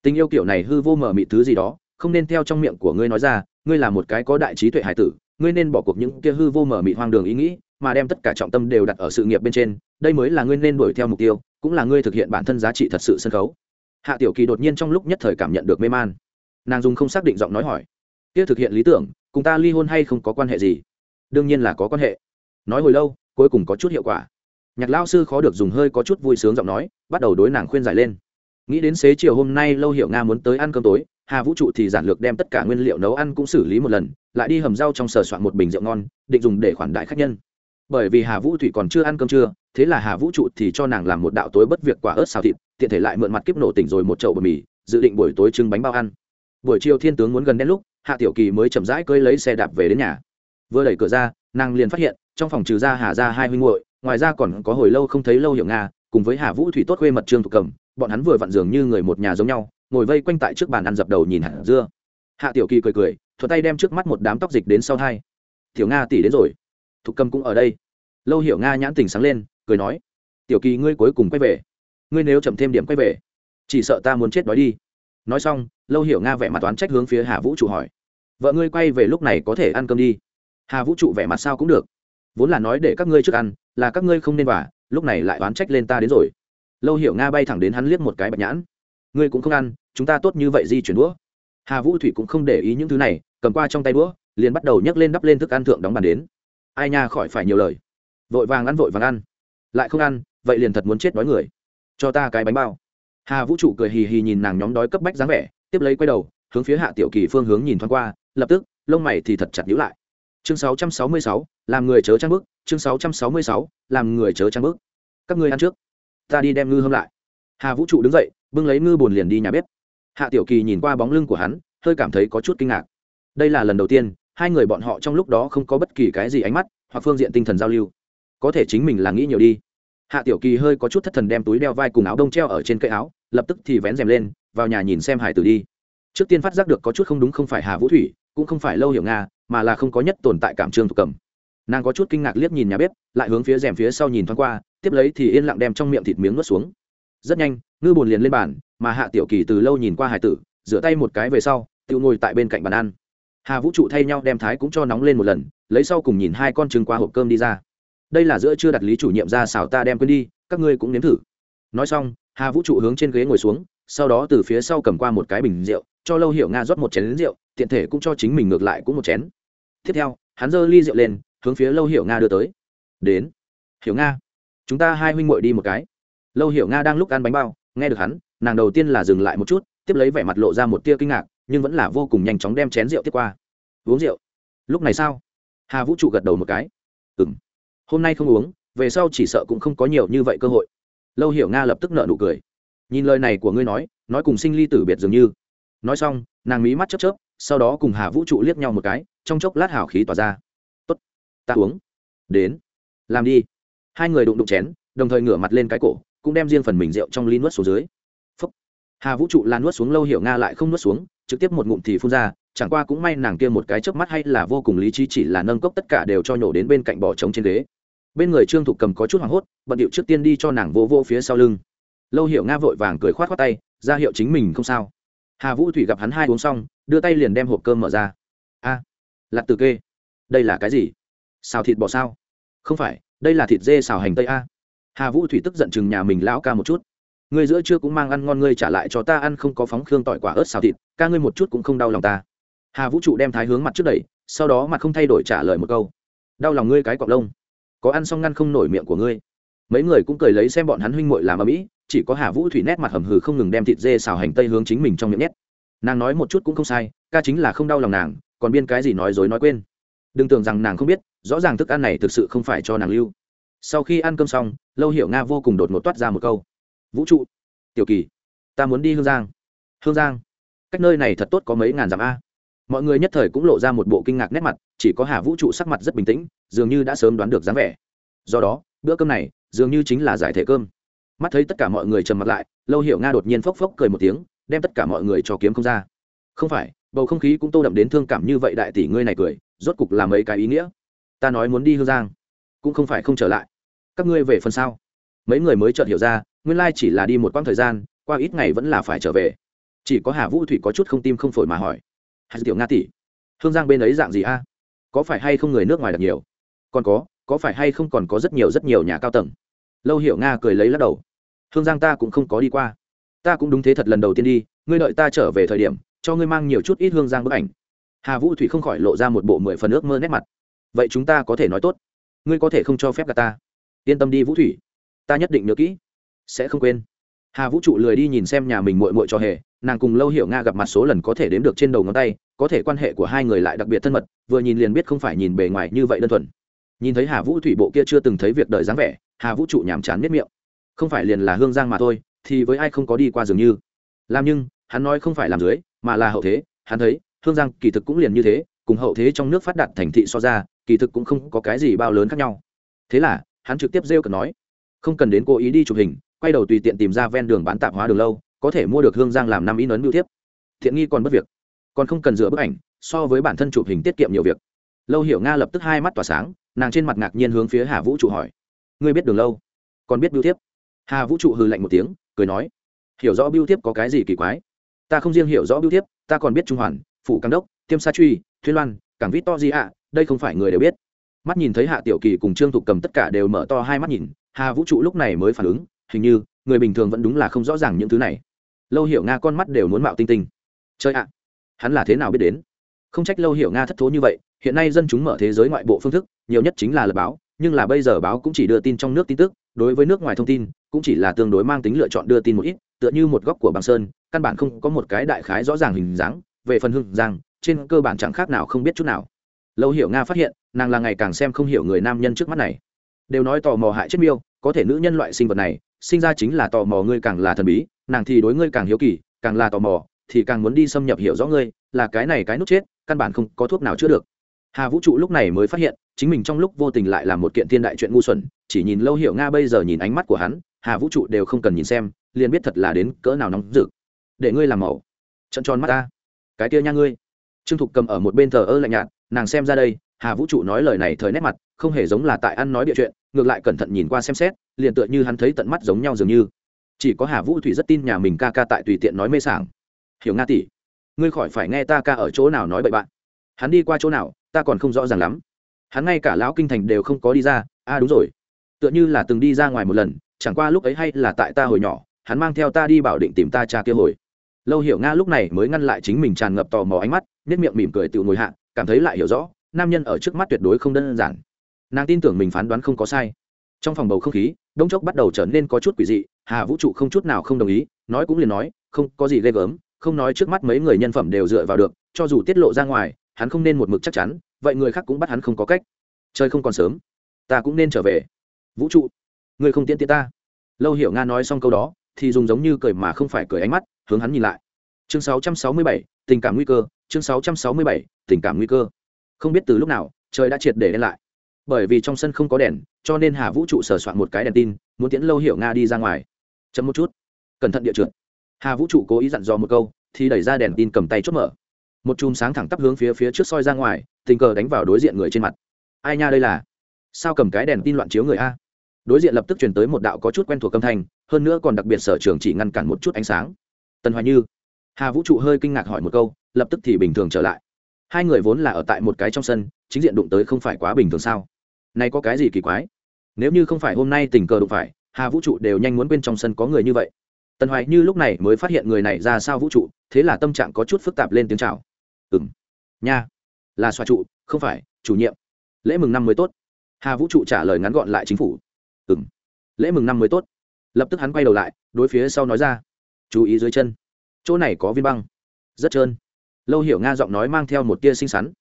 Tình yêu kiểu này hư vô mở mị thứ gì đó, không nên theo trong miệng của ngươi nói ra, ngươi là một cái có đại trí tuệ hải tử, ngươi nên bỏ cuộc những kia hư vô mở mị hoang đường ý nghĩ, mà đem tất cả trọng tâm đều đặt ở sự nghiệp bên trên, đây mới là ngươi nên đuổi theo mục tiêu, cũng là ngươi thực hiện bản thân giá trị thật sự sân khấu. Hạ tiểu kỳ đột nhiên trong lúc nhất thời cảm nhận được mê man. Nàng dùng không xác định giọng nói hỏi, kia thực hiện lý tưởng cùng ta ly hôn hay không có quan hệ gì? Đương nhiên là có quan hệ. Nói hồi lâu, cuối cùng có chút hiệu quả. Nhạc lao sư khó được dùng hơi có chút vui sướng giọng nói, bắt đầu đối nàng khuyên giải lên. Nghĩ đến xế chiều hôm nay lâu hiệu nga muốn tới ăn cơm tối, hà vũ trụ thì giản lược đem tất cả nguyên liệu nấu ăn cũng xử lý một lần, lại đi hầm rau trong sờ soạn một bình rượu ngon, định dùng để khoản đại khách nhân. Bởi vì hà vũ thủy còn chưa ăn cơm trưa, thế là hà vũ trụ thì cho nàng làm một đạo tối bất việc quả ớt xào thịt, tiện thể lại mượn mặt kiếp nổ tỉnh rồi một chậu bột mì, dự định buổi tối trưng bánh bao ăn buổi chiều thiên tướng muốn gần đến lúc, hạ tiểu kỳ mới chậm rãi cơi lấy xe đạp về đến nhà. Vừa đẩy cửa ra, nàng liền phát hiện, trong phòng trừ ra hà ra hai huynh hội ngoài ra còn có hồi lâu không thấy lâu hiểu nga, cùng với hà vũ thủy tốt khuê mật trương thục cầm, bọn hắn vừa vặn dường như người một nhà giống nhau, ngồi vây quanh tại trước bàn ăn dập đầu nhìn hẳn dưa. Hạ tiểu kỳ cười cười thuật tay đem trước mắt một đám tóc dịch đến sau hai. Tiểu nga tỷ đến rồi. Thục cầm cũng ở đây. Lâu hiểu nga nhãn tình sáng lên, cười nói, tiểu kỳ ngươi cuối cùng quay về. Ngươi nếu chậm thêm điểm quay về, chỉ sợ ta muốn chết đói đi nói xong, lâu hiểu nga vẻ mặt toán trách hướng phía hà vũ trụ hỏi. Vợ ngươi quay về lúc này có thể ăn cơm đi. Hà vũ trụ vẻ mặt sao cũng được. Vốn là nói để các ngươi trước ăn, là các ngươi không nên vả, lúc này lại oán trách lên ta đến rồi. Lâu hiểu nga bay thẳng đến hắn liếc một cái bạch nhãn. Ngươi cũng không ăn, chúng ta tốt như vậy di chuyển đũa. Hà vũ thủy cũng không để ý những thứ này, cầm qua trong tay đũa, liền bắt đầu nhấc lên đắp lên thức ăn thượng đóng bàn đến. Ai nha, khỏi phải nhiều lời. Vội vàng ăn, vội vàng ăn. Lại không ăn, vậy liền thật muốn chết đói người. Cho ta cái bánh bao hà vũ trụ cười hì hì nhìn nàng nhóm đói cấp bách dáng vẻ tiếp lấy quay đầu hướng phía hạ tiểu kỳ phương hướng nhìn thoáng qua lập tức lông mày thì thật chặt nhíu lại. Chương 666, làm người chớ trang bức chương 666, làm người chớ trang bức. Các ngươi ăn trước ta đi đem ngư hâm lại. Hà vũ trụ đứng dậy bưng lấy ngư bồn liền đi nhà bếp. Hạ tiểu kỳ nhìn qua bóng lưng của hắn hơi cảm thấy có chút kinh ngạc. Đây là lần đầu tiên hai người bọn họ trong lúc đó không có bất kỳ cái gì ánh mắt hoặc phương diện tinh thần giao lưu. Có thể chính mình là nghĩ nhiều đi. Hạ tiểu kỳ hơi có chút thất thần đem túi đeo vai cùng áo đông treo ở trên cây áo lập tức thì vén rèm lên, vào nhà nhìn xem hải tử đi. Trước tiên phát giác được có chút không đúng không phải hà vũ thủy, cũng không phải lâu hiểu nga, mà là không có nhất tồn tại cảm trương thuộc cầm. Nàng có chút kinh ngạc liếc nhìn nhà bếp, lại hướng phía rèm phía sau nhìn thoáng qua, tiếp lấy thì yên lặng đem trong miệng thịt miếng nuốt xuống. Rất nhanh, ngư bồn liền lên bàn, mà hạ tiểu kỳ từ lâu nhìn qua hải tử, rửa tay một cái về sau tự ngồi tại bên cạnh bàn ăn. Hà vũ trụ thay nhau đem thái cũng cho nóng lên một lần, lấy sau cùng nhìn hai con trứng qua hộp cơm đi ra. Đây là giữa chưa đặt lý chủ nhiệm ra, xào ta đem quên đi, các ngươi cũng nếm thử nói xong, hà vũ trụ hướng trên ghế ngồi xuống, sau đó từ phía sau cầm qua một cái bình rượu, cho lâu hiểu nga rót một chén rượu, tiện thể cũng cho chính mình ngược lại cũng một chén. Tiếp theo, hắn giơ ly rượu lên, hướng phía lâu hiểu nga đưa tới. Đến. Hiểu nga, chúng ta hai huynh muội đi một cái. Lâu hiểu nga đang lúc ăn bánh bao, nghe được hắn, nàng đầu tiên là dừng lại một chút, tiếp lấy vẻ mặt lộ ra một tia kinh ngạc, nhưng vẫn là vô cùng nhanh chóng đem chén rượu tiếp qua. Uống rượu. Lúc này sao? Hà vũ trụ gật đầu một cái. Ừ m hôm nay không uống, về sau chỉ sợ cũng không có nhiều như vậy cơ hội lâu hiểu nga lập tức nợ nụ cười. Nhìn lời này của ngươi nói nói cùng sinh ly tử biệt dường như. Nói xong, nàng mí mắt chớp chớp, sau đó cùng hà vũ trụ liếc nhau một cái, trong chốc lát hào khí tỏa ra. Tốt, ta uống. Đến, làm đi. Hai người đụng đụng chén, đồng thời ngửa mặt lên cái cổ, cũng đem riêng phần mình rượu trong ly nuốt xuống dưới. Phúc. hà vũ trụ lan nuốt xuống, lâu hiểu nga lại không nuốt xuống, trực tiếp một ngụm thì phun ra, chẳng qua cũng may nàng kia một cái chớp mắt hay là vô cùng lý trí chỉ là nâng cốc tất cả đều cho nhổ đến bên cạnh bỏ trống trên ghế bên người trương thục cầm có chút hoảng hốt bận điệu trước tiên đi cho nàng vô vô phía sau lưng lâu hiểu nga vội vàng cười khoát khoát tay ra hiệu chính mình không sao hà vũ thủy gặp hắn hai uống xong đưa tay liền đem hộp cơm mở ra a à, lặt từ kê đây là cái gì xào thịt bò sao không phải đây là thịt dê xào hành tây a hà vũ thủy tức giận chừng nhà mình lão ca một chút ngươi giữa chưa cũng mang ăn ngon ngươi trả lại cho ta ăn không có phóng khương tỏi quả ớt xào thịt ca ngươi một chút cũng không đau lòng ta hà vũ trụ đem thái hướng mặt trước đẩy sau đó mặt không thay đổi trả lời một câu đau lòng ngươi cái cọc lông có ăn xong ngăn không nổi miệng của ngươi. Mấy người cũng cười lấy xem bọn hắn huynh muội làm ở mỹ chỉ có hà vũ thủy nét mặt hầm hừ không ngừng đem thịt dê xào hành tây hướng chính mình trong miệng nhét. Nàng nói một chút cũng không sai, ca chính là không đau lòng nàng, còn biên cái gì nói dối nói quên. Đừng tưởng rằng nàng không biết, rõ ràng thức ăn này thực sự không phải cho nàng lưu. Sau khi ăn cơm xong, lâu hiểu nga vô cùng đột ngột toát ra một câu. Vũ trụ, tiểu kỳ, ta muốn đi hương giang. Hương giang? Cách nơi này thật tốt có mấy ngàn dặm a mọi người nhất thời cũng lộ ra một bộ kinh ngạc nét mặt, chỉ có hà vũ trụ sắc mặt rất bình tĩnh, dường như đã sớm đoán được dáng vẻ. Do đó, bữa cơm này, dường như chính là giải thể cơm. Mắt thấy tất cả mọi người trầm mặt lại, lâu hiểu nga đột nhiên phốc phốc cười một tiếng, đem tất cả mọi người cho kiếm không ra. Không phải, bầu không khí cũng tô đậm đến thương cảm như vậy đại tỷ ngươi này cười, rốt cục là mấy cái ý nghĩa. Ta nói muốn đi hương giang, cũng không phải không trở lại. Các ngươi về phần sau. Mấy người mới chợt hiểu ra, nguyên lai chỉ là đi một quãng thời gian, qua ít ngày vẫn là phải trở về. Chỉ có hà vũ thủy có chút không tim không phổi mà hỏi hay tiểu nga tỷ. Hương giang bên ấy dạng gì a? Có phải hay không người nước ngoài đặc nhiều? Còn có có phải hay không còn có rất nhiều rất nhiều nhà cao tầng? Lâu hiểu nga cười lấy lắc đầu. Hương giang ta cũng không có đi qua. Ta cũng đúng thế thật lần đầu tiên đi, ngươi đợi ta trở về thời điểm, cho ngươi mang nhiều chút ít hương giang bức ảnh. Hà vũ thủy không khỏi lộ ra một bộ mười phần ước mơ nét mặt. Vậy chúng ta có thể nói tốt. Ngươi có thể không cho phép cả ta. Yên tâm đi vũ thủy. Ta nhất định nhớ kỹ. Sẽ không quên hà vũ trụ lười đi nhìn xem nhà mình mội mội cho hề, nàng cùng lâu hiểu nga gặp mặt số lần có thể đếm được trên đầu ngón tay, có thể quan hệ của hai người lại đặc biệt thân mật, vừa nhìn liền biết không phải nhìn bề ngoài như vậy đơn thuần. Nhìn thấy hà vũ thủy bộ kia chưa từng thấy việc đời dáng vẻ, hà vũ trụ nhàm chán miết miệng. Không phải liền là hương giang mà thôi, thì với ai không có đi qua dường như. Làm nhưng, hắn nói không phải làm dưới, mà là hậu thế, hắn thấy, hương giang kỳ thực cũng liền như thế, cùng hậu thế trong nước phát đạt thành thị so ra, kỳ thực cũng không có cái gì bao lớn khác nhau. Thế là, hắn trực tiếp rêu cần nói, không cần đến cố ý đi chụp hình quay đầu tùy tiện tìm ra ven đường bán tạp hóa đường lâu, có thể mua được hương giang làm năm in ấn bưu thiếp. Thiện nghi còn mất việc. Còn không cần dựa bức ảnh, so với bản thân chụp hình tiết kiệm nhiều việc. Lâu hiểu nga lập tức hai mắt tỏa sáng, nàng trên mặt ngạc nhiên hướng phía hà vũ trụ hỏi. Ngươi biết đường lâu? Còn biết biêu thiếp? Hà vũ trụ hừ lạnh một tiếng, cười nói. Hiểu rõ biêu thiếp có cái gì kỳ quái? Ta không riêng hiểu rõ biêu thiếp, ta còn biết trung hoàn phụ cam đốc, tiêm sa truy, thuyên loan, cảng vít to gì ạ đây không phải người đều biết. Mắt nhìn thấy hạ tiểu kỳ cùng trương thục cầm tất cả đều mở to hai mắt nhìn, hà vũ trụ lúc này mới phản ứng hình như, người bình thường vẫn đúng là không rõ ràng những thứ này. Lâu hiểu nga con mắt đều muốn mạo tinh tinh. Chơi ạ, hắn là thế nào biết đến? Không trách lâu hiểu nga thất thố như vậy, hiện nay dân chúng mở thế giới ngoại bộ phương thức, nhiều nhất chính là lập báo, nhưng là bây giờ báo cũng chỉ đưa tin trong nước tin tức, đối với nước ngoài thông tin, cũng chỉ là tương đối mang tính lựa chọn đưa tin một ít, tựa như một góc của băng sơn, căn bản không có một cái đại khái rõ ràng hình dáng, về phần hưng giang, trên cơ bản chẳng khác nào không biết chút nào. Lâu hiểu nga phát hiện, nàng là ngày càng xem không hiểu người nam nhân trước mắt này đều nói tò mò hại chết miêu, có thể nữ nhân loại sinh vật này, sinh ra chính là tò mò ngươi càng là thần bí, nàng thì đối ngươi càng hiếu kỳ, càng là tò mò, thì càng muốn đi xâm nhập hiểu rõ ngươi, là cái này cái nút chết, căn bản không có thuốc nào chữa được. Hà vũ trụ lúc này mới phát hiện, chính mình trong lúc vô tình lại là một kiện thiên đại chuyện ngu xuẩn, chỉ nhìn lâu hiểu nga bây giờ nhìn ánh mắt của hắn, hà vũ trụ đều không cần nhìn xem, liền biết thật là đến cỡ nào nóng rực. Để ngươi làm mẫu. Trận tròn mắt ta. Cái kia nha ngươi. Trương thục cầm ở một bên thờ ơ lạnh nhạt, nàng xem ra đây hà vũ trụ nói lời này thời nét mặt, không hề giống là tại ăn nói địa chuyện, ngược lại cẩn thận nhìn qua xem xét, liền tựa như hắn thấy tận mắt giống nhau dường như. Chỉ có hà vũ thủy rất tin nhà mình ca ca tại tùy tiện nói mê sảng. Hiểu nga tỷ, ngươi khỏi phải nghe ta ca ở chỗ nào nói bậy bạn. Hắn đi qua chỗ nào, ta còn không rõ ràng lắm. Hắn ngay cả lão kinh thành đều không có đi ra, a à đúng rồi. Tựa như là từng đi ra ngoài một lần, chẳng qua lúc ấy hay là tại ta hồi nhỏ, hắn mang theo ta đi bảo định tìm ta cha kia hồi. Lâu hiểu nga lúc này mới ngăn lại chính mình tràn ngập tò mò ánh mắt nếp miệng mỉm cười tự ngồi hạ, cảm thấy lại hiểu rõ nam nhân ở trước mắt tuyệt đối không đơn giản. Nàng tin tưởng mình phán đoán không có sai. Trong phòng bầu không khí đông chốc bắt đầu trở nên có chút quỷ dị hà vũ trụ không chút nào không đồng ý nói cũng liền nói không có gì ghê gớm không nói trước mắt mấy người nhân phẩm đều dựa vào được cho dù tiết lộ ra ngoài hắn không nên một mực chắc chắn vậy người khác cũng bắt hắn không có cách. Chơi không còn sớm ta cũng nên trở về. Vũ trụ người không tiễn tiễn ta. Lâu hiểu nga nói xong câu đó thì dùng giống như cười mà không phải cười ánh mắt hướng hắn nhìn lại. Chương 667, tình cảm nguy cơ chương 667, tình cảm nguy cơ không biết từ lúc nào, trời đã triệt để đen lại. Bởi vì trong sân không có đèn, cho nên hà vũ trụ sờ soạn một cái đèn tin, muốn tiễn lâu hiểu nga đi ra ngoài. Chấm một chút. Cẩn thận địa trượt. Hà vũ trụ cố ý dặn dò một câu, thì đẩy ra đèn tin cầm tay chốt mở. Một chùm sáng thẳng tắp hướng phía phía trước soi ra ngoài, tình cờ đánh vào đối diện người trên mặt. Ai nha đây là? Sao cầm cái đèn tin loạn chiếu người a? Đối diện lập tức chuyển tới một đạo có chút quen thuộc âm thanh, hơn nữa còn đặc biệt sở trường chỉ ngăn cản một chút ánh sáng. Tần hoài như. Hà vũ trụ hơi kinh ngạc hỏi một câu, lập tức thì bình thường trở lại hai người vốn là ở tại một cái trong sân, chính diện đụng tới không phải quá bình thường sao? Nay có cái gì kỳ quái? Nếu như không phải hôm nay tình cờ đụng phải, hà vũ trụ đều nhanh muốn quên trong sân có người như vậy. Tần hoài như lúc này mới phát hiện người này ra sao vũ trụ, thế là tâm trạng có chút phức tạp lên tiếng chào. Ừ m nha, là xoa trụ, không phải, chủ nhiệm. Lễ mừng năm mới tốt. Hà vũ trụ trả lời ngắn gọn lại chính phủ. Ừ m lễ mừng năm mới tốt. Lập tức hắn quay đầu lại, đối phía sau nói ra. Chú ý dưới chân. Chỗ này có viên băng. Rất trơn lâu hiểu nga giọng nói mang theo một tia xinh xắn.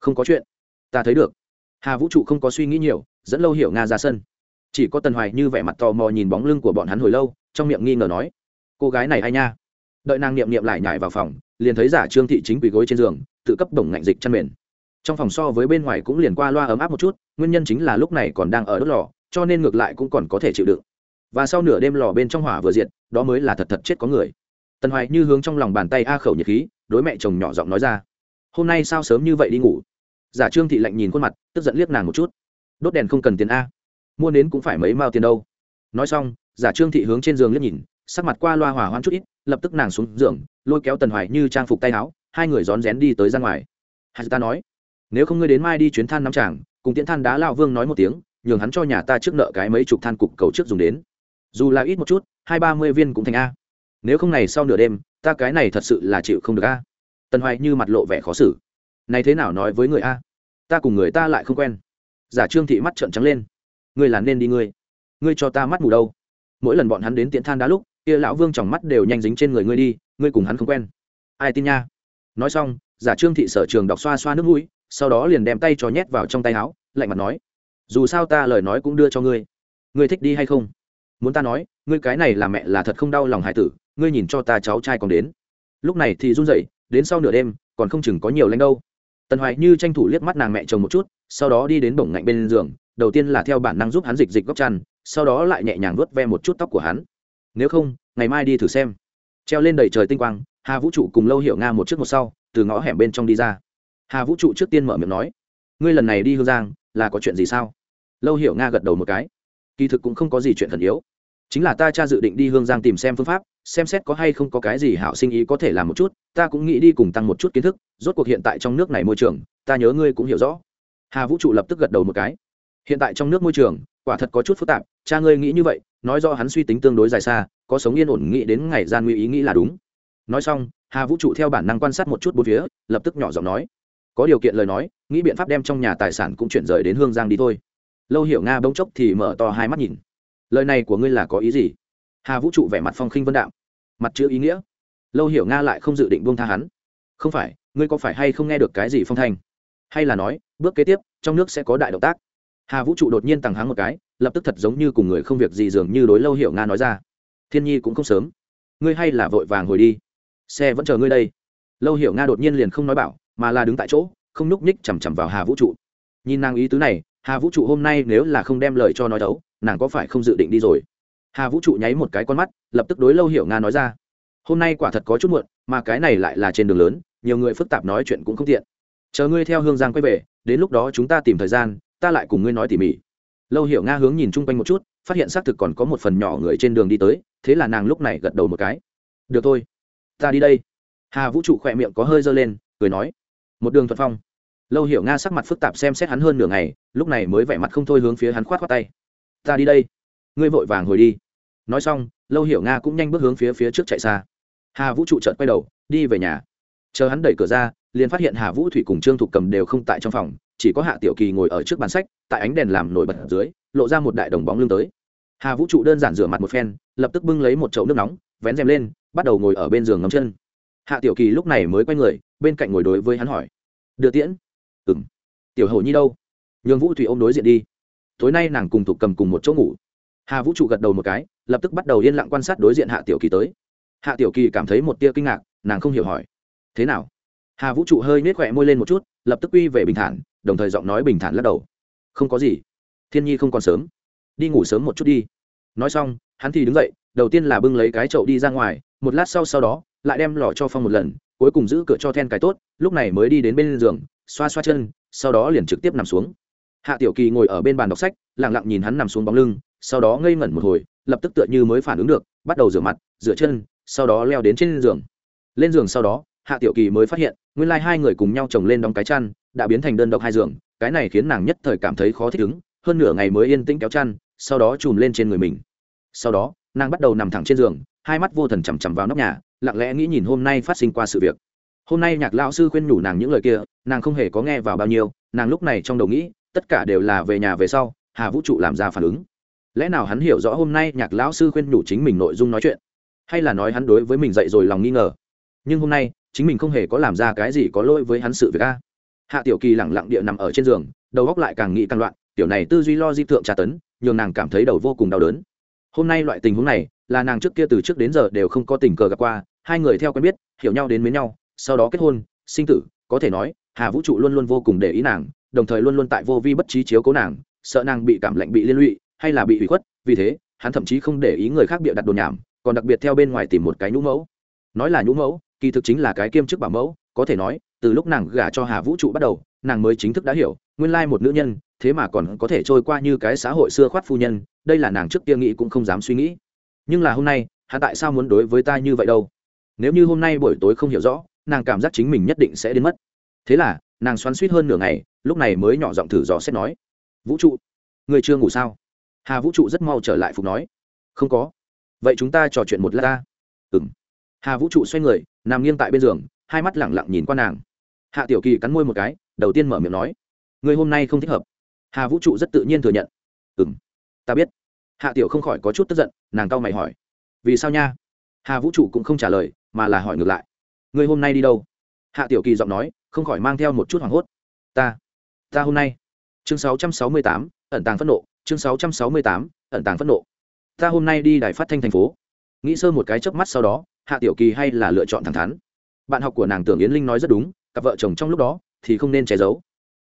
Không có chuyện. Ta thấy được. Hà vũ trụ không có suy nghĩ nhiều, dẫn lâu hiểu nga ra sân. Chỉ có tần hoài như vẻ mặt tò mò nhìn bóng lưng của bọn hắn hồi lâu, trong miệng nghi ngờ nói, cô gái này ai nha? Đợi nàng niệm niệm lại nhảy vào phòng, liền thấy giả trương thị chính quỳ gối trên giường, tự cấp bổng ngạnh dịch chăn mền. Trong phòng so với bên ngoài cũng liền qua loa ấm áp một chút, nguyên nhân chính là lúc này còn đang ở đốt lò, cho nên ngược lại cũng còn có thể chịu đựng. Và sau nửa đêm lò bên trong hỏa vừa diệt, đó mới là thật thật chết có người tần hoài như hướng trong lòng bàn tay a khẩu nhiệt khí, đối mẹ chồng nhỏ giọng nói ra. Hôm nay sao sớm như vậy đi ngủ? Giả trương thị lạnh nhìn khuôn mặt, tức giận liếc nàng một chút. Đốt đèn không cần tiền a. Mua nến cũng phải mấy mao tiền đâu. Nói xong, giả trương thị hướng trên giường liếc nhìn, sắc mặt qua loa hỏa hoãn chút ít, lập tức nàng xuống giường, lôi kéo tần hoài như trang phục tay áo, hai người rón rén đi tới ra ngoài. Hai ta nói, nếu không ngươi đến mai đi chuyến than nắm tràng cùng tiễn than đá lao vương nói một tiếng, nhường hắn cho nhà ta trước nợ cái mấy chục than cục cầu trước dùng đến. Dù là ít một chút, hai ba mươi viên cũng thành a nếu không này sau nửa đêm, ta cái này thật sự là chịu không được a. Tần hoài như mặt lộ vẻ khó xử. Này thế nào nói với người a? Ta cùng người ta lại không quen. Giả trương thị mắt trợn trắng lên. Ngươi là nên đi ngươi. Ngươi cho ta mắt mù đâu? Mỗi lần bọn hắn đến tiễn than đá lúc, kia lão vương tròng mắt đều nhanh dính trên người ngươi đi, ngươi cùng hắn không quen. Ai tin nha? Nói xong, giả trương thị sở trường đọc xoa xoa nước mũi, sau đó liền đem tay cho nhét vào trong tay áo, lạnh mặt nói, dù sao ta lời nói cũng đưa cho ngươi. Ngươi thích đi hay không? Muốn ta nói, ngươi cái này là mẹ là thật không đau lòng hải tử ngươi nhìn cho ta cháu trai còn đến. Lúc này thì run rẩy, đến sau nửa đêm, còn không chừng có nhiều lanh đâu. Tần hoài như tranh thủ liếc mắt nàng mẹ chồng một chút, sau đó đi đến bổng ngạnh bên giường, đầu tiên là theo bản năng giúp hắn dịch dịch góc chăn, sau đó lại nhẹ nhàng vuốt ve một chút tóc của hắn. Nếu không, ngày mai đi thử xem. Treo lên đầy trời tinh quang, hà vũ trụ cùng lâu hiệu nga một trước một sau, từ ngõ hẻm bên trong đi ra. Hà vũ trụ trước tiên mở miệng nói, ngươi lần này đi hương giang, là có chuyện gì sao? Lâu hiểu nga gật đầu một cái, kỳ thực cũng không có gì chuyện thần yếu chính là ta cha dự định đi hương giang tìm xem phương pháp, xem xét có hay không có cái gì hảo sinh ý có thể làm một chút, ta cũng nghĩ đi cùng tăng một chút kiến thức, rốt cuộc hiện tại trong nước này môi trường, ta nhớ ngươi cũng hiểu rõ. Hà vũ trụ lập tức gật đầu một cái. Hiện tại trong nước môi trường, quả thật có chút phức tạp, cha ngươi nghĩ như vậy, nói do hắn suy tính tương đối dài xa, có sống yên ổn nghĩ đến ngày gian nguy ý nghĩ là đúng. Nói xong, hà vũ trụ theo bản năng quan sát một chút bốn phía, lập tức nhỏ giọng nói, có điều kiện lời nói, nghĩ biện pháp đem trong nhà tài sản cũng chuyển rời đến hương giang đi thôi. Lâu hiểu nga bỗng chốc thì mở to hai mắt nhìn lời này của ngươi là có ý gì? Hà vũ trụ vẻ mặt phong khinh vân đạo mặt chữ ý nghĩa. Lâu hiểu nga lại không dự định buông tha hắn. Không phải, ngươi có phải hay không nghe được cái gì phong thanh? Hay là nói, bước kế tiếp, trong nước sẽ có đại động tác. Hà vũ trụ đột nhiên tằng háng một cái, lập tức thật giống như cùng người không việc gì dường như đối lâu hiểu nga nói ra. Thiên nhi cũng không sớm. Ngươi hay là vội vàng hồi đi. Xe vẫn chờ ngươi đây. Lâu hiểu nga đột nhiên liền không nói bảo, mà là đứng tại chỗ, không núc ních chằm chằm vào hà vũ trụ. Nhìn nàng ý tứ này, hà vũ trụ hôm nay nếu là không đem lời cho nói đấu nàng có phải không dự định đi rồi? Hà vũ trụ nháy một cái con mắt, lập tức đối lâu hiểu nga nói ra. Hôm nay quả thật có chút muộn, mà cái này lại là trên đường lớn, nhiều người phức tạp nói chuyện cũng không tiện. Chờ ngươi theo hương giang quay về, đến lúc đó chúng ta tìm thời gian, ta lại cùng ngươi nói tỉ mỉ. Lâu hiểu nga hướng nhìn chung quanh một chút, phát hiện xác thực còn có một phần nhỏ người trên đường đi tới, thế là nàng lúc này gật đầu một cái. Được thôi, ta đi đây. Hà vũ trụ khỏe miệng có hơi dơ lên, cười nói. Một đường thuận phong. Lâu hiểu nga sắc mặt phức tạp xem xét hắn hơn nửa ngày, lúc này mới vẻ mặt không thôi hướng phía hắn khoát khoát tay ta đi đây. Ngươi vội vàng hồi đi. Nói xong, lâu hiểu nga cũng nhanh bước hướng phía phía trước chạy xa. Hà vũ trụ chợt quay đầu, đi về nhà. Chờ hắn đẩy cửa ra, liền phát hiện hà vũ thủy cùng trương thục cầm đều không tại trong phòng, chỉ có hạ tiểu kỳ ngồi ở trước bàn sách, tại ánh đèn làm nổi bật ở dưới, lộ ra một đại đồng bóng lưng tới. Hà vũ trụ đơn giản rửa mặt một phen, lập tức bưng lấy một chậu nước nóng, vén rèm lên, bắt đầu ngồi ở bên giường ngắm chân. Hạ tiểu kỳ lúc này mới quay người, bên cạnh ngồi đối với hắn hỏi. Đưa tiễn. Ừng tiểu hầu nhi đâu? Nhường vũ thủy ôm đối diện đi tối nay nàng cùng thục cầm cùng một chỗ ngủ. Hà vũ trụ gật đầu một cái, lập tức bắt đầu yên lặng quan sát đối diện hạ tiểu kỳ tới. Hạ tiểu kỳ cảm thấy một tia kinh ngạc, nàng không hiểu hỏi, thế nào? Hà vũ trụ hơi nết khỏe môi lên một chút, lập tức quy về bình thản, đồng thời giọng nói bình thản lắc đầu, không có gì, thiên nhi không còn sớm, đi ngủ sớm một chút đi. Nói xong, hắn thì đứng dậy, đầu tiên là bưng lấy cái chậu đi ra ngoài, một lát sau sau đó, lại đem lò cho phong một lần, cuối cùng giữ cửa cho then cái tốt, lúc này mới đi đến bên giường, xoa xoa chân, sau đó liền trực tiếp nằm xuống hạ tiểu kỳ ngồi ở bên bàn đọc sách lẳng lặng nhìn hắn nằm xuống bóng lưng, sau đó ngây ngẩn một hồi, lập tức tựa như mới phản ứng được, bắt đầu rửa mặt, rửa chân, sau đó leo đến trên giường. Lên giường sau đó, hạ tiểu kỳ mới phát hiện, nguyên lai hai người cùng nhau chồng lên đóng cái chăn, đã biến thành đơn độc hai giường, cái này khiến nàng nhất thời cảm thấy khó thích ứng, hơn nửa ngày mới yên tĩnh kéo chăn, sau đó chùm lên trên người mình. Sau đó, nàng bắt đầu nằm thẳng trên giường, hai mắt vô thần chằm chằm vào nóc nhà, lặng lẽ nghĩ nhìn hôm nay phát sinh qua sự việc. Hôm nay nhạc lão sư khuyên nhủ nàng những lời kia, nàng không hề có nghe vào bao nhiêu, nàng lúc này trong đầu nghĩ tất cả đều là về nhà về sau, hà vũ trụ làm ra phản ứng. Lẽ nào hắn hiểu rõ hôm nay nhạc lão sư khuyên nhủ chính mình nội dung nói chuyện? Hay là nói hắn đối với mình dậy rồi lòng nghi ngờ? Nhưng hôm nay, chính mình không hề có làm ra cái gì có lỗi với hắn sự việc a. Hạ tiểu kỳ lẳng lặng địa nằm ở trên giường, đầu góc lại càng nghĩ càng loạn, tiểu này tư duy lo di thượng tra tấn, nhường nàng cảm thấy đầu vô cùng đau đớn. Hôm nay loại tình huống này, là nàng trước kia từ trước đến giờ đều không có tình cờ gặp qua, hai người theo quen biết, hiểu nhau đến mến nhau, sau đó kết hôn, sinh tử, có thể nói, hà vũ trụ luôn luôn vô cùng để ý nàng đồng thời luôn luôn tại vô vi bất trí chiếu cố nàng, sợ nàng bị cảm lạnh bị liên lụy, hay là bị hủy khuất, vì thế, hắn thậm chí không để ý người khác bịa đặt đồn nhảm, còn đặc biệt theo bên ngoài tìm một cái nhũ mẫu. Nói là nhũ mẫu, kỳ thực chính là cái kiêm chức bảo mẫu, có thể nói, từ lúc nàng gả cho hà vũ trụ bắt đầu, nàng mới chính thức đã hiểu, nguyên lai một nữ nhân, thế mà còn có thể trôi qua như cái xã hội xưa khoát phu nhân, đây là nàng trước kia nghĩ cũng không dám suy nghĩ. Nhưng là hôm nay, hắn tại sao muốn đối với ta như vậy đâu? Nếu như hôm nay buổi tối không hiểu rõ, nàng cảm giác chính mình nhất định sẽ đến mất. Thế là nàng xoắn suýt hơn nửa ngày, lúc này mới nhỏ giọng thử dò xét nói, vũ trụ, người chưa ngủ sao? Hà vũ trụ rất mau trở lại phục nói, không có. Vậy chúng ta trò chuyện một lát ta. Ừ m hà vũ trụ xoay người, nằm nghiêng tại bên giường, hai mắt lẳng lặng nhìn qua nàng. Hạ tiểu kỳ cắn môi một cái, đầu tiên mở miệng nói, người hôm nay không thích hợp. Hà vũ trụ rất tự nhiên thừa nhận. Ừ m ta biết. Hạ tiểu không khỏi có chút tức giận, nàng cau mày hỏi, vì sao nha? Hà vũ trụ cũng không trả lời, mà là hỏi ngược lại, người hôm nay đi đâu? Hạ tiểu kỳ giọng nói không khỏi mang theo một chút hoảng hốt. Ta ta hôm nay. Chương 668, ẩn tàng phẫn nộ. Chương 668, ẩn tàng phẫn nộ. Ta hôm nay đi đài phát thanh thành phố. Nghĩ sơ một cái chớp mắt sau đó hạ tiểu kỳ hay là lựa chọn thẳng thắn. Bạn học của nàng tưởng yến linh nói rất đúng cặp vợ chồng trong lúc đó thì không nên che giấu.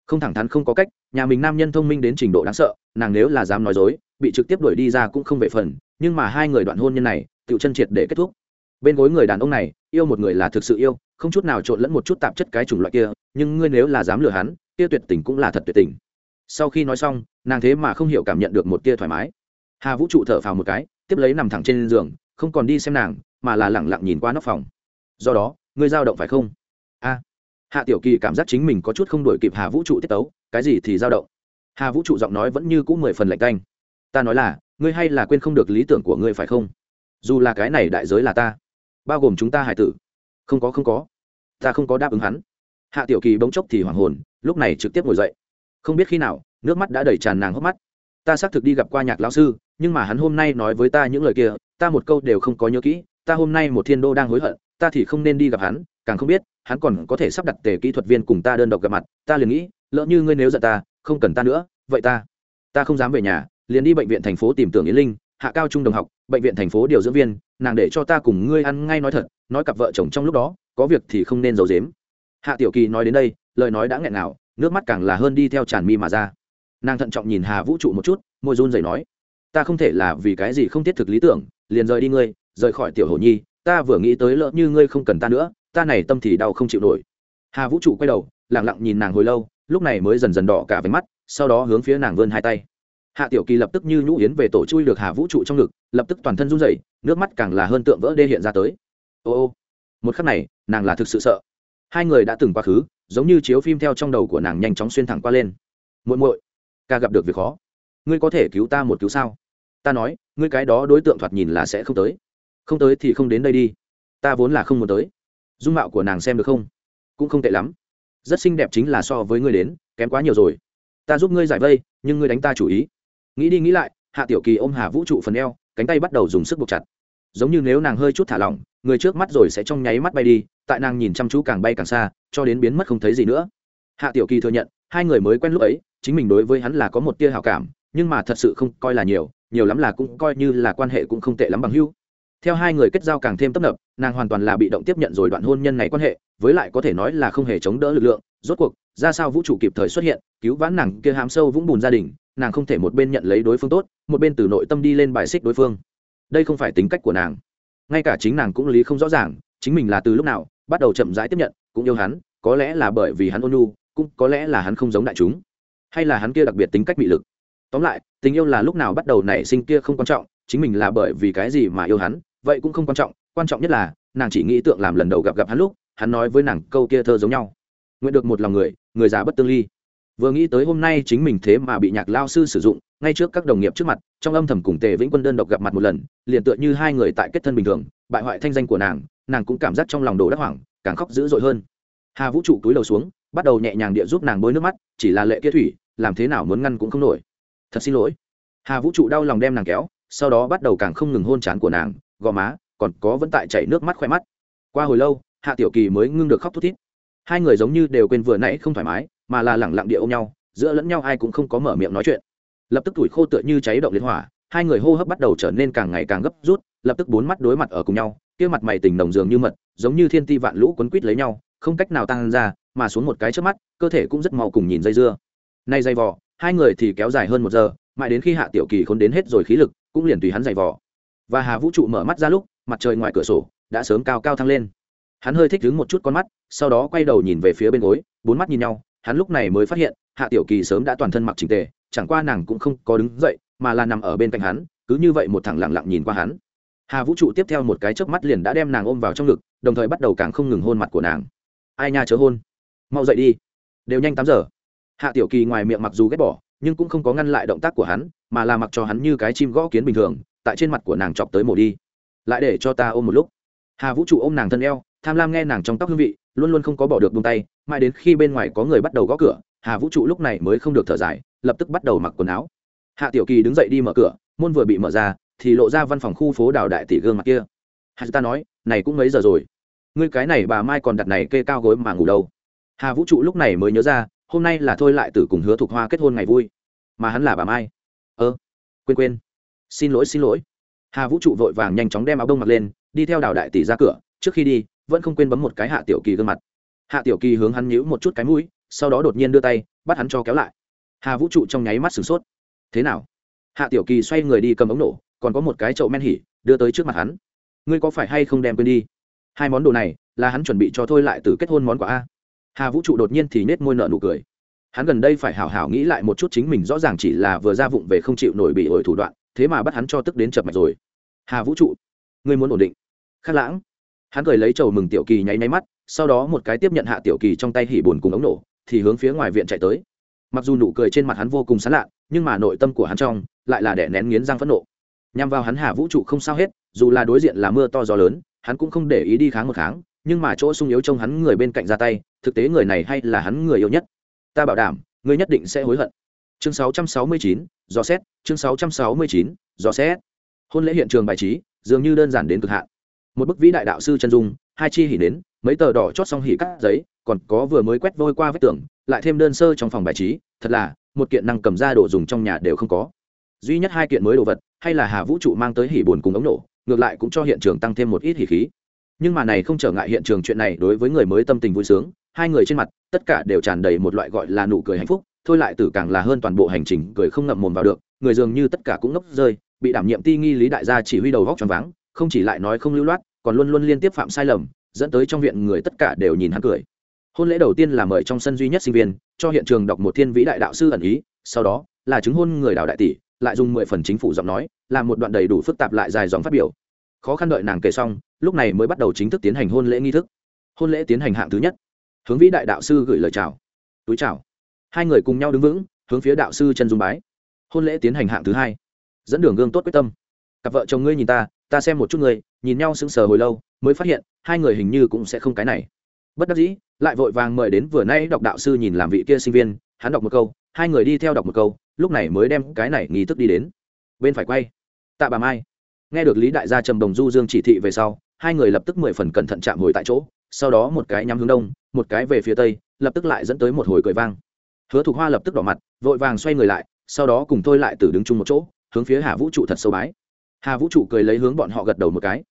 Không thẳng thắn không có cách nhà mình nam nhân thông minh đến trình độ đáng sợ nàng nếu là dám nói dối bị trực tiếp đuổi đi ra cũng không về phần nhưng mà hai người đoạn hôn nhân này tự chân triệt để kết thúc. Bên gối người đàn ông này yêu một người là thực sự yêu không chút nào trộn lẫn một chút tạp chất cái chủng loại kia, nhưng ngươi nếu là dám lừa hắn, kia tuyệt tình cũng là thật tuyệt tình. Sau khi nói xong, nàng thế mà không hiểu cảm nhận được một tia thoải mái. Hà vũ trụ thở phào một cái, tiếp lấy nằm thẳng trên giường, không còn đi xem nàng, mà là lẳng lặng nhìn qua nóc phòng. Do đó, ngươi dao động phải không? A. Hạ tiểu kỳ cảm giác chính mình có chút không đổi kịp hà vũ trụ tiết tấu, cái gì thì dao động. Hà vũ trụ giọng nói vẫn như cũng mười phần lạnh canh ta nói là, ngươi hay là quên không được lý tưởng của ngươi phải không? Dù là cái này đại giới là ta, bao gồm chúng ta hải tử không có không có. Ta không có đáp ứng hắn. Hạ tiểu kỳ bỗng chốc thì hoảng hồn, lúc này trực tiếp ngồi dậy. Không biết khi nào, nước mắt đã đầy tràn nàng hốc mắt. Ta xác thực đi gặp qua nhạc lão sư, nhưng mà hắn hôm nay nói với ta những lời kia, ta một câu đều không có nhớ kỹ. Ta hôm nay một thiên đô đang hối hận, ta thì không nên đi gặp hắn, càng không biết, hắn còn có thể sắp đặt tề kỹ thuật viên cùng ta đơn độc gặp mặt. Ta liền nghĩ, lỡ như ngươi nếu giận ta, không cần ta nữa, vậy ta ta không dám về nhà, liền đi bệnh viện thành phố tìm tưởng yến linh hạ cao trung đồng học, bệnh viện thành phố điều dưỡng viên, nàng để cho ta cùng ngươi ăn ngay nói thật, nói cặp vợ chồng trong lúc đó, có việc thì không nên giấu dếm hạ tiểu kỳ nói đến đây, lời nói đã nghẹn nào nước mắt càng là hơn đi theo tràn mi mà ra. Nàng thận trọng nhìn hà vũ trụ một chút, môi run rẩy nói, ta không thể là vì cái gì không thiết thực lý tưởng, liền rời đi ngươi, rời khỏi tiểu hồ nhi, ta vừa nghĩ tới lỡ như ngươi không cần ta nữa, ta này tâm thì đau không chịu nổi. Hà vũ trụ quay đầu lẳng lặng nhìn nàng hồi lâu, lúc này mới dần dần đỏ cả váy mắt, sau đó hướng phía nàng vươn hai tay hạ tiểu kỳ lập tức như nhũ yến về tổ chui được hà vũ trụ trong ngực, lập tức toàn thân run rẩy, nước mắt càng là hơn tượng vỡ đê hiện ra tới. Ô ô, một khắc này, nàng là thực sự sợ. Hai người đã từng quá khứ, giống như chiếu phim theo trong đầu của nàng nhanh chóng xuyên thẳng qua lên. Muội muội, ca gặp được việc khó. Ngươi có thể cứu ta một cứu sao? Ta nói, ngươi cái đó đối tượng thoạt nhìn là sẽ không tới. Không tới thì không đến đây đi. Ta vốn là không muốn tới. Dung mạo của nàng xem được không? Cũng không tệ lắm. Rất xinh đẹp chính là so với ngươi đến, kém quá nhiều rồi. Ta giúp ngươi giải vây, nhưng ngươi đánh ta chủ ý nghĩ đi nghĩ lại, hạ tiểu kỳ ôm hà vũ trụ phần eo, cánh tay bắt đầu dùng sức buộc chặt. Giống như nếu nàng hơi chút thả lỏng, người trước mắt rồi sẽ trong nháy mắt bay đi, tại nàng nhìn chăm chú càng bay càng xa, cho đến biến mất không thấy gì nữa. Hạ tiểu kỳ thừa nhận, hai người mới quen lúc ấy, chính mình đối với hắn là có một tia hào cảm, nhưng mà thật sự không coi là nhiều nhiều lắm là cũng coi như là quan hệ cũng không tệ lắm bằng hưu theo hai người kết giao càng thêm tấp nập, nàng hoàn toàn là bị động tiếp nhận rồi đoạn hôn nhân này quan hệ, với lại có thể nói là không hề chống đỡ lực lượng, rốt cuộc, ra sao vũ trụ kịp thời xuất hiện, cứu vãn nàng kia hám sâu vũng bùn gia đình nàng không thể một bên nhận lấy đối phương tốt, một bên từ nội tâm đi lên bài xích đối phương. Đây không phải tính cách của nàng. Ngay cả chính nàng cũng lý không rõ ràng, chính mình là từ lúc nào, bắt đầu chậm rãi tiếp nhận, cũng yêu hắn, có lẽ là bởi vì hắn ôn nhu, cũng có lẽ là hắn không giống đại chúng, hay là hắn kia đặc biệt tính cách bị lực. Tóm lại, tình yêu là lúc nào bắt đầu nảy sinh kia không quan trọng, chính mình là bởi vì cái gì mà yêu hắn, vậy cũng không quan trọng quan trọng nhất là, nàng chỉ nghĩ tượng làm lần đầu gặp gặp hắn lúc, hắn nói với nàng câu kia thơ giống nhau. Nguyện được một lòng người người già bất tương ly vừa nghĩ tới hôm nay chính mình thế mà bị nhạc lao sư sử dụng, ngay trước các đồng nghiệp trước mặt, trong âm thầm cùng tề vĩnh quân đơn độc gặp mặt một lần, liền tựa như hai người tại kết thân bình thường, bại hoại thanh danh của nàng nàng cũng cảm giác trong lòng đồ đắc hoảng, càng khóc dữ dội hơn. Hà vũ trụ túi đầu xuống, bắt đầu nhẹ nhàng địa giúp nàng bôi nước mắt, chỉ là lệ kia thủy, làm thế nào muốn ngăn cũng không nổi. Thật xin lỗi. Hà vũ trụ đau lòng đem nàng kéo, sau đó bắt đầu càng không ngừng hôn chán của nàng, gò má, còn có vẫn tại chảy nước mắt khoe mắt. Qua hồi lâu, hạ tiểu kỳ mới ngưng được khóc thút thít hai người giống như đều quên vừa nãy không thoải mái, mà là lẳng lặng địa ôm nhau, giữa lẫn nhau ai cũng không có mở miệng nói chuyện. Lập tức tuổi khô tựa như cháy động liên hỏa, hai người hô hấp bắt đầu trở nên càng ngày càng gấp rút, lập tức bốn mắt đối mặt ở cùng nhau, kia mặt mày tình nồng dường như mật, giống như thiên ti vạn lũ quấn quít lấy nhau, không cách nào tăng ra, mà xuống một cái trước mắt, cơ thể cũng rất mau cùng nhìn dây dưa. Nay dây vò, hai người thì kéo dài hơn một giờ, mãi đến khi hạ tiểu kỳ khốn đến hết rồi khí lực, cũng liền tùy hắn dày vò. Và hà vũ trụ mở mắt ra lúc, mặt trời ngoài cửa sổ, đã sớm cao cao thăng lên hắn hơi thích đứng một chút con mắt, sau đó quay đầu nhìn về phía bên gối, bốn mắt nhìn nhau, hắn lúc này mới phát hiện, hạ tiểu kỳ sớm đã toàn thân mặc trình tề, chẳng qua nàng cũng không có đứng dậy, mà là nằm ở bên cạnh hắn, cứ như vậy một thẳng lặng lặng nhìn qua hắn. Hà vũ trụ tiếp theo một cái chớp mắt liền đã đem nàng ôm vào trong ngực, đồng thời bắt đầu càng không ngừng hôn mặt của nàng. Ai nha chớ hôn. Mau dậy đi. Đều nhanh tám giờ. Hạ tiểu kỳ ngoài miệng mặc dù ghét bỏ, nhưng cũng không có ngăn lại động tác của hắn, mà là mặc cho hắn như cái chim gõ kiến bình thường, tại trên mặt của nàng chọc tới mổ đi. Lại để cho ta ôm một lúc hà vũ trụ ôm nàng thân eo, tham lam nghe nàng trong tóc hương vị, luôn luôn không có bỏ được buông tay, mãi đến khi bên ngoài có người bắt đầu gõ cửa, hà vũ trụ lúc này mới không được thở dài, lập tức bắt đầu mặc quần áo. Hạ tiểu kỳ đứng dậy đi mở cửa, môn vừa bị mở ra, thì lộ ra văn phòng khu phố đào đại tỷ gương mặt kia. Hà ta nói, này cũng mấy giờ rồi? Ngươi cái này bà mai còn đặt này kê cao gối mà ngủ đâu? Hà vũ trụ lúc này mới nhớ ra, hôm nay là thôi lại tử cùng hứa thục hoa kết hôn ngày vui. Mà hắn là bà mai. Ơ, quên quên. Xin lỗi xin lỗi hà vũ trụ vội vàng nhanh chóng đem áo đông mặc lên, đi theo đào đại tỷ ra cửa, trước khi đi, vẫn không quên bấm một cái hạ tiểu kỳ gương mặt. Hạ tiểu kỳ hướng hắn nhíu một chút cái mũi, sau đó đột nhiên đưa tay, bắt hắn cho kéo lại. Hà vũ trụ trong nháy mắt sửng sốt. Thế nào? Hạ tiểu kỳ xoay người đi cầm ống nổ, còn có một cái chậu men hỉ, đưa tới trước mặt hắn. Ngươi có phải hay không đem quên đi? Hai món đồ này, là hắn chuẩn bị cho thôi lại từ kết hôn món quà a. Hà vũ trụ đột nhiên thì nết môi nợ nụ cười. Hắn gần đây phải hảo hảo nghĩ lại một chút chính mình rõ ràng chỉ là vừa ra vụng về không chịu nổi bị ổi thủ đoạn thế mà bắt hắn cho tức đến chập mạch rồi. Hà vũ trụ, ngươi muốn ổn định. Khắc lãng, hắn cười lấy chầu mừng tiểu kỳ nháy nháy mắt, sau đó một cái tiếp nhận hạ tiểu kỳ trong tay hỉ bồn cùng ống nổ, thì hướng phía ngoài viện chạy tới. Mặc dù nụ cười trên mặt hắn vô cùng sán lạ, nhưng mà nội tâm của hắn trong lại là đẻ nén nghiến răng phẫn nộ. Nhằm vào hắn hà vũ trụ không sao hết, dù là đối diện là mưa to gió lớn, hắn cũng không để ý đi kháng một kháng, nhưng mà chỗ sung yếu trong hắn người bên cạnh ra tay, thực tế người này hay là hắn người yêu nhất. Ta bảo đảm, ngươi nhất định sẽ hối hận chương 669, dò xét. Chương 669, dò xét. Hôn lễ hiện trường bài trí dường như đơn giản đến cực hạn. Một bức vĩ đại đạo sư chân dung hai chi hỉ nến mấy tờ đỏ chót xong hỉ cắt giấy còn có vừa mới quét vôi qua vết tường lại thêm đơn sơ trong phòng bài trí thật là một kiện năng cầm ra đồ dùng trong nhà đều không có. Duy nhất hai kiện mới đồ vật hay là hà vũ trụ mang tới hỉ buồn cùng ống nổ ngược lại cũng cho hiện trường tăng thêm một ít hỉ khí. Nhưng mà này không trở ngại hiện trường chuyện này đối với người mới tâm tình vui sướng hai người trên mặt tất cả đều tràn đầy một loại gọi là nụ cười hạnh phúc thôi lại tử càng là hơn toàn bộ hành trình, cười không ngậm mồm vào được, người dường như tất cả cũng ngốc rơi, bị đảm nhiệm ti nghi lý đại gia chỉ huy đầu góc tròn váng, không chỉ lại nói không lưu loát, còn luôn luôn liên tiếp phạm sai lầm, dẫn tới trong viện người tất cả đều nhìn hắn cười. Hôn lễ đầu tiên là mời trong sân duy nhất sinh viên, cho hiện trường đọc một thiên vĩ đại đạo sư ẩn ý, sau đó, là chứng hôn người đào đại tỷ, lại dùng mười phần chính phủ giọng nói, làm một đoạn đầy đủ phức tạp lại dài dòng phát biểu. Khó khăn đợi nàng kể xong, lúc này mới bắt đầu chính thức tiến hành hôn lễ nghi thức. Hôn lễ tiến hành hạng thứ nhất. Hướng vĩ đại đạo sư gửi lời chào. Túi chào hai người cùng nhau đứng vững, hướng phía đạo sư chân dung bái. Hôn lễ tiến hành hạng thứ hai. Dẫn đường gương tốt quyết tâm. Cặp vợ chồng ngươi nhìn ta ta xem một chút người nhìn nhau sững sờ hồi lâu, mới phát hiện, hai người hình như cũng sẽ không cái này. Bất đắc dĩ, lại vội vàng mời đến vừa nay đọc đạo sư nhìn làm vị kia sinh viên, hắn đọc một câu, hai người đi theo đọc một câu, lúc này mới đem cái này nghi thức đi đến. Bên phải quay. Tạ bà mai. Nghe được lý đại gia trầm đồng du dương chỉ thị về sau, hai người lập tức mười phần cẩn thận chạm hồi tại chỗ, sau đó một cái nhắm hướng đông, một cái về phía tây, lập tức lại dẫn tới một hồi cười vang hứa thục hoa lập tức đỏ mặt, vội vàng xoay người lại, sau đó cùng tôi lại tử đứng chung một chỗ, hướng phía hà vũ trụ thật sâu bái. Hà vũ trụ cười lấy hướng bọn họ gật đầu một cái.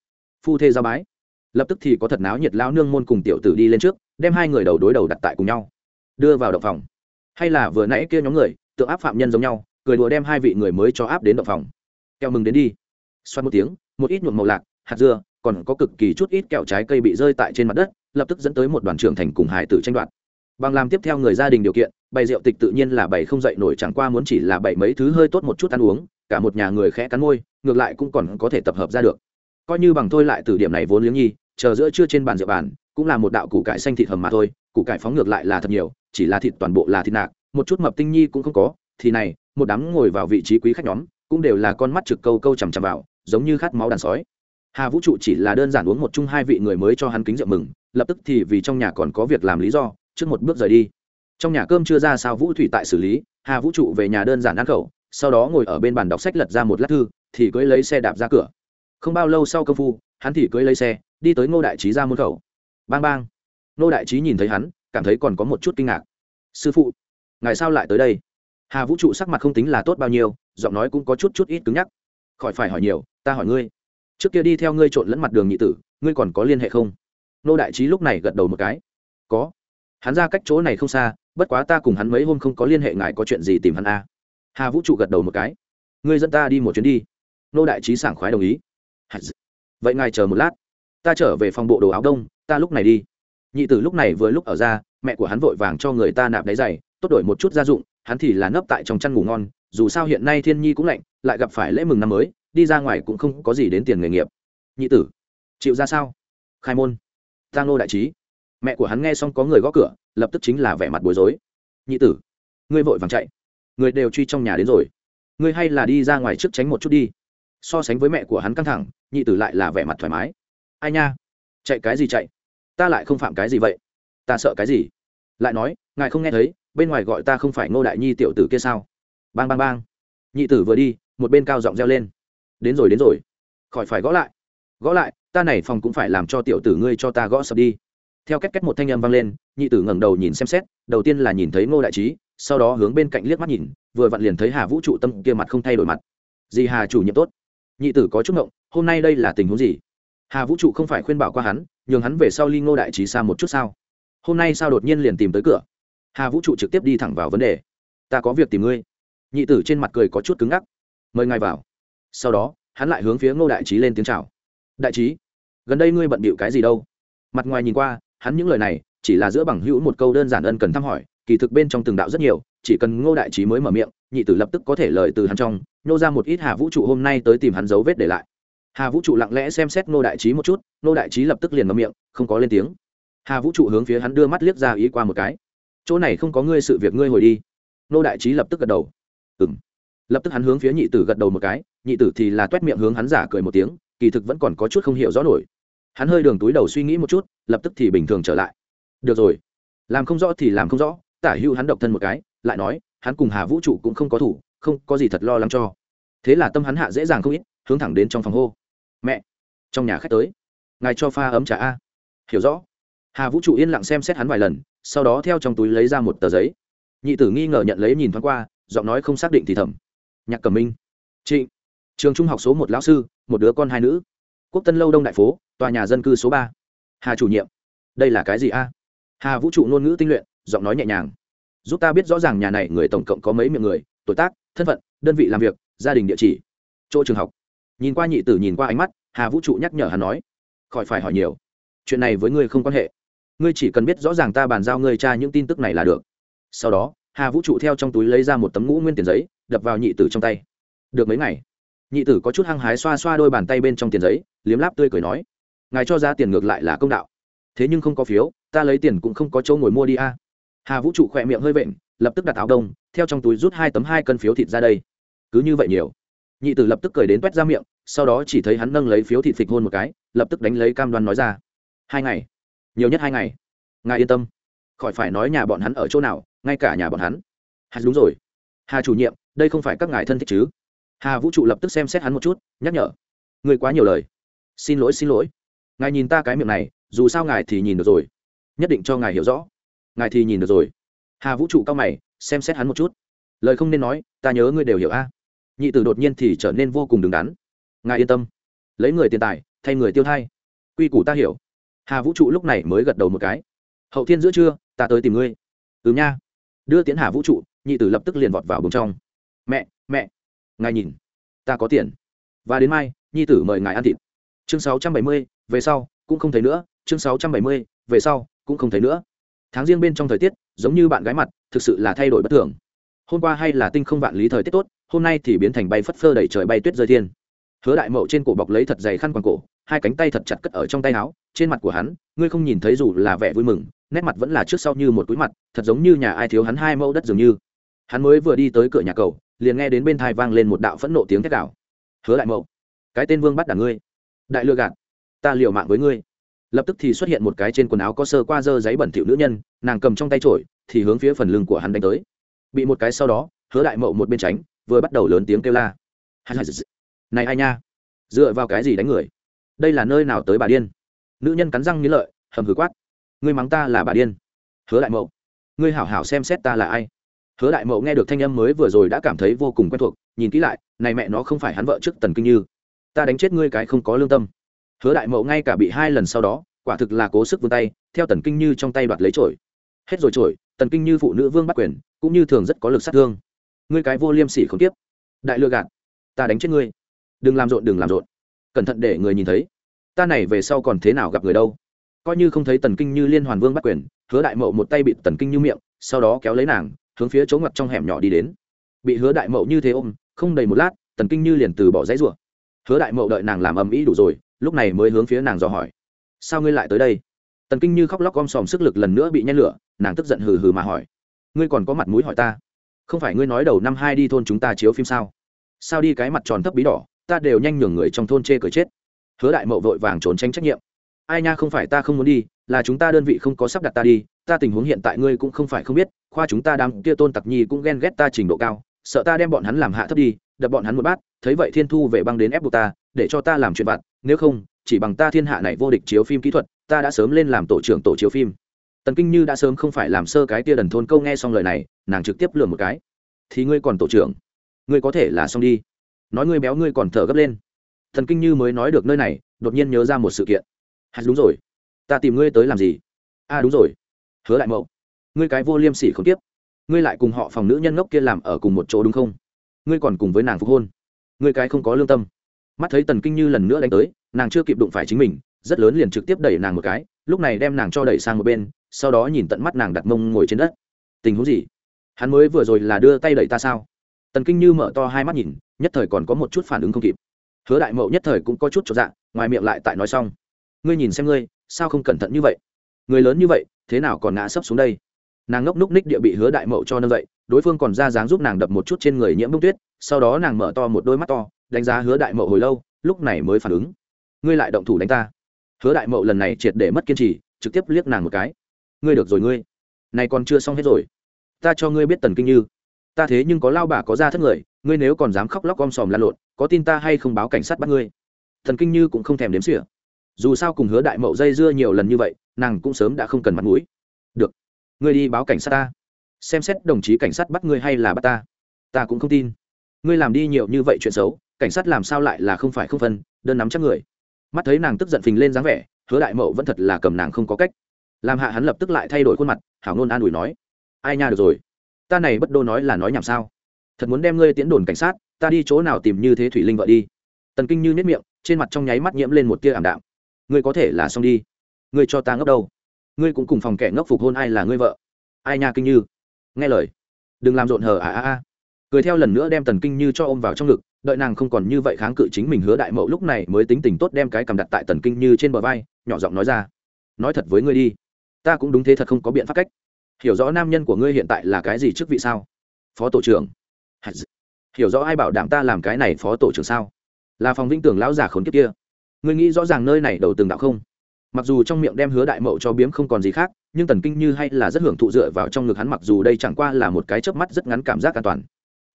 Phu thê giao bái. Lập tức thì có thật náo nhiệt lao nương môn cùng tiểu tử đi lên trước, đem hai người đầu đối đầu đặt tại cùng nhau. Đưa vào động phòng. Hay là vừa nãy kia nhóm người, tượng áp phạm nhân giống nhau, cười đùa đem hai vị người mới cho áp đến động phòng. Kẹo mừng đến đi. Xoát một tiếng, một ít nhuộm màu lạc, hạt dưa, còn có cực kỳ chút ít kẹo trái cây bị rơi tại trên mặt đất, lập tức dẫn tới một đoàn trưởng thành cùng hải tử tranh đoạt bằng làm tiếp theo người gia đình điều kiện, bày rượu tịch tự nhiên là bày không dậy nổi, chẳng qua muốn chỉ là bày mấy thứ hơi tốt một chút ăn uống, cả một nhà người khẽ cắn môi, ngược lại cũng còn có thể tập hợp ra được. Coi như bằng thôi lại từ điểm này vốn liếng nhi, chờ giữa trưa trên bàn rượu bàn, cũng là một đạo củ cải xanh thịt hầm mà thôi, củ cải phóng ngược lại là thật nhiều, chỉ là thịt toàn bộ là thịt nạc, một chút mập tinh nhi cũng không có, thì này, một đám ngồi vào vị trí quý khách nhóm, cũng đều là con mắt trực câu câu chằm chằm vào, giống như khát máu đàn sói. Hà vũ trụ chỉ là đơn giản uống một chung hai vị người mới cho hắn kính rượu mừng, lập tức thì vì trong nhà còn có việc làm lý do trước một bước rời đi. Trong nhà cơm chưa ra sao vũ thủy tại xử lý, hà vũ trụ về nhà đơn giản ăn khẩu, sau đó ngồi ở bên bàn đọc sách lật ra một lát thư, thì cưới lấy xe đạp ra cửa. Không bao lâu sau công phu, hắn thì cưới lấy xe, đi tới ngô đại trí ra môn khẩu. Bang bang. Ngô đại trí nhìn thấy hắn, cảm thấy còn có một chút kinh ngạc. Sư phụ, ngài sao lại tới đây? Hà vũ trụ sắc mặt không tính là tốt bao nhiêu, giọng nói cũng có chút chút ít cứng nhắc. Khỏi phải hỏi nhiều, ta hỏi ngươi. Trước kia đi theo ngươi trộn lẫn mặt đường nhị tử, ngươi còn có liên hệ không? Nô đại trí lúc này gật đầu một cái. Có hắn ra cách chỗ này không xa, bất quá ta cùng hắn mấy hôm không có liên hệ, ngài có chuyện gì tìm hắn a hà vũ trụ gật đầu một cái. Ngươi dẫn ta đi một chuyến đi. Nô đại trí sảng khoái đồng ý. Vậy ngài chờ một lát. Ta trở về phòng bộ đồ áo đông, ta lúc này đi. Nhị tử lúc này vừa lúc ở ra, mẹ của hắn vội vàng cho người ta nạp đáy giày tốt đổi một chút gia dụng, hắn thì là nấp tại trong chăn ngủ ngon, dù sao hiện nay thiên nhi cũng lạnh, lại gặp phải lễ mừng năm mới, đi ra ngoài cũng không có gì đến tiền nghề nghiệp. Nhị tử, chịu ra sao? Khai môn. Giang nô đại trí mẹ của hắn nghe xong có người gõ cửa, lập tức chính là vẻ mặt bối rối. Nhị tử, ngươi vội vàng chạy. Người đều truy trong nhà đến rồi. Ngươi hay là đi ra ngoài trước tránh một chút đi. So sánh với mẹ của hắn căng thẳng, nhị tử lại là vẻ mặt thoải mái. Ai nha, chạy cái gì chạy? Ta lại không phạm cái gì vậy? Ta sợ cái gì? Lại nói, ngài không nghe thấy, bên ngoài gọi ta không phải ngô đại nhi tiểu tử kia sao? Bang bang bang. Nhị tử vừa đi, một bên cao giọng reo lên. Đến rồi đến rồi. Khỏi phải gõ lại. Gõ lại, ta này phòng cũng phải làm cho tiểu tử ngươi cho ta gõ sập đi theo cách cách một thanh âm vang lên, nhị tử ngẩng đầu nhìn xem xét, đầu tiên là nhìn thấy ngô đại trí, sau đó hướng bên cạnh liếc mắt nhìn, vừa vặn liền thấy hà vũ trụ tâm kia mặt không thay đổi mặt. Gì hà chủ nhiệm tốt? Nhị tử có chút ngộng, hôm nay đây là tình huống gì? Hà vũ trụ không phải khuyên bảo qua hắn, nhường hắn về sau ly ngô đại trí xa một chút sao? Hôm nay sao đột nhiên liền tìm tới cửa? Hà vũ trụ trực tiếp đi thẳng vào vấn đề. Ta có việc tìm ngươi. Nhị tử trên mặt cười có chút cứng ngắc. Mời ngài vào. Sau đó, hắn lại hướng phía ngô đại trí lên tiếng chào. Đại trí, gần đây ngươi bận bịu cái gì đâu? Mặt ngoài nhìn qua hắn những lời này chỉ là giữa bằng hữu một câu đơn giản ân cần thăm hỏi, kỳ thực bên trong từng đạo rất nhiều, chỉ cần ngô đại trí mới mở miệng, nhị tử lập tức có thể lời từ hắn trong nhô ra một ít hà vũ trụ hôm nay tới tìm hắn dấu vết để lại. Hà vũ trụ lặng lẽ xem xét ngô đại trí một chút, ngô đại trí lập tức liền mở miệng, không có lên tiếng. Hà vũ trụ hướng phía hắn đưa mắt liếc ra ý qua một cái. Chỗ này không có ngươi sự việc ngươi hồi đi. Ngô đại trí lập tức gật đầu. Ừ m lập tức hắn hướng phía nhị tử gật đầu một cái, nhị tử thì là t u é t miệng hướng hắn giả cười một tiếng, kỳ thực vẫn còn có chút không hiểu rõ nổi hắn hơi đường túi đầu suy nghĩ một chút, lập tức thì bình thường trở lại. Được rồi. Làm không rõ thì làm không rõ, tả hữu hắn độc thân một cái, lại nói, hắn cùng hà vũ trụ cũng không có thủ, không có gì thật lo lắng cho. Thế là tâm hắn hạ dễ dàng không ít, hướng thẳng đến trong phòng hô. Mẹ! Trong nhà khách tới. Ngài cho pha ấm trà a. Hiểu rõ. Hà vũ trụ yên lặng xem xét hắn vài lần, sau đó theo trong túi lấy ra một tờ giấy. Nhị tử nghi ngờ nhận lấy nhìn thoáng qua, giọng nói không xác định thì thầm. Nhạc cẩm minh. Trịnh. Trường trung học số một lão sư, một đứa con hai nữ quốc tân lâu đông đại phố, tòa nhà dân cư số ba. Hà chủ nhiệm, đây là cái gì a? Hà vũ trụ ngôn ngữ tinh luyện, giọng nói nhẹ nhàng. Giúp ta biết rõ ràng nhà này người tổng cộng có mấy miệng người, tuổi tác, thân phận, đơn vị làm việc, gia đình địa chỉ. Chỗ trường học. Nhìn qua nhị tử nhìn qua ánh mắt, hà vũ trụ nhắc nhở hắn nói. Khỏi phải hỏi nhiều. Chuyện này với ngươi không quan hệ. Ngươi chỉ cần biết rõ ràng ta bàn giao ngươi tra những tin tức này là được. Sau đó, hà vũ trụ theo trong túi lấy ra một tấm ngũ nguyên tiền giấy, đập vào nhị tử trong tay. Được mấy ngày? Nhị tử có chút hăng hái xoa xoa đôi bàn tay bên trong tiền giấy liếm láp tươi cười nói, ngài cho ra tiền ngược lại là công đạo. Thế nhưng không có phiếu, ta lấy tiền cũng không có chỗ ngồi mua đi a. Hà vũ trụ khỏe miệng hơi vện, lập tức đặt áo đông, theo trong túi rút hai tấm hai cân phiếu thịt ra đây. Cứ như vậy nhiều. Nhị tử lập tức cười đến quét ra miệng, sau đó chỉ thấy hắn nâng lấy phiếu thịt phịch hôn một cái, lập tức đánh lấy cam đoan nói ra, hai ngày, nhiều nhất hai ngày. Ngài yên tâm. Khỏi phải nói nhà bọn hắn ở chỗ nào, ngay cả nhà bọn hắn. Hà, đúng rồi. Hà chủ nhiệm, đây không phải các ngài thân thích chứ? Hà vũ trụ lập tức xem xét hắn một chút, nhắc nhở người quá nhiều lời xin lỗi xin lỗi. Ngài nhìn ta cái miệng này, dù sao ngài thì nhìn được rồi. Nhất định cho ngài hiểu rõ. Ngài thì nhìn được rồi. Hà vũ trụ cao mày, xem xét hắn một chút. Lời không nên nói, ta nhớ ngươi đều hiểu a. Nhị tử đột nhiên thì trở nên vô cùng đứng đắn. Ngài yên tâm. Lấy người tiền tài, thay người tiêu thai. Quy củ ta hiểu. Hà vũ trụ lúc này mới gật đầu một cái. Hậu thiên giữa trưa, ta tới tìm ngươi. Ừ nha. Đưa tiến hà vũ trụ, nhị tử lập tức liền vọt vào bùng trong. Mẹ mẹ. Ngài nhìn. Ta có tiền. Và đến mai nhi tử mời ngài ăn thịt chương sáu trăm bảy mươi, về sau, cũng không thấy nữa. Chương sáu trăm bảy mươi, về sau, cũng không thấy nữa. Tháng riêng bên trong thời tiết, giống như bạn gái mặt, thực sự là thay đổi bất thường. Hôm qua hay là tinh không vạn lý thời tiết tốt, hôm nay thì biến thành bay phất phơ đẩy trời bay tuyết rơi thiên. Hứa đại mậu trên cổ bọc lấy thật dày khăn quàng cổ, hai cánh tay thật chặt cất ở trong tay áo, trên mặt của hắn, ngươi không nhìn thấy dù là vẻ vui mừng, nét mặt vẫn là trước sau như một túi mặt, thật giống như nhà ai thiếu hắn hai mẫu đất dường như. Hắn mới vừa đi tới cửa nhà cầu, liền nghe đến bên thai vang lên một đạo phẫn nộ tiếng thét đảo hứa đại mậu, cái tên vương bắt đả ngươi đại lừa gạt, ta liều mạng với ngươi. Lập tức thì xuất hiện một cái trên quần áo có sơ qua dơ giấy bẩn thỉu nữ nhân, nàng cầm trong tay trổi thì hướng phía phần lưng của hắn đánh tới. Bị một cái sau đó, hứa đại mậu một bên tránh, vừa bắt đầu lớn tiếng kêu la. Này ai nha? Dựa vào cái gì đánh người? Đây là nơi nào tới bà điên? Nữ nhân cắn răng nghĩ lợi, hầm hừ quát. Ngươi mắng ta là bà điên. Hứa đại mậu. Ngươi hảo hảo xem xét ta là ai. Hứa đại mậu nghe được thanh âm mới vừa rồi đã cảm thấy vô cùng quen thuộc, nhìn kỹ lại, này mẹ nó không phải hắn vợ trước tần kinh như ta đánh chết ngươi cái không có lương tâm. Hứa đại mậu ngay cả bị hai lần sau đó, quả thực là cố sức vươn tay, theo tần kinh như trong tay đoạt lấy trổi hết rồi trổi tần kinh như phụ nữ vương bắt quyền, cũng như thường rất có lực sát thương. Ngươi cái vô liêm sỉ không tiếp đại lừa gạt, ta đánh chết ngươi. Đừng làm rộn, đừng làm rộn. Cẩn thận để người nhìn thấy. Ta này về sau còn thế nào gặp người đâu? Coi như không thấy tần kinh như liên hoàn vương bắt quyền, hứa đại mậu một tay bị tần kinh như miệng, sau đó kéo lấy nàng, hướng phía chỗ ngặt trong hẻm nhỏ đi đến. Bị hứa đại mậu như thế ôm, không đầy một lát, tần kinh như liền từ bỏ dãy ruộng hứa đại mậu đợi nàng làm ầm ĩ đủ rồi, lúc này mới hướng phía nàng dò hỏi. Sao ngươi lại tới đây? Tần kinh như khóc lóc om sòm sức lực lần nữa bị nhen lửa, nàng tức giận hừ hừ mà hỏi. Ngươi còn có mặt mũi hỏi ta? Không phải ngươi nói đầu năm hai đi thôn chúng ta chiếu phim sao? Sao đi cái mặt tròn thấp bí đỏ, ta đều nhanh nhường người trong thôn chê cười chết. Hứa đại mậu vội vàng trốn tránh trách nhiệm. Ai nha, không phải ta không muốn đi, là chúng ta đơn vị không có sắp đặt ta đi, ta tình huống hiện tại ngươi cũng không phải không biết, khoa chúng ta đám kia tôn tặc nhi cũng ghen ghét ta trình độ cao, sợ ta đem bọn hắn làm hạ thấp đi đập bọn hắn một bát thấy vậy thiên thu về băng đến ép buộc ta để cho ta làm chuyện vặt nếu không chỉ bằng ta thiên hạ này vô địch chiếu phim kỹ thuật ta đã sớm lên làm tổ trưởng tổ chiếu phim. Tần kinh như đã sớm không phải làm sơ cái tia đần thôn câu nghe xong lời này nàng trực tiếp lừa một cái. Thì ngươi còn tổ trưởng? Ngươi có thể là xong đi. Nói ngươi béo ngươi còn thở gấp lên. Thần kinh như mới nói được nơi này đột nhiên nhớ ra một sự kiện. Hạt đúng rồi. Ta tìm ngươi tới làm gì? A à, đúng rồi. Hứa đại mậu ngươi cái vô liêm sỉ không tiếp ngươi lại cùng họ phòng nữ nhân ngốc kia làm ở cùng một chỗ đúng không? Ngươi còn cùng với nàng phục hôn. Ngươi cái không có lương tâm. Mắt thấy tần kinh như lần nữa đánh tới, nàng chưa kịp đụng phải chính mình, rất lớn liền trực tiếp đẩy nàng một cái, lúc này đem nàng cho đẩy sang một bên, sau đó nhìn tận mắt nàng đặt mông ngồi trên đất. Tình huống gì? Hắn mới vừa rồi là đưa tay đẩy ta sao? Tần kinh như mở to hai mắt nhìn, nhất thời còn có một chút phản ứng không kịp. Hứa đại mậu nhất thời cũng có chút cho dạ ngoài miệng lại tại nói xong. Ngươi nhìn xem ngươi, sao không cẩn thận như vậy? Người lớn như vậy, thế nào còn ngã sấp xuống đây? Nàng ngốc núc ních địa bị hứa đại mậu cho nâng dậy, đối phương còn ra dáng giúp nàng đập một chút trên người nhiễm bông tuyết, sau đó nàng mở to một đôi mắt to, đánh giá hứa đại mậu hồi lâu, lúc này mới phản ứng. Ngươi lại động thủ đánh ta. Hứa đại mậu lần này triệt để mất kiên trì, trực tiếp liếc nàng một cái. Ngươi được rồi ngươi. Này còn chưa xong hết rồi. Ta cho ngươi biết tần kinh như. Ta thế nhưng có lao bà có ra thất người, ngươi nếu còn dám khóc lóc om sòm lan lộn, có tin ta hay không báo cảnh sát bắt ngươi? Thần kinh như cũng không thèm đếm xỉa. Dù sao cùng hứa đại mậu dây dưa nhiều lần như vậy, nàng cũng sớm đã không cần mặt mũi ngươi đi báo cảnh sát ta. Xem xét đồng chí cảnh sát bắt ngươi hay là bắt ta. Ta cũng không tin. Ngươi làm đi nhiều như vậy chuyện xấu, cảnh sát làm sao lại là không phải không phân, đơn nắm chắc người. Mắt thấy nàng tức giận phình lên dáng vẻ, hứa đại mậu vẫn thật là cầm nàng không có cách. Làm hạ hắn lập tức lại thay đổi khuôn mặt, hảo nôn an ủi nói, ai nha được rồi. Ta này bất đô nói là nói nhảm sao? Thật muốn đem ngươi tiễn đồn cảnh sát, ta đi chỗ nào tìm như thế thủy linh vợ đi? Tần kinh như nếp miệng, trên mặt trong nháy mắt nhiễm lên một tia ảm đạm. Ngươi có thể là xong đi. Ngươi cho ta ngốc đâu? Ngươi cũng cùng phòng kẻ ngốc phục hôn ai là ngươi vợ? Ai nha kinh như? Nghe lời. Đừng làm rộn hờ à à à. Cười theo lần nữa đem tần kinh như cho ôm vào trong ngực, đợi nàng không còn như vậy kháng cự chính mình hứa đại mậu lúc này mới tính tình tốt đem cái cầm đặt tại tần kinh như trên bờ vai, nhỏ giọng nói ra. Nói thật với ngươi đi, ta cũng đúng thế thật không có biện pháp cách. Hiểu rõ nam nhân của ngươi hiện tại là cái gì chức vị sao? Phó tổ trưởng. Hiểu rõ ai bảo đảm ta làm cái này phó tổ trưởng sao? Là phòng vinh tưởng lão già khốn kiếp kia. Ngươi nghĩ rõ ràng nơi này đầu từng đạo không? Mặc dù trong miệng đem hứa đại mậu cho biếm không còn gì khác, nhưng tần kinh như hay là rất hưởng thụ dựa vào trong ngực hắn, mặc dù đây chẳng qua là một cái chớp mắt rất ngắn cảm giác an toàn.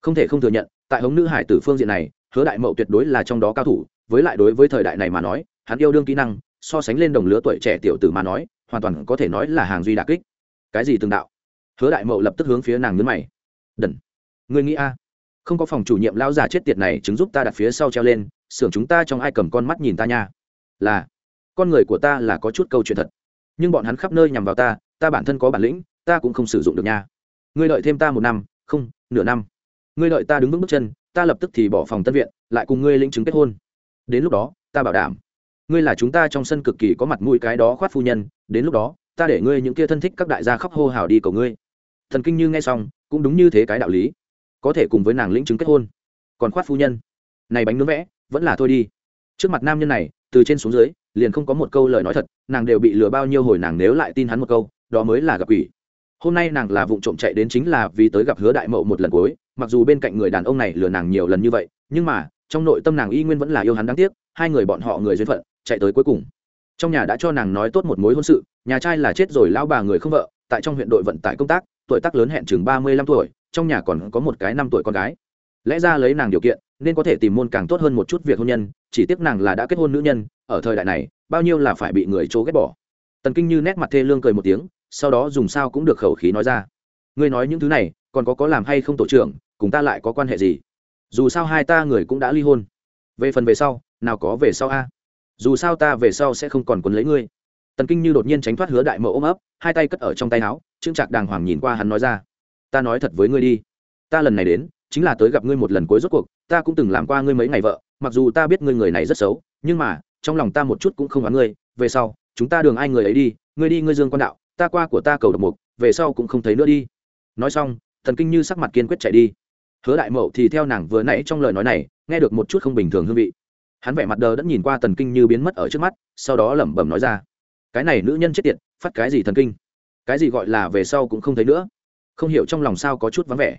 Không thể không thừa nhận, tại hống nữ hải tử phương diện này, hứa đại mậu tuyệt đối là trong đó cao thủ, với lại đối với thời đại này mà nói, hắn yêu đương kỹ năng, so sánh lên đồng lứa tuổi trẻ tiểu tử mà nói, hoàn toàn có thể nói là hàng duy đà kích. Cái gì từng đạo? Hứa đại mậu lập tức hướng phía nàng nhấn mày. Đần người nghĩ a? Không có phòng chủ nhiệm lão già chết tiệt này chứng giúp ta đặt phía sau treo lên, xưởng chúng ta trong ai cầm con mắt nhìn ta nha? Là con người của ta là có chút câu chuyện thật. Nhưng bọn hắn khắp nơi nhằm vào ta ta bản thân có bản lĩnh, ta cũng không sử dụng được nha. Ngươi đợi thêm ta một năm, không, nửa năm. Ngươi đợi ta đứng vững bước chân, ta lập tức thì bỏ phòng tân viện, lại cùng ngươi lĩnh chứng kết hôn. Đến lúc đó, ta bảo đảm. Ngươi là chúng ta trong sân cực kỳ có mặt mũi cái đó khoát phu nhân, đến lúc đó, ta để ngươi những kia thân thích các đại gia khóc hô hào đi cầu ngươi. Thần kinh như nghe xong, cũng đúng như thế cái đạo lý. Có thể cùng với nàng lĩnh chứng kết hôn. Còn khoát phu nhân. Này bánh nướng vẽ, vẫn là thôi đi. Trước mặt nam nhân này, từ trên xuống dưới liền không có một câu lời nói thật, nàng đều bị lừa bao nhiêu hồi nàng nếu lại tin hắn một câu, đó mới là gặp ủy hôm nay nàng là vụ trộm chạy đến chính là vì tới gặp hứa đại mậu một lần cuối, mặc dù bên cạnh người đàn ông này lừa nàng nhiều lần như vậy, nhưng mà, trong nội tâm nàng y nguyên vẫn là yêu hắn đáng tiếc, hai người bọn họ người duyên phận, chạy tới cuối cùng. Trong nhà đã cho nàng nói tốt một mối hôn sự, nhà trai là chết rồi lao bà người không vợ, tại trong huyện đội vận tải công tác, tuổi tác lớn hẹn chừng ba mươi lăm tuổi, trong nhà còn có một cái năm tuổi con gái. Lẽ ra lấy nàng điều kiện nên có thể tìm môn càng tốt hơn một chút việc hôn nhân, chỉ tiếc nàng là đã kết hôn nữ nhân, ở thời đại này, bao nhiêu là phải bị người chỗ ghét bỏ. Tần kinh như nét mặt thê lương cười một tiếng, sau đó dùng sao cũng được khẩu khí nói ra. Ngươi nói những thứ này, còn có có làm hay không tổ trưởng, cùng ta lại có quan hệ gì? Dù sao hai ta người cũng đã ly hôn. Về phần về sau, nào có về sau a? Dù sao ta về sau sẽ không còn quấn lấy ngươi. Tần kinh như đột nhiên tránh thoát hứa đại mẫu ôm ấp, hai tay cất ở trong tay áo trưng trạc đàng hoàng nhìn qua hắn nói ra. Ta nói thật với ngươi đi. Ta lần này đến chính là tới gặp ngươi một lần cuối rốt cuộc, ta cũng từng làm qua ngươi mấy ngày vợ, mặc dù ta biết ngươi người này rất xấu, nhưng mà, trong lòng ta một chút cũng không oán ngươi, về sau, chúng ta đường ai người ấy đi, ngươi đi ngươi dương quan đạo, ta qua của ta cầu độc mục, về sau cũng không thấy nữa đi. Nói xong, thần kinh như sắc mặt kiên quyết chạy đi. Hứa đại mậu thì theo nàng vừa nãy trong lời nói này, nghe được một chút không bình thường hương vị. Hắn vẻ mặt đờ đẫn nhìn qua tần kinh như biến mất ở trước mắt, sau đó lẩm bẩm nói ra, cái này nữ nhân chết tiệt, phát cái gì thần kinh? Cái gì gọi là về sau cũng không thấy nữa? Không hiểu trong lòng sao có chút vắng vẻ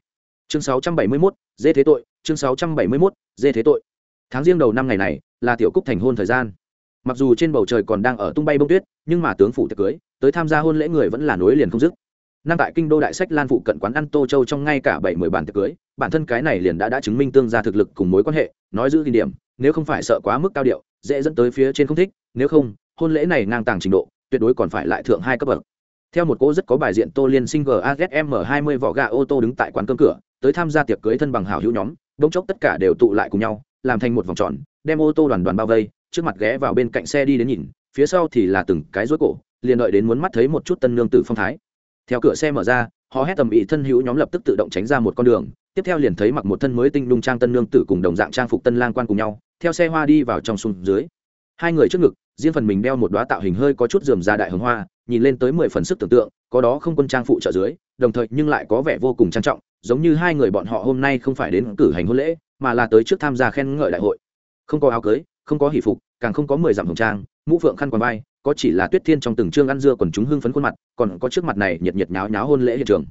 chương 671, dê thế tội chương 671, dê thế tội. Tháng riêng đầu năm ngày này là tiểu cúc thành hôn thời gian. Mặc dù trên bầu trời còn đang ở tung bay bông tuyết nhưng mà tướng phủ tiệc cưới tới tham gia hôn lễ người vẫn là nối liền không dứt. Năng tại kinh đô đại sách lan phụ cận quán ăn tô châu trong ngay cả bảy mười bàn tiệc cưới bản thân cái này liền đã đã chứng minh tương ra thực lực cùng mối quan hệ nói giữ kinh điểm nếu không phải sợ quá mức cao điệu dễ dẫn tới phía trên không thích nếu không hôn lễ này ngang tàng trình độ tuyệt đối còn phải lại thượng hai cấp bậc. Theo một cô rất có bài diện tô liên sinh gasm hai mươi vỏ gà ô tô đứng tại quán cơm cửa tới tham gia tiệc cưới thân bằng hảo hữu nhóm, bỗng chốc tất cả đều tụ lại cùng nhau, làm thành một vòng tròn, đem ô tô đoàn đoàn bao vây, trước mặt ghé vào bên cạnh xe đi đến nhìn, phía sau thì là từng cái rối cổ, liền đợi đến muốn mắt thấy một chút tân nương tử phong thái. Theo cửa xe mở ra, họ hét tầm ý thân hữu nhóm lập tức tự động tránh ra một con đường, tiếp theo liền thấy mặc một thân mới tinh đung trang tân nương tử cùng đồng dạng trang phục tân lang quan cùng nhau, theo xe hoa đi vào trong xung dưới. Hai người trước ngực, riêng phần mình đeo một đoá tạo hình hơi có chút dườm ra đại hồng hoa, nhìn lên tới mười phần sức tưởng tượng, có đó không quân trang phụ trợ dưới, đồng thời nhưng lại có vẻ vô cùng trang trọng giống như hai người bọn họ hôm nay không phải đến cử hành hôn lễ, mà là tới trước tham gia khen ngợi đại hội. Không có áo cưới, không có hỷ phục, càng không có mười dặm hồng trang, mũ phượng khăn quàng vai, có chỉ là tuyết thiên trong từng chương ăn dưa còn chúng hưng phấn khuôn mặt, còn có trước mặt này nhiệt nhiệt nháo nháo hôn lễ hiện trường.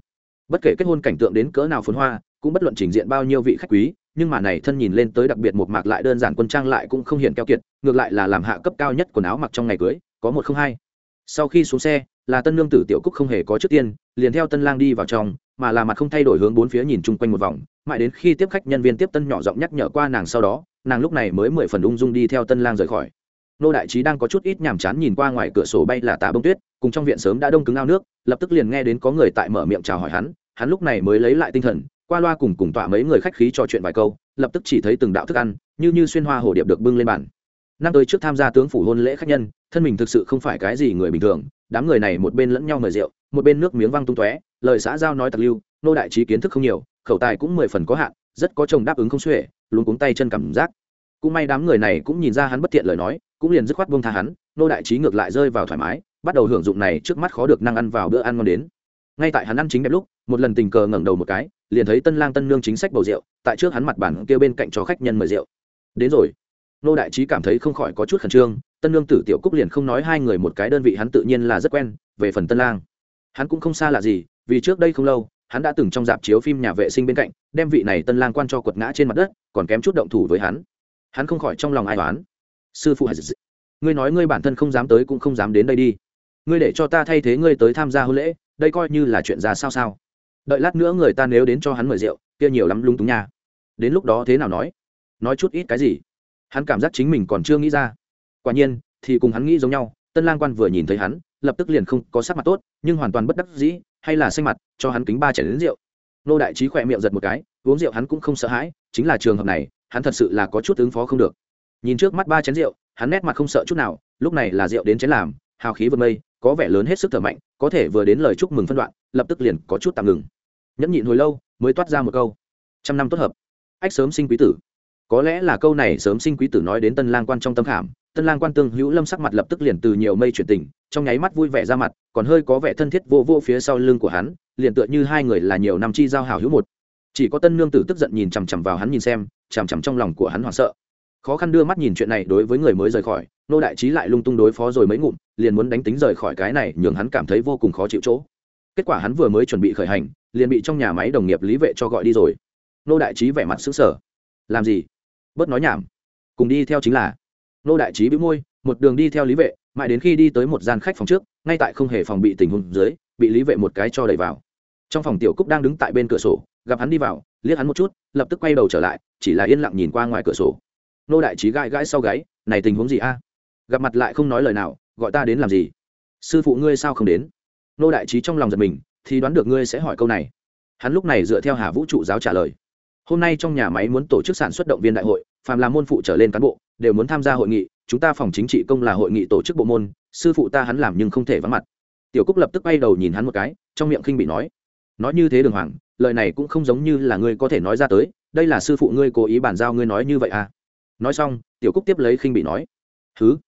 Bất kể kết hôn cảnh tượng đến cỡ nào phấn hoa, cũng bất luận trình diện bao nhiêu vị khách quý, nhưng mà này thân nhìn lên tới đặc biệt một mạc lại đơn giản quân trang lại cũng không hiện keo kiệt, ngược lại là làm hạ cấp cao nhất quần áo mặc trong ngày cưới, có một không hai. Sau khi xuống xe là tân nương tử tiểu cúc không hề có trước tiên, liền theo tân lang đi vào trong, mà là mặt không thay đổi hướng bốn phía nhìn chung quanh một vòng, mãi đến khi tiếp khách nhân viên tiếp tân nhỏ giọng nhắc nhở qua nàng sau đó, nàng lúc này mới mười phần ung dung đi theo tân lang rời khỏi. Nô đại trí đang có chút ít nhàm chán nhìn qua ngoài cửa sổ bay là tà bông tuyết, cùng trong viện sớm đã đông cứng ao nước, lập tức liền nghe đến có người tại mở miệng chào hỏi hắn hắn lúc này mới lấy lại tinh thần, qua loa cùng cùng tọa mấy người khách khí trò chuyện vài câu, lập tức chỉ thấy từng đạo thức ăn, như như xuyên hoa hồ điệp được bưng lên bàn. Năm tới trước tham gia tướng phủ hôn lễ khách nhân, thân mình thực sự không phải cái gì người bình thường đám người này một bên lẫn nhau mời rượu, một bên nước miếng văng tung tóe, lời xã giao nói tặc lưu, nô đại trí kiến thức không nhiều, khẩu tài cũng mười phần có hạn, rất có chồng đáp ứng không xuể, luôn cuống tay chân cảm giác. Cũng may đám người này cũng nhìn ra hắn bất thiện lời nói, cũng liền dứt khoát buông tha hắn, nô đại trí ngược lại rơi vào thoải mái, bắt đầu hưởng dụng này trước mắt khó được năng ăn vào bữa ăn ngon đến. Ngay tại hắn ăn chính đẹp lúc, một lần tình cờ ngẩng đầu một cái, liền thấy tân lang tân nương chính sách bầu rượu, tại trước hắn mặt bản kêu bên cạnh cho khách nhân mời rượu. Đến rồi. Nô đại trí cảm thấy không khỏi có chút khẩn trương tân nương tử tiểu cúc liền không nói hai người một cái đơn vị hắn tự nhiên là rất quen, về phần tân lang. Hắn cũng không xa lạ gì, vì trước đây không lâu, hắn đã từng trong dạp chiếu phim nhà vệ sinh bên cạnh, đem vị này tân lang quan cho quật ngã trên mặt đất, còn kém chút động thủ với hắn. Hắn không khỏi trong lòng ai toán sư phụ ngươi nói ngươi bản thân không dám tới cũng không dám đến đây đi. Ngươi để cho ta thay thế ngươi tới tham gia hôn lễ, đây coi như là chuyện ra sao sao. Đợi lát nữa người ta nếu đến cho hắn mời rượu, kia nhiều lắm lung túng nha. Đến lúc đó thế nào nói? Nói chút ít cái gì? Hắn cảm giác chính mình còn chưa nghĩ ra quả nhiên, thì cùng hắn nghĩ giống nhau, tân lang quan vừa nhìn thấy hắn, lập tức liền không có sắc mặt tốt, nhưng hoàn toàn bất đắc dĩ, hay là xanh mặt, cho hắn kính ba chảy đến rượu. Nô đại trí khỏe miệng giật một cái, uống rượu hắn cũng không sợ hãi, chính là trường hợp này, hắn thật sự là có chút ứng phó không được. Nhìn trước mắt ba chén rượu, hắn nét mặt không sợ chút nào, lúc này là rượu đến chén làm, hào khí vượt mây, có vẻ lớn hết sức thở mạnh, có thể vừa đến lời chúc mừng phân đoạn, lập tức liền có chút tạm ngừng. Nhẫn nhịn hồi lâu, mới toát ra một câu. Trăm năm tốt hợp. Ách sớm sinh quý tử. Có lẽ là câu này sớm sinh quý tử nói đến tân lang quan trong tâm khảm tân lang quan tương hữu lâm sắc mặt lập tức liền từ nhiều mây chuyển tình trong nháy mắt vui vẻ ra mặt, còn hơi có vẻ thân thiết vô vô phía sau lưng của hắn, liền tựa như hai người là nhiều năm chi giao hảo hữu một. Chỉ có tân nương tử tức giận nhìn chằm chằm vào hắn nhìn xem, chằm chằm trong lòng của hắn hoảng sợ. Khó khăn đưa mắt nhìn chuyện này đối với người mới rời khỏi, nô đại trí lại lung tung đối phó rồi mấy ngụm, liền muốn đánh tính rời khỏi cái này nhường hắn cảm thấy vô cùng khó chịu chỗ. Kết quả hắn vừa mới chuẩn bị khởi hành, liền bị trong nhà máy đồng nghiệp lý vệ cho gọi đi rồi. Nô đại trí vẻ mặt xứng sở làm gì? Bớt nói nhảm. Cùng đi theo chính là nô đại trí bị môi, một đường đi theo lý vệ, mãi đến khi đi tới một gian khách phòng trước, ngay tại không hề phòng bị tình huống dưới, bị lý vệ một cái cho đẩy vào. Trong phòng tiểu cúc đang đứng tại bên cửa sổ, gặp hắn đi vào, liếc hắn một chút, lập tức quay đầu trở lại, chỉ là yên lặng nhìn qua ngoài cửa sổ. Nô đại trí gãi gãi sau gáy, này tình huống gì a? À? Gặp mặt lại không nói lời nào, gọi ta đến làm gì? Sư phụ ngươi sao không đến? Nô đại trí trong lòng giật mình, thì đoán được ngươi sẽ hỏi câu này. Hắn lúc này dựa theo hà vũ trụ giáo trả lời. Hôm nay trong nhà máy muốn tổ chức sản xuất động viên đại hội phàm là môn phụ trở lên cán bộ, đều muốn tham gia hội nghị, chúng ta phòng chính trị công là hội nghị tổ chức bộ môn, sư phụ ta hắn làm nhưng không thể vắng mặt. Tiểu cúc lập tức bay đầu nhìn hắn một cái, trong miệng khinh bị nói nói như thế đường hoàng, lời này cũng không giống như là ngươi có thể nói ra tới, đây là sư phụ ngươi cố ý bàn giao ngươi nói như vậy à? Nói xong, tiểu cúc tiếp lấy khinh bị nói thứ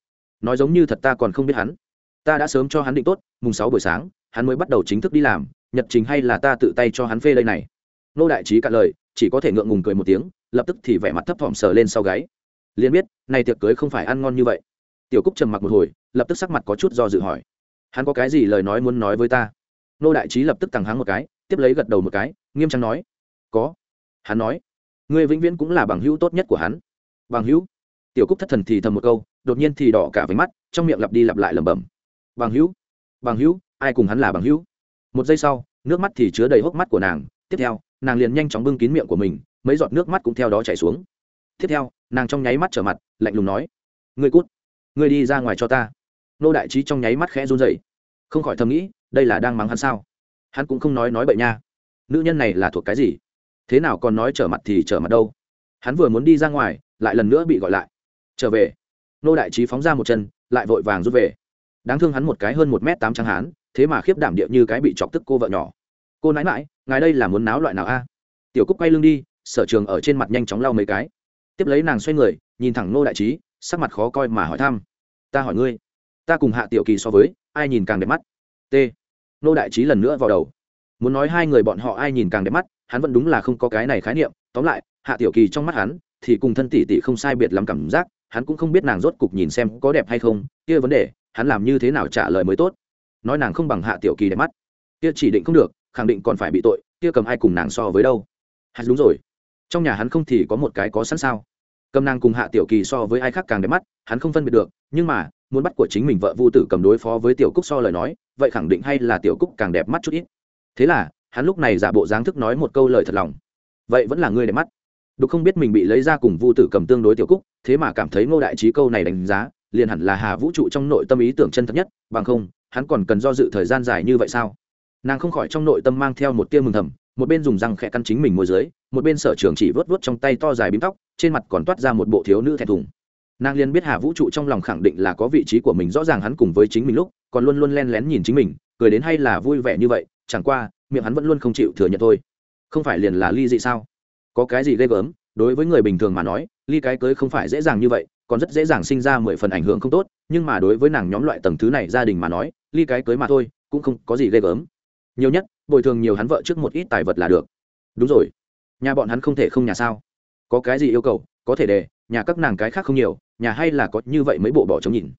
nói giống như thật ta còn không biết hắn. Ta đã sớm cho hắn định tốt, mùng sáu buổi sáng, hắn mới bắt đầu chính thức đi làm, nhật trình hay là ta tự tay cho hắn phê đây này. Nô đại trí cạn lời, chỉ có thể ngượng ngùng cười một tiếng lập tức thì vẻ mặt thấp thỏm sờ lên sau gáy. Liền biết này tiệc cưới không phải ăn ngon như vậy. Tiểu cúc trầm mặc một hồi, lập tức sắc mặt có chút do dự hỏi. Hắn có cái gì lời nói muốn nói với ta? Nô đại trí lập tức tằng hắng một cái, tiếp lấy gật đầu một cái, nghiêm trang nói. Có. Hắn nói. Ngươi vĩnh viễn cũng là bằng hữu tốt nhất của hắn. Bằng hữu? Tiểu cúc thất thần thì thầm một câu, đột nhiên thì đỏ cả váy mắt, trong miệng lặp đi lặp lại lẩm bẩm. Bằng hữu? Bằng hữu? Ai cùng hắn là bằng hữu? Một giây sau, nước mắt thì chứa đầy hốc mắt của nàng. Tiếp theo, nàng liền nhanh chóng bưng kín miệng của mình mấy giọt nước mắt cũng theo đó chảy xuống. Tiếp theo, nàng trong nháy mắt trở mặt, lạnh lùng nói, ngươi cút, ngươi đi ra ngoài cho ta. Nô đại trí trong nháy mắt khẽ run rẩy. Không khỏi thầm nghĩ, đây là đang mắng hắn sao? Hắn cũng không nói nói bậy nha. Nữ nhân này là thuộc cái gì? Thế nào còn nói trở mặt thì trở mặt đâu? Hắn vừa muốn đi ra ngoài, lại lần nữa bị gọi lại. Trở về. Nô đại trí phóng ra một chân, lại vội vàng rút về. Đáng thương hắn một cái hơn một m tám trắng hán, thế mà khiếp đảm địa như cái bị chọc tức cô vợ nhỏ. Cô nãi mãi ngài đây là muốn náo loại nào a? Tiểu cúc quay lưng đi sở trường ở trên mặt nhanh chóng lau mấy cái. Tiếp lấy nàng xoay người, nhìn thẳng nô đại trí, sắc mặt khó coi mà hỏi thăm. Ta hỏi ngươi, ta cùng hạ tiểu kỳ so với, ai nhìn càng đẹp mắt? T. Nô đại trí lần nữa vào đầu. Muốn nói hai người bọn họ ai nhìn càng đẹp mắt, hắn vẫn đúng là không có cái này khái niệm. Tóm lại, hạ tiểu kỳ trong mắt hắn thì cùng thân tỷ tỷ không sai biệt lắm cảm giác, hắn cũng không biết nàng rốt cục nhìn xem có đẹp hay không. Kia vấn đề, hắn làm như thế nào trả lời mới tốt? Nói nàng không bằng hạ tiểu kỳ đẹp mắt. Kia chỉ định không được, khẳng định còn phải bị tội, kia cầm ai cùng nàng so với đâu? Hắn đúng rồi trong nhà hắn không thì có một cái có sẵn sao? Cầm nàng cùng hạ tiểu kỳ so với ai khác càng đẹp mắt, hắn không phân biệt được, nhưng mà, muốn bắt của chính mình vợ vu tử cầm đối phó với tiểu cúc so lời nói, vậy khẳng định hay là tiểu cúc càng đẹp mắt chút ít. Thế là, hắn lúc này giả bộ dáng thức nói một câu lời thật lòng. Vậy vẫn là ngươi đẹp mắt. Đục không biết mình bị lấy ra cùng vu tử cầm tương đối tiểu cúc, thế mà cảm thấy ngô đại trí câu này đánh giá, liền hẳn là hà vũ trụ trong nội tâm ý tưởng chân thật nhất, bằng không, hắn còn cần do dự thời gian dài như vậy sao? Nàng không khỏi trong nội tâm mang theo một tia mừng thầm một bên dùng răng khẽ căn chính mình môi dưới, một bên sở trường chỉ vớt vớt trong tay to dài bím tóc, trên mặt còn toát ra một bộ thiếu nữ thẹn thùng. Nàng liên biết hà vũ trụ trong lòng khẳng định là có vị trí của mình rõ ràng hắn cùng với chính mình lúc, còn luôn luôn len lén nhìn chính mình, cười đến hay là vui vẻ như vậy, chẳng qua, miệng hắn vẫn luôn không chịu thừa nhận thôi. Không phải liền là ly dị sao? Có cái gì ghê gớm? Đối với người bình thường mà nói, ly cái cưới không phải dễ dàng như vậy, còn rất dễ dàng sinh ra mười phần ảnh hưởng không tốt, nhưng mà đối với nàng nhóm loại tầng thứ này gia đình mà nói, ly cái cưới mà thôi, cũng không có gì ghê gớm. Nhiều nhất bồi thường nhiều hắn vợ trước một ít tài vật là được. Đúng rồi. Nhà bọn hắn không thể không nhà sao? Có cái gì yêu cầu, có thể đề, nhà các nàng cái khác không nhiều, nhà hay là có như vậy mấy bộ bỏ chống nhìn.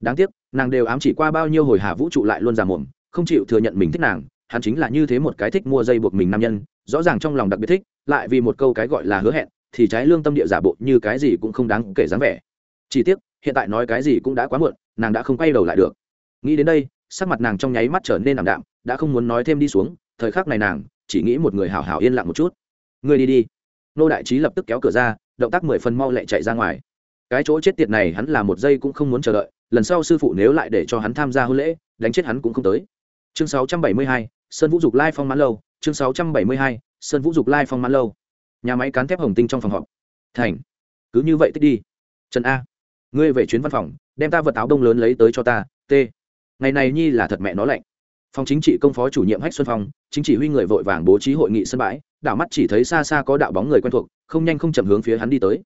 Đáng tiếc, nàng đều ám chỉ qua bao nhiêu hồi hà vũ trụ lại luôn già mồm, không chịu thừa nhận mình thích nàng, hắn chính là như thế một cái thích mua dây buộc mình nam nhân, rõ ràng trong lòng đặc biệt thích, lại vì một câu cái gọi là hứa hẹn, thì trái lương tâm địa giả bộ như cái gì cũng không đáng kể dáng vẻ. Chỉ tiếc, hiện tại nói cái gì cũng đã quá muộn, nàng đã không quay đầu lại được. Nghĩ đến đây sắc mặt nàng trong nháy mắt trở nên ảm đạm đã không muốn nói thêm đi xuống thời khắc này nàng chỉ nghĩ một người hào hào yên lặng một chút. Ngươi đi đi. Nô đại trí lập tức kéo cửa ra động tác mười phần mau lẹ chạy ra ngoài. Cái chỗ chết tiệt này hắn là một giây cũng không muốn chờ đợi lần sau sư phụ nếu lại để cho hắn tham gia hôn lễ đánh chết hắn cũng không tới. Chương 672, sơn vũ dục lai phong mãn lâu chương 672, sơn vũ dục lai phong mãn lâu. Nhà máy cán thép hồng tinh trong phòng họp. Thành cứ như vậy tích đi. Trần a ngươi về chuyến văn phòng đem ta vật áo đông lớn lấy tới cho ta t ngày này nhi là thật mẹ nó lạnh. Phòng chính trị công phó chủ nhiệm hách xuân phong, chính chỉ huy người vội vàng bố trí hội nghị sân bãi, đảo mắt chỉ thấy xa xa có đạo bóng người quen thuộc, không nhanh không chậm hướng phía hắn đi tới.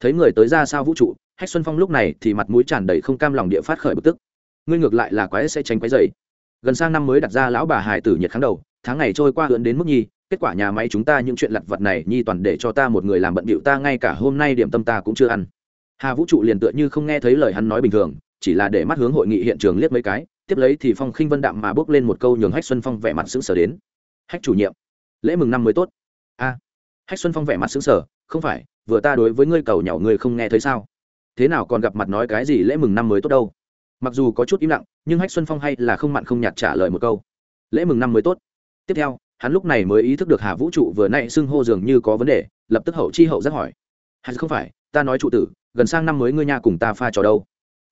Thấy người tới ra sao vũ trụ, hách xuân phong lúc này thì mặt mũi tràn đầy không cam lòng địa phát khởi bực tức. Ngươi ngược lại là quái sẽ tránh quái dày gần sang năm mới đặt ra lão bà hải tử nhiệt kháng đầu, tháng ngày trôi qua hưỡn đến mức nhi, kết quả nhà máy chúng ta những chuyện lặt vặt này nhi toàn để cho ta một người làm bận bịu ta ngay cả hôm nay điểm tâm ta cũng chưa ăn. Hà vũ trụ liền tựa như không nghe thấy lời hắn nói bình thường, chỉ là để mắt hướng hội nghị hiện trường liếc mấy cái tiếp lấy thì phong khinh vân đạm mà bước lên một câu nhường hách xuân phong vẻ mặt sững sờ đến. Hách chủ nhiệm, lễ mừng năm mới tốt. A, hách xuân phong vẻ mặt sững sờ, không phải, vừa ta đối với ngươi cầu nhỏ ngươi không nghe thấy sao? Thế nào còn gặp mặt nói cái gì lễ mừng năm mới tốt đâu? Mặc dù có chút im lặng, nhưng hách xuân phong hay là không mặn không nhạt trả lời một câu. Lễ mừng năm mới tốt. Tiếp theo, hắn lúc này mới ý thức được hà vũ trụ vừa nay xưng hô dường như có vấn đề, lập tức hậu chi hậu rất hỏi. Hay không phải, ta nói trụ tử, gần sang năm mới ngươi nhà cùng ta pha trò đâu?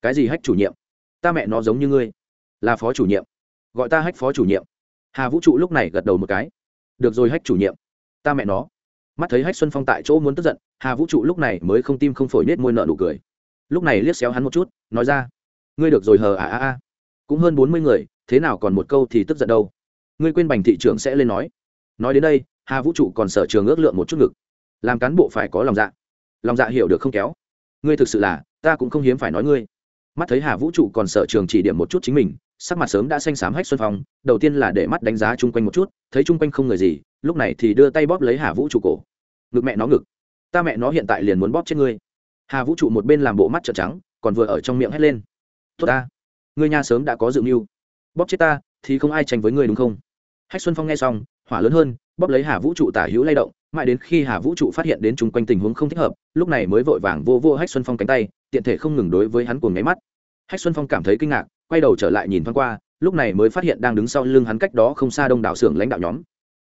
Cái gì hách chủ nhiệm? Ta mẹ nó giống như ngươi là phó chủ nhiệm. Gọi ta hách phó chủ nhiệm. Hà vũ trụ lúc này gật đầu một cái. Được rồi hách chủ nhiệm. Ta mẹ nó. Mắt thấy hách xuân phong tại chỗ muốn tức giận, hà vũ trụ lúc này mới không tim không phổi nết môi nợ nụ cười. Lúc này liếc xéo hắn một chút, nói ra. Ngươi được rồi hờ à à à. Cũng hơn bốn mươi người, thế nào còn một câu thì tức giận đâu. Ngươi quên bành thị trưởng sẽ lên nói. Nói đến đây, hà vũ trụ còn sở trường ước lượng một chút ngực. Làm cán bộ phải có lòng dạ. Lòng dạ hiểu được không kéo. Ngươi thực sự là, ta cũng không hiếm phải nói ngươi mắt thấy hà vũ trụ còn sở trường chỉ điểm một chút chính mình, sắc mặt sớm đã xanh xám hách xuân phong, đầu tiên là để mắt đánh giá chung quanh một chút, thấy chung quanh không người gì, lúc này thì đưa tay bóp lấy hà vũ trụ cổ. Ngực mẹ nó ngực. Ta mẹ nó hiện tại liền muốn bóp chết ngươi. Hà vũ trụ một bên làm bộ mắt trợn trắng, còn vừa ở trong miệng hét lên. Tốt ta. Ngươi nha sớm đã có dự mưu. Bóp chết ta, thì không ai tranh với ngươi đúng không? Hách xuân phong nghe xong, hỏa lớn hơn, bóp lấy hà vũ trụ tả hữu lay động mãi đến khi hà vũ trụ phát hiện đến chung quanh tình huống không thích hợp, lúc này mới vội vàng vô vô hách xuân phong cánh tay, tiện thể không ngừng đối với hắn cuồng nháy mắt. Hách xuân phong cảm thấy kinh ngạc, quay đầu trở lại nhìn thoáng qua, lúc này mới phát hiện đang đứng sau lưng hắn cách đó không xa đông đảo xưởng lãnh đạo nhóm.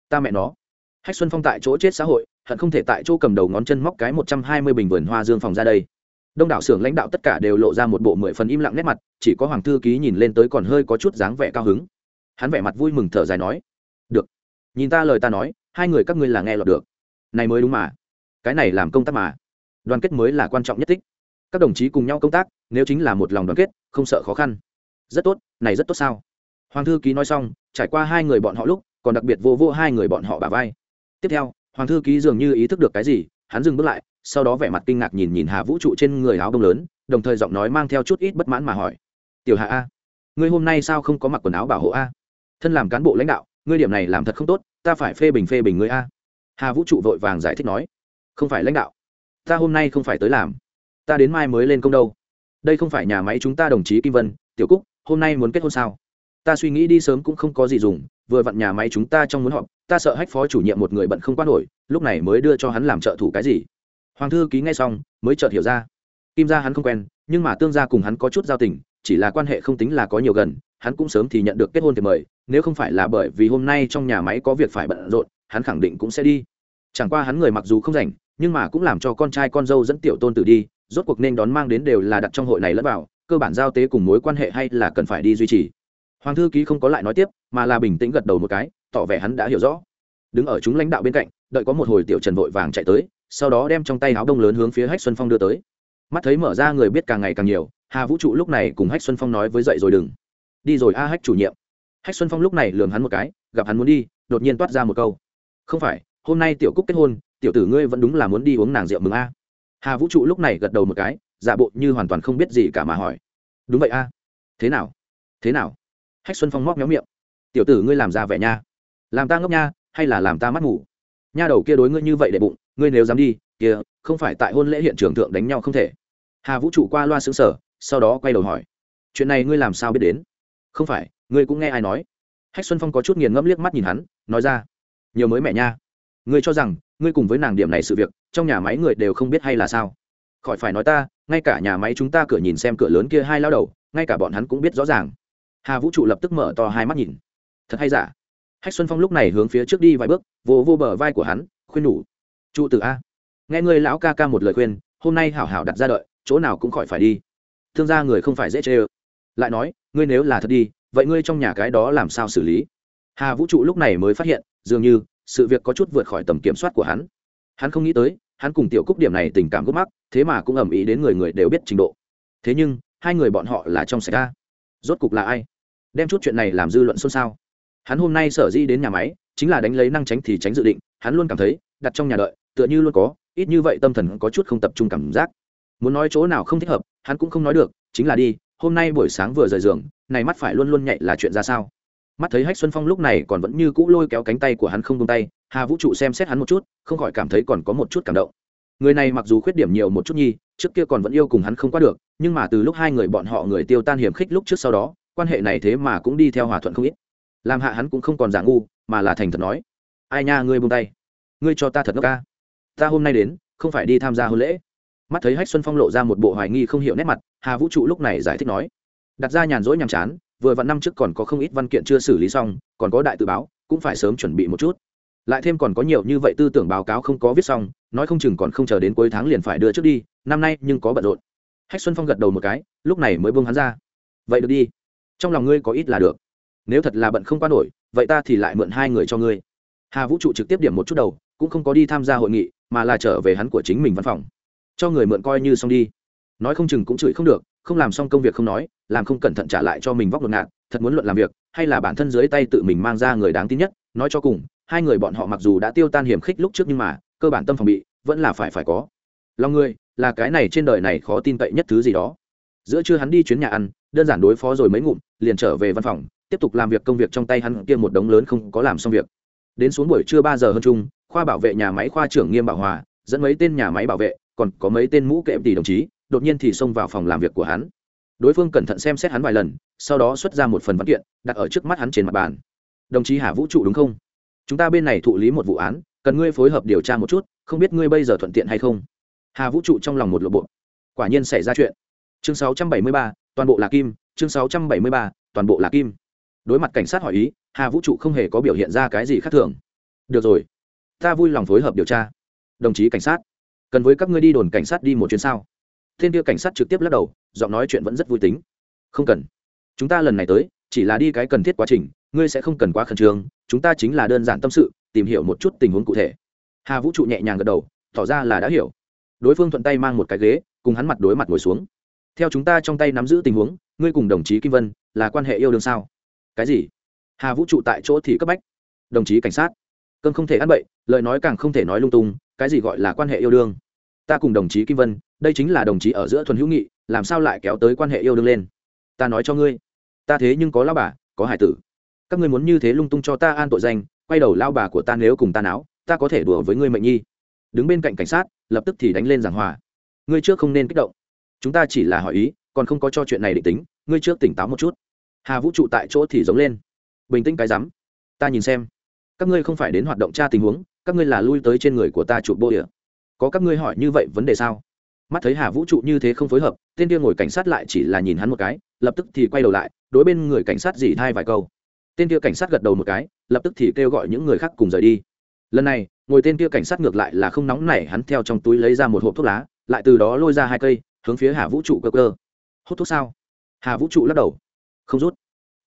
Ta mẹ nó. Hách xuân phong tại chỗ chết xã hội, hận không thể tại chỗ cầm đầu ngón chân móc cái một trăm hai mươi bình vườn hoa dương phòng ra đây. Đông đảo xưởng lãnh đạo tất cả đều lộ ra một bộ mười phần im lặng nét mặt, chỉ có hoàng thư ký nhìn lên tới còn hơi có chút dáng vẻ cao hứng. Hắn vẻ mặt vui mừng thở dài nói, được. Nhìn ta lời ta nói, hai người các ngươi là nghe lọt được này mới đúng mà. Cái này làm công tác mà. Đoàn kết mới là quan trọng nhất tích các đồng chí cùng nhau công tác, nếu chính là một lòng đoàn kết, không sợ khó khăn. Rất tốt, này rất tốt sao? Hoàng thư ký nói xong, trải qua hai người bọn họ lúc, còn đặc biệt vô vô hai người bọn họ bà vai. Tiếp theo, hoàng thư ký dường như ý thức được cái gì, hắn dừng bước lại, sau đó vẻ mặt kinh ngạc nhìn nhìn hà vũ trụ trên người áo đông lớn, đồng thời giọng nói mang theo chút ít bất mãn mà hỏi. Tiểu hạ a, ngươi hôm nay sao không có mặc quần áo bảo hộ a? Thân làm cán bộ lãnh đạo, ngươi điểm này làm thật không tốt, ta phải phê bình phê bình ngươi a hà vũ trụ vội vàng giải thích nói, không phải lãnh đạo, ta hôm nay không phải tới làm. Ta đến mai mới lên công đâu. Đây không phải nhà máy chúng ta đồng chí kim vân, tiểu cúc, hôm nay muốn kết hôn sao? Ta suy nghĩ đi sớm cũng không có gì dùng, vừa vặn nhà máy chúng ta trong muốn họp, ta sợ hách phó chủ nhiệm một người bận không quan nổi, lúc này mới đưa cho hắn làm trợ thủ cái gì? Hoàng thư ký ngay xong, mới chợt hiểu ra. Kim gia hắn không quen, nhưng mà tương gia cùng hắn có chút giao tình, chỉ là quan hệ không tính là có nhiều gần, hắn cũng sớm thì nhận được kết hôn thì mời, nếu không phải là bởi vì hôm nay trong nhà máy có việc phải bận rộn hắn khẳng định cũng sẽ đi. Chẳng qua hắn người mặc dù không rảnh, nhưng mà cũng làm cho con trai con dâu dẫn tiểu tôn tử đi, rốt cuộc nên đón mang đến đều là đặt trong hội này lẫn vào, cơ bản giao tế cùng mối quan hệ hay là cần phải đi duy trì. Hoàng thư ký không có lại nói tiếp, mà là bình tĩnh gật đầu một cái, tỏ vẻ hắn đã hiểu rõ. Đứng ở chúng lãnh đạo bên cạnh, đợi có một hồi tiểu trần vội vàng chạy tới, sau đó đem trong tay áo đông lớn hướng phía hách xuân phong đưa tới. Mắt thấy mở ra người biết càng ngày càng nhiều, hà vũ trụ lúc này cùng hách xuân phong nói với dậy rồi đừng. Đi rồi a hách chủ nhiệm. Hách xuân phong lúc này lường hắn một cái, gặp hắn muốn đi, đột nhiên toát ra một câu không phải, hôm nay tiểu cúc kết hôn, tiểu tử ngươi vẫn đúng là muốn đi uống nàng rượu mừng a. Hà vũ trụ lúc này gật đầu một cái, giả bộ như hoàn toàn không biết gì cả mà hỏi. Đúng vậy a. Thế nào? Thế nào? Hách xuân phong móc méo miệng. Tiểu tử ngươi làm ra vẻ nha. Làm ta ngốc nha, hay là làm ta mắt ngủ nha đầu kia đối ngươi như vậy để bụng, ngươi nếu dám đi, kia, không phải tại hôn lễ hiện trường thượng đánh nhau không thể. Hà vũ trụ qua loa xứng sở sau đó quay đầu hỏi. Chuyện này ngươi làm sao biết đến? Không phải, ngươi cũng nghe ai nói. Hách xuân phong có chút nghiền ngẫm liếc mắt nhìn hắn, nói ra nhiều mới mẹ nha. Ngươi cho rằng, ngươi cùng với nàng điểm này sự việc, trong nhà máy người đều không biết hay là sao? Khỏi phải nói ta, ngay cả nhà máy chúng ta cửa nhìn xem cửa lớn kia hai lao đầu, ngay cả bọn hắn cũng biết rõ ràng. Hà vũ trụ lập tức mở to hai mắt nhìn. Thật hay giả? Hách xuân phong lúc này hướng phía trước đi vài bước, vô vô bờ vai của hắn, khuyên nhủ. Trụ tử a. Nghe ngươi lão ca ca một lời khuyên, hôm nay hảo hảo đặt ra đợi, chỗ nào cũng khỏi phải đi. Thương gia người không phải dễ chê ơ. Lại nói, ngươi nếu là thật đi, vậy ngươi trong nhà cái đó làm sao xử lý? Hà vũ trụ lúc này mới phát hiện, dường như, sự việc có chút vượt khỏi tầm kiểm soát của hắn. Hắn không nghĩ tới, hắn cùng tiểu cúc điểm này tình cảm gốc mắc, thế mà cũng ầm ĩ đến người người đều biết trình độ. Thế nhưng, hai người bọn họ là trong sạch ra rốt cục là ai? Đem chút chuyện này làm dư luận xôn xao. Hắn hôm nay sở di đến nhà máy, chính là đánh lấy năng tránh thì tránh dự định, hắn luôn cảm thấy, đặt trong nhà đợi, tựa như luôn có, ít như vậy tâm thần có chút không tập trung cảm giác. Muốn nói chỗ nào không thích hợp, hắn cũng không nói được, chính là đi, hôm nay buổi sáng vừa rời giường, này mắt phải luôn luôn nhạy là chuyện ra sao? Mắt thấy hách xuân phong lúc này còn vẫn như cũ lôi kéo cánh tay của hắn không tung tay, hà vũ trụ xem xét hắn một chút, không khỏi cảm thấy còn có một chút cảm động. Người này mặc dù khuyết điểm nhiều một chút nhi, trước kia còn vẫn yêu cùng hắn không qua được, nhưng mà từ lúc hai người bọn họ người tiêu tan hiểm khích lúc trước sau đó, quan hệ này thế mà cũng đi theo hòa thuận không ít. Làm hạ hắn cũng không còn giả ngu, mà là thành thật nói, ai nha, ngươi buông tay. Ngươi cho ta thật ngốc ca. Ta hôm nay đến, không phải đi tham gia hôn lễ. Mắt thấy hách xuân phong lộ ra một bộ hoài nghi không hiểu nét mặt, hà vũ trụ lúc này giải thích nói, đặt ra nhàn rỗi nhàm chán vừa vặn năm trước còn có không ít văn kiện chưa xử lý xong, còn có đại tự báo, cũng phải sớm chuẩn bị một chút. Lại thêm còn có nhiều như vậy tư tưởng báo cáo không có viết xong, nói không chừng còn không chờ đến cuối tháng liền phải đưa trước đi, năm nay nhưng có bận rộn. Hách xuân phong gật đầu một cái, lúc này mới buông hắn ra. Vậy được đi. Trong lòng ngươi có ít là được. Nếu thật là bận không qua nổi, vậy ta thì lại mượn hai người cho ngươi. Hà vũ trụ trực tiếp điểm một chút đầu, cũng không có đi tham gia hội nghị, mà là trở về hắn của chính mình văn phòng. Cho người mượn coi như xong đi. Nói không chừng cũng chửi không được không làm xong công việc không nói, làm không cẩn thận trả lại cho mình vóc ngột ngạt, thật muốn luận làm việc, hay là bản thân dưới tay tự mình mang ra người đáng tin nhất, nói cho cùng, hai người bọn họ mặc dù đã tiêu tan hiểm khích lúc trước nhưng mà, cơ bản tâm phòng bị, vẫn là phải phải có. Lòng người là cái này trên đời này khó tin cậy nhất thứ gì đó. Giữa trưa hắn đi chuyến nhà ăn, đơn giản đối phó rồi mấy ngụm, liền trở về văn phòng, tiếp tục làm việc công việc trong tay hắn kia một đống lớn không có làm xong việc. Đến xuống buổi trưa ba giờ hơn chung, khoa bảo vệ nhà máy khoa trưởng nghiêm bảo hòa, dẫn mấy tên nhà máy bảo vệ, còn có mấy tên mũ kệm tỷ đồng chí đột nhiên thì xông vào phòng làm việc của hắn. Đối phương cẩn thận xem xét hắn vài lần sau đó xuất ra một phần văn kiện đặt ở trước mắt hắn trên mặt bàn. Đồng chí hà vũ trụ đúng không? Chúng ta bên này thụ lý một vụ án cần ngươi phối hợp điều tra một chút không biết ngươi bây giờ thuận tiện hay không? Hà vũ trụ trong lòng một lộ bộ. Quả nhiên xảy ra chuyện. Chương 673, toàn bộ là kim chương 673, toàn bộ là kim. Đối mặt cảnh sát hỏi ý hà vũ trụ không hề có biểu hiện ra cái gì khác thường. Được rồi ta vui lòng phối hợp điều tra. Đồng chí cảnh sát cần với các ngươi đi đồn cảnh sát đi một chuyến sao? Thiên kia cảnh sát trực tiếp lắc đầu, giọng nói chuyện vẫn rất vui tính. Không cần. Chúng ta lần này tới, chỉ là đi cái cần thiết quá trình, ngươi sẽ không cần quá khẩn trương, chúng ta chính là đơn giản tâm sự, tìm hiểu một chút tình huống cụ thể. Hà vũ trụ nhẹ nhàng gật đầu, tỏ ra là đã hiểu. Đối phương thuận tay mang một cái ghế, cùng hắn mặt đối mặt ngồi xuống. Theo chúng ta trong tay nắm giữ tình huống, ngươi cùng đồng chí kim vân, là quan hệ yêu đương sao? Cái gì? Hà vũ trụ tại chỗ thì cấp bách. Đồng chí cảnh sát. Cơn không thể ăn bậy, lời nói càng không thể nói lung tung, cái gì gọi là quan hệ yêu đương? Ta cùng đồng chí kim vân đây chính là đồng chí ở giữa thuần hữu nghị, làm sao lại kéo tới quan hệ yêu đương lên? Ta nói cho ngươi, ta thế nhưng có lao bà, có hải tử. Các ngươi muốn như thế lung tung cho ta an tội danh, quay đầu lao bà của ta nếu cùng ta náo, ta có thể đùa với ngươi mệnh nhi. Đứng bên cạnh cảnh sát, lập tức thì đánh lên giảng hòa. Ngươi trước không nên kích động. Chúng ta chỉ là hỏi ý, còn không có cho chuyện này định tính, ngươi trước tỉnh táo một chút. Hà vũ trụ tại chỗ thì giống lên. Bình tĩnh cái rắm. Ta nhìn xem. Các ngươi không phải đến hoạt động tra tình huống, các ngươi là lui tới trên người của ta chụp bô địa có các ngươi hỏi như vậy vấn đề sao? Mắt thấy hà vũ trụ như thế không phối hợp, tên kia ngồi cảnh sát lại chỉ là nhìn hắn một cái, lập tức thì quay đầu lại, đối bên người cảnh sát dỉ thai vài câu. Tên kia cảnh sát gật đầu một cái, lập tức thì kêu gọi những người khác cùng rời đi. Lần này, ngồi tên kia cảnh sát ngược lại là không nóng nảy, hắn theo trong túi lấy ra một hộp thuốc lá, lại từ đó lôi ra hai cây, hướng phía hà vũ trụ cơ cơ. Hút thuốc sao? Hà vũ trụ lắc đầu. Không rút.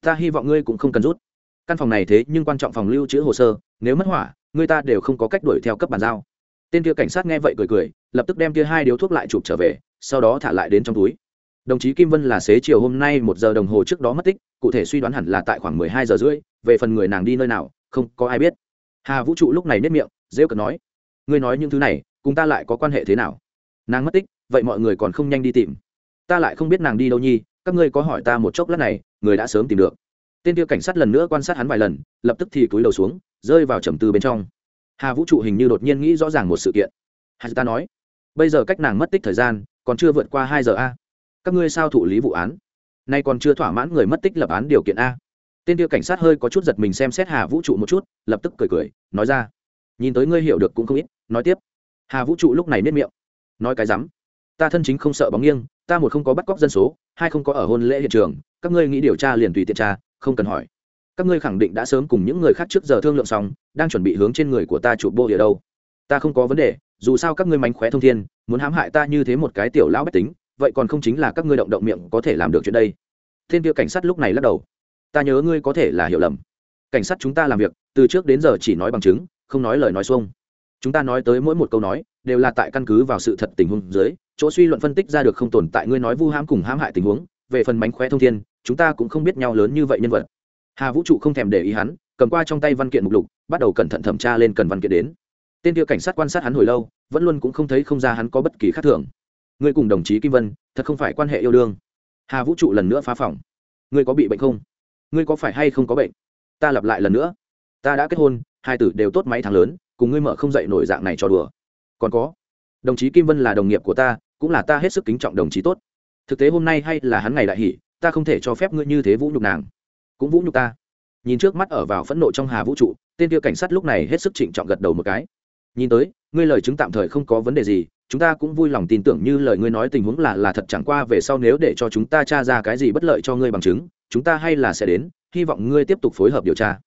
Ta hy vọng ngươi cũng không cần rút. Căn phòng này thế nhưng quan trọng phòng lưu trữ hồ sơ, nếu mất hỏa, người ta đều không có cách đuổi theo cấp bàn giao tên kia cảnh sát nghe vậy cười cười, lập tức đem kia hai điếu thuốc lại chụp trở về, sau đó thả lại đến trong túi. Đồng chí kim vân là xế chiều hôm nay một giờ đồng hồ trước đó mất tích, cụ thể suy đoán hẳn là tại khoảng mười hai giờ rưỡi, về phần người nàng đi nơi nào, không có ai biết. Hà vũ trụ lúc này nếp miệng dễ cợt nói, ngươi nói những thứ này, cùng ta lại có quan hệ thế nào? Nàng mất tích, vậy mọi người còn không nhanh đi tìm. Ta lại không biết nàng đi đâu nhi, các ngươi có hỏi ta một chốc lát này, người đã sớm tìm được. Tên kia cảnh sát lần nữa quan sát hắn vài lần, lập tức thì cúi đầu xuống, rơi vào trầm tư bên trong hà vũ trụ hình như đột nhiên nghĩ rõ ràng một sự kiện. Hà ta nói, bây giờ cách nàng mất tích thời gian còn chưa vượt qua hai giờ a. Các ngươi sao thụ lý vụ án? Nay còn chưa thỏa mãn người mất tích lập án điều kiện a. Tên tiêu cảnh sát hơi có chút giật mình xem xét hà vũ trụ một chút, lập tức cười cười, nói ra, nhìn tới ngươi hiểu được cũng không ít, nói tiếp. Hà vũ trụ lúc này nếp miệng, nói cái rắm, ta thân chính không sợ bóng nghiêng, ta một không có bắt cóc dân số, hai không có ở hôn lễ hiện trường, các ngươi nghĩ điều tra liền tùy tiện tra, không cần hỏi các ngươi khẳng định đã sớm cùng những người khác trước giờ thương lượng xong, đang chuẩn bị hướng trên người của ta chụp bộ địa đâu. Ta không có vấn đề, dù sao các ngươi mánh khóe thông thiên, muốn hãm hại ta như thế một cái tiểu lão bách tính, vậy còn không chính là các ngươi động động miệng có thể làm được chuyện đây. Thiên kia cảnh sát lúc này lắc đầu. Ta nhớ ngươi có thể là hiểu lầm. Cảnh sát chúng ta làm việc, từ trước đến giờ chỉ nói bằng chứng, không nói lời nói xuông. Chúng ta nói tới mỗi một câu nói, đều là tại căn cứ vào sự thật tình huống dưới, chỗ suy luận phân tích ra được không tồn tại ngươi nói vu hãm cùng hãm hại tình huống, về phần mánh khóe thông thiên, chúng ta cũng không biết nhau lớn như vậy nhân vật hà vũ trụ không thèm để ý hắn, cầm qua trong tay văn kiện mục lục, bắt đầu cẩn thận thẩm tra lên cần văn kiện đến. Tên kia cảnh sát quan sát hắn hồi lâu, vẫn luôn cũng không thấy không ra hắn có bất kỳ khác thường. Ngươi cùng đồng chí kim vân, thật không phải quan hệ yêu đương. Hà vũ trụ lần nữa phá phòng. Ngươi có bị bệnh không? Ngươi có phải hay không có bệnh? Ta lặp lại lần nữa. Ta đã kết hôn, hai tử đều tốt máy tháng lớn, cùng ngươi mở không dậy nổi dạng này cho đùa. Còn có, đồng chí kim vân là đồng nghiệp của ta, cũng là ta hết sức kính trọng đồng chí tốt. Thực tế hôm nay hay là hắn ngày đại hỷ, ta không thể cho phép ngươi như thế vũ nhục nàng cũng vũ nhục ta. Nhìn trước mắt ở vào phẫn nộ trong hà vũ trụ, tên kia cảnh sát lúc này hết sức trịnh trọng gật đầu một cái. Nhìn tới, ngươi lời chứng tạm thời không có vấn đề gì, chúng ta cũng vui lòng tin tưởng như lời ngươi nói tình huống là là thật chẳng qua về sau nếu để cho chúng ta tra ra cái gì bất lợi cho ngươi bằng chứng, chúng ta hay là sẽ đến, hy vọng ngươi tiếp tục phối hợp điều tra.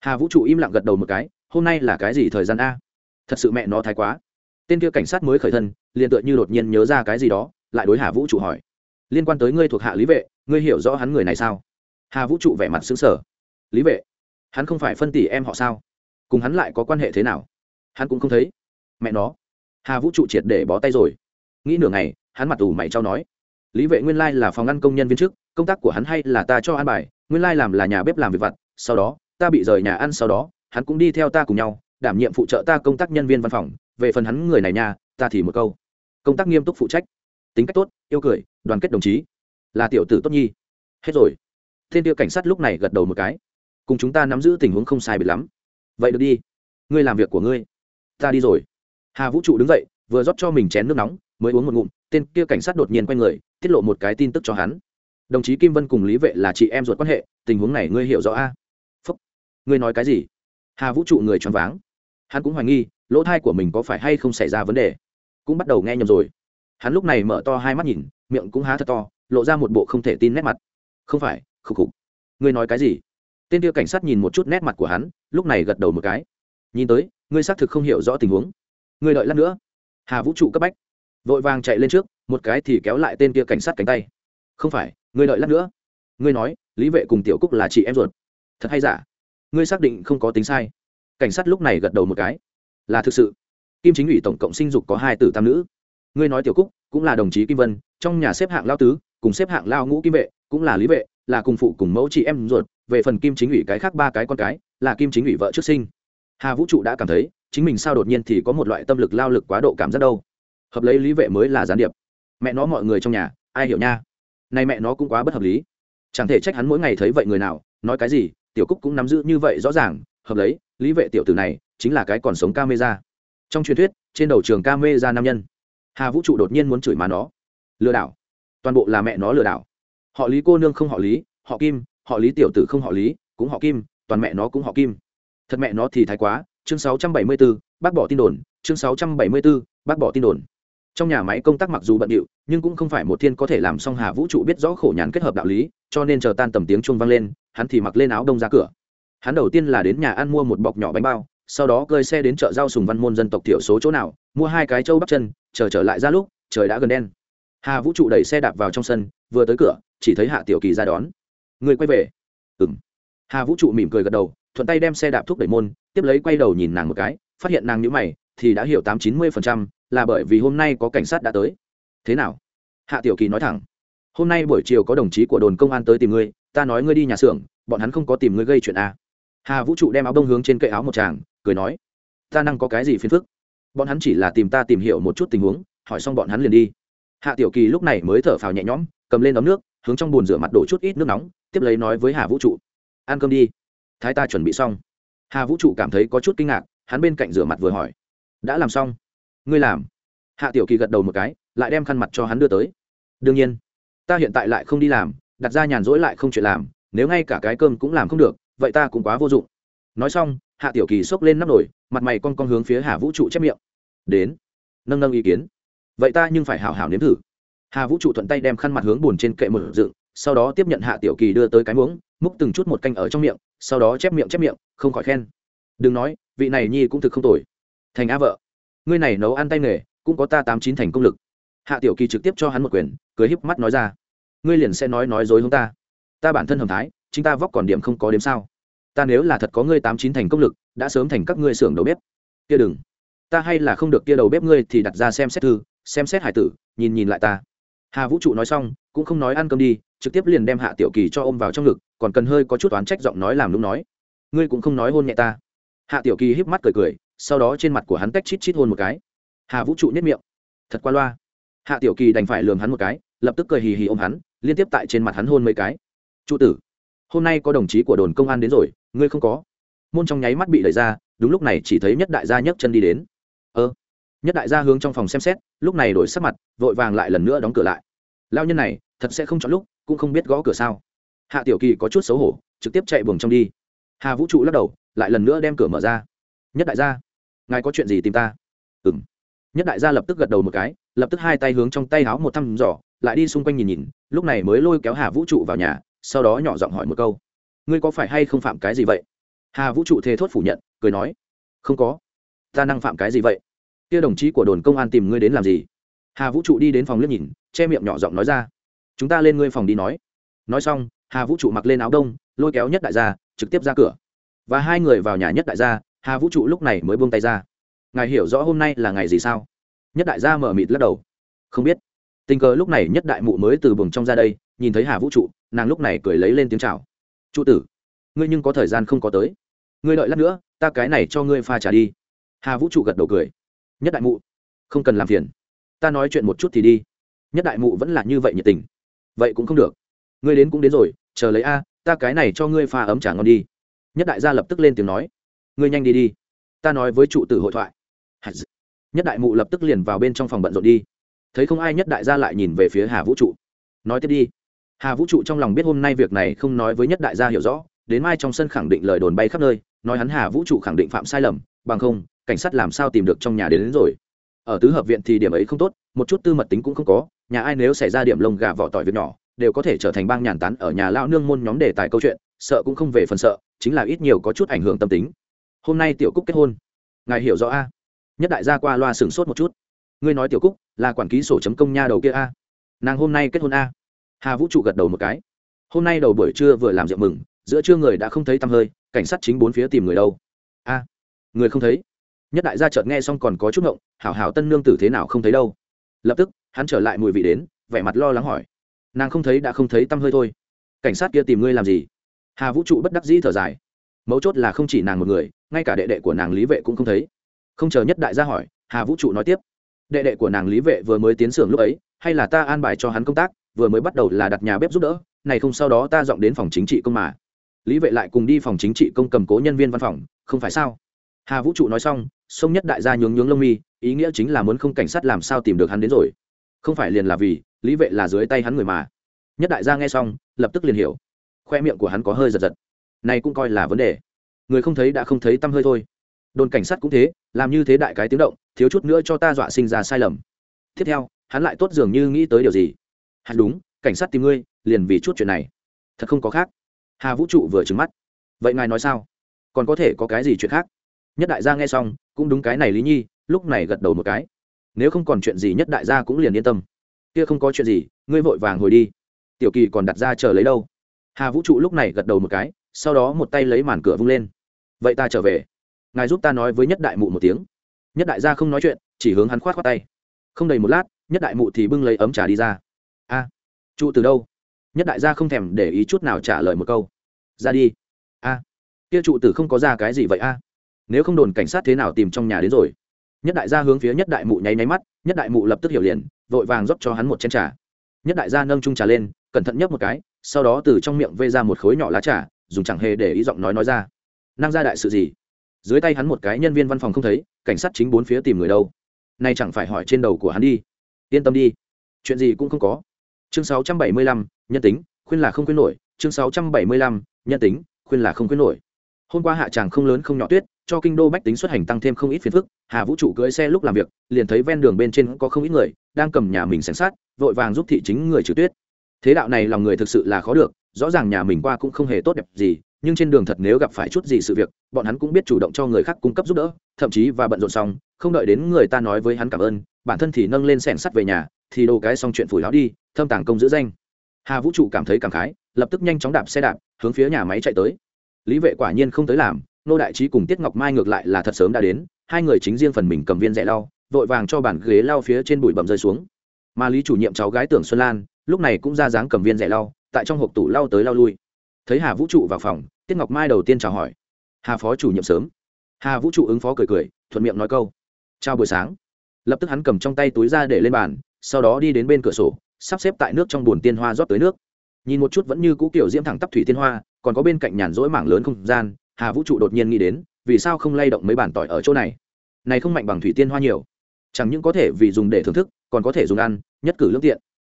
Hà vũ trụ im lặng gật đầu một cái, hôm nay là cái gì thời gian a? Thật sự mẹ nó thái quá. Tên kia cảnh sát mới khởi thân, liền tựa như đột nhiên nhớ ra cái gì đó, lại đối hà vũ trụ hỏi. Liên quan tới ngươi thuộc hạ lý vệ, ngươi hiểu rõ hắn người này sao? Hà vũ trụ vẻ mặt xứng sở lý vệ, hắn không phải phân tỷ em họ sao? Cùng hắn lại có quan hệ thế nào? Hắn cũng không thấy. Mẹ nó. Hà vũ trụ triệt để bó tay rồi. Nghĩ nửa ngày, hắn mặt ủ mày trao nói. Lý vệ nguyên lai là phòng ngăn công nhân viên chức, công tác của hắn hay là ta cho ăn bài, nguyên lai làm là nhà bếp làm việc vặt, sau đó, ta bị rời nhà ăn sau đó, hắn cũng đi theo ta cùng nhau, đảm nhiệm phụ trợ ta công tác nhân viên văn phòng, về phần hắn người này nha, ta thì một câu. Công tác nghiêm túc phụ trách. Tính cách tốt, yêu cười, đoàn kết đồng chí. Là tiểu tử tốt nhi. Hết rồi thiên tiêu cảnh sát lúc này gật đầu một cái. Cùng chúng ta nắm giữ tình huống không sai biệt lắm. Vậy được đi. Ngươi làm việc của ngươi. Ta đi rồi. Hà vũ trụ đứng dậy, vừa rót cho mình chén nước nóng, mới uống một ngụm. Tên kia cảnh sát đột nhiên quay người, tiết lộ một cái tin tức cho hắn. Đồng chí kim vân cùng lý vệ là chị em ruột quan hệ, tình huống này ngươi hiểu rõ a? À? phúc. Ngươi nói cái gì? Hà vũ trụ người choáng váng. Hắn cũng hoài nghi, lỗ thai của mình có phải hay không xảy ra vấn đề. Cũng bắt đầu nghe nhầm rồi. Hắn lúc này mở to hai mắt nhìn, miệng cũng há thật to, lộ ra một bộ không thể tin nét mặt. Không phải khục khục. Ngươi nói cái gì? Tên kia cảnh sát nhìn một chút nét mặt của hắn, lúc này gật đầu một cái. Nhìn tới, ngươi xác thực không hiểu rõ tình huống. Ngươi đợi lát nữa. Hà vũ trụ cấp bách. Vội vàng chạy lên trước, một cái thì kéo lại tên kia cảnh sát cánh tay. Không phải, ngươi đợi lát nữa. Ngươi nói, lý vệ cùng tiểu cúc là chị em ruột. Thật hay giả? Ngươi xác định không có tính sai. Cảnh sát lúc này gật đầu một cái. Là thực sự. Kim chính ủy tổng cộng sinh dục có hai tử tam nữ. Ngươi nói tiểu cúc cũng là đồng chí kim vân, trong nhà xếp hạng lao tứ, cùng xếp hạng lao ngũ kim vệ cũng là lý vệ là cùng phụ cùng mẫu chị em ruột, về phần kim chính ủy cái khác ba cái con cái, là kim chính ủy vợ trước sinh. Hà vũ trụ đã cảm thấy, chính mình sao đột nhiên thì có một loại tâm lực lao lực quá độ cảm giác đâu. Hợp lấy lý vệ mới là gián điệp. Mẹ nó mọi người trong nhà, ai hiểu nha? Nay mẹ nó cũng quá bất hợp lý. Chẳng thể trách hắn mỗi ngày thấy vậy người nào, nói cái gì, tiểu cúc cũng nắm giữ như vậy rõ ràng, hợp lấy, lý vệ tiểu tử này, chính là cái còn sống camera. Trong truyền thuyết, trên đầu trường camera nam nhân. Hà vũ trụ đột nhiên muốn chửi má nó. Lừa đảo. Toàn bộ là mẹ nó lừa đảo họ lý cô nương không họ lý họ kim họ lý tiểu tử không họ lý cũng họ kim toàn mẹ nó cũng họ kim. Thật mẹ nó thì thái quá chương 674, bác bỏ tin đồn chương 674, bác bỏ tin đồn. Trong nhà máy công tác mặc dù bận điệu nhưng cũng không phải một thiên có thể làm xong hà vũ trụ biết rõ khổ nhàn kết hợp đạo lý cho nên chờ tan tầm tiếng chuông vang lên hắn thì mặc lên áo đông ra cửa. Hắn đầu tiên là đến nhà ăn mua một bọc nhỏ bánh bao sau đó cơi xe đến chợ rau sùng văn môn dân tộc thiểu số chỗ nào mua hai cái trâu bắp chân chờ trở lại ra lúc trời đã gần đen. Hà vũ trụ đẩy xe đạp vào trong sân vừa tới cửa chỉ thấy hạ tiểu kỳ ra đón. Người quay về. Ừ m hà vũ trụ mỉm cười gật đầu, thuận tay đem xe đạp thúc đẩy môn, tiếp lấy quay đầu nhìn nàng một cái, phát hiện nàng nhữ mày, thì đã hiểu tám chín mươi phần trăm, là bởi vì hôm nay có cảnh sát đã tới. Thế nào? Hạ tiểu kỳ nói thẳng. Hôm nay buổi chiều có đồng chí của đồn công an tới tìm ngươi, ta nói ngươi đi nhà xưởng, bọn hắn không có tìm ngươi gây chuyện à. hà vũ trụ đem áo đông hướng trên cây áo một chàng cười nói. Ta năng có cái gì phiền phức? Bọn hắn chỉ là tìm ta tìm hiểu một chút tình huống, hỏi xong bọn hắn liền đi. Hạ tiểu kỳ lúc này mới thở phào nhẹ nhõm, cầm lên ấm nước hướng trong bồn rửa mặt đổ chút ít nước nóng, tiếp lấy nói với hà vũ trụ, ăn cơm đi. Thái ta chuẩn bị xong. Hà vũ trụ cảm thấy có chút kinh ngạc, hắn bên cạnh rửa mặt vừa hỏi, đã làm xong. Ngươi làm. Hạ tiểu kỳ gật đầu một cái, lại đem khăn mặt cho hắn đưa tới. Đương nhiên, ta hiện tại lại không đi làm, đặt ra nhàn rỗi lại không chuyện làm, nếu ngay cả cái cơm cũng làm không được, vậy ta cũng quá vô dụng. Nói xong, hạ tiểu kỳ xốc lên nắp nổi mặt mày con con hướng phía hà vũ trụ chép miệng. Đến, nâng nâng ý kiến. Vậy ta nhưng phải hảo hảo nếm thử hà vũ trụ thuận tay đem khăn mặt hướng bùn trên kệ mở dựng, sau đó tiếp nhận hạ tiểu kỳ đưa tới cái muỗng, múc từng chút một canh ở trong miệng, sau đó chép miệng chép miệng, không khỏi khen. Đừng nói, vị này nhi cũng thực không tồi. Thành á vợ, ngươi này nấu ăn tay nghề, cũng có ta tám chín thành công lực. Hạ tiểu kỳ trực tiếp cho hắn một quyền, cười híp mắt nói ra. Ngươi liền sẽ nói nói dối hướng ta. Ta bản thân hầm thái, chính ta vóc còn điểm không có đếm sao. Ta nếu là thật có ngươi tám chín thành công lực, đã sớm thành các ngươi xưởng đầu bếp. Kia đừng. Ta hay là không được kia đầu bếp ngươi thì đặt ra xem xét thư, xem xét hải tử, nhìn nhìn lại ta hà vũ trụ nói xong, cũng không nói ăn cơm đi, trực tiếp liền đem hạ tiểu kỳ cho ôm vào trong ngực, còn cần hơi có chút oán trách giọng nói làm lúc nói. Ngươi cũng không nói hôn nhẹ ta. Hạ tiểu kỳ híp mắt cười cười, sau đó trên mặt của hắn tách chít chít hôn một cái. Hà vũ trụ nhất miệng. Thật qua loa. Hạ tiểu kỳ đành phải lường hắn một cái, lập tức cười hì hì ôm hắn, liên tiếp tại trên mặt hắn hôn mấy cái. Trụ tử, hôm nay có đồng chí của đồn công an đến rồi, ngươi không có. Môn trong nháy mắt bị đẩy ra, đúng lúc này chỉ thấy nhất đại gia nhấc chân đi đến. Ơ nhất đại gia hướng trong phòng xem xét, lúc này đổi sắc mặt, vội vàng lại lần nữa đóng cửa lại. Lao nhân này, thật sẽ không chọn lúc, cũng không biết gõ cửa sao. Hạ tiểu kỳ có chút xấu hổ, trực tiếp chạy buồng trong đi. Hà vũ trụ lắc đầu, lại lần nữa đem cửa mở ra. Nhất đại gia, ngài có chuyện gì tìm ta? Ừ m nhất đại gia lập tức gật đầu một cái, lập tức hai tay hướng trong tay háo một thăm giỏ lại đi xung quanh nhìn nhìn, lúc này mới lôi kéo hà vũ trụ vào nhà, sau đó nhỏ giọng hỏi một câu. Ngươi có phải hay không phạm cái gì vậy? Hà vũ trụ thề thốt phủ nhận, cười nói. Không có. Ta năng phạm cái gì vậy? Kia đồng chí của đồn công an tìm ngươi đến làm gì? Hà vũ trụ đi đến phòng liếc nhìn, che miệng nhỏ giọng nói ra. Chúng ta lên ngươi phòng đi nói. Nói xong, hà vũ trụ mặc lên áo đông, lôi kéo nhất đại gia, trực tiếp ra cửa. Và hai người vào nhà nhất đại gia, hà vũ trụ lúc này mới buông tay ra. Ngài hiểu rõ hôm nay là ngày gì sao? Nhất đại gia mở mịt lắc đầu. Không biết. Tình cờ lúc này nhất đại mụ mới từ buồng trong ra đây, nhìn thấy hà vũ trụ, nàng lúc này cười lấy lên tiếng chào. Trụ tử, ngươi nhưng có thời gian không có tới. Ngươi đợi lát nữa, ta cái này cho ngươi pha trả đi. Hà vũ trụ gật đầu cười nhất đại mụ. Không cần làm phiền. Ta nói chuyện một chút thì đi. Nhất đại mụ vẫn là như vậy nhiệt tình. Vậy cũng không được. Ngươi đến cũng đến rồi, chờ lấy a, ta cái này cho ngươi pha ấm trà ngon đi. Nhất đại gia lập tức lên tiếng nói. Ngươi nhanh đi đi. Ta nói với trụ tử hội thoại. Nhất đại mụ lập tức liền vào bên trong phòng bận rộn đi. Thấy không ai, nhất đại gia lại nhìn về phía hà vũ trụ. Nói tiếp đi. Hà vũ trụ trong lòng biết hôm nay việc này không nói với nhất đại gia hiểu rõ, đến mai trong sân khẳng định lời đồn bay khắp nơi, nói hắn hà vũ trụ khẳng định phạm sai lầm, bằng không cảnh sát làm sao tìm được trong nhà đến, đến rồi. Ở tứ hợp viện thì điểm ấy không tốt một chút tư mật tính cũng không có nhà ai nếu xảy ra điểm lông gà vỏ tỏi việc nhỏ đều có thể trở thành bang nhàn tán ở nhà lao nương môn nhóm đề tài câu chuyện sợ cũng không về phần sợ chính là ít nhiều có chút ảnh hưởng tâm tính. Hôm nay tiểu cúc kết hôn. Ngài hiểu rõ a? Nhất đại gia qua loa sửng sốt một chút. Ngươi nói tiểu cúc là quản ký sổ chấm công nha đầu kia a? Nàng hôm nay kết hôn a? Hà vũ trụ gật đầu một cái. Hôm nay đầu buổi trưa vừa làm rượu mừng giữa trưa người đã không thấy tăm hơi cảnh sát chính bốn phía tìm người đâu? A người không thấy nhất đại gia chợt nghe xong còn có chút ngộng, hảo hảo tân nương tử thế nào không thấy đâu. Lập tức, hắn trở lại mùi vị đến, vẻ mặt lo lắng hỏi. Nàng không thấy đã không thấy tâm hơi thôi. Cảnh sát kia tìm ngươi làm gì? Hà vũ trụ bất đắc dĩ thở dài. Mấu chốt là không chỉ nàng một người, ngay cả đệ đệ của nàng lý vệ cũng không thấy. Không chờ nhất đại gia hỏi, hà vũ trụ nói tiếp. Đệ đệ của nàng lý vệ vừa mới tiến xưởng lúc ấy, hay là ta an bài cho hắn công tác, vừa mới bắt đầu là đặt nhà bếp giúp đỡ, này không sau đó ta dọn đến phòng chính trị công mà. Lý vệ lại cùng đi phòng chính trị công cầm cố nhân viên văn phòng, không phải sao? Hà vũ trụ nói xong sông nhất đại gia nhướng nhướng lông mi, ý nghĩa chính là muốn không cảnh sát làm sao tìm được hắn đến rồi. Không phải liền là vì, lý vệ là dưới tay hắn người mà. Nhất đại gia nghe xong, lập tức liền hiểu. Khoe miệng của hắn có hơi giật giật. Này cũng coi là vấn đề. Người không thấy đã không thấy tâm hơi thôi. Đồn cảnh sát cũng thế, làm như thế đại cái tiếng động, thiếu chút nữa cho ta dọa sinh ra sai lầm. Tiếp theo, hắn lại tốt dường như nghĩ tới điều gì. Hắn đúng, cảnh sát tìm ngươi, liền vì chút chuyện này. Thật không có khác. Hà vũ trụ vừa trứng mắt. Vậy ngài nói sao? Còn có thể có cái gì chuyện khác? Nhất đại gia nghe xong, cũng đúng cái này lý nhi, lúc này gật đầu một cái. Nếu không còn chuyện gì nhất đại gia cũng liền yên tâm. Kia không có chuyện gì, ngươi vội vàng hồi đi. Tiểu kỳ còn đặt ra chờ lấy đâu? Hà vũ trụ lúc này gật đầu một cái, sau đó một tay lấy màn cửa vung lên. Vậy ta trở về. Ngài giúp ta nói với nhất đại mụ một tiếng. Nhất đại gia không nói chuyện, chỉ hướng hắn khoát khoát tay. Không đầy một lát, nhất đại mụ thì bưng lấy ấm trà đi ra. A, trụ từ đâu? Nhất đại gia không thèm để ý chút nào trả lời một câu. Ra đi. A, kia trụ tử không có ra cái gì vậy a? Nếu không đồn cảnh sát thế nào tìm trong nhà đến rồi. Nhất đại gia hướng phía nhất đại mụ nháy nháy mắt nhất đại mụ lập tức hiểu liền vội vàng rót cho hắn một chén trà. Nhất đại gia nâng trung trà lên cẩn thận nhấp một cái sau đó từ trong miệng vê ra một khối nhỏ lá trà dùng chẳng hề để ý giọng nói nói ra. Năng ra đại sự gì? Dưới tay hắn một cái nhân viên văn phòng không thấy cảnh sát chính bốn phía tìm người đâu. Nay chẳng phải hỏi trên đầu của hắn đi. Yên tâm đi. Chuyện gì cũng không có. Chương 675, nhân tính khuyên là không khuyên nổi. Chương 675, nhân tính khuyên là không khuyên nổi hôm qua hạ tràng không lớn không nhỏ tuyết, cho kinh đô bách tính xuất hành tăng thêm không ít phiền phức, hà vũ trụ cưỡi xe lúc làm việc, liền thấy ven đường bên trên có không ít người, đang cầm nhà mình xem sát vội vàng giúp thị chính người trừ tuyết. Thế đạo này lòng người thực sự là khó được, rõ ràng nhà mình qua cũng không hề tốt đẹp gì, nhưng trên đường thật nếu gặp phải chút gì sự việc, bọn hắn cũng biết chủ động cho người khác cung cấp giúp đỡ, thậm chí và bận rộn xong, không đợi đến người ta nói với hắn cảm ơn, bản thân thì nâng lên sẻn sắt về nhà, thì đồ cái xong chuyện phủi láo đi, thâm tàng công giữ danh. Hà vũ trụ cảm thấy cảm khái, lập tức nhanh chóng đạp xe đạp, hướng phía nhà máy chạy tới lý vệ quả nhiên không tới làm, nô đại trí cùng tiết ngọc mai ngược lại là thật sớm đã đến, hai người chính riêng phần mình cầm viên rẽ lau, vội vàng cho bản ghế lau phía trên bụi bầm rơi xuống. Mà lý chủ nhiệm cháu gái tưởng xuân lan, lúc này cũng ra dáng cầm viên rẻ lau, tại trong hộp tủ lau tới lau lui. Thấy hà vũ trụ vào phòng, tiết ngọc mai đầu tiên chào hỏi. Hà phó chủ nhiệm sớm. Hà vũ trụ ứng phó cười cười, thuận miệng nói câu. Chào buổi sáng. Lập tức hắn cầm trong tay túi ra để lên bàn, sau đó đi đến bên cửa sổ, sắp xếp tại nước trong bồn tiên hoa rót tới nước. Nhìn một chút vẫn như cũ kiểu diễm thẳng tắp thủy tiên hoa còn có bên cạnh nhàn rỗi mảng lớn không gian, hà vũ trụ đột nhiên nghĩ đến, vì sao không lay động mấy bản tỏi ở chỗ này? Này không mạnh bằng thủy tiên hoa nhiều. Chẳng những có thể vì dùng để thưởng thức, còn có thể dùng ăn, nhất cử lương tiện.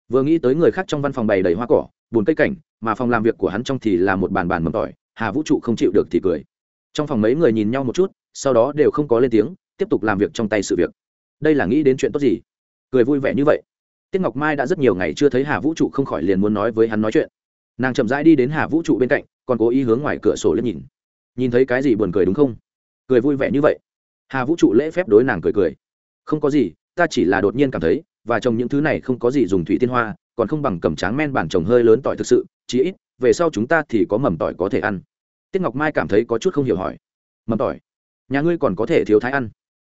Vừa nghĩ tới người khác trong văn phòng bày đầy hoa cỏ bùn cây cảnh, mà phòng làm việc của hắn trong thì là một bàn bàn mầm tỏi, hà vũ trụ không chịu được thì cười. Trong phòng mấy người nhìn nhau một chút, sau đó đều không có lên tiếng, tiếp tục làm việc trong tay sự việc. Đây là nghĩ đến chuyện tốt gì? Cười vui vẻ như vậy. Tiết ngọc mai đã rất nhiều ngày chưa thấy hà vũ trụ không khỏi liền muốn nói với hắn nói chuyện. Nàng chậm rãi đi đến hà vũ trụ bên cạnh còn cố ý hướng ngoài cửa sổ lên nhìn. Nhìn thấy cái gì buồn cười đúng không? Cười vui vẻ như vậy. Hà vũ trụ lễ phép đối nàng cười cười. Không có gì, ta chỉ là đột nhiên cảm thấy, và trồng những thứ này không có gì dùng thủy tiên hoa, còn không bằng cầm tráng men bản trồng hơi lớn tỏi thực sự, chí ít, về sau chúng ta thì có mầm tỏi có thể ăn. Tiết ngọc mai cảm thấy có chút không hiểu hỏi. Mầm tỏi? Nhà ngươi còn có thể thiếu thái ăn.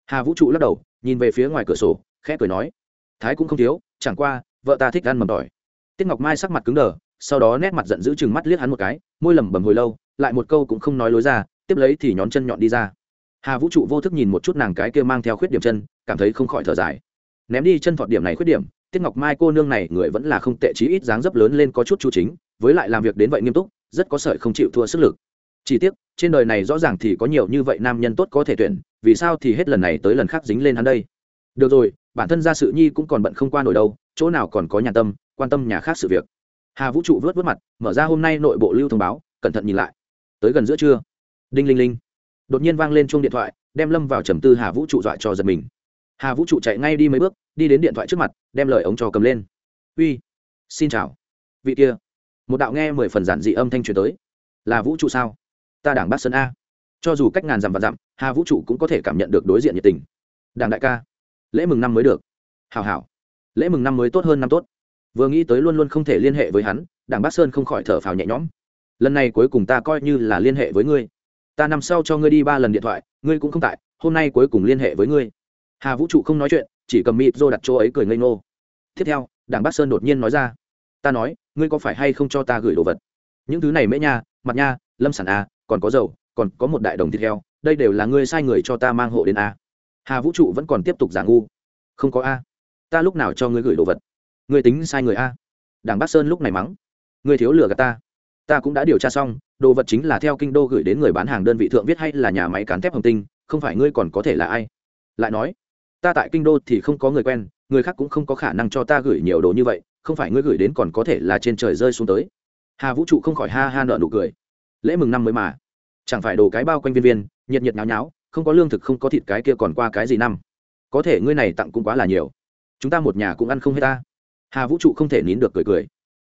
Hà vũ trụ lắc đầu, nhìn về phía ngoài cửa sổ, khẽ cười nói. Thái cũng không thiếu, chẳng qua, vợ ta thích ăn mầm tỏi. Tiết ngọc mai sắc mặt cứng đờ sau đó nét mặt giận dữ chừng mắt liếc hắn một cái, môi lẩm bẩm hồi lâu, lại một câu cũng không nói lối ra, tiếp lấy thì nhón chân nhọn đi ra. Hà vũ trụ vô thức nhìn một chút nàng cái kia mang theo khuyết điểm chân, cảm thấy không khỏi thở dài. Ném đi chân thọt điểm này khuyết điểm, tiết ngọc mai cô nương này người vẫn là không tệ chí ít dáng dấp lớn lên có chút chu chính, với lại làm việc đến vậy nghiêm túc, rất có sợi không chịu thua sức lực. Chỉ tiếc, trên đời này rõ ràng thì có nhiều như vậy nam nhân tốt có thể tuyển, vì sao thì hết lần này tới lần khác dính lên hắn đây? Được rồi, bản thân gia sự nhi cũng còn bận không qua nổi đâu, chỗ nào còn có nhà tâm, quan tâm nhà khác sự việc hà vũ trụ vớt vớt mặt, mở ra hôm nay nội bộ lưu thông báo, cẩn thận nhìn lại. Tới gần giữa trưa, đinh linh linh. Đột nhiên vang lên chuông điện thoại, đem lâm vào trầm tư hà vũ trụ dọa cho giật mình. Hà vũ trụ chạy ngay đi mấy bước, đi đến điện thoại trước mặt, đem lời ống cho cầm lên. Uy, xin chào. Vị kia, một đạo nghe mười phần giản dị âm thanh truyền tới. Là vũ trụ sao? Ta đảng bát sơn a. Cho dù cách ngàn dặm và dặm, hà vũ trụ cũng có thể cảm nhận được đối diện nhiệt tình. Đảng đại ca, lễ mừng năm mới được. Hào hào lễ mừng năm mới tốt hơn năm tốt vừa nghĩ tới luôn luôn không thể liên hệ với hắn, đảng bát sơn không khỏi thở phào nhẹ nhõm. Lần này cuối cùng ta coi như là liên hệ với ngươi. Ta nằm sau cho ngươi đi ba lần điện thoại, ngươi cũng không tại, hôm nay cuối cùng liên hệ với ngươi. Hà vũ trụ không nói chuyện, chỉ cầm mịt rô đặt chỗ ấy cười ngây ngô. Tiếp theo, đảng bát sơn đột nhiên nói ra. Ta nói, ngươi có phải hay không cho ta gửi đồ vật? Những thứ này mễ nha, mặt nha, lâm sản a còn có dầu, còn có một đại đồng thịt heo, đây đều là ngươi sai người cho ta mang hộ đến a hà vũ trụ vẫn còn tiếp tục giả ngu. Không có a. Ta lúc nào cho ngươi gửi đồ vật? Ngươi tính sai người a. Đảng bắc sơn lúc này mắng, ngươi thiếu lừa gạt ta. Ta cũng đã điều tra xong, đồ vật chính là theo kinh đô gửi đến người bán hàng đơn vị thượng viết hay là nhà máy cán thép hồng tinh, không phải ngươi còn có thể là ai? Lại nói, ta tại kinh đô thì không có người quen, người khác cũng không có khả năng cho ta gửi nhiều đồ như vậy, không phải ngươi gửi đến còn có thể là trên trời rơi xuống tới. Hà vũ trụ không khỏi ha ha nợ nụ cười. Lễ mừng năm mới mà. Chẳng phải đồ cái bao quanh viên viên, nhiệt nhiệt nháo nháo, không có lương thực không có thịt cái kia còn qua cái gì năm. Có thể ngươi này tặng cũng quá là nhiều. Chúng ta một nhà cũng ăn không hết ta hà vũ trụ không thể nín được cười cười.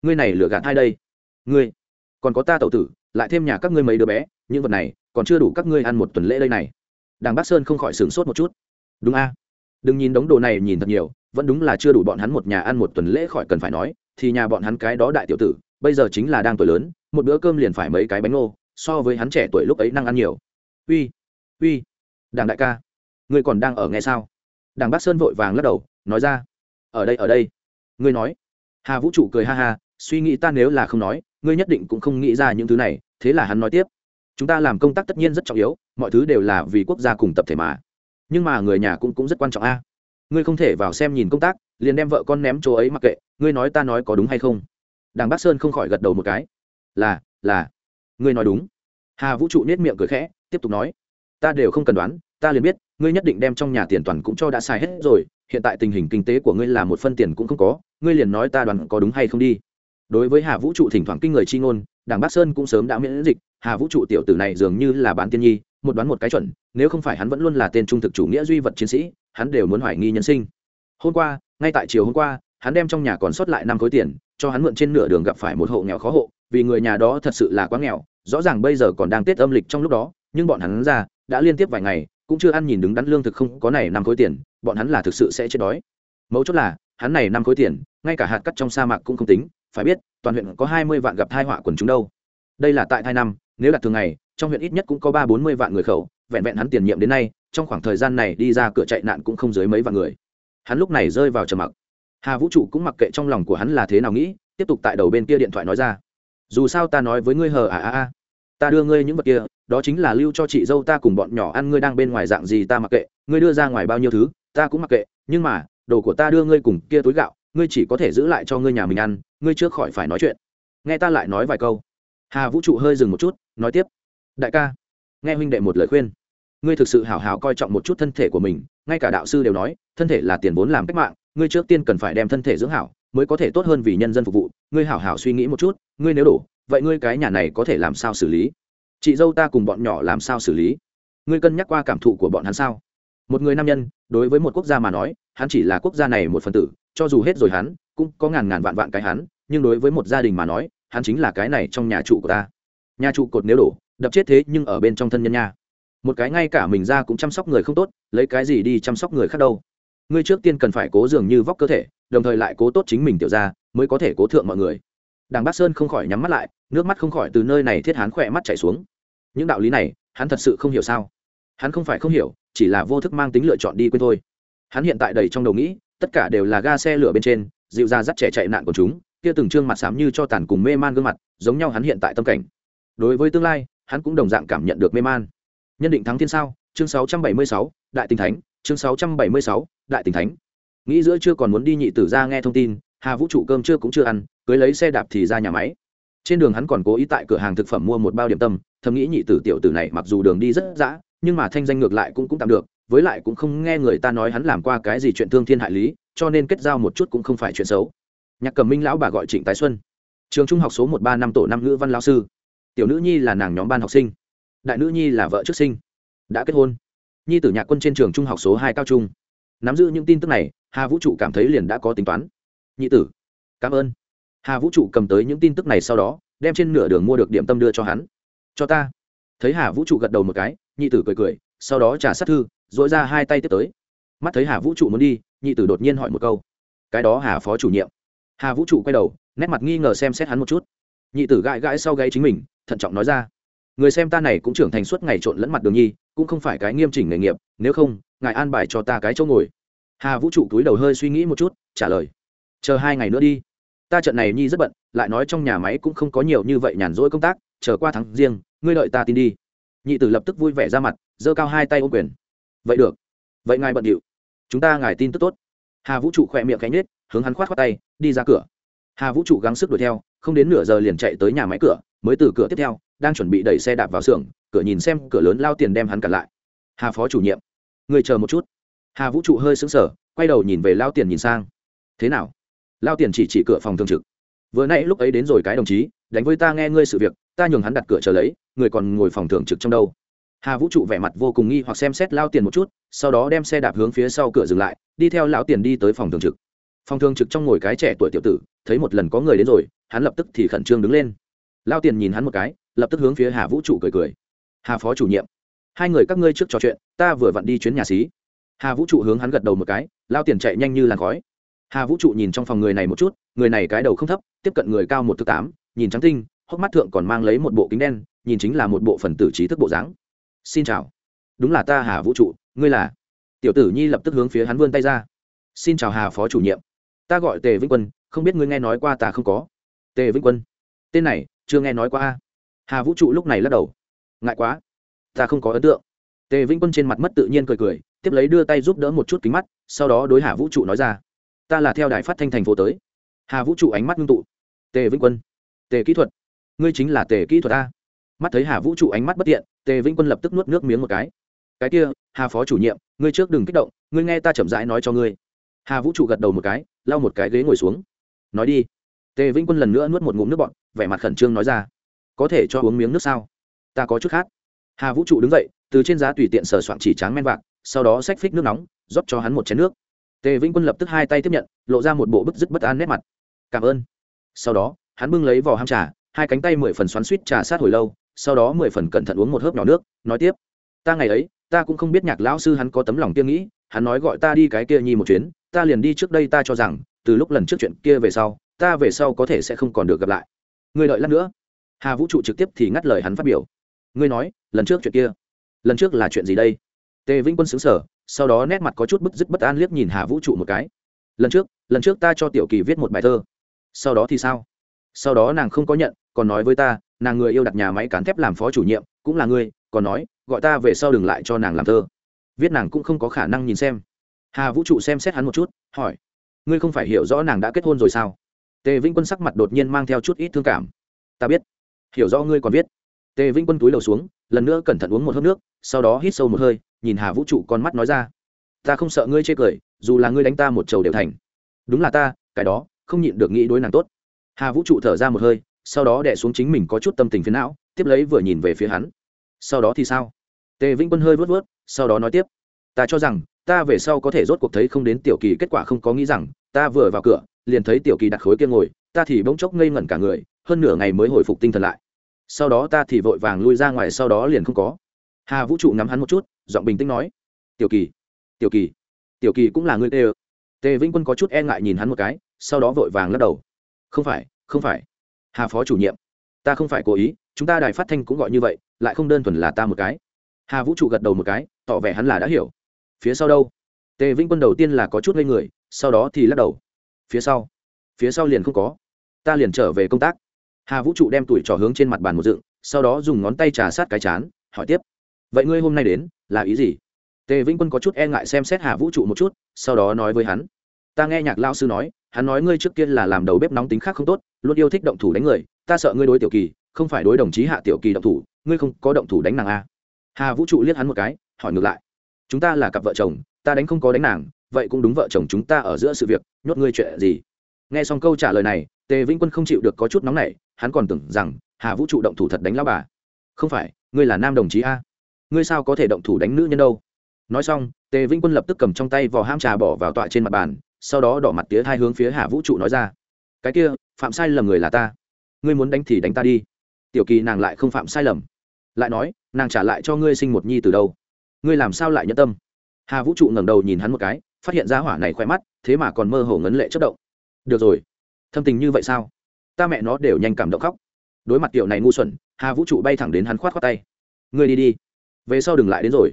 Ngươi này lừa gạt hai đây? Ngươi, còn có ta tậu tử, lại thêm nhà các ngươi mấy đứa bé, những vật này còn chưa đủ các ngươi ăn một tuần lễ đây này. Đàng bắc sơn không khỏi sửng sốt một chút. Đúng a. Đừng nhìn đống đồ này nhìn thật nhiều, vẫn đúng là chưa đủ bọn hắn một nhà ăn một tuần lễ khỏi cần phải nói, thì nhà bọn hắn cái đó đại tiểu tử, bây giờ chính là đang tuổi lớn, một bữa cơm liền phải mấy cái bánh ngô, so với hắn trẻ tuổi lúc ấy năng ăn nhiều. Uy uy. Đàng đại ca, ngươi còn đang ở nghe sao? Đàng bác sơn vội vàng lắc đầu, nói ra. Ở đây ở đây ngươi nói. Hà vũ trụ cười ha ha, suy nghĩ ta nếu là không nói, ngươi nhất định cũng không nghĩ ra những thứ này, thế là hắn nói tiếp. Chúng ta làm công tác tất nhiên rất trọng yếu, mọi thứ đều là vì quốc gia cùng tập thể mà. Nhưng mà người nhà cũng cũng rất quan trọng a. Ngươi không thể vào xem nhìn công tác, liền đem vợ con ném chỗ ấy mặc kệ, ngươi nói ta nói có đúng hay không? Đàng bác sơn không khỏi gật đầu một cái. Là là. Ngươi nói đúng. Hà vũ trụ nết miệng cười khẽ, tiếp tục nói. Ta đều không cần đoán ta liền biết, ngươi nhất định đem trong nhà tiền toàn cũng cho đã xài hết rồi, hiện tại tình hình kinh tế của ngươi là một phân tiền cũng không có, ngươi liền nói ta đoàn có đúng hay không đi. Đối với hà vũ trụ thỉnh thoảng kinh người chi ngôn, đảng bắc sơn cũng sớm đã miễn dịch, hà vũ trụ tiểu tử này dường như là bán tiên nhi, một đoán một cái chuẩn, nếu không phải hắn vẫn luôn là tên trung thực chủ nghĩa duy vật chiến sĩ, hắn đều muốn hoài nghi nhân sinh. Hôm qua, ngay tại chiều hôm qua, hắn đem trong nhà còn sót lại năm khối tiền, cho hắn mượn trên nửa đường gặp phải một hộ nghèo khó hộ, vì người nhà đó thật sự là quá nghèo, rõ ràng bây giờ còn đang tết âm lịch trong lúc đó, nhưng bọn hắn ra, đã liên tiếp vài ngày cũng chưa ăn nhìn đứng đắn lương thực không có này năm khối tiền, bọn hắn là thực sự sẽ chết đói. Mấu chốt là, hắn này năm khối tiền, ngay cả hạt cắt trong sa mạc cũng không tính, phải biết, toàn huyện có hai mươi vạn gặp thai họa quần chúng đâu. Đây là tại thai năm, nếu là thường ngày, trong huyện ít nhất cũng có ba bốn mươi vạn người khẩu, vẹn vẹn hắn tiền nhiệm đến nay, trong khoảng thời gian này đi ra cửa chạy nạn cũng không dưới mấy vạn người. Hắn lúc này rơi vào trầm mặc. Hà vũ trụ cũng mặc kệ trong lòng của hắn là thế nào nghĩ, tiếp tục tại đầu bên kia điện thoại nói ra. Dù sao ta nói với ngươi hờ à à à ta đưa ngươi những vật kia, đó chính là lưu cho chị dâu ta cùng bọn nhỏ ăn ngươi đang bên ngoài dạng gì ta mặc kệ, ngươi đưa ra ngoài bao nhiêu thứ, ta cũng mặc kệ, nhưng mà, đồ của ta đưa ngươi cùng kia túi gạo, ngươi chỉ có thể giữ lại cho ngươi nhà mình ăn, ngươi trước khỏi phải nói chuyện. Nghe ta lại nói vài câu. Hà vũ trụ hơi dừng một chút, nói tiếp. Đại ca, nghe huynh đệ một lời khuyên. Ngươi thực sự hảo hảo coi trọng một chút thân thể của mình, ngay cả đạo sư đều nói, thân thể là tiền vốn làm cách mạng, ngươi trước tiên cần phải đem thân thể dưỡng hảo, mới có thể tốt hơn vì nhân dân phục vụ. Ngươi hảo hảo suy nghĩ một chút, ngươi nếu đổ vậy ngươi cái nhà này có thể làm sao xử lý? Chị dâu ta cùng bọn nhỏ làm sao xử lý? Ngươi cân nhắc qua cảm thụ của bọn hắn sao? Một người nam nhân, đối với một quốc gia mà nói, hắn chỉ là quốc gia này một phần tử, cho dù hết rồi hắn, cũng có ngàn ngàn vạn vạn cái hắn, nhưng đối với một gia đình mà nói, hắn chính là cái này trong nhà trụ của ta. Nhà trụ cột nếu đổ, đập chết thế nhưng ở bên trong thân nhân nha. Một cái ngay cả mình ra cũng chăm sóc người không tốt, lấy cái gì đi chăm sóc người khác đâu. Ngươi trước tiên cần phải cố dường như vóc cơ thể, đồng thời lại cố tốt chính mình tiểu ra mới có thể cố thượng mọi người. Đảng bắc sơn không khỏi nhắm mắt lại nước mắt không khỏi từ nơi này thiết hắn khỏe mắt chảy xuống. Những đạo lý này hắn thật sự không hiểu sao? Hắn không phải không hiểu chỉ là vô thức mang tính lựa chọn đi quên thôi. Hắn hiện tại đầy trong đầu nghĩ tất cả đều là ga xe lửa bên trên dịu ra dắt trẻ chạy nạn của chúng kia từng trương mặt xám như cho tàn cùng mê man gương mặt giống nhau hắn hiện tại tâm cảnh. Đối với tương lai hắn cũng đồng dạng cảm nhận được mê man. Nhân định thắng thiên sao chương 676, đại tình thánh chương 676, đại tình thánh. Nghĩ giữa chưa còn muốn đi nhị tử ra nghe thông tin hà vũ trụ cơm chưa cũng chưa ăn cưới lấy xe đạp thì ra nhà máy trên đường hắn còn cố ý tại cửa hàng thực phẩm mua một bao điểm tâm, thầm nghĩ nhị tử tiểu tử này mặc dù đường đi rất dã, nhưng mà thanh danh ngược lại cũng cũng tạm được, với lại cũng không nghe người ta nói hắn làm qua cái gì chuyện thương thiên hại lý, cho nên kết giao một chút cũng không phải chuyện xấu. Nhạc cầm minh lão bà gọi trịnh tái xuân. Trường trung học số một ba năm tổ năm ngữ văn lao sư. Tiểu nữ nhi là nàng nhóm ban học sinh. Đại nữ nhi là vợ trước sinh. Đã kết hôn. Nhi tử nhạc quân trên trường trung học số hai cao trung. Nắm giữ những tin tức này, hà vũ trụ cảm thấy liền đã có tính toán. Nhị tử, cảm ơn hà vũ trụ cầm tới những tin tức này sau đó, đem trên nửa đường mua được điểm tâm đưa cho hắn. Cho ta. Thấy hà vũ trụ gật đầu một cái, nhị tử cười cười, sau đó trả sát thư dội ra hai tay tiếp tới. Mắt thấy hà vũ trụ muốn đi, nhị tử đột nhiên hỏi một câu. Cái đó hà phó chủ nhiệm. Hà vũ trụ quay đầu, nét mặt nghi ngờ xem xét hắn một chút. Nhị tử gãi gãi sau gáy chính mình, thận trọng nói ra. Người xem ta này cũng trưởng thành suốt ngày trộn lẫn mặt đường nhi, cũng không phải cái nghiêm chỉnh nghề nghiệp, nếu không, ngài an bài cho ta cái chỗ ngồi. Hà vũ trụ túi đầu hơi suy nghĩ một chút, trả lời. Chờ hai ngày nữa đi ta trận này nhi rất bận, lại nói trong nhà máy cũng không có nhiều như vậy nhàn rỗi công tác, chờ qua tháng riêng, ngươi đợi ta tin đi. Nhị tử lập tức vui vẻ ra mặt, giơ cao hai tay ô quyền. Vậy được. Vậy ngài bận điệu. Chúng ta ngài tin tức tốt. Hà vũ trụ khỏe miệng cánh nết hướng hắn khoát khoát tay, đi ra cửa. Hà vũ trụ gắng sức đuổi theo, không đến nửa giờ liền chạy tới nhà máy cửa, mới từ cửa tiếp theo, đang chuẩn bị đẩy xe đạp vào xưởng, cửa nhìn xem, cửa lớn lao tiền đem hắn cản lại. Hà phó chủ nhiệm, người chờ một chút. Hà vũ trụ hơi sững sờ, quay đầu nhìn về lao tiền nhìn sang. Thế nào? Lao tiền chỉ chỉ cửa phòng thường trực. Vừa nãy lúc ấy đến rồi cái đồng chí, đánh với ta nghe ngươi sự việc, ta nhường hắn đặt cửa chờ lấy, người còn ngồi phòng thường trực trong đâu. Hà vũ trụ vẻ mặt vô cùng nghi hoặc xem xét lao tiền một chút, sau đó đem xe đạp hướng phía sau cửa dừng lại, đi theo lão tiền đi tới phòng thường trực. Phòng thường trực trong ngồi cái trẻ tuổi tiểu tử, thấy một lần có người đến rồi, hắn lập tức thì khẩn trương đứng lên. Lao tiền nhìn hắn một cái, lập tức hướng phía hà vũ trụ cười cười. Hà phó chủ nhiệm, hai người các ngươi trước trò chuyện, ta vừa vặn đi chuyến nhà xí. Hà vũ trụ hướng hắn gật đầu một cái, lao tiền chạy nhanh như làn khói hà vũ trụ nhìn trong phòng người này một chút, người này cái đầu không thấp, tiếp cận người cao một thứ tám, nhìn trắng tinh, hốc mắt thượng còn mang lấy một bộ kính đen, nhìn chính là một bộ phần tử trí thức bộ dáng. Xin chào. Đúng là ta hà vũ trụ, ngươi là? Tiểu tử nhi lập tức hướng phía hắn vươn tay ra. Xin chào hà phó chủ nhiệm. Ta gọi tề vĩnh quân, không biết ngươi nghe nói qua ta không có? Tề vĩnh quân. Tên này, chưa nghe nói qua hà vũ trụ lúc này lắc đầu. Ngại quá. Ta không có ấn tượng. Tề vĩnh quân trên mặt mất tự nhiên cười cười, tiếp lấy đưa tay giúp đỡ một chút kính mắt, sau đó đối hà vũ trụ nói ra ta là theo đài phát thanh thành phố tới. Hà vũ trụ ánh mắt ngưng tụ. Tề vĩnh quân. Tề kỹ thuật. Ngươi chính là tề kỹ thuật ta. Mắt thấy hà vũ trụ ánh mắt bất tiện, tề vĩnh quân lập tức nuốt nước miếng một cái. Cái kia, hà phó chủ nhiệm, ngươi trước đừng kích động, ngươi nghe ta chậm rãi nói cho ngươi. Hà vũ trụ gật đầu một cái, lau một cái ghế ngồi xuống. Nói đi. Tề vĩnh quân lần nữa nuốt một ngụm nước bọn vẻ mặt khẩn trương nói ra. Có thể cho uống miếng nước sao? Ta có chút khát. Hà vũ trụ đứng dậy, từ trên giá tùy tiện sờ soạn chỉ tráng men vạc, sau đó xách phích nước nóng, rót cho hắn một chén nước tề vĩnh quân lập tức hai tay tiếp nhận, lộ ra một bộ bức dứt bất an nét mặt. Cảm ơn. Sau đó, hắn bưng lấy vỏ ham trà, hai cánh tay mười phần xoắn suýt trà sát hồi lâu, sau đó mười phần cẩn thận uống một hớp nhỏ nước, nói tiếp. Ta ngày ấy, ta cũng không biết nhạc lão sư hắn có tấm lòng tiêu nghĩ, hắn nói gọi ta đi cái kia nhi một chuyến, ta liền đi trước đây ta cho rằng, từ lúc lần trước chuyện kia về sau, ta về sau có thể sẽ không còn được gặp lại. Ngươi đợi lát nữa. Hà vũ trụ trực tiếp thì ngắt lời hắn phát biểu. Ngươi nói, lần trước chuyện kia, lần trước là chuyện gì đây? Tề vĩnh quân xứng sở sau đó nét mặt có chút bức dứt bất an liếc nhìn hà vũ trụ một cái. Lần trước lần trước ta cho tiểu kỳ viết một bài thơ. Sau đó thì sao? Sau đó nàng không có nhận, còn nói với ta, nàng người yêu đặt nhà máy cán thép làm phó chủ nhiệm, cũng là ngươi còn nói, gọi ta về sau đừng lại cho nàng làm thơ. Viết nàng cũng không có khả năng nhìn xem. Hà vũ trụ xem xét hắn một chút, hỏi, ngươi không phải hiểu rõ nàng đã kết hôn rồi sao? Tề vĩnh quân sắc mặt đột nhiên mang theo chút ít thương cảm. Ta biết, hiểu rõ ngươi còn viết. Tề vĩnh quân túi đầu xuống lần nữa cẩn thận uống một hớp nước, sau đó hít sâu một hơi, nhìn hà vũ trụ con mắt nói ra. Ta không sợ ngươi chê cười, dù là ngươi đánh ta một trầu đều thành. Đúng là ta, cái đó, không nhịn được nghĩ đối nàng tốt. Hà vũ trụ thở ra một hơi, sau đó đẻ xuống chính mình có chút tâm tình phiến não, tiếp lấy vừa nhìn về phía hắn. Sau đó thì sao? Tề vĩnh quân hơi vớt vớt sau đó nói tiếp. Ta cho rằng, ta về sau có thể rốt cuộc thấy không đến tiểu kỳ, kết quả không có nghĩ rằng, ta vừa vào cửa, liền thấy tiểu kỳ đặt khối kia ngồi, ta thì bỗng chốc ngây ngẩn cả người, hơn nửa ngày mới hồi phục tinh thần lại sau đó ta thì vội vàng lui ra ngoài, sau đó liền không có. Hà vũ trụ ngắm hắn một chút, giọng bình tĩnh nói, tiểu kỳ tiểu kỳ tiểu kỳ cũng là người tê ơ. Tề vĩnh quân có chút e ngại nhìn hắn một cái, sau đó vội vàng lắc đầu. Không phải không phải. Hà phó chủ nhiệm, ta không phải cố ý, chúng ta đài phát thanh cũng gọi như vậy, lại không đơn thuần là ta một cái. Hà vũ trụ gật đầu một cái, tỏ vẻ hắn là đã hiểu. Phía sau đâu? Tề vĩnh quân đầu tiên là có chút ngây người, sau đó thì lắc đầu. Phía sau phía sau liền không có. Ta liền trở về công tác hà vũ trụ đem tuổi trò hướng trên mặt bàn một dựng, sau đó dùng ngón tay trà sát cái chán, hỏi tiếp. Vậy ngươi hôm nay đến, là ý gì? Tề vĩnh quân có chút e ngại xem xét hà vũ trụ một chút, sau đó nói với hắn. Ta nghe nhạc lao sư nói, hắn nói ngươi trước kia là làm đầu bếp nóng tính khác không tốt, luôn yêu thích động thủ đánh người, ta sợ ngươi đối tiểu kỳ, không phải đối đồng chí hạ tiểu kỳ động thủ, ngươi không có động thủ đánh nàng a. Hà vũ trụ liếc hắn một cái, hỏi ngược lại. Chúng ta là cặp vợ chồng, ta đánh không có đánh nàng, vậy cũng đúng vợ chồng chúng ta ở giữa sự việc, nhốt ngươi chuyện gì? Nghe xong câu trả lời này tề vĩnh quân không chịu được có chút nóng nảy, hắn còn tưởng rằng hà vũ trụ động thủ thật đánh lao bà. Không phải, ngươi là nam đồng chí a. Ngươi sao có thể động thủ đánh nữ nhân đâu? Nói xong, tề vĩnh quân lập tức cầm trong tay vỏ ham trà bỏ vào tọa trên mặt bàn, sau đó đỏ mặt tía hai hướng phía hà vũ trụ nói ra. Cái kia, phạm sai lầm người là ta. Ngươi muốn đánh thì đánh ta đi. Tiểu kỳ nàng lại không phạm sai lầm. Lại nói, nàng trả lại cho ngươi sinh một nhi từ đâu? Ngươi làm sao lại nhẫn tâm? Hà vũ trụ ngẩng đầu nhìn hắn một cái, phát hiện ra hỏa này khoe mắt, thế mà còn mơ hồ ngấn lệ chất động. Được rồi thâm tình như vậy sao? Ta mẹ nó đều nhanh cảm động khóc. Đối mặt tiểu này ngu xuẩn, hà vũ trụ bay thẳng đến hắn khoát khoát tay. Ngươi đi đi. Về sau đừng lại đến rồi.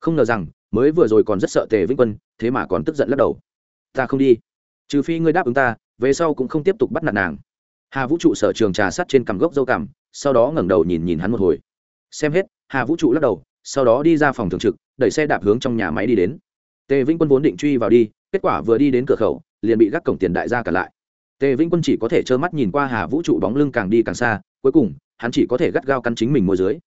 Không ngờ rằng, mới vừa rồi còn rất sợ tề vĩnh quân, thế mà còn tức giận lắc đầu. Ta không đi. Trừ phi ngươi đáp ứng ta, về sau cũng không tiếp tục bắt nạt nàng. Hà vũ trụ sở trường trà sắt trên cằm gốc dâu cằm, sau đó ngẩng đầu nhìn nhìn hắn một hồi. Xem hết, hà vũ trụ lắc đầu, sau đó đi ra phòng thường trực, đẩy xe đạp hướng trong nhà máy đi đến. Tề vĩnh quân vốn định truy vào đi, kết quả vừa đi đến cửa khẩu, liền bị gác cổng tiền đại gia cả lại tề vĩnh quân chỉ có thể trơ mắt nhìn qua hà vũ trụ bóng lưng càng đi càng xa, cuối cùng, hắn chỉ có thể gắt gao cắn chính mình môi dưới.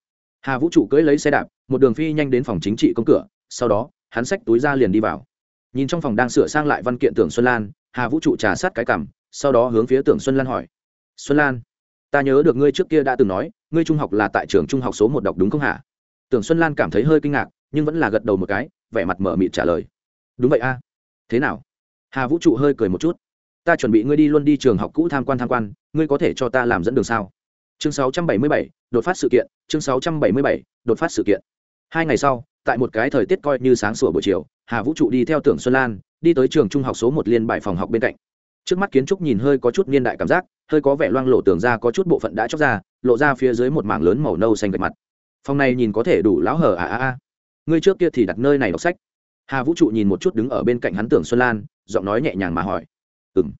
Hà vũ trụ cưỡi lấy xe đạp, một đường phi nhanh đến phòng chính trị công cửa, sau đó, hắn xách túi ra liền đi vào. Nhìn trong phòng đang sửa sang lại văn kiện tưởng xuân lan, hà vũ trụ trà sát cái cằm, sau đó hướng phía tưởng xuân lan hỏi. Xuân lan, ta nhớ được ngươi trước kia đã từng nói, ngươi trung học là tại trường trung học số một đọc đúng không hả? Tưởng xuân lan cảm thấy hơi kinh ngạc, nhưng vẫn là gật đầu một cái, vẻ mặt mở mịt trả lời. Đúng vậy a. Thế nào? Hà vũ trụ hơi cười một chút ta chuẩn bị ngươi đi luôn đi trường học cũ tham quan tham quan ngươi có thể cho ta làm dẫn đường sao? Chương 677, đột phát sự kiện chương 677, đột phát sự kiện. Hai ngày sau tại một cái thời tiết coi như sáng sủa buổi chiều hà vũ trụ đi theo tưởng xuân lan đi tới trường trung học số một liên bài phòng học bên cạnh. Trước mắt kiến trúc nhìn hơi có chút niên đại cảm giác hơi có vẻ loang lộ tường ra có chút bộ phận đã chóc ra lộ ra phía dưới một mảng lớn màu nâu xanh gạch mặt. Phòng này nhìn có thể đủ lão hở à à à. Ngươi trước kia thì đặt nơi này đọc sách. Hà vũ trụ nhìn một chút đứng ở bên cạnh hắn tưởng xuân lan giọng nói nhẹ nhàng mà hỏi ừng thường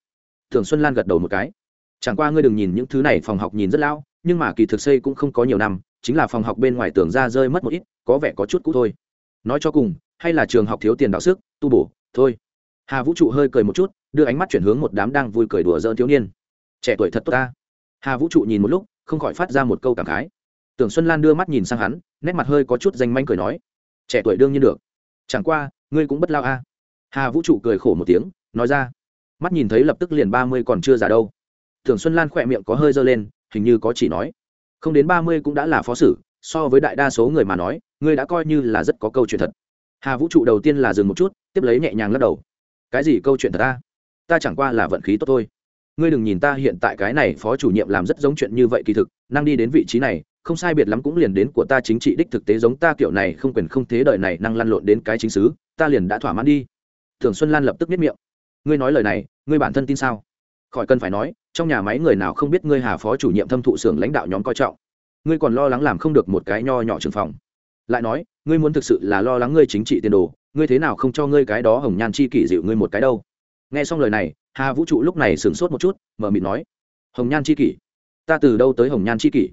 tưởng xuân lan gật đầu một cái. Chẳng qua ngươi đừng nhìn những thứ này phòng học nhìn rất lão, nhưng mà kỳ thực xây cũng không có nhiều năm, chính là phòng học bên ngoài tường ra rơi mất một ít, có vẻ có chút cũ thôi. Nói cho cùng, hay là trường học thiếu tiền đạo sức, tu bổ, thôi. Hà vũ trụ hơi cười một chút, đưa ánh mắt chuyển hướng một đám đang vui cười đùa dỡn thiếu niên. Trẻ tuổi thật tốt ta. Hà vũ trụ nhìn một lúc, không khỏi phát ra một câu cảm khái. Tưởng xuân lan đưa mắt nhìn sang hắn, nét mặt hơi có chút danh manh cười nói, trẻ tuổi đương nhiên được. Chẳng qua, ngươi cũng bất lao a. Hà vũ trụ cười khổ một tiếng, nói ra mắt nhìn thấy lập tức liền ba mươi còn chưa già đâu. Thường xuân lan khỏe miệng có hơi dơ lên, hình như có chỉ nói. Không đến ba mươi cũng đã là phó sử, so với đại đa số người mà nói, ngươi đã coi như là rất có câu chuyện thật. Hà vũ trụ đầu tiên là dừng một chút, tiếp lấy nhẹ nhàng lắc đầu. Cái gì câu chuyện thật ta ta chẳng qua là vận khí tốt thôi. Ngươi đừng nhìn ta hiện tại cái này phó chủ nhiệm làm rất giống chuyện như vậy kỳ thực, năng đi đến vị trí này, không sai biệt lắm cũng liền đến của ta chính trị đích thực tế giống ta kiểu này không quyền không thế đời này năng lăn lộn đến cái chính xứ, ta liền đã thỏa mãn đi. Thường xuân lan lập tức biết miệng ngươi nói lời này, ngươi bản thân tin sao? Khỏi cần phải nói, trong nhà máy người nào không biết ngươi hà phó chủ nhiệm thâm thụ xưởng lãnh đạo nhóm coi trọng. Ngươi còn lo lắng làm không được một cái nho nhỏ trường phòng. Lại nói, ngươi muốn thực sự là lo lắng ngươi chính trị tiền đồ, ngươi thế nào không cho ngươi cái đó hồng nhan chi kỷ dịu ngươi một cái đâu? Nghe xong lời này, hà vũ trụ lúc này sửng sốt một chút, mở mịt nói, hồng nhan chi kỷ? Ta từ đâu tới hồng nhan chi kỷ?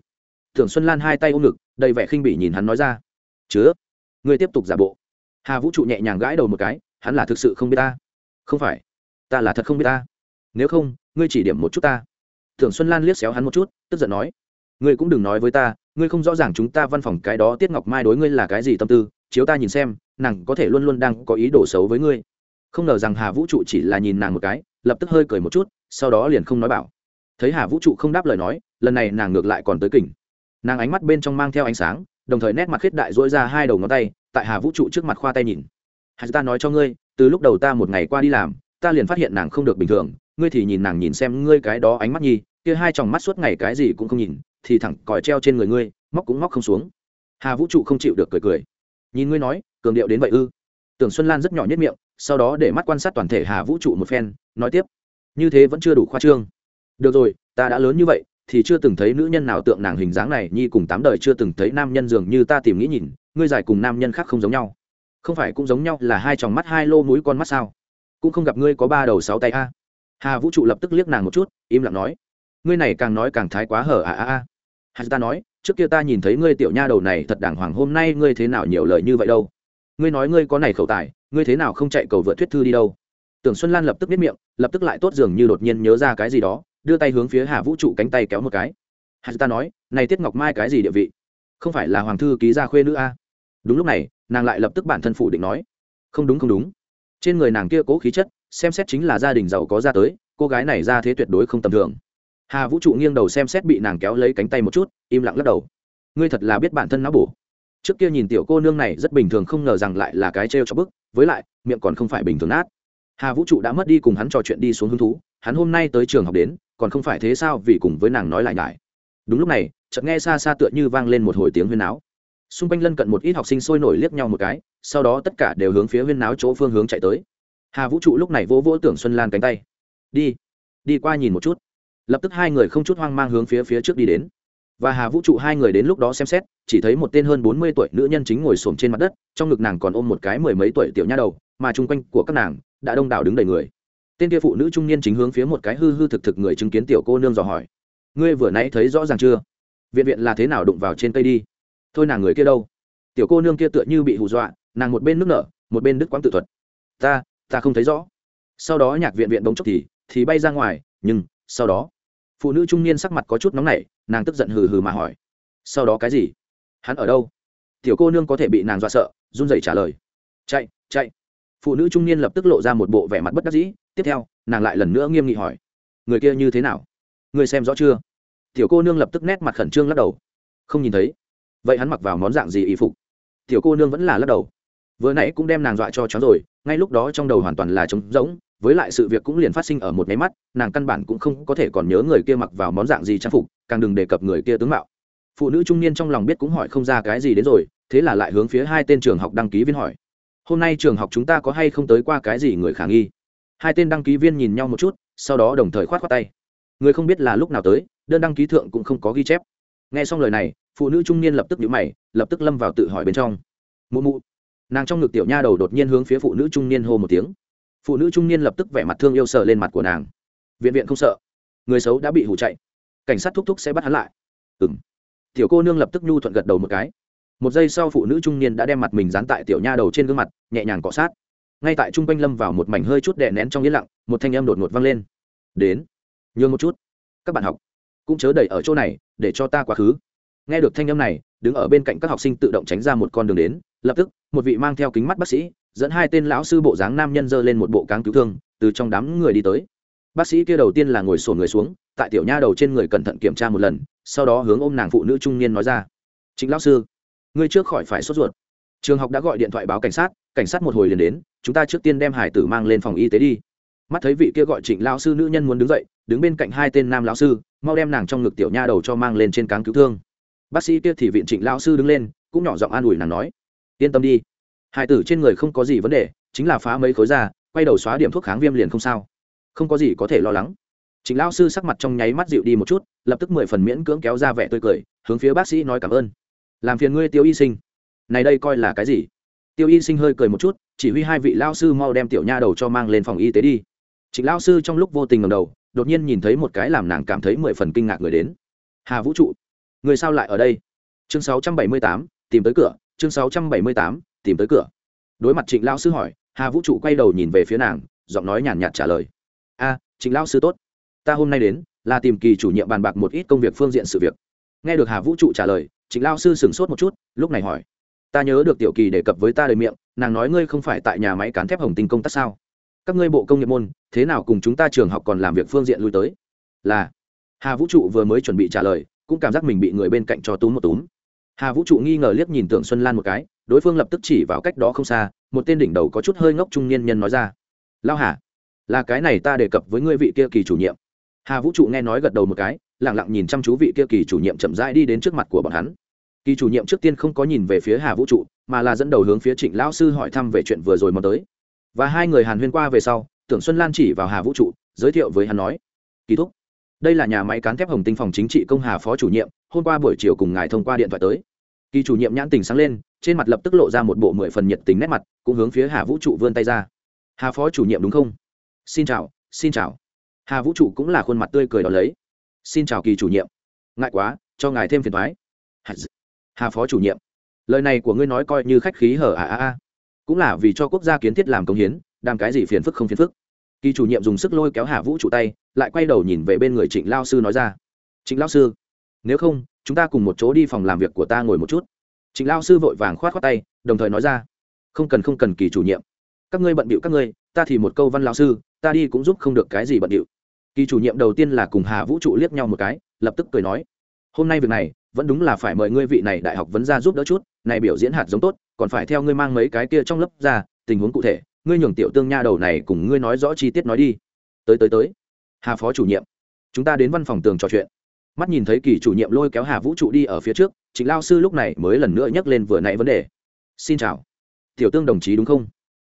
Thường xuân lan hai tay ôm ngực, đầy vẻ khinh bỉ nhìn hắn nói ra, chứa, ngươi tiếp tục giả bộ. Hà vũ trụ nhẹ nhàng gãi đầu một cái, hắn là thực sự không biết ta. Không phải ta là thật không biết ta. Nếu không, ngươi chỉ điểm một chút ta. Thường xuân lan liếc xéo hắn một chút, tức giận nói, ngươi cũng đừng nói với ta, ngươi không rõ ràng chúng ta văn phòng cái đó tiết ngọc mai đối ngươi là cái gì tâm tư, chiếu ta nhìn xem, nàng có thể luôn luôn đang có ý đồ xấu với ngươi. Không ngờ rằng hà vũ trụ chỉ là nhìn nàng một cái, lập tức hơi cười một chút, sau đó liền không nói bảo. Thấy hà vũ trụ không đáp lời nói, lần này nàng ngược lại còn tới kỉnh. Nàng ánh mắt bên trong mang theo ánh sáng, đồng thời nét mặt khiết đại dỗi ra hai đầu ngón tay, tại hà vũ trụ trước mặt khoa tay nhìn. Hà ta nói cho ngươi, từ lúc đầu ta một ngày qua đi làm ta liền phát hiện nàng không được bình thường, ngươi thì nhìn nàng nhìn xem ngươi cái đó ánh mắt nhi, kia hai tròng mắt suốt ngày cái gì cũng không nhìn, thì thẳng còi treo trên người ngươi, móc cũng móc không xuống. Hà vũ trụ không chịu được cười cười. Nhìn ngươi nói, cường điệu đến vậy ư? Tưởng xuân lan rất nhỏ nhất miệng, sau đó để mắt quan sát toàn thể hà vũ trụ một phen, nói tiếp. Như thế vẫn chưa đủ khoa trương. Được rồi, ta đã lớn như vậy, thì chưa từng thấy nữ nhân nào tượng nàng hình dáng này, nhi cùng tám đời chưa từng thấy nam nhân dường như ta tìm nghĩ nhìn, ngươi dài cùng nam nhân khác không giống nhau. Không phải cũng giống nhau là hai tròng mắt, hai lô mũi con mắt sao? Cũng không gặp ngươi có ba đầu sáu tay a. Hà vũ trụ lập tức liếc nàng một chút, im lặng nói, ngươi này càng nói càng thái quá hở à à à hà ta nói, trước kia ta nhìn thấy ngươi tiểu nha đầu này thật đàng hoàng, hôm nay ngươi thế nào nhiều lời như vậy đâu? Ngươi nói ngươi có này khẩu tài, ngươi thế nào không chạy cầu vượt thuyết thư đi đâu? Tưởng xuân lan lập tức biết miệng, lập tức lại tốt dường như đột nhiên nhớ ra cái gì đó, đưa tay hướng phía hà vũ trụ cánh tay kéo một cái. Hà ta nói, này tiết ngọc mai cái gì địa vị? Không phải là hoàng thư ký gia khuê nữ a? Đúng lúc này, nàng lại lập tức bản thân phủ định nói, không đúng không đúng trên người nàng kia cố khí chất, xem xét chính là gia đình giàu có ra tới, cô gái này ra thế tuyệt đối không tầm thường. Hà vũ trụ nghiêng đầu xem xét bị nàng kéo lấy cánh tay một chút, im lặng lắc đầu. Ngươi thật là biết bản thân não bổ. Trước kia nhìn tiểu cô nương này rất bình thường không ngờ rằng lại là cái trêu cho bức, với lại, miệng còn không phải bình thường nát. Hà vũ trụ đã mất đi cùng hắn trò chuyện đi xuống hứng thú, hắn hôm nay tới trường học đến, còn không phải thế sao vì cùng với nàng nói lại ngại đúng lúc này, chợt nghe xa xa tựa như vang lên một hồi tiếng huyên náo xung quanh lân cận một ít học sinh sôi nổi liếc nhau một cái, sau đó tất cả đều hướng phía huyên náo chỗ phương hướng chạy tới. Hà vũ trụ lúc này vỗ vỗ tưởng xuân lan cánh tay. Đi đi qua nhìn một chút. Lập tức hai người không chút hoang mang hướng phía phía trước đi đến. Và hà vũ trụ hai người đến lúc đó xem xét, chỉ thấy một tên hơn bốn mươi tuổi nữ nhân chính ngồi xổm trên mặt đất, trong ngực nàng còn ôm một cái mười mấy tuổi tiểu nha đầu, mà chung quanh của các nàng đã đông đảo đứng đầy người. Tên kia phụ nữ trung niên chính hướng phía một cái hư hư thực thực người chứng kiến tiểu cô nương dò hỏi. Ngươi vừa nãy thấy rõ ràng chưa? Viện viện là thế nào đụng vào trên cây đi? Thôi nàng người kia đâu? Tiểu cô nương kia tựa như bị hù dọa, nàng một bên nước nở, một bên đứt quãng tự thuật. Ta ta không thấy rõ. Sau đó nhạc viện viện bỗng chốc thì thì bay ra ngoài, nhưng, sau đó, phụ nữ trung niên sắc mặt có chút nóng nảy, nàng tức giận hừ hừ mà hỏi. Sau đó cái gì? Hắn ở đâu? Tiểu cô nương có thể bị nàng dọa sợ, run rẩy trả lời. Chạy chạy. Phụ nữ trung niên lập tức lộ ra một bộ vẻ mặt bất đắc dĩ. Tiếp theo, nàng lại lần nữa nghiêm nghị hỏi. Người kia như thế nào? Người xem rõ chưa? Tiểu cô nương lập tức nét mặt khẩn trương lắc đầu. Không nhìn thấy vậy hắn mặc vào món dạng gì y phục? Tiểu cô nương vẫn là lắc đầu. Vừa nãy cũng đem nàng dọa cho chó rồi, ngay lúc đó trong đầu hoàn toàn là trống rỗng, với lại sự việc cũng liền phát sinh ở một máy mắt, nàng căn bản cũng không có thể còn nhớ người kia mặc vào món dạng gì trang phục, càng đừng đề cập người kia tướng mạo. Phụ nữ trung niên trong lòng biết cũng hỏi không ra cái gì đến rồi, thế là lại hướng phía hai tên trường học đăng ký viên hỏi. Hôm nay trường học chúng ta có hay không tới qua cái gì người khả nghi? Hai tên đăng ký viên nhìn nhau một chút, sau đó đồng thời khoát khoác tay. Người không biết là lúc nào tới, đơn đăng ký thượng cũng không có ghi chép. Nghe xong lời này phụ nữ trung niên lập tức nhíu mày, lập tức lâm vào tự hỏi bên trong. Mụ mụ. Nàng trong ngực tiểu nha đầu đột nhiên hướng phía phụ nữ trung niên hô một tiếng. Phụ nữ trung niên lập tức vẻ mặt thương yêu sợ lên mặt của nàng. Viện viện không sợ. Người xấu đã bị hủ chạy. Cảnh sát thúc thúc sẽ bắt hắn lại. Ừ tiểu cô nương lập tức nhu thuận gật đầu một cái. Một giây sau phụ nữ trung niên đã đem mặt mình dán tại tiểu nha đầu trên gương mặt, nhẹ nhàng cọ sát. Ngay tại trung quanh lâm vào một mảnh hơi chút đè nén trong yên lặng, một thanh âm đột ngột vang lên. Đến. Nhường một chút. Các bạn học, cũng chớ đẩy ở chỗ này, để cho ta quá khứ nghe được thanh âm này, đứng ở bên cạnh các học sinh tự động tránh ra một con đường đến. Lập tức, một vị mang theo kính mắt bác sĩ, dẫn hai tên lão sư bộ dáng nam nhân dơ lên một bộ cáng cứu thương, từ trong đám người đi tới. Bác sĩ kia đầu tiên là ngồi sổ người xuống, tại tiểu nha đầu trên người cẩn thận kiểm tra một lần, sau đó hướng ôm nàng phụ nữ trung niên nói ra. Chính lão sư, ngươi trước khỏi phải sốt ruột. Trường học đã gọi điện thoại báo cảnh sát cảnh sát một hồi liền đến, chúng ta trước tiên đem hải tử mang lên phòng y tế đi. Mắt thấy vị kia gọi trịnh lão sư nữ nhân muốn đứng dậy, đứng bên cạnh hai tên nam lão sư, mau đem nàng trong ngực tiểu nha đầu cho mang lên trên cáng cứu thương bác sĩ kia thì viện trịnh lão sư đứng lên, cũng nhỏ giọng an ủi nàng nói, yên tâm đi, hải tử trên người không có gì vấn đề, chính là phá mấy khối da quay đầu xóa điểm thuốc kháng viêm liền không sao. Không có gì có thể lo lắng. Trịnh lão sư sắc mặt trong nháy mắt dịu đi một chút, lập tức mười phần miễn cưỡng kéo ra vẻ tươi cười, hướng phía bác sĩ nói cảm ơn. Làm phiền ngươi, tiêu y sinh. Này đây coi là cái gì? Tiêu y sinh hơi cười một chút, chỉ huy hai vị lao sư mau đem tiểu nha đầu cho mang lên phòng y tế đi. Trịnh lao sư trong lúc vô tình ngầm đầu, đột nhiên nhìn thấy một cái làm nàng cảm thấy mười phần kinh ngạc người đến. Hà vũ trụ người sao lại ở đây? Chương sáu trăm bảy mươi tám, tìm tới cửa. Chương sáu trăm bảy mươi tám, tìm tới cửa. Đối mặt trịnh lao sư hỏi, hà vũ trụ quay đầu nhìn về phía nàng, giọng nói nhàn nhạt trả lời. A, trịnh lao sư tốt. Ta hôm nay đến là tìm kỳ chủ nhiệm bàn bạc một ít công việc phương diện sự việc. Nghe được hà vũ trụ trả lời, trịnh lao sư sửng sốt một chút, lúc này hỏi, ta nhớ được tiểu kỳ đề cập với ta đời miệng, nàng nói ngươi không phải tại nhà máy cán thép hồng tinh công tác sao? Các ngươi bộ công nghiệp môn, thế nào cùng chúng ta trường học còn làm việc phương diện lui tới? Là, hà vũ trụ vừa mới chuẩn bị trả lời cũng cảm giác mình bị người bên cạnh cho túm một túm. Hà vũ trụ nghi ngờ liếc nhìn tưởng xuân lan một cái, đối phương lập tức chỉ vào cách đó không xa, một tên đỉnh đầu có chút hơi ngốc trung niên nhân nói ra lao hà, là cái này ta đề cập với ngươi vị kia kỳ chủ nhiệm. Hà vũ trụ nghe nói gật đầu một cái lẳng lặng nhìn chăm chú vị kia kỳ chủ nhiệm chậm rãi đi đến trước mặt của bọn hắn. Kỳ chủ nhiệm trước tiên không có nhìn về phía hà vũ trụ, mà là dẫn đầu hướng phía trịnh lão sư hỏi thăm về chuyện vừa rồi mà tới. Và hai người hàn huyên qua về sau, tưởng xuân lan chỉ vào hà vũ trụ, giới thiệu với hắn nói, Kỳ thúc đây là nhà máy cán thép hồng tinh phòng chính trị công hà phó chủ nhiệm, hôm qua buổi chiều cùng ngài thông qua điện thoại tới. Kỳ chủ nhiệm nhãn tình sáng lên, trên mặt lập tức lộ ra một bộ mười phần nhiệt tình nét mặt, cũng hướng phía hà vũ trụ vươn tay ra. Hà phó chủ nhiệm đúng không? Xin chào xin chào. Hà vũ trụ cũng là khuôn mặt tươi cười đó lấy. Xin chào kỳ chủ nhiệm. Ngại quá, cho ngài thêm phiền thoái hà phó chủ nhiệm. Lời này của ngươi nói coi như khách khí hở à à à. Cũng là vì cho quốc gia kiến thiết làm công hiến, đàm cái gì phiền phức không phiền phức kỳ chủ nhiệm dùng sức lôi kéo hà vũ trụ tay, lại quay đầu nhìn về bên người trịnh lao sư nói ra, trịnh lao sư, nếu không, chúng ta cùng một chỗ đi phòng làm việc của ta ngồi một chút. Trịnh lao sư vội vàng k h o á t k h o á tay, đồng thời nói ra, không cần không cần, kỳ chủ nhiệm. Các ngươi bận bịu các ngươi, ta thì một câu văn lao sư, ta đi cũng giúp không được cái gì bận bịu. Kỳ chủ nhiệm đầu tiên là cùng hà vũ trụ liếc nhau một cái, lập tức cười nói, hôm nay việc này, vẫn đúng là phải mời ngươi vị này đại học vấn ra giúp đỡ chút, này biểu diễn hạt giống tốt, còn phải theo ngươi mang mấy cái kia trong lớp ra, tình huống cụ thể ngươi nhường tiểu tương nha đầu này cùng ngươi nói rõ chi tiết nói đi. Tới tới tới. Hà phó chủ nhiệm, chúng ta đến văn phòng tường trò chuyện. Mắt nhìn thấy kỳ chủ nhiệm lôi kéo hà vũ trụ đi ở phía trước chính lao sư lúc này mới lần nữa nhắc lên vừa nãy vấn đề. Xin chào. Tiểu tương đồng chí đúng không?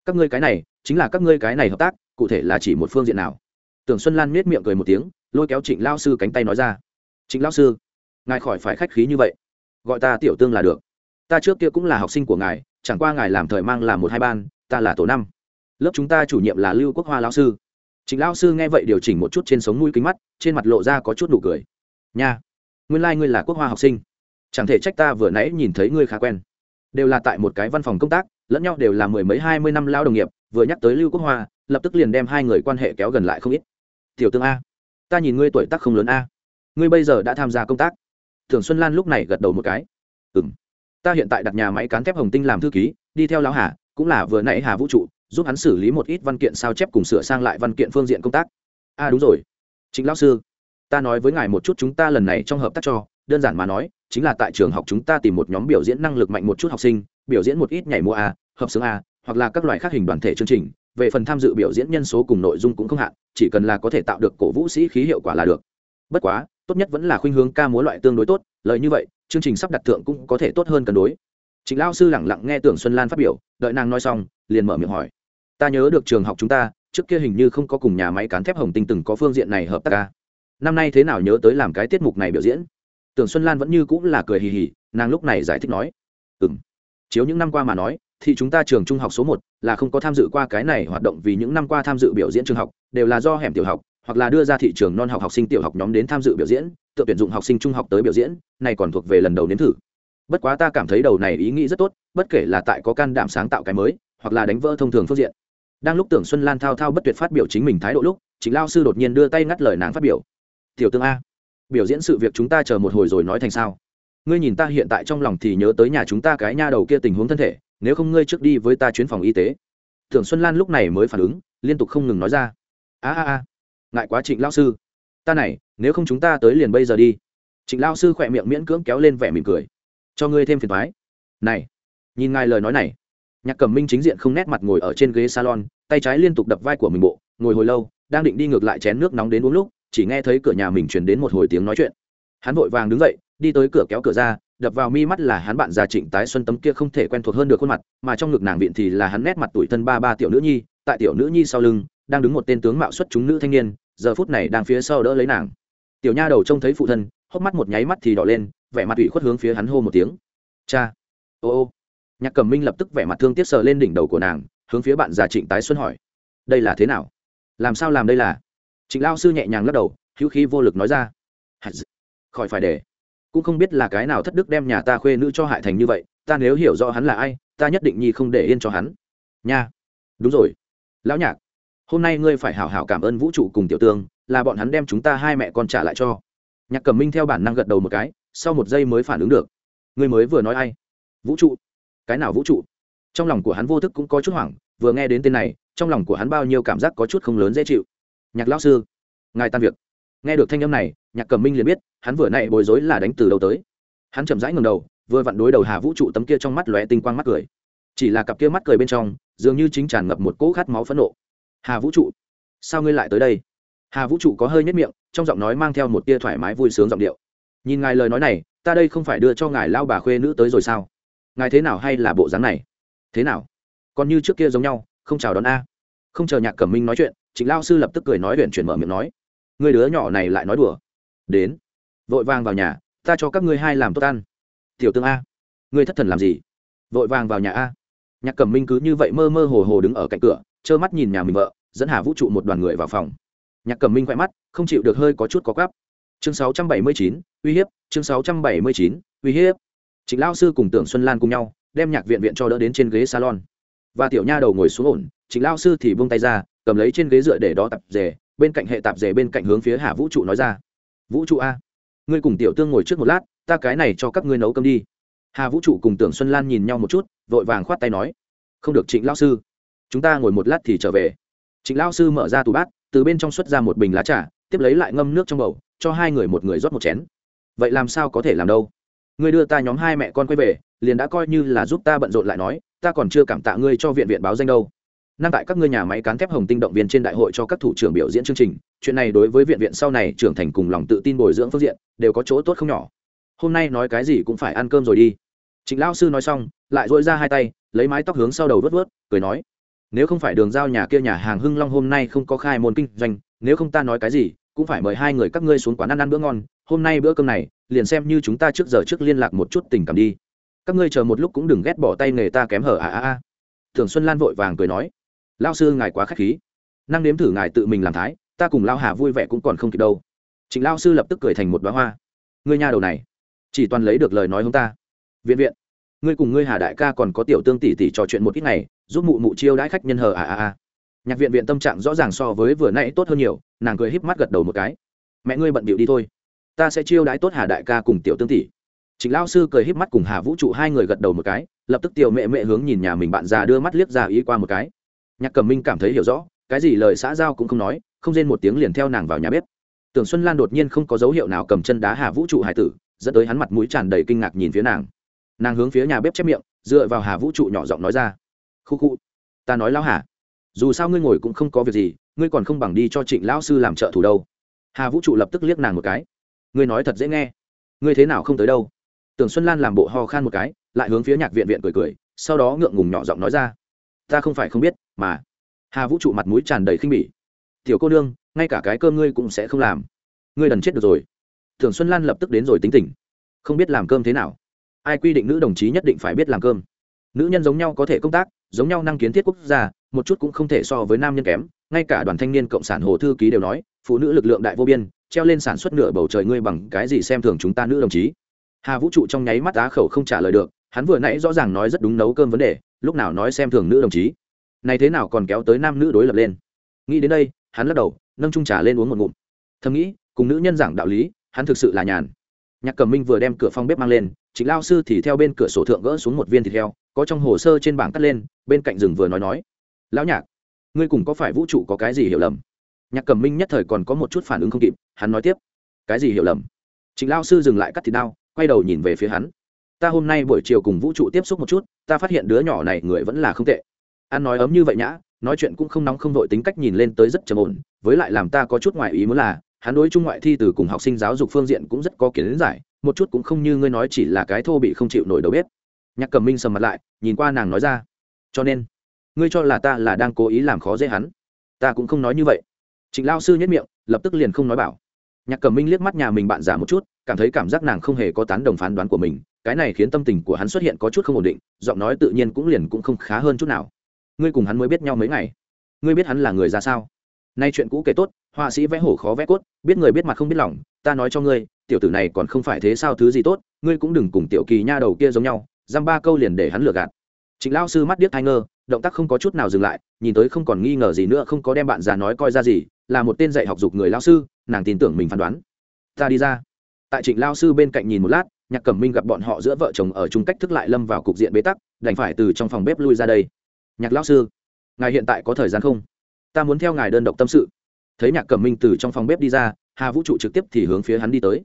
Các ngươi cái này, chính là các ngươi cái này hợp tác, cụ thể là chỉ một phương diện nào? Tưởng xuân lan miết miệng cười một tiếng, lôi kéo trịnh lao sư cánh tay nói ra. Trịnh lao sư, ngài khỏi phải khách khí như vậy. Gọi ta tiểu tương là được. Ta trước kia cũng là học sinh của ngài, chẳng qua ngài làm thời mang là một hai ban, ta là tổ năm lớp chúng ta chủ nhiệm là lưu quốc hoa lão sư. Chính lão sư nghe vậy điều chỉnh một chút trên sống mũi kính mắt, trên mặt lộ ra có chút nụ cười. Nha, nguyên lai、like、ngươi là quốc hoa học sinh. Chẳng thể trách ta vừa nãy nhìn thấy ngươi khá quen. Đều là tại một cái văn phòng công tác, lẫn nhau đều là mười mấy, hai mươi năm lao đồng nghiệp, vừa nhắc tới lưu quốc hoa, lập tức liền đem hai người quan hệ kéo gần lại không ít. Tiểu tương a, ta nhìn ngươi tuổi tác không lớn a. Ngươi bây giờ đã tham gia công tác. Thường xuân lan lúc này gật đầu một cái. Ừ m ta hiện tại đặt nhà máy cán thép hồng tinh làm thư ký, đi theo lão hà, cũng là vừa nãy hà vũ trụ giúp hắn xử lý một ít văn kiện sao chép cùng sửa sang lại văn kiện phương diện công tác. A à, đúng rồi. Chính lão sư ta nói với ngài một chút chúng ta lần này trong hợp tác cho đơn giản mà nói chính là tại trường học chúng ta tìm một nhóm biểu diễn năng lực mạnh một chút học sinh biểu diễn một ít nhảy múa a hợp xướng a hoặc là các loại khác hình đoàn thể chương trình. Về phần tham dự biểu diễn nhân số cùng nội dung cũng không hạn chỉ cần là có thể tạo được cổ vũ sĩ khí hiệu quả là được. Bất quá tốt nhất vẫn là khuynh hướng ca múa loại tương đối tốt lợi như vậy chương trình sắp đặt thượng cũng có thể tốt hơn cân đối. Trịnh Lão sư lẳng lặng nghe Tưởng Xuân Lan phát biểu, đợi nàng nói xong, liền mở miệng hỏi: "Ta nhớ được trường học chúng ta, trước kia hình như không có cùng nhà máy cán thép Hồng Tinh từng có phương diện này hợp tác ca Năm nay thế nào nhớ tới làm cái tiết mục này biểu diễn?" Tưởng Xuân Lan vẫn như cũng là cười hì hì, nàng lúc này giải thích nói: "Ừm. Chiếu những năm qua mà nói, thì chúng ta trường trung học số một là không có tham dự qua cái này hoạt động vì những năm qua tham dự biểu diễn trường học đều là do hẻm tiểu học hoặc là đưa ra thị trường non học học sinh tiểu học nhóm đến tham dự biểu diễn tự tuyển dụng học sinh trung học tới biểu diễn này còn thuộc về lần đầu nếm thử bất quá ta cảm thấy đầu này ý nghĩ rất tốt bất kể là tại có can đảm sáng tạo cái mới hoặc là đánh vỡ thông thường phương diện đang lúc tưởng xuân lan thao thao bất tuyệt phát biểu chính mình thái độ lúc chính lao sư đột nhiên đưa tay ngắt lời nàng phát biểu. Tiểu tương a, biểu diễn sự việc chúng ta chờ một hồi rồi nói thành sao? Ngươi nhìn ta hiện tại trong lòng thì nhớ tới nhà chúng ta cái nha đầu kia tình huống thân thể, nếu không ngươi trước đi với ta chuyến phòng y tế. Tưởng xuân lan lúc này mới phản ứng, liên tục không ngừng nói ra. A a a, ngại quá trịnh lao sư. Ta này, nếu không chúng ta tới liền bây giờ đi. Trịnh lao sư khỏe miệng miễn cưỡng kéo lên vẻ mỉm cười. Cho ngươi thêm phiền thoái. Này, nhìn ngài lời nói này nhạc cẩm minh chính diện không nét mặt ngồi ở trên ghế salon, tay trái liên tục đập vai của mình bộ, ngồi hồi lâu, đang định đi ngược lại chén nước nóng đến uống lúc, chỉ nghe thấy cửa nhà mình truyền đến một hồi tiếng nói chuyện. Hắn vội vàng đứng dậy, đi tới cửa kéo cửa ra, đập vào mi mắt là hắn bạn già trịnh tái xuân tấm kia không thể quen thuộc hơn được khuôn mặt, mà trong ngực nàng viện thì là hắn nét mặt tuổi thân ba ba tiểu nữ nhi, tại tiểu nữ nhi sau lưng, đang đứng một tên tướng mạo xuất chúng nữ thanh niên, giờ phút này đang phía sau đỡ lấy nàng. Tiểu nha đầu trông thấy phụ thân, hốc mắt một nháy mắt thì đỏ lên, vẻ mặt ủy khuất hướng phía hắn hô một tiếng. Cha, ô ô nhạc cẩm minh lập tức vẻ mặt thương tiếc sờ lên đỉnh đầu của nàng, hướng phía bạn già trịnh tái xuân hỏi. Đây là thế nào? Làm sao làm đây là? Trịnh lao sư nhẹ nhàng lắc đầu, hữu khí vô lực nói ra. Khỏi phải để. Cũng không biết là cái nào thất đức đem nhà ta khuê nữ cho hại thành như vậy, ta nếu hiểu rõ hắn là ai, ta nhất định nhi không để yên cho hắn. Nha. Đúng rồi. Lão nhạc, hôm nay ngươi phải hảo hảo cảm ơn vũ trụ cùng tiểu tương là bọn hắn đem chúng ta hai mẹ con trả lại cho. Nhạc cẩm minh theo bản năng gật đầu một cái, sau một giây mới phản ứng được. Ngươi mới vừa nói ai? Vũ trụ cái nào vũ trụ? Trong lòng của hắn vô thức cũng có chút hoảng, vừa nghe đến tên này, trong lòng của hắn bao nhiêu cảm giác có chút không lớn dễ chịu. Nhạc lão sư, ngài tan việc. Nghe được thanh âm này, nhạc cẩm minh liền biết, hắn vừa nãy bối rối là đánh từ đầu tới. Hắn chậm rãi ngầm đầu, vừa vặn đối đầu hà vũ trụ tấm kia trong mắt lóe tinh quang mắt cười. Chỉ là cặp kia mắt cười bên trong, dường như chính tràn ngập một cỗ khát máu phẫn nộ. Hà vũ trụ, sao ngươi lại tới đây? Hà vũ trụ có hơi nhất miệng, trong giọng nói mang theo một tia thoải mái vui sướng giọng điệu. Nhìn ngài lời nói này, ta đây không phải đưa cho ngài lao bà khuê nữ tới rồi sao? Ngài thế nào hay là bộ dáng này? Thế nào? Còn như trước kia giống nhau không chào đón a. Không chờ nhạc cẩm minh nói chuyện trịnh lao sư lập tức cười nói huyện chuyển mở miệng nói. Người đứa nhỏ này lại nói đùa. Đến. Vội vàng vào nhà ta cho các ngươi hai làm tốt ăn. Tiểu tương a. Ngươi thất thần làm gì? Vội vàng vào nhà a. Nhạc cẩm minh cứ như vậy mơ mơ hồ hồ đứng ở cạnh cửa trơ mắt nhìn nhà mình vợ dẫn hà vũ trụ một đoàn người vào phòng. Nhạc cẩm minh khoe mắt không chịu được hơi có chút có gắp chương 679, uy hiếp chương 679, uy hiếp trịnh Lão sư cùng tưởng xuân lan cùng nhau, đem nhạc viện viện cho đỡ đến trên ghế salon. Và tiểu nha đầu ngồi xuống ổn, trịnh Lão sư thì buông tay ra, cầm lấy trên ghế dựa để đó tập rể bên cạnh hệ tạp rể bên cạnh hướng phía Hạ vũ trụ nói ra. Vũ trụ a, ngươi cùng tiểu tương ngồi trước một lát, ta cái này cho các ngươi nấu cơm đi. Hà vũ trụ cùng tưởng xuân lan nhìn nhau một chút, vội vàng khoát tay nói, không được trịnh Lão sư, chúng ta ngồi một lát thì trở về. Trịnh Lão sư mở ra tủ bát, từ bên trong xuất ra một bình lá trà, tiếp lấy lại ngâm nước trong bầu, cho hai người một người rót một chén. Vậy làm sao có thể làm đâu? Ngươi đưa ta nhóm hai mẹ con quay về, liền đã coi như là giúp ta bận rộn lại nói, ta còn chưa cảm tạ ngươi cho viện viện báo danh đâu. Năng tại các ngươi nhà máy cán thép hồng tinh động viên trên đại hội cho các thủ trưởng biểu diễn chương trình, chuyện này đối với viện viện sau này trưởng thành cùng lòng tự tin bồi dưỡng phương diện, đều có chỗ tốt không nhỏ. Hôm nay nói cái gì cũng phải ăn cơm rồi đi. Trịnh lão sư nói xong, lại dội ra hai tay, lấy mái tóc hướng sau đầu vớt vớt, cười nói, nếu không phải đường giao nhà kia nhà hàng hưng long hôm nay không có khai môn kinh doanh, nếu không ta nói cái gì, cũng phải mời hai người các ngươi xuống quán ăn ăn bữa ngon hôm nay bữa cơm này, liền xem như chúng ta trước giờ trước liên lạc một chút tình cảm đi. Các ngươi chờ một lúc cũng đừng ghét bỏ tay nghề ta kém hở à à à thường xuân lan vội vàng cười nói lao sư ngài quá k h á c h khí. Năng nếm thử ngài tự mình làm thái, ta cùng lao hà vui vẻ cũng còn không kịp đâu. Chính lao sư lập tức cười thành một đoá hoa. Ngươi nhà đầu này, chỉ toàn lấy được lời nói hông ta. Viện viện, ngươi cùng ngươi hà đại ca còn có tiểu tương tỷ tỷ trò chuyện một ít ngày, giúp mụ mụ chiêu đãi khách nhân hờ à à à nhạc viện viện tâm trạng rõ ràng so với vừa nãy tốt hơn nhiều, nàng cười híp mắt gật đầu một cái. Mẹ ngươi bận bịu đi thôi ta sẽ chiêu đãi tốt hà đại ca cùng tiểu tương tỷ Trịnh lão sư cười híp mắt cùng Hà Vũ trụ hai người gật đầu một cái, lập tức tiểu mẹ mẹ hướng nhìn nhà mình bạn già đưa mắt liếc ra ý qua một cái. Nhạc Cẩm Minh cảm thấy hiểu rõ, cái gì lời xã giao cũng không nói, không rên một tiếng liền theo nàng vào nhà bếp. Tưởng Xuân Lan đột nhiên không có dấu hiệu nào cầm chân đá Hà Vũ trụ hải tử, dẫn tới hắn mặt mũi tràn đầy kinh ngạc nhìn phía nàng. Nàng hướng phía nhà bếp chép miệng, dựa vào Hà Vũ trụ nhỏ giọng nói ra: "Khu khu, ta nói lão Hà, dù sao ngươi ngồi cũng không có việc gì, ngươi còn không bằng đi cho Trịnh lão sư làm trợ thủ đâu." Hà Vũ trụ lập tức liếc nàng một cái. "Ngươi nói thật dễ nghe, ngươi thế nào không tới đâu?" tưởng xuân lan làm bộ ho khan một cái lại hướng phía nhạc viện viện cười cười sau đó ngượng ngùng nhỏ giọng nói ra. Ta không phải không biết mà hà vũ trụ mặt mũi tràn đầy khinh bỉ. Tiểu cô nương ngay cả cái cơm ngươi cũng sẽ không làm. Ngươi đần chết được rồi. Tưởng xuân lan lập tức đến rồi tính tình. Không biết làm cơm thế nào. Ai quy định nữ đồng chí nhất định phải biết làm cơm. Nữ nhân giống nhau có thể công tác giống nhau năng kiến thiết quốc gia một chút cũng không thể so với nam nhân kém. Ngay cả đoàn thanh niên cộng sản hồ thư ký đều nói phụ nữ lực lượng đại vô biên treo lên sản xuất nửa bầu trời ngươi bằng cái gì xem thường chúng ta nữ đồng chí? Hà vũ trụ trong nháy mắt á khẩu không trả lời được, hắn vừa nãy rõ ràng nói rất đúng nấu cơm vấn đề, lúc nào nói xem thường nữ đồng chí? Này thế nào còn kéo tới nam nữ đối lập lên? Nghĩ đến đây, hắn lắc đầu, nâng trung trà lên uống một ngụm. Thầm nghĩ, cùng nữ nhân giảng đạo lý, hắn thực sự là nhàn. Nhạc cẩm minh vừa đem cửa phòng bếp mang lên chính lao sư thì theo bên cửa sổ thượng gỡ xuống một viên thịt heo, có trong hồ sơ trên bảng cắt lên, bên cạnh rừng vừa nói nói, lão nhạc, ngươi cùng có phải vũ trụ có cái gì hiểu lầm? Nhạc cẩm minh nhất thời còn có một chút phản ứng không kịp, hắn nói tiếp, cái gì hiểu lầm? Trịnh lao sư dừng lại cắt thịt đao, quay đầu nhìn về phía hắn. Ta hôm nay buổi chiều cùng vũ trụ tiếp xúc một chút, ta phát hiện đứa nhỏ này người vẫn là không tệ. Ăn nói ấm như vậy nhã, nói chuyện cũng không nóng không vội, tính cách nhìn lên tới rất trầm ổn, với lại làm ta có chút ngoại ý muốn là, hắn đối trung ngoại thi từ cùng học sinh giáo dục phương diện cũng rất có kiến giải, một chút cũng không như ngươi nói chỉ là cái thô bị không chịu nổi đầu bếp. Nhạc cầm minh sầm mặt lại, nhìn qua nàng nói ra, cho nên, ngươi cho là ta là đang cố ý làm khó dễ hắn? Ta cũng không nói như vậy trịnh lao sư nhất miệng, lập tức liền không nói bảo. Nhạc cầm minh liếc mắt nhà mình bạn già một chút, cảm thấy cảm giác nàng không hề có tán đồng phán đoán của mình, cái này khiến tâm tình của hắn xuất hiện có chút không ổn định, giọng nói tự nhiên cũng liền cũng không khá hơn chút nào. Ngươi cùng hắn mới biết nhau mấy ngày. Ngươi biết hắn là người ra sao? Nay chuyện cũ kể tốt, họa sĩ vẽ hổ khó vẽ cốt, biết người biết mặt không biết lòng, ta nói cho ngươi, tiểu tử này còn không phải thế sao thứ gì tốt, ngươi cũng đừng cùng tiểu kỳ nha đầu kia giống nhau dăm ba câu liền để hắn lừa gạt. Trịnh lao sư mắt điếc thai ngơ, động tác không có chút nào dừng lại, nhìn tới không còn nghi ngờ gì nữa, không có đem bạn già nói coi ra gì là một tên dạy học dục người lao sư, nàng tin tưởng mình phán đoán. Ta đi ra. Tại trịnh lao sư bên cạnh nhìn một lát, nhạc cẩm minh gặp bọn họ giữa vợ chồng ở chung cách thức lại lâm vào cục diện bế tắc, đành phải từ trong phòng bếp lui ra đây. Nhạc lao sư, ngài hiện tại có thời gian không? Ta muốn theo ngài đơn độc tâm sự. Thấy nhạc cẩm minh từ trong phòng bếp đi ra, hà vũ trụ trực tiếp thì hướng phía hắn đi tới.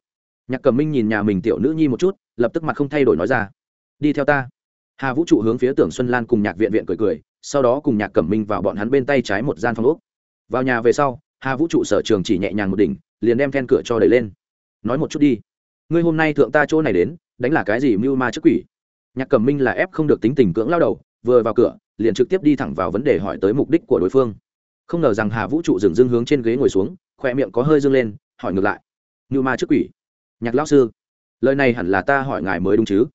Nhạc cẩm minh nhìn nhà mình tiểu nữ nhi một chút, lập tức mặt không thay đổi nói ra. Đi theo ta. Hà vũ trụ hướng phía tưởng xuân lan cùng nhạc viện viện cười cười, sau đó cùng nhạc cẩm minh vào bọn hắn bên tay trái một gian phòng úc vào nhà về sau hà vũ trụ sở trường chỉ nhẹ nhàng một đỉnh, liền đem then cửa cho đẩy lên. Nói một chút đi. Ngươi hôm nay thượng ta chỗ này đến, đánh là cái gì mưu ma trước quỷ? Nhạc cẩm minh là ép không được tính tình cưỡng lao đầu, vừa vào cửa, liền trực tiếp đi thẳng vào vấn đề hỏi tới mục đích của đối phương. Không ngờ rằng hà vũ trụ dừng dưng hướng trên ghế ngồi xuống khoe miệng có hơi dâng lên, hỏi ngược lại. Mưu ma trước quỷ? Nhạc lão sư, lời này hẳn là ta hỏi ngài mới đúng chứ?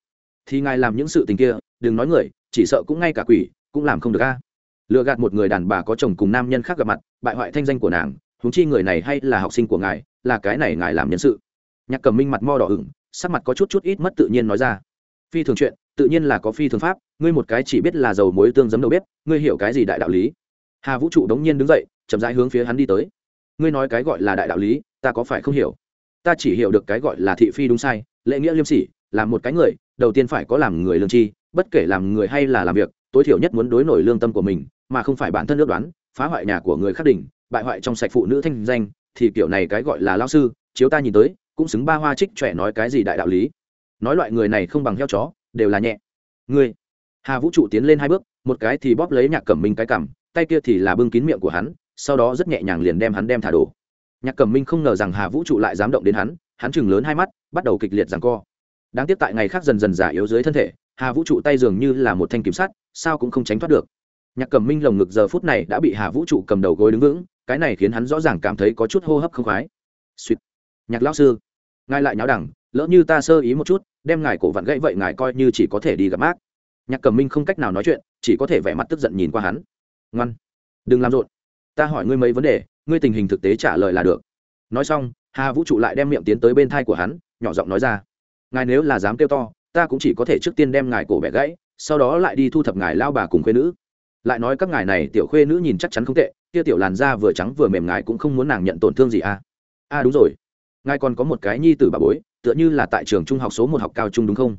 Thì ngài làm những sự tình kia, đừng nói người, chỉ sợ cũng ngay cả quỷ, cũng làm không được a lừa gạt một người đàn bà có chồng cùng nam nhân khác gặp mặt, bại hoại thanh danh của nàng, huống chi người này hay là học sinh của ngài, là cái này ngài làm nhân sự. Nhạc cầm minh mặt mo đỏ ửng, sắc mặt có chút chút ít mất tự nhiên nói ra. Phi thường chuyện, tự nhiên là có phi thường pháp, ngươi một cái chỉ biết là dầu muối tương giấm đầu bếp, ngươi hiểu cái gì đại đạo lý? Hà vũ trụ đống nhiên đứng dậy, chậm rãi hướng phía hắn đi tới. Ngươi nói cái gọi là đại đạo lý, ta có phải không hiểu? Ta chỉ hiểu được cái gọi là thị phi đúng sai, lễ nghĩa liêm sỉ làm một cái người, đầu tiên phải có làm người lương tri, bất kể làm người hay là làm việc, tối thiểu nhất muốn đối nổi lương tâm của mình mà không phải bản thân ước đoán, phá hoại nhà của người khác đỉnh, bại hoại trong sạch phụ nữ thanh danh, thì kiểu này cái gọi là lao sư, chiếu ta nhìn tới, cũng xứng ba hoa trích trẻ nói cái gì đại đạo lý. Nói loại người này không bằng heo chó, đều là nhẹ. Ngươi. Hà vũ trụ tiến lên hai bước, một cái thì bóp lấy nhạc cẩm minh cái cằm, tay kia thì là bưng kín miệng của hắn, sau đó rất nhẹ nhàng liền đem hắn đem thả đổ. Nhạc cẩm minh không ngờ rằng hà vũ trụ lại dám động đến hắn hắn chừng lớn hai mắt, bắt đầu kịch liệt rằng co. Đáng tiếc tại ngày khác dần dần giả yếu dưới thân thể, hà vũ trụ tay dường như là một thanh kiểm sát sao cũng không tránh thoát được nhạc cẩm minh lồng ngực giờ phút này đã bị hà vũ trụ cầm đầu gối đứng vững, cái này khiến hắn rõ ràng cảm thấy có chút hô hấp không khoái. Suýt nhạc lão sư, ngài lại nháo đẳng, lỡ như ta sơ ý một chút, đem ngài cổ vặn gãy vậy ngài coi như chỉ có thể đi gặp mát nhạc cẩm minh không cách nào nói chuyện, chỉ có thể vẻ mặt tức giận nhìn qua hắn. Ngoan. Đừng làm rộn. Ta hỏi ngươi mấy vấn đề, ngươi tình hình thực tế trả lời là được. Nói xong, hà vũ trụ lại đem miệng tiến tới bên thai của hắn, nhỏ giọng nói ra. Ngài nếu là dám kêu to, ta cũng chỉ có thể trước tiên đem ngài cổ bẻ gãy, sau đó lại đi thu thập ngài lao bà cùng quê nữ lại nói các ngài này tiểu khuê nữ nhìn chắc chắn không tệ, kia tiểu làn da vừa trắng vừa mềm ngài cũng không muốn nàng nhận tổn thương gì à? À đúng rồi. Ngài còn có một cái nhi tử bà bối, tựa như là tại trường trung học số một học cao trung đúng không?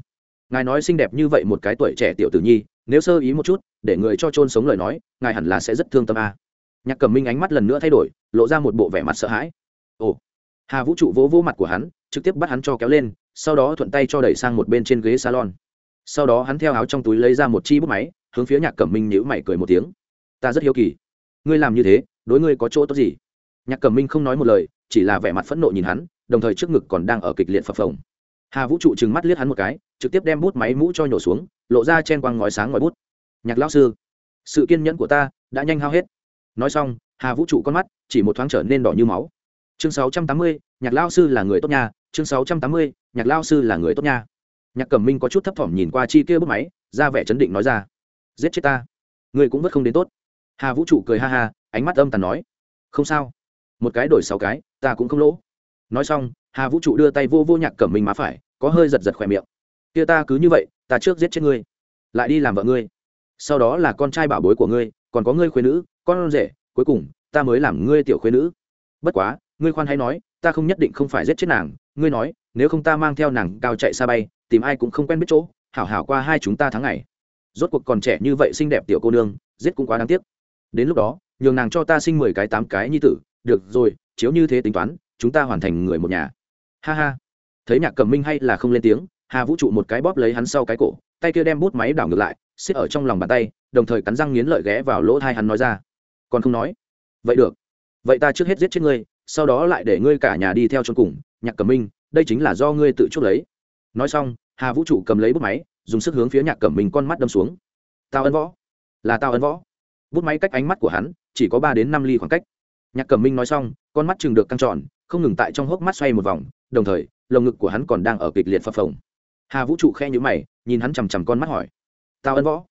Ngài nói xinh đẹp như vậy một cái tuổi trẻ tiểu tử nhi, nếu sơ ý một chút, để người cho trôn sống lời nói, ngài hẳn là sẽ rất thương tâm a à. nhạc cầm minh ánh mắt lần nữa thay đổi, lộ ra một bộ vẻ mặt sợ hãi. Ồ, hà vũ trụ vỗ vỗ mặt của hắn, trực tiếp bắt hắn cho kéo lên, sau đó thuận tay cho đẩy sang một bên trên ghế salon. Sau đó hắn theo áo trong túi lấy ra một chi bút máy hướng phía nhạc cẩm minh nhữ mày cười một tiếng. Ta rất hiếu kỳ. Ngươi làm như thế, đối ngươi có chỗ tốt gì? Nhạc cẩm minh không nói một lời, chỉ là vẻ mặt phẫn nộ nhìn hắn, đồng thời trước ngực còn đang ở kịch liệt phập phồng. Hà vũ trụ trừng mắt liếc hắn một cái, trực tiếp đem bút máy mũ cho nhổ xuống, lộ ra trên quang ngói sáng ngoài bút. Nhạc lão sư, sự kiên nhẫn của ta đã nhanh hao hết. Nói xong, hà vũ trụ con mắt chỉ một thoáng trở nên đỏ như máu. Chương sáu trăm tám mươi, nhạc lao sư là người tốt nha. Chương sáu trăm tám mươi, nhạc lao sư là người tốt nha. Nhạc cẩm minh có chút thấp thỏm nhìn qua chi kia bút máy, ra vẻ chấn định nói ra giết chết ta. Ngươi cũng vất không đến tốt. Hà vũ trụ cười ha ha, ánh mắt âm tàn nói. Không sao. Một cái đổi sáu cái, ta cũng không lỗ. Nói xong, hà vũ trụ đưa tay vô vô nhạc cẩm mình má phải, có hơi giật giật khỏe miệng. Kia ta cứ như vậy, ta trước giết chết ngươi. Lại đi làm vợ ngươi. Sau đó là con trai bảo bối của ngươi, còn có ngươi khuyên nữ, con rể, cuối cùng, ta mới làm ngươi tiểu khuyên nữ. Bất quá, ngươi khoan hay nói, ta không nhất định không phải giết chết nàng. Ngươi nói, nếu không ta mang theo nàng cao chạy xa bay, tìm ai cũng không quen biết chỗ, hảo hảo qua hai chúng ta tháng ngày rốt cuộc còn trẻ như vậy xinh đẹp tiểu cô nương, giết cũng quá đáng tiếc. Đến lúc đó, nhường nàng cho ta sinh mười cái tám cái như tử. Được rồi, chiếu như thế tính toán, chúng ta hoàn thành người một nhà. Ha ha. Thấy nhạc cầm minh hay là không lên tiếng, hà vũ trụ một cái bóp lấy hắn sau cái cổ, tay kia đem bút máy đảo ngược lại, xếp ở trong lòng bàn tay, đồng thời cắn răng nghiến lợi ghé vào lỗ thai hắn nói ra. Còn không nói? Vậy được. Vậy ta trước hết giết chết ngươi, sau đó lại để ngươi cả nhà đi theo chôn cùng. Nhạc cẩm minh, đây chính là do ngươi tự chuốc lấy. Nói xong, hà vũ trụ cầm lấy bút máy dùng sức hướng phía nhạc cẩm minh con mắt đâm xuống. Tao ân võ. Là tao ân võ. Bút máy cách ánh mắt của hắn chỉ có ba đến năm ly khoảng cách. Nhạc cẩm minh nói xong, con mắt chừng được căng tròn, không ngừng tại trong hốc mắt xoay một vòng, đồng thời, lồng ngực của hắn còn đang ở kịch liệt phập phồng. Hà vũ trụ khe nhữ mày, nhìn hắn chằm chằm con mắt hỏi tao ân võ?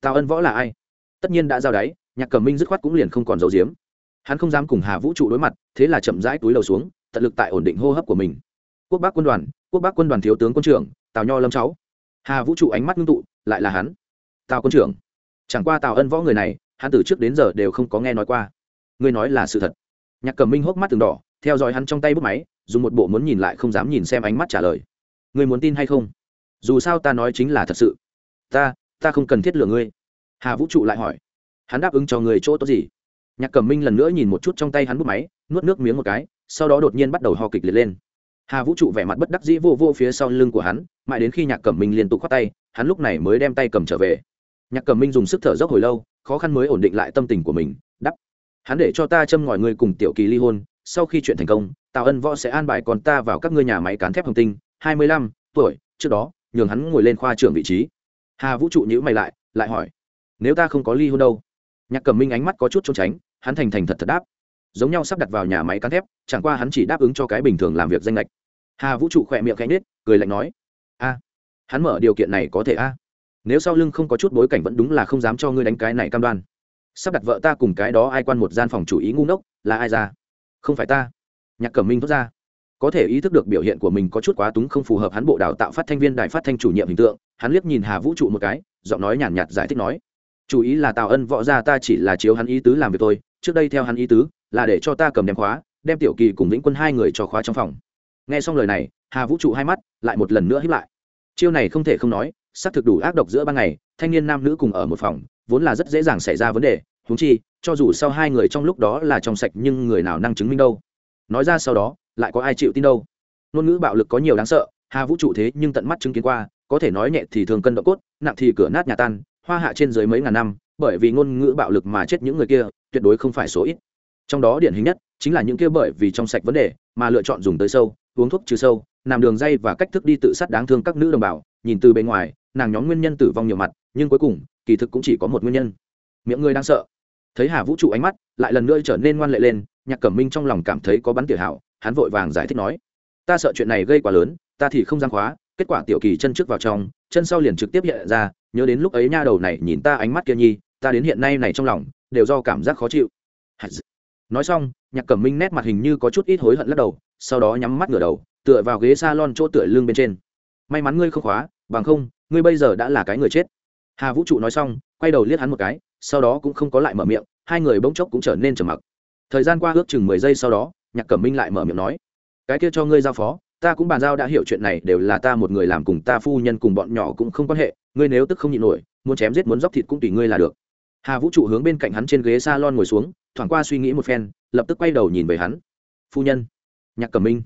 Tao ân võ là ai? Tất nhiên đã giao đáy, nhạc cẩm minh dứt khoát cũng liền không còn giấu giếm. Hắn không dám cùng hà vũ trụ đối mặt, thế là chậm rãi túi đầu xuống, tận lực tại ổn định hô hấp của mình. Quốc bác quân đoàn, quốc bác quân đoàn thiếu tướng quân trưởng, tào nho lâm cháu hà vũ trụ ánh mắt ngưng tụ lại là hắn tào quân trưởng chẳng qua tào ân võ người này hắn từ trước đến giờ đều không có nghe nói qua ngươi nói là sự thật nhạc cẩm minh hốc mắt từng đỏ theo dõi hắn trong tay bút máy dùng một bộ muốn nhìn lại không dám nhìn xem ánh mắt trả lời ngươi muốn tin hay không dù sao ta nói chính là thật sự ta ta không cần thiết lừa ngươi hà vũ trụ lại hỏi hắn đáp ứng cho người chỗ tốt gì nhạc cẩm minh lần nữa nhìn một chút trong tay hắn bút máy nuốt nước miếng một cái sau đó đột nhiên bắt đầu ho kịch liệt lên hà vũ trụ vẻ mặt bất đắc dĩ vô vô phía sau lưng của hắn, mãi đến khi nhạc cẩm minh liên tục khoác tay, hắn lúc này mới đem tay cầm trở về. Nhạc cẩm minh dùng sức thở dốc hồi lâu, khó khăn mới ổn định lại tâm tình của mình đắp hắn để cho ta châm ngòi người cùng tiểu kỳ ly hôn, sau khi chuyện thành công, tào ân võ sẽ an bài còn ta vào các ngươi nhà máy cán thép hồng tinh, hai mươi lăm tuổi, trước đó, nhường hắn ngồi lên khoa trưởng vị trí. Hà vũ trụ nhữ mày lại lại hỏi, nếu ta không có ly hôn đâu? Nhạc cẩm minh ánh mắt có chút trốn tránh, hắn thành thành thật thật đáp, giống nhau sắp đặt vào nhà máy cán thép, chẳng qua hắn chỉ đáp ứng cho cái bình thường làm việc danh lệch hà vũ trụ khỏe miệng cánh nết cười lạnh nói a hắn mở điều kiện này có thể a? Nếu sau lưng không có chút bối cảnh vẫn đúng là không dám cho ngươi đánh cái này cam đoan. Sắp đặt vợ ta cùng cái đó ai quan một gian phòng chủ ý ngu ngốc là ai ra? Không phải ta. Nhạc cẩm minh thốt ra. Có thể ý thức được biểu hiện của mình có chút quá túng không phù hợp hắn bộ đào tạo phát thanh viên đài phát thanh chủ nhiệm hình tượng hắn liếc nhìn hà vũ trụ một cái giọng nói nhàn nhạt, nhạt giải thích nói chủ ý là tào ân võ ra ta chỉ là chiếu hắn ý tứ làm việc tôi trước đây theo hắn ý tứ là để cho ta cầm đem khóa đem tiểu kỳ cùng vĩnh quân hai người cho khóa trong phòng nghe xong lời này, hà vũ trụ hai mắt lại một lần nữa hiếp lại. Chiêu này không thể không nói, xác thực đủ ác độc giữa ban ngày, thanh niên nam nữ cùng ở một phòng, vốn là rất dễ dàng xảy ra vấn đề húng chi, cho dù sau hai người trong lúc đó là trong sạch nhưng người nào năng chứng minh đâu. Nói ra sau đó, lại có ai chịu tin đâu? Ngôn ngữ bạo lực có nhiều đáng sợ, hà vũ trụ thế nhưng tận mắt chứng kiến qua, có thể nói nhẹ thì thường cân độ cốt, nặng thì cửa nát nhà tan, hoa hạ trên dưới mấy ngàn năm, bởi vì ngôn ngữ bạo lực mà chết những người kia, tuyệt đối không phải số ít. Trong đó điển hình nhất chính là những kia bởi vì trong sạch vấn đề mà lựa chọn dùng tới sâu uống thuốc trừ sâu, nằm đường dây và cách thức đi tự sát đáng thương các nữ đồng bào, nhìn từ bên ngoài, nàng nhóm nguyên nhân tử vong nhiều mặt, nhưng cuối cùng, kỳ thực cũng chỉ có một nguyên nhân. Miệng người đang sợ. Thấy hà vũ trụ ánh mắt, lại lần nữa trở nên ngoan lệ lên, nhạc cẩm minh trong lòng cảm thấy có bắn tiểu hảo, hắn vội vàng giải thích nói, ta sợ chuyện này gây quá lớn, ta thì không gian khóa, kết quả tiểu kỳ chân trước vào trong, chân sau liền trực tiếp hiện ra, nhớ đến lúc ấy nha đầu này nhìn ta ánh mắt kia nhi, ta đến hiện nay này trong lòng, đều do cảm giác khó chịu. Nói xong, nhạc cẩm minh nét mặt hình như có chút ít hối hận lắc đầu sau đó nhắm mắt ngửa đầu, tựa vào ghế s a lon chỗ tựa lưng bên trên. May mắn ngươi không khóa, bằng không, ngươi bây giờ đã là cái người chết. Hà vũ trụ nói xong, quay đầu liếc hắn một cái, sau đó cũng không có lại mở miệng, hai người bỗng chốc cũng trở nên trầm mặc. Thời gian qua ước chừng mười giây sau đó, nhạc cẩm minh lại mở miệng nói, cái kia cho ngươi giao phó, ta cũng bàn giao đã hiểu chuyện này đều là ta một người làm cùng ta phu nhân cùng bọn nhỏ cũng không quan hệ, ngươi nếu tức không nhịn nổi, muốn chém giết muốn dóc thịt cũng tùy ngươi là được. Hà vũ trụ hướng bên cạnh hắn trên ghế s a lon ngồi xuống, thoảng qua suy nghĩ một phen, lập tức quay đầu nhìn về hắn. Phu nhân nhạc cẩm minh.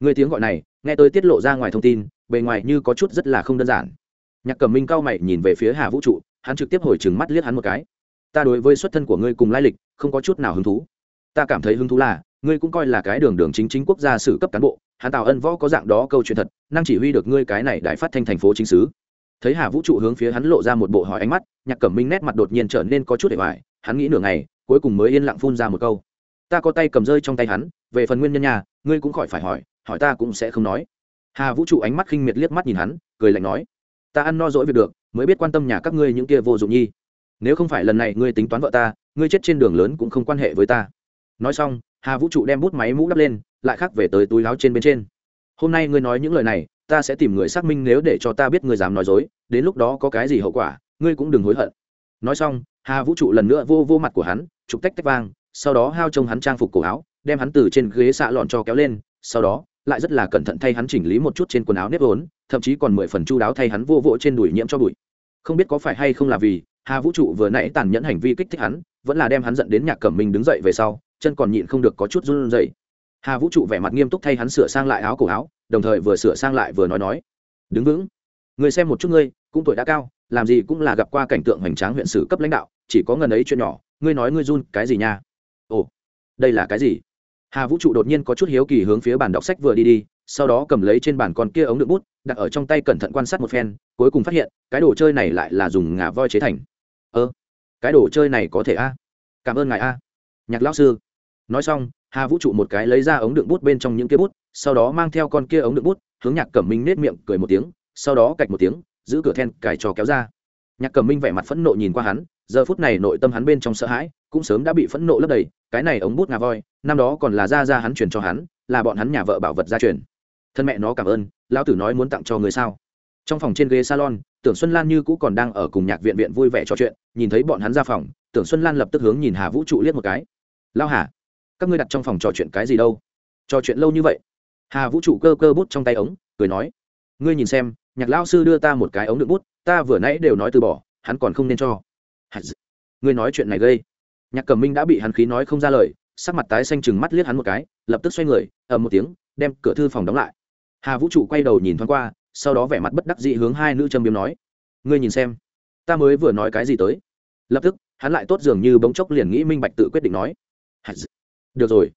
Người tiếng gọi này, nghe tôi tiết lộ ra ngoài thông tin, bề ngoài như có chút rất là không đơn giản. Nhạc cẩm minh cao mày nhìn về phía hà vũ trụ, hắn trực tiếp hồi chừng mắt liếc hắn một cái. Ta đối với xuất thân của ngươi cùng lai lịch, không có chút nào hứng thú. Ta cảm thấy hứng thú là, ngươi cũng coi là cái đường đường chính chính quốc gia sử cấp cán bộ, hắn tào ân võ có dạng đó câu chuyện thật, năng chỉ huy được ngươi cái này đại phát thanh thành phố chính xứ. Thấy hà vũ trụ hướng phía hắn lộ ra một bộ hỏi ánh mắt, nhạc cẩm minh nét mặt đột nhiên trở nên có chút để hoài, hắn nghĩ nửa ngày, cuối cùng mới yên lặng phun ra một câu. Ta có tay cầm rơi trong tay hắn, về phần nguyên nhân nhà ngươi cũng khỏi phải hỏi hỏi ta cũng sẽ không nói. Hà vũ trụ ánh mắt khinh miệt liếc mắt nhìn hắn, cười lạnh nói, ta ăn no dỗi việc được, mới biết quan tâm nhà các ngươi những kia vô dụng nhi. Nếu không phải lần này ngươi tính toán vợ ta, ngươi chết trên đường lớn cũng không quan hệ với ta. Nói xong, hà vũ trụ đem bút máy mũ đắp lên, lại khắc về tới túi láo trên bên trên. Hôm nay ngươi nói những lời này, ta sẽ tìm người xác minh nếu để cho ta biết ngươi dám nói dối, đến lúc đó có cái gì hậu quả, ngươi cũng đừng hối hận. Nói xong, hà vũ trụ lần nữa vô vô mặt của hắn, chụp tách tách vang, sau đó hao trông hắn trang phục cổ áo đem hắn từ trên ghế xạ lọn cho kéo lên, sau đó, lại rất là cẩn thận thay hắn chỉnh lý một chút trên quần áo nếp vốn, thậm chí còn mười phần chu đáo thay hắn vô vỗ trên đùi nhiễm cho bụi. Không biết có phải hay không là vì hà vũ trụ vừa nãy tàn nhẫn hành vi kích thích hắn, vẫn là đem hắn dẫn đến nhạc cẩm minh đứng dậy về sau, chân còn nhịn không được có chút run rẩy. Hà vũ trụ vẻ mặt nghiêm túc thay hắn sửa sang lại áo cổ áo, đồng thời vừa sửa sang lại vừa nói nói, đứng vững, người xem một chút ngươi, cũng tuổi đã cao, làm gì cũng là gặp qua cảnh tượng hoành tráng huyện sử cấp lãnh đạo, chỉ có ngần ấy chuyện nhỏ, ngươi nói ngươi run cái gì nha? Ồ, đây là cái gì? Hà vũ trụ đột nhiên có chút hiếu kỳ hướng phía bàn đọc sách vừa đi đi, sau đó cầm lấy trên bàn con kia ống đựng bút, đặt ở trong tay cẩn thận quan sát một phen, cuối cùng phát hiện, cái đồ chơi này lại là dùng ngà voi chế thành. Ơ, cái đồ chơi này có thể a? Cảm ơn ngài a. Nhạc lão sư. Nói xong, hà vũ trụ một cái lấy ra ống đựng bút bên trong những kia bút, sau đó mang theo con kia ống đựng bút, hướng nhạc cẩm minh nết miệng cười một tiếng, sau đó cạch một tiếng, giữ cửa then cài trò kéo ra. Nhạc cẩm minh vẻ mặt phẫn nộ nhìn qua hắn, giờ phút này nội tâm hắn bên trong sợ hãi cũng sớm đã bị phẫn nộ lấp đầy, cái này ống bút ngà voi, năm đó còn là ra ra hắn truyền cho hắn, là bọn hắn nhà vợ bảo vật gia truyền. Thân mẹ nó cảm ơn, lão tử nói muốn tặng cho người sao? Trong phòng trên ghế salon, tưởng xuân lan như cũ còn đang ở cùng nhạc viện viện vui vẻ trò chuyện, nhìn thấy bọn hắn ra phòng, tưởng xuân lan lập tức hướng nhìn hà vũ trụ liếc một cái. Lao hà, các ngươi đặt trong phòng trò chuyện cái gì đâu? Trò chuyện lâu như vậy? Hà vũ trụ cơ cơ bút trong tay ống, cười nói, ngươi nhìn xem, nhạc lao sư đưa ta một cái ống đựng bút, ta vừa nãy đều nói từ bỏ, hắn còn không nên cho. Ngươi nói chuyện này gây nhạc cẩm minh đã bị hắn khí nói không ra lời, sắc mặt tái xanh chừng mắt liếc hắn một cái, lập tức xoay người, ầm một tiếng, đem cửa thư phòng đóng lại. Hà vũ trụ quay đầu nhìn thoáng qua, sau đó vẻ mặt bất đắc dị hướng hai nữ châm biếm nói, ngươi nhìn xem, ta mới vừa nói cái gì tới? Lập tức, hắn lại tốt dường như bỗng chốc liền nghĩ minh bạch tự quyết định nói được rồi,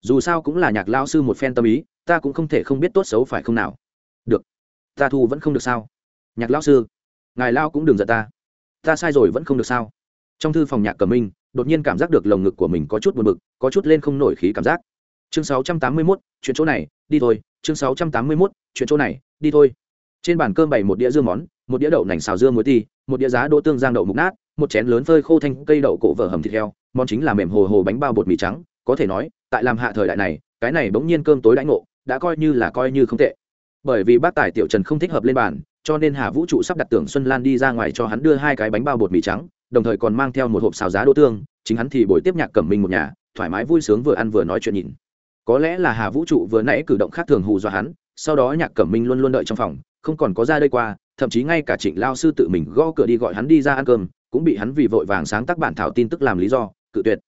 dù sao cũng là nhạc lao sư một phen tâm ý, ta cũng không thể không biết tốt xấu phải không nào. Được, ta thu vẫn không được sao? Nhạc lao sư, ngài lao cũng đừng giận ta. Ta sai rồi vẫn không được sao? Trong thư phòng nhạc cẩm minh đột nhiên cảm giác được lồng ngực của mình có chút buồn bực có chút lên không nổi khí cảm giác. Chương 681, chuyện chỗ này đi thôi. Chương 681, chuyện chỗ này đi thôi. Trên bàn cơm bày một đĩa dưa món một đĩa đậu nành xào dưa muối ti một đĩa giá đỗ tương giang đậu mục nát một chén lớn phơi khô thanh cây đậu cổ vở hầm thịt heo món chính là mềm hồ hồ bánh bao bột mì trắng. Có thể nói tại làm hạ thời đại này cái này bỗng nhiên cơm tối đãi ngộ đã coi như là coi như không tệ. Bởi vì bác tài tiểu trần không thích hợp lên bàn cho nên hà vũ trụ sắp đặt tưởng xuân lan đi ra ngoài cho hắn đưa hai cái bánh bao bột mì trắng đồng thời còn mang theo một hộp xào giá đỗ tương, chính hắn thì buổi tiếp nhạc cẩm minh một nhà, thoải mái vui sướng vừa ăn vừa nói chuyện nhìn. Có lẽ là hà vũ trụ vừa nãy cử động khác thường hù dọa hắn, sau đó nhạc cẩm minh luôn luôn đợi trong phòng, không còn có ra đây qua, thậm chí ngay cả trịnh lao sư tự mình gõ cửa đi gọi hắn đi ra ăn cơm, cũng bị hắn vì vội vàng sáng tác bản thảo tin tức làm lý do, cự tuyệt.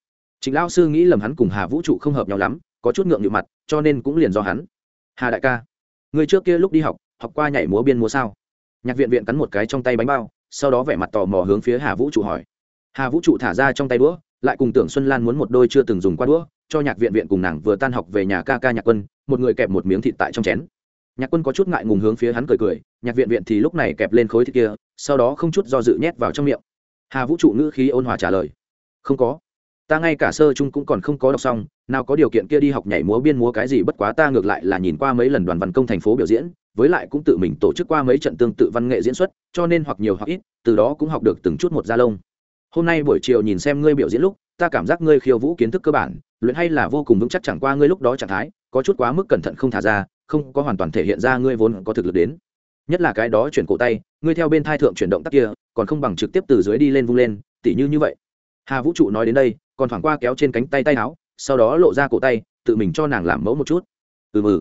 Trịnh lao sư nghĩ lầm hắn cùng hà vũ trụ không hợp nhau lắm, có chút ngượng nhịu mặt, cho nên cũng liền do hắn. Hà đại ca, người trước kia lúc đi học học qua nhảy múa biên múa sao? Nhạc viện viện cắn một cái trong tay bánh bao sau đó vẻ mặt tò mò hướng phía hà vũ trụ hỏi. Hà vũ trụ thả ra trong tay đũa, lại cùng tưởng xuân lan muốn một đôi chưa từng dùng qua đũa, cho nhạc viện viện cùng nàng vừa tan học về nhà ca ca nhạc quân, một người kẹp một miếng thịt tại trong chén. Nhạc quân có chút ngại ngùng hướng phía hắn cười cười, nhạc viện viện thì lúc này kẹp lên khối thịt kia, sau đó không chút do dự nhét vào trong miệng. Hà vũ trụ ngữ khí ôn hòa trả lời. Không có. Ta ngay cả sơ chung cũng còn không có đọc xong, nào có điều kiện kia đi học nhảy múa biên múa cái gì, bất quá ta ngược lại là nhìn qua mấy lần đoàn văn công thành phố biểu diễn với lại cũng tự mình tổ chức qua mấy trận tương tự văn nghệ diễn xuất, cho nên hoặc nhiều hoặc ít, từ đó cũng học được từng chút một gia lông. Hôm nay buổi chiều nhìn xem ngươi biểu diễn lúc, ta cảm giác ngươi khiêu vũ kiến thức cơ bản, luyện hay là vô cùng vững chắc chẳng qua ngươi lúc đó trạng thái, có chút quá mức cẩn thận không thả ra, không có hoàn toàn thể hiện ra ngươi vốn có thực lực đến. Nhất là cái đó chuyển cổ tay, ngươi theo bên thai thượng chuyển động tác kia, còn không bằng trực tiếp từ dưới đi lên vung lên, tỉ như như vậy. Hà vũ trụ nói đến đây, còn thoảng qua kéo trên cánh tay tay áo, sau đó lộ ra cổ tay, tự mình cho nàng làm mẫu một chút. Ừ mừ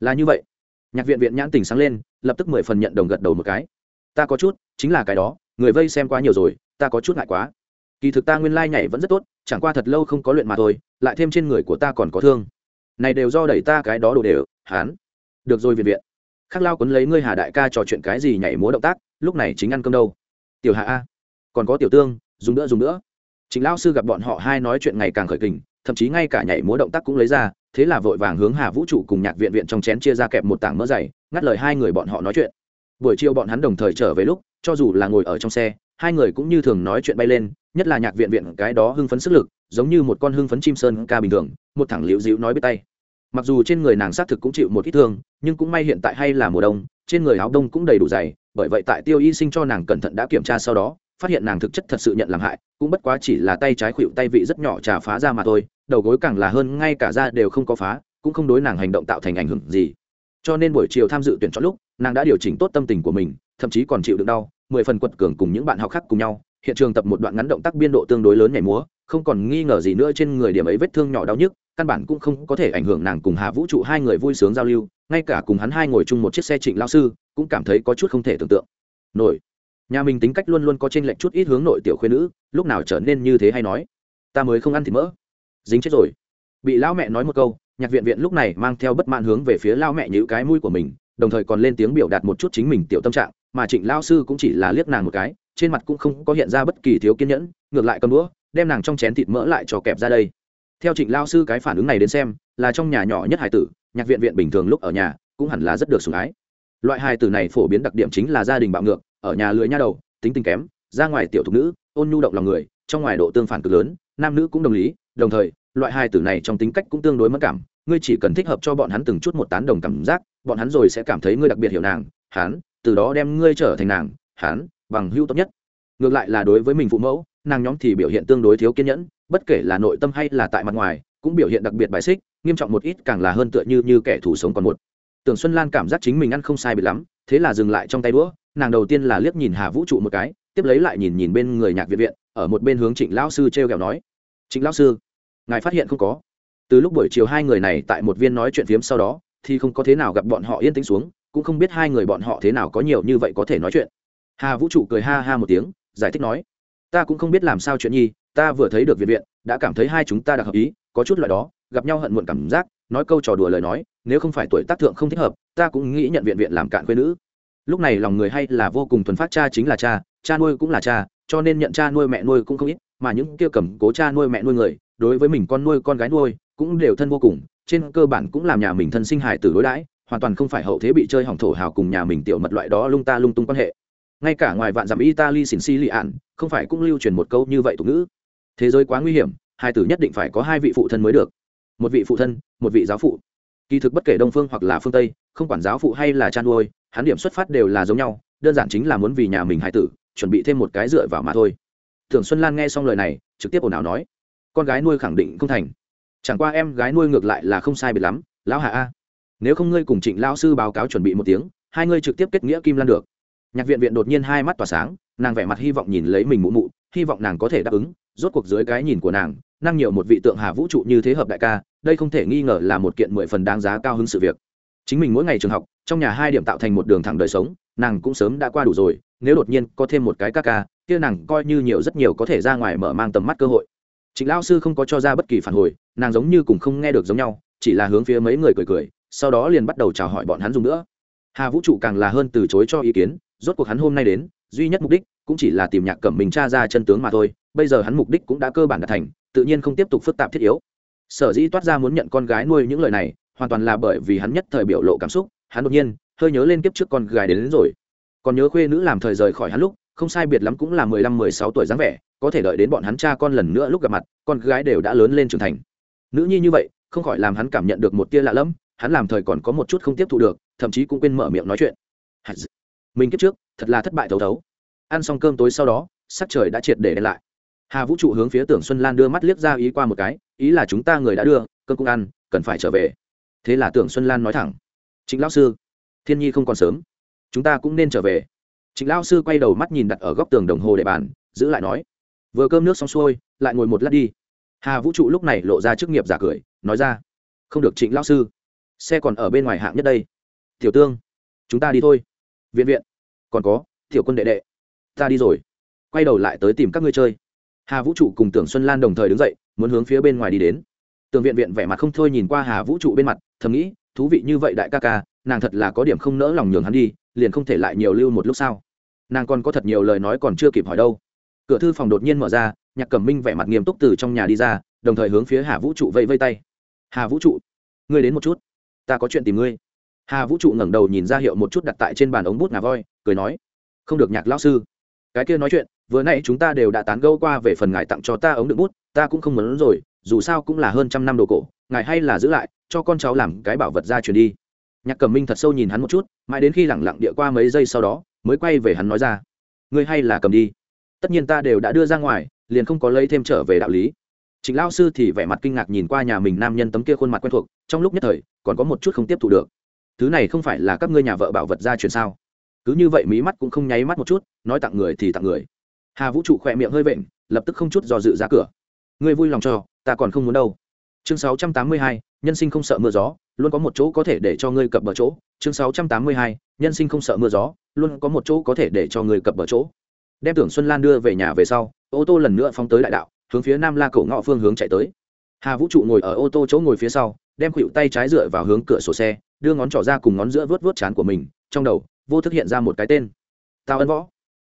là như vậy nhạc viện viện nhãn tình sáng lên, lập tức mười phần nhận đồng gật đầu một cái. Ta có chút, chính là cái đó, người vây xem quá nhiều rồi, ta có chút ngại quá. Kỳ thực ta nguyên lai nhảy vẫn rất tốt, chẳng qua thật lâu không có luyện mà thôi, lại thêm trên người của ta còn có thương. Này đều do đẩy ta cái đó đồ đều, hán. Được rồi viện viện. Khắc lao quấn lấy ngươi hà đại ca trò chuyện cái gì nhảy múa động tác, lúc này chính ăn cơm đâu? Tiểu hạ a. Còn có tiểu tương, dùng nữa dùng nữa. Chính lao sư gặp bọn họ hai nói chuyện ngày càng khởi kình, thậm chí ngay cả nhảy múa động tác cũng lấy ra thế là vội vàng hướng hà vũ trụ cùng nhạc viện viện trong chén chia ra kẹp một tảng mỡ dày, ngắt lời hai người bọn họ nói chuyện. Buổi chiều bọn hắn đồng thời trở về lúc, cho dù là ngồi ở trong xe, hai người cũng như thường nói chuyện bay lên, nhất là nhạc viện viện, cái đó hưng phấn sức lực, giống như một con hưng phấn chim sơn ca bình thường, một thẳng liễu dịu nói biết tay. Mặc dù trên người nàng xác thực cũng chịu một ít thương, nhưng cũng may hiện tại hay là mùa đông, trên người áo đông cũng đầy đủ dày, bởi vậy tại tiêu y sinh cho nàng cẩn thận đã kiểm tra sau đó phát hiện nàng thực chất thật sự nhận làm hại, cũng bất quá chỉ là tay trái khuỵu tay vị rất nhỏ trà phá ra mà thôi, đầu gối càng là hơn, ngay cả da đều không có phá, cũng không đối nàng hành động tạo thành ảnh hưởng gì. Cho nên buổi chiều tham dự tuyển chọn lúc, nàng đã điều chỉnh tốt tâm tình của mình, thậm chí còn chịu được đau, mười phần quật cường cùng những bạn học khác cùng nhau. Hiện trường tập một đoạn ngắn động tác biên độ tương đối lớn nhảy múa, không còn nghi ngờ gì nữa trên người điểm ấy vết thương nhỏ đau nhức, căn bản cũng không có thể ảnh hưởng nàng cùng hà vũ trụ hai người vui sướng giao lưu, ngay cả cùng hắn hai ngồi chung một chiếc xe trịnh lao sư, cũng cảm thấy có chút không thể tưởng tượng. Nổi nhà mình tính cách luôn luôn có t r ê n lệch chút ít hướng nội tiểu khuyên nữ, lúc nào trở nên như thế hay nói? Ta mới không ăn thịt mỡ. Dính chết rồi. Bị lão mẹ nói một câu, nhạc viện viện lúc này mang theo bất mãn hướng về phía lao mẹ như cái mũi của mình, đồng thời còn lên tiếng biểu đạt một chút chính mình tiểu tâm trạng, mà trịnh lao sư cũng chỉ là liếc nàng một cái, trên mặt cũng không có hiện ra bất kỳ thiếu kiên nhẫn, ngược lại cầm đũa, đem nàng trong chén thịt mỡ lại cho kẹp ra đây. Theo trịnh lao sư cái phản ứng này đến xem, là trong nhà nhỏ nhất hải tử, nhạc viện viện bình thường lúc ở nhà, cũng hẳn là rất được sủng ái. Loại hài tử này phổ biến đặc điểm chính là gia đình bạo ngược ở nhà lười nha đầu, tính tình kém, ra ngoài tiểu thục nữ, ôn nhu động lòng người, trong ngoài độ tương phản cực lớn, nam nữ cũng đồng lý, đồng thời, loại hai tử này trong tính cách cũng tương đối mất cảm, ngươi chỉ cần thích hợp cho bọn hắn từng chút một tán đồng cảm giác, bọn hắn rồi sẽ cảm thấy ngươi đặc biệt hiểu nàng, hắn, từ đó đem ngươi trở thành nàng, hắn, bằng hữu tốt nhất. Ngược lại là đối với mình phụ mẫu, nàng nhóm thì biểu hiện tương đối thiếu kiên nhẫn, bất kể là nội tâm hay là tại mặt ngoài, cũng biểu hiện đặc biệt bài xích, nghiêm trọng một ít càng là hơn tựa như như kẻ thù sống còn một. Tưởng xuân lan cảm giác chính mình ăn không sai bị lắm, thế là dừng lại trong tay đũa nàng đầu tiên là liếc nhìn hà vũ trụ một cái, tiếp lấy lại nhìn nhìn bên người nhạc viện viện, ở một bên hướng trịnh lão sư t r e o kẹo nói, trịnh lão sư, ngài phát hiện không có. Từ lúc buổi chiều hai người này tại một viên nói chuyện phiếm sau đó, thì không có thế nào gặp bọn họ yên tĩnh xuống, cũng không biết hai người bọn họ thế nào có nhiều như vậy có thể nói chuyện. Hà vũ trụ cười ha ha một tiếng, giải thích nói, ta cũng không biết làm sao chuyện nhi, ta vừa thấy được viện viện, đã cảm thấy hai chúng ta đặc hợp ý, có chút loại đó, gặp nhau hận muộn cảm giác, nói câu trò đùa lời nói, nếu không phải tuổi tác thượng không thích hợp, ta cũng nghĩ nhận viện viện làm cạn quê nữ lúc này lòng người hay là vô cùng thuần phát cha chính là cha cha nuôi cũng là cha, cho nên nhận cha nuôi mẹ nuôi cũng không ít, mà những kia cầm cố cha nuôi mẹ nuôi người, đối với mình con nuôi con gái nuôi, cũng đều thân vô cùng, trên cơ bản cũng làm nhà mình thân sinh hài tử đối đãi, hoàn toàn không phải hậu thế bị chơi hỏng thổ hào cùng nhà mình tiểu mật loại đó lung ta lung tung quan hệ. Ngay cả ngoài vạn dặm italy xỉn si lị ạn, không phải cũng lưu truyền một câu như vậy tục ngữ. Thế giới quá nguy hiểm, hai tử nhất định phải có hai vị phụ thân mới được. Một vị phụ thân, một vị giáo phụ. Kỳ thực bất kể đông phương hoặc là phương tây, không quản giáo phụ hay là chăn nuôi hắn điểm xuất phát đều là giống nhau, đơn giản chính là muốn vì nhà mình hài tử chuẩn bị thêm một cái dựa vào mà thôi. Thường xuân lan nghe xong lời này, trực tiếp ồn ào nói, con gái nuôi khẳng định không thành. Chẳng qua em gái nuôi ngược lại là không sai biệt lắm, lão hạ a. Nếu không ngươi cùng trịnh lao sư báo cáo chuẩn bị một tiếng, hai ngươi trực tiếp kết nghĩa kim lan được. Nhạc viện viện đột nhiên hai mắt tỏa sáng, nàng vẻ mặt hy vọng nhìn lấy mình mụ mụ, hy vọng nàng có thể đáp ứng, rốt cuộc dưới cái nhìn của nàng, năng nhiều một vị tượng hà vũ trụ như thế hợp đại ca, đây không thể nghi ngờ là một kiện mười phần đáng giá cao hứng sự việc chính mình mỗi ngày trường học, trong nhà hai điểm tạo thành một đường thẳng đời sống, nàng cũng sớm đã qua đủ rồi, nếu đột nhiên có thêm một cái ca ca, kia nàng coi như nhiều rất nhiều có thể ra ngoài mở mang tầm mắt cơ hội. Trịnh lao sư không có cho ra bất kỳ phản hồi, nàng giống như cùng không nghe được giống nhau, chỉ là hướng phía mấy người cười cười, sau đó liền bắt đầu chào hỏi bọn hắn dùng nữa. Hà vũ trụ càng là hơn từ chối cho ý kiến, rốt cuộc hắn hôm nay đến, duy nhất mục đích cũng chỉ là tìm nhạc cẩm mình tra ra chân tướng mà thôi, bây giờ hắn mục đích cũng đã cơ bản đạt thành, tự nhiên không tiếp tục phức tạp thiết yếu. Sở dĩ toát ra muốn nhận con gái nuôi những lời này hoàn toàn là bởi vì hắn nhất thời biểu lộ cảm xúc hắn đột nhiên hơi nhớ lên kiếp trước con gái đến, đến rồi. Còn nhớ khuê nữ làm thời rời khỏi hắn lúc không sai biệt lắm cũng là mười lăm mười sáu tuổi dáng vẻ có thể đợi đến bọn hắn cha con lần nữa lúc gặp mặt con gái đều đã lớn lên trưởng thành. Nữ nhi như vậy không khỏi làm hắn cảm nhận được một tia lạ lẫm hắn làm thời còn có một chút không tiếp thu được thậm chí cũng quên mở miệng nói chuyện. Mình kiếp trước thật là thất bại thấu thấu. Ăn xong cơm tối sau đó sắc trời đã triệt để đen lại. Hà vũ trụ hướng phía tưởng xuân lan đưa mắt liếc ra ý qua một cái ý là chúng ta người đã đưa cơm cũng ăn cần phải trở về thế là tưởng xuân lan nói thẳng chính lão sư, thiên nhi không còn sớm, chúng ta cũng nên trở về. Chính lão sư quay đầu mắt nhìn đặt ở góc tường đồng hồ để bàn, giữ lại nói, vừa cơm nước xong xuôi, lại ngồi một lát đi. Hà vũ trụ lúc này lộ ra chức nghiệp giả cười, nói ra, không được trịnh lão sư, xe còn ở bên ngoài hạng nhất đây. Tiểu tương, chúng ta đi thôi. Viện viện. Còn có, tiểu quân đệ đệ, ta đi rồi. Quay đầu lại tới tìm các ngươi chơi. Hà vũ trụ cùng tưởng xuân lan đồng thời đứng dậy, muốn hướng phía bên ngoài đi đến. Tường viện viện vẻ mặt không thôi nhìn qua hà vũ trụ bên mặt thầm nghĩ, thú vị như vậy đại ca ca, nàng thật là có điểm không nỡ lòng nhường hắn đi, liền không thể lại nhiều lưu một lúc sau. Nàng còn có thật nhiều lời nói còn chưa kịp hỏi đâu. Cửa thư phòng đột nhiên mở ra, nhạc cẩm minh vẻ mặt nghiêm túc từ trong nhà đi ra, đồng thời hướng phía hà vũ trụ vẫy vây tay. Hà vũ trụ, ngươi đến một chút, ta có chuyện tìm ngươi. Hà vũ trụ ngẩng đầu nhìn ra hiệu một chút đặt tại trên bàn ống bút ngà voi, cười nói, không được nhạc lão sư, cái kia nói chuyện, vừa nãy chúng ta đều đã tán gẫu qua về phần ngài tặng cho ta ống đựng bút, ta cũng không muốn rồi, dù sao cũng là hơn trăm năm đồ cổ ngài hay là giữ lại, cho con cháu làm cái bảo vật ra truyền đi. Nhạc cẩm minh thật sâu nhìn hắn một chút, mãi đến khi lẳng lặng địa qua mấy giây sau đó, mới quay về hắn nói ra. Ngươi hay là cầm đi. Tất nhiên ta đều đã đưa ra ngoài, liền không có lấy thêm trở về đạo lý. Trịnh lao sư thì vẻ mặt kinh ngạc nhìn qua nhà mình nam nhân tấm kia khuôn mặt quen thuộc, trong lúc nhất thời, còn có một chút không tiếp thu được. Thứ này không phải là các ngươi nhà vợ bảo vật ra truyền sao? Cứ như vậy mí mắt cũng không nháy mắt một chút, nói tặng người thì tặng người. Hà vũ trụ khỏe miệng hơi vện, lập tức không chút do dự ra cửa. Ngươi vui lòng cho, ta còn không muốn đâu chương 682, nhân sinh không sợ mưa gió luôn có một chỗ có thể để cho ngươi cập bờ chỗ. Chương 682, nhân sinh không sợ mưa gió luôn có một chỗ có thể để cho ngươi cập bờ chỗ. Đem tưởng xuân lan đưa về nhà về sau ô tô lần nữa phóng tới đại đạo hướng phía nam la cổ ngõ phương hướng chạy tới. Hà vũ trụ ngồi ở ô tô chỗ ngồi phía sau đem khuỵu tay trái dựa vào hướng cửa sổ xe đưa ngón trỏ ra cùng ngón giữa vớt vớt chán của mình trong đầu vô thức hiện ra một cái tên. Tào ân võ.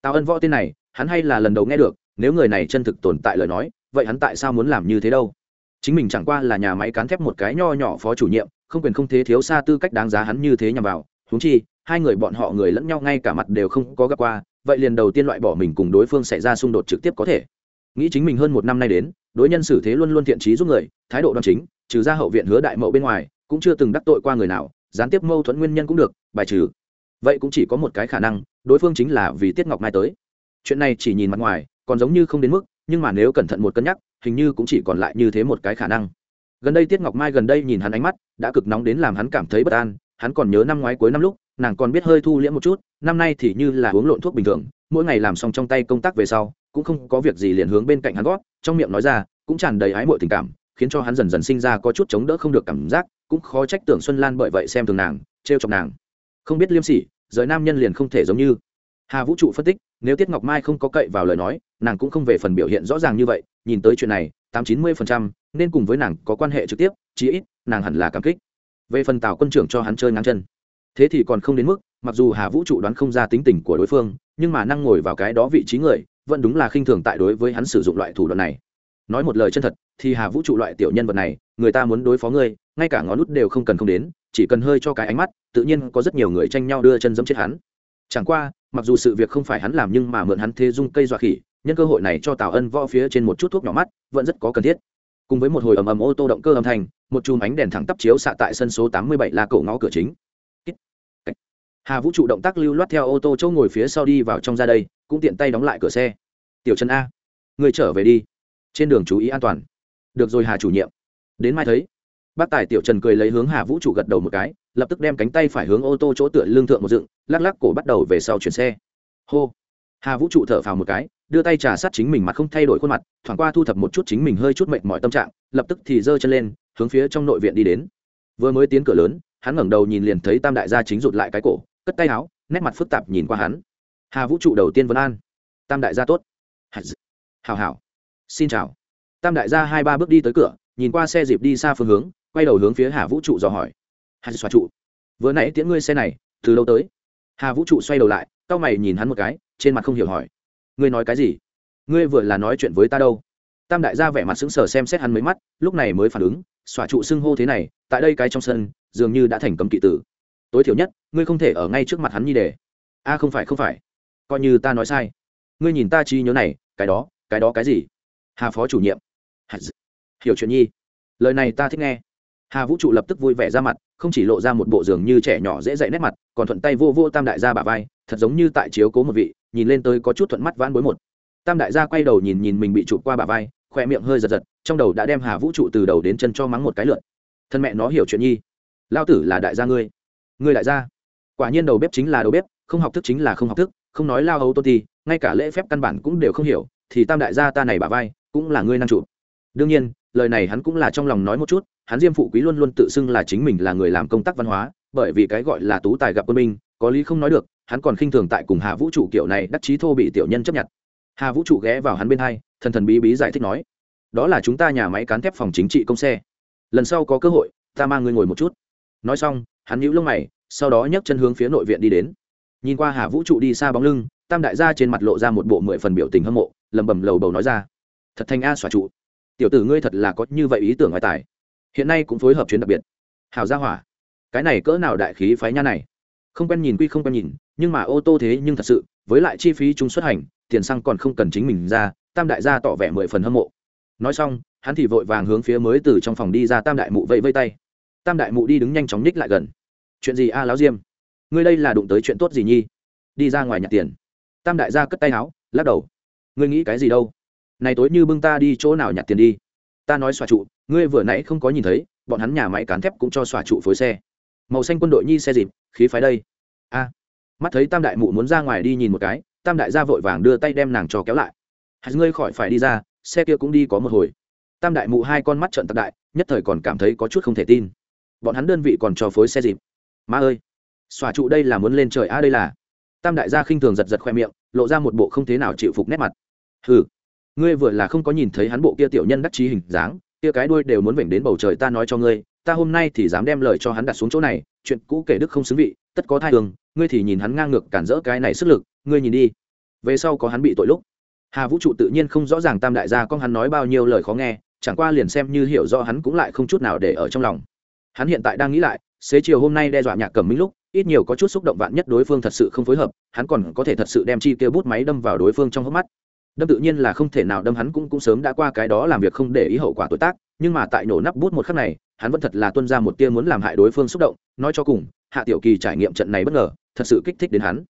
Tào ân võ tên này hắn hay là lần đầu nghe được nếu người này chân thực tồn tại lời nói vậy hắn tại sao muốn làm như thế đâu? Chính mình chẳng qua là nhà máy cán thép một cái nho nhỏ phó chủ nhiệm, không quyền không thế thiếu xa tư cách đáng giá hắn như thế nhằm vào. Húng chi, hai người bọn họ người lẫn nhau ngay cả mặt đều không có gặp qua, vậy liền đầu tiên loại bỏ mình cùng đối phương xảy ra xung đột trực tiếp có thể. Nghĩ chính mình hơn một năm nay đến, đối nhân xử thế luôn luôn thiện trí giúp người, thái độ đoan chính, trừ ra hậu viện hứa đại mậu bên ngoài, cũng chưa từng đắc tội qua người nào, gián tiếp mâu thuẫn nguyên nhân cũng được, bài trừ. Vậy cũng chỉ có một cái khả năng, đối phương chính là vì tiết ngọc mai tới. Chuyện này chỉ nhìn mặt ngoài, còn giống như không đến mức, nhưng mà nếu cẩn thận một cân nhắc hình như cũng chỉ còn lại như thế một cái khả năng. Gần đây tiết ngọc mai gần đây nhìn hắn ánh mắt, đã cực nóng đến làm hắn cảm thấy bất an, hắn còn nhớ năm ngoái cuối năm lúc, nàng còn biết hơi thu liễm một chút, năm nay thì như là uống lộn thuốc bình thường, mỗi ngày làm xong trong tay công tác về sau, cũng không có việc gì liền hướng bên cạnh hắn gót, trong miệng nói ra, cũng tràn đầy ái mội tình cảm, khiến cho hắn dần dần sinh ra có chút chống đỡ không được cảm giác, cũng khó trách tưởng xuân lan bởi vậy xem thường nàng, trêu chọc nàng. Không biết liêm sỉ giới nam nhân liền không thể giống như. Hà vũ trụ phân tích, nếu tiết ngọc mai không có cậy vào lời nói, nàng cũng không về phần biểu hiện rõ ràng như vậy nhìn tới chuyện này, tám chín mươi phần trăm, nên cùng với nàng có quan hệ trực tiếp, chí ít, nàng hẳn là cảm kích. Về phần tào quân trưởng cho hắn chơi ngang chân. Thế thì còn không đến mức, mặc dù hà vũ trụ đoán không ra tính tình của đối phương, nhưng mà năng ngồi vào cái đó vị trí người, vẫn đúng là khinh thường tại đối với hắn sử dụng loại thủ đoạn này. Nói một lời chân thật, thì hà vũ trụ loại tiểu nhân vật này, người ta muốn đối phó ngươi, ngay cả ngón nút đều không cần không đến, chỉ cần hơi cho cái ánh mắt, tự nhiên có rất nhiều người tranh nhau đưa chân dẫm chết hắn. Chẳng qua, mặc dù sự việc không phải hắn làm nhưng mà mượn hắn thế dung cây dọa khỉ nhân cơ hội này cho tào ân võ phía trên một chút thuốc nhỏ mắt, vẫn rất có cần thiết. Cùng với một hồi ầm ầm ô tô động cơ âm thanh, một chùm ánh đèn thẳng tắp chiếu xạ tại sân số tám mươi bảy là cổ ngõ cửa chính. Hà vũ trụ động tác lưu loát theo ô tô chỗ ngồi phía sau đi vào trong ra đây, cũng tiện tay đóng lại cửa xe. Tiểu trần a, người trở về đi. Trên đường chú ý an toàn. Được rồi hà chủ nhiệm. Đến mai thấy, bác tài tiểu trần cười lấy hướng hà vũ trụ gật đầu một cái, lập tức đem cánh tay phải hướng ô tô chỗ tựa lương thượng một dựng, lắc lắc cổ bắt đầu về sau chuyển xe. Hô. Hà vũ trụ thở phào một cái đưa tay trà sát chính mình mặt không thay đổi khuôn mặt, thoảng qua thu thập một chút chính mình hơi chút mệt mỏi tâm trạng, lập tức thì giơ chân lên, hướng phía trong nội viện đi đến. Vừa mới tiến cửa lớn, hắn ngẩng đầu nhìn liền thấy tam đại gia chính rụt lại cái cổ, cất tay áo, nét mặt phức tạp nhìn qua hắn. Hà vũ trụ đầu tiên vấn an. Tam đại gia tốt. Hào hào xin chào. Tam đại gia hai ba bước đi tới cửa, nhìn qua xe dịp đi xa phương hướng, quay đầu hướng phía hà vũ trụ dò hỏi. Hà xoa trụ. Vừa nãy tiễn ngươi xe này, từ lâu tới. Hà vũ trụ xoay đầu lại c mày nhìn hắn một cái, trên mặt không hiểu hỏi ngươi nói cái gì? Ngươi vừa là nói chuyện với ta đâu? Tam đại gia vẻ mặt sững sờ xem xét hắn mấy mắt, lúc này mới phản ứng xòa trụ xưng hô thế này, tại đây cái trong sân, dường như đã thành cấm kỵ tử. Tối thiểu nhất, ngươi không thể ở ngay trước mặt hắn như để a à, không phải không phải. Coi như ta nói sai. Ngươi nhìn ta chi nhớ này, cái đó cái đó cái gì? Hà phó chủ nhiệm. Hiểu chuyện nhi. Lời này ta thích nghe. Hà vũ trụ lập tức vui vẻ ra mặt, không chỉ lộ ra một bộ giường như trẻ nhỏ dễ dạy nét mặt, còn thuận tay vô vô tam đại gia bà vai, thật giống như tại chiếu cố một vị nhìn lên tới có chút thuận mắt vãn bối một. Tam đại gia quay đầu nhìn nhìn mình bị chụp qua bà vai, khoe miệng hơi giật giật, trong đầu đã đem hà vũ trụ từ đầu đến chân cho mắng một cái lượn. Thân mẹ nó hiểu chuyện nhi. Lao tử là đại gia ngươi. Ngươi đại gia. Quả nhiên đầu bếp chính là đầu bếp, không học thức chính là không học thức, không nói lao hấu tôn ti ngay cả lễ phép căn bản cũng đều không hiểu, thì tam đại gia ta này bà vai, cũng là ngươi năng chủ đương nhiên, lời này hắn cũng là trong lòng nói một chút, hắn diêm phụ quý luôn luôn tự xưng là chính mình là người làm công tác văn hóa, bởi vì cái gọi là tú tài gặp quân minh có lý không nói được, hắn còn khinh thường tại cùng hà vũ trụ kiểu này đắc chí thô bị tiểu nhân chấp nhận. Hà vũ trụ ghé vào hắn bên hai, thần thần bí bí giải thích nói, đó là chúng ta nhà máy cán thép phòng chính trị công xe. Lần sau có cơ hội, ta mang ngươi ngồi một chút. Nói xong, hắn nhíu lông mày, sau đó nhấc chân hướng phía nội viện đi đến. Nhìn qua hà vũ trụ đi xa bóng lưng, tam đại gia trên mặt lộ ra một bộ mười phần biểu tình hâm mộ lầm bầm lầu bầu nói ra, thật thành a xòa trụ, tiểu tử ngươi thật là có như vậy ý tưởng ngoài tài. Hiện nay cũng phối hợp chuyến đặc biệt. Hào gia hỏa, cái này cỡ nào đại khí phái nha này? Không quen nhìn quy không quen nhìn nhưng mà ô tô thế nhưng thật sự với lại chi phí chúng xuất hành tiền xăng còn không cần chính mình ra tam đại gia tỏ vẻ mười phần hâm mộ. Nói xong hắn thì vội vàng hướng phía mới từ trong phòng đi ra tam đại mụ vẫy vây tay. Tam đại mụ đi đứng nhanh chóng ních lại gần. Chuyện gì a à, láo diêm? Ngươi đây là đụng tới chuyện tốt gì nhi? Đi ra ngoài nhặt tiền. Tam đại gia cất tay áo lắc đầu. Ngươi nghĩ cái gì đâu? Này tối như bưng ta đi chỗ nào nhặt tiền đi? Ta nói xòa trụ ngươi vừa nãy không có nhìn thấy bọn hắn nhà máy cán thép cũng cho xòa trụ phối xe màu xanh quân đội nhi xe dịp khí phái đây. A. Mắt thấy tam đại mụ muốn ra ngoài đi nhìn một cái tam đại gia vội vàng đưa tay đem nàng cho kéo lại. Hãy ngươi khỏi phải đi ra xe kia cũng đi có một hồi. Tam đại mụ hai con mắt trận tạc đại nhất thời còn cảm thấy có chút không thể tin. Bọn hắn đơn vị còn cho phối xe dịp. Ma ơi! Xòa trụ đây là muốn lên trời a đây là. Tam đại gia khinh thường giật giật khoe miệng lộ ra một bộ không thế nào chịu phục nét mặt. Hừ! Ngươi vừa là không có nhìn thấy hắn bộ kia tiểu nhân đắc chí hình dáng kia cái đuôi đều muốn vểnh đến bầu trời ta nói cho ngươi ta hôm nay thì dám đem lời cho hắn đặt xuống chỗ này, chuyện cũ kể đức không xứng vị, tất có thai tường ngươi thì nhìn hắn ngang ngược cản rỡ cái này sức lực, ngươi nhìn đi. Về sau có hắn bị tội lúc. Hà vũ trụ tự nhiên không rõ ràng tam đại gia con hắn nói bao nhiêu lời khó nghe, chẳng qua liền xem như hiểu do hắn cũng lại không chút nào để ở trong lòng. Hắn hiện tại đang nghĩ lại, xế chiều hôm nay đe dọa nhạc cẩm minh lúc, ít nhiều có chút xúc động vạn nhất đối phương thật sự không phối hợp, hắn còn có thể thật sự đem chi tiêu bút máy đâm vào đối phương trong hốc mắt. Đâm tự nhiên là không thể nào đâm hắn cũng cũng sớm đã qua cái đó làm việc không để ý hậu quả tuổi tác, nhưng mà tại nổ nắp bút một khắc này hắn vẫn thật là tuân ra một tia muốn làm hại đối phương xúc động, nói cho cùng, hạ tiểu kỳ trải nghiệm trận này bất ngờ, thật sự kích thích đến hắn.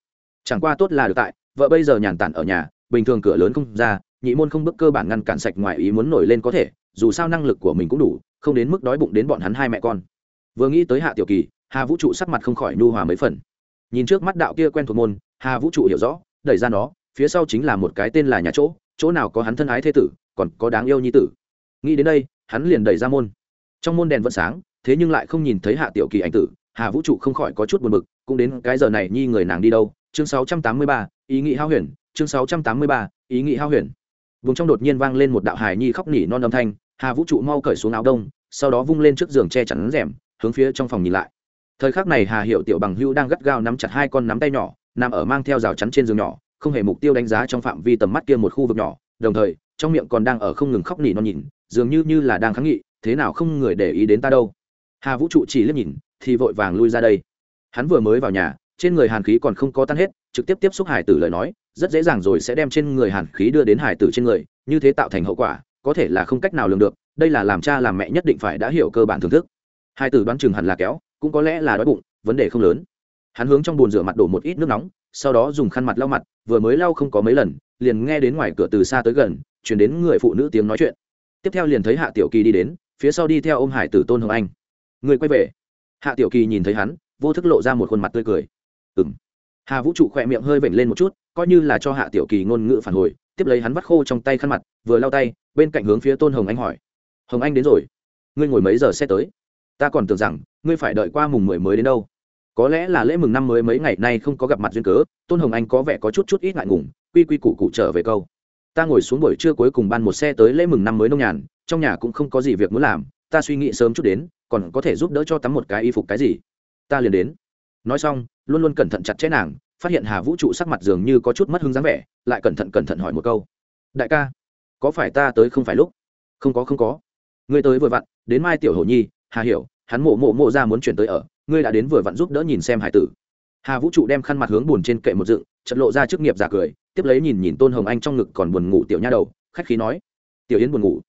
Chẳng qua tốt là được tại, vợ bây giờ nhàn tản ở nhà, bình thường cửa lớn không ra, nhị môn không bước cơ bản ngăn cản sạch ngoài ý muốn nổi lên có thể, dù sao năng lực của mình cũng đủ, không đến mức đói bụng đến bọn hắn hai mẹ con. Vừa nghĩ tới hạ tiểu kỳ, hà vũ trụ sắc mặt không khỏi nhu hòa mấy phần. Nhìn trước mắt đạo kia quen thuộc môn, hà vũ trụ hiểu rõ, đẩy ra nó, phía sau chính là một cái tên là nhà chỗ chỗ nào có hắn thân ái thế tử, còn có đáng yêu nhi tử. Nghĩ đến đây, hắn liền đẩy ra môn trong môn đèn vẫn sáng thế nhưng lại không nhìn thấy hạ tiểu kỳ ảnh tử hà vũ trụ không khỏi có chút buồn bực cũng đến cái giờ này nhi người nàng đi đâu? Chương 683, ý nghĩ hao huyền chương 683, ý nghĩ hao huyền. Vùng trong đột nhiên vang lên một đạo hài nhi khóc nỉ non âm thanh hà vũ trụ mau cởi xuống áo đông sau đó vung lên trước giường che chắn rèm hướng phía trong phòng nhìn lại. Thời khắc này hà hiệu tiểu bằng hưu đang gắt gao nắm chặt hai con nắm tay nhỏ nằm ở mang theo rào chắn trên giường nhỏ không hề mục tiêu đánh giá trong phạm vi tầm mắt kia một khu vực nhỏ đồng thời trong miệng còn đang ở không ngừng khóc nỉ non nhìn dường như như là đang kháng nghị thế nào không người để ý đến ta đâu. Hà vũ trụ chỉ liếc nhìn, thì vội vàng lui ra đây. Hắn vừa mới vào nhà, trên người hàn khí còn không có tan hết, trực tiếp tiếp xúc hải tử lời nói, rất dễ dàng rồi sẽ đem trên người hàn khí đưa đến hải tử trên người, như thế tạo thành hậu quả, có thể là không cách nào lường được, đây là làm cha làm mẹ nhất định phải đã hiểu cơ bản thưởng thức. Hải tử đoán chừng hẳn là kéo, cũng có lẽ là đói bụng, vấn đề không lớn. Hắn hướng trong bồn rửa mặt đổ một ít nước nóng, sau đó dùng khăn mặt lau mặt, vừa mới lau không có mấy lần, liền nghe đến ngoài cửa từ xa tới gần, chuyển đến người phụ nữ tiếng nói chuyện. Tiếp theo liền thấy hạ tiểu kỳ đi đến phía sau đi theo ôm hải tử tôn hồng anh. Người quay về. Hạ tiểu kỳ nhìn thấy hắn, vô thức lộ ra một khuôn mặt tươi cười. Ừ m hà vũ trụ khỏe miệng hơi vểnh lên một chút, coi như là cho hạ tiểu kỳ ngôn ngữ phản hồi, tiếp lấy hắn vắt khô trong tay khăn mặt, vừa lao tay, bên cạnh hướng phía tôn hồng anh hỏi. Hồng anh đến rồi. Ngươi ngồi mấy giờ xe tới? Ta còn tưởng rằng, ngươi phải đợi qua mùng mười mới đến đâu. Có lẽ là lễ mừng năm mới mấy ngày nay không có gặp mặt duyên cớ, tôn hồng anh có vẻ có chút chút ít ngại ngùng, quy quy củ cụ trở về câu. Ta ngồi xuống buổi trưa cuối cùng ban một xe tới lễ mừng năm mới nông nhàn trong nhà cũng không có gì việc muốn làm, ta suy nghĩ sớm chút đến, còn có thể giúp đỡ cho tắm một cái y phục cái gì. Ta liền đến. Nói xong, luôn luôn cẩn thận chặt chẽ nàng, phát hiện hà vũ trụ sắc mặt dường như có chút mất hứng dáng vẻ, lại cẩn thận cẩn thận hỏi một câu. Đại ca, có phải ta tới không phải lúc? Không có không có. Ngươi tới vừa vặn, đến mai tiểu hổ nhi, hà hiểu, hắn mộ mộ mộ ra muốn chuyển tới ở, ngươi đã đến vừa vặn giúp đỡ nhìn xem hải tử. Hà vũ trụ đem khăn mặt hướng buồn trên kệ một dựng chật lộ ra chức nghiệp giả cười, tiếp lấy nhìn nhìn tôn hồng anh trong ngực còn buồn ngủ tiểu nha đầu, khách khí nói. Tiểu yến buồn ngủ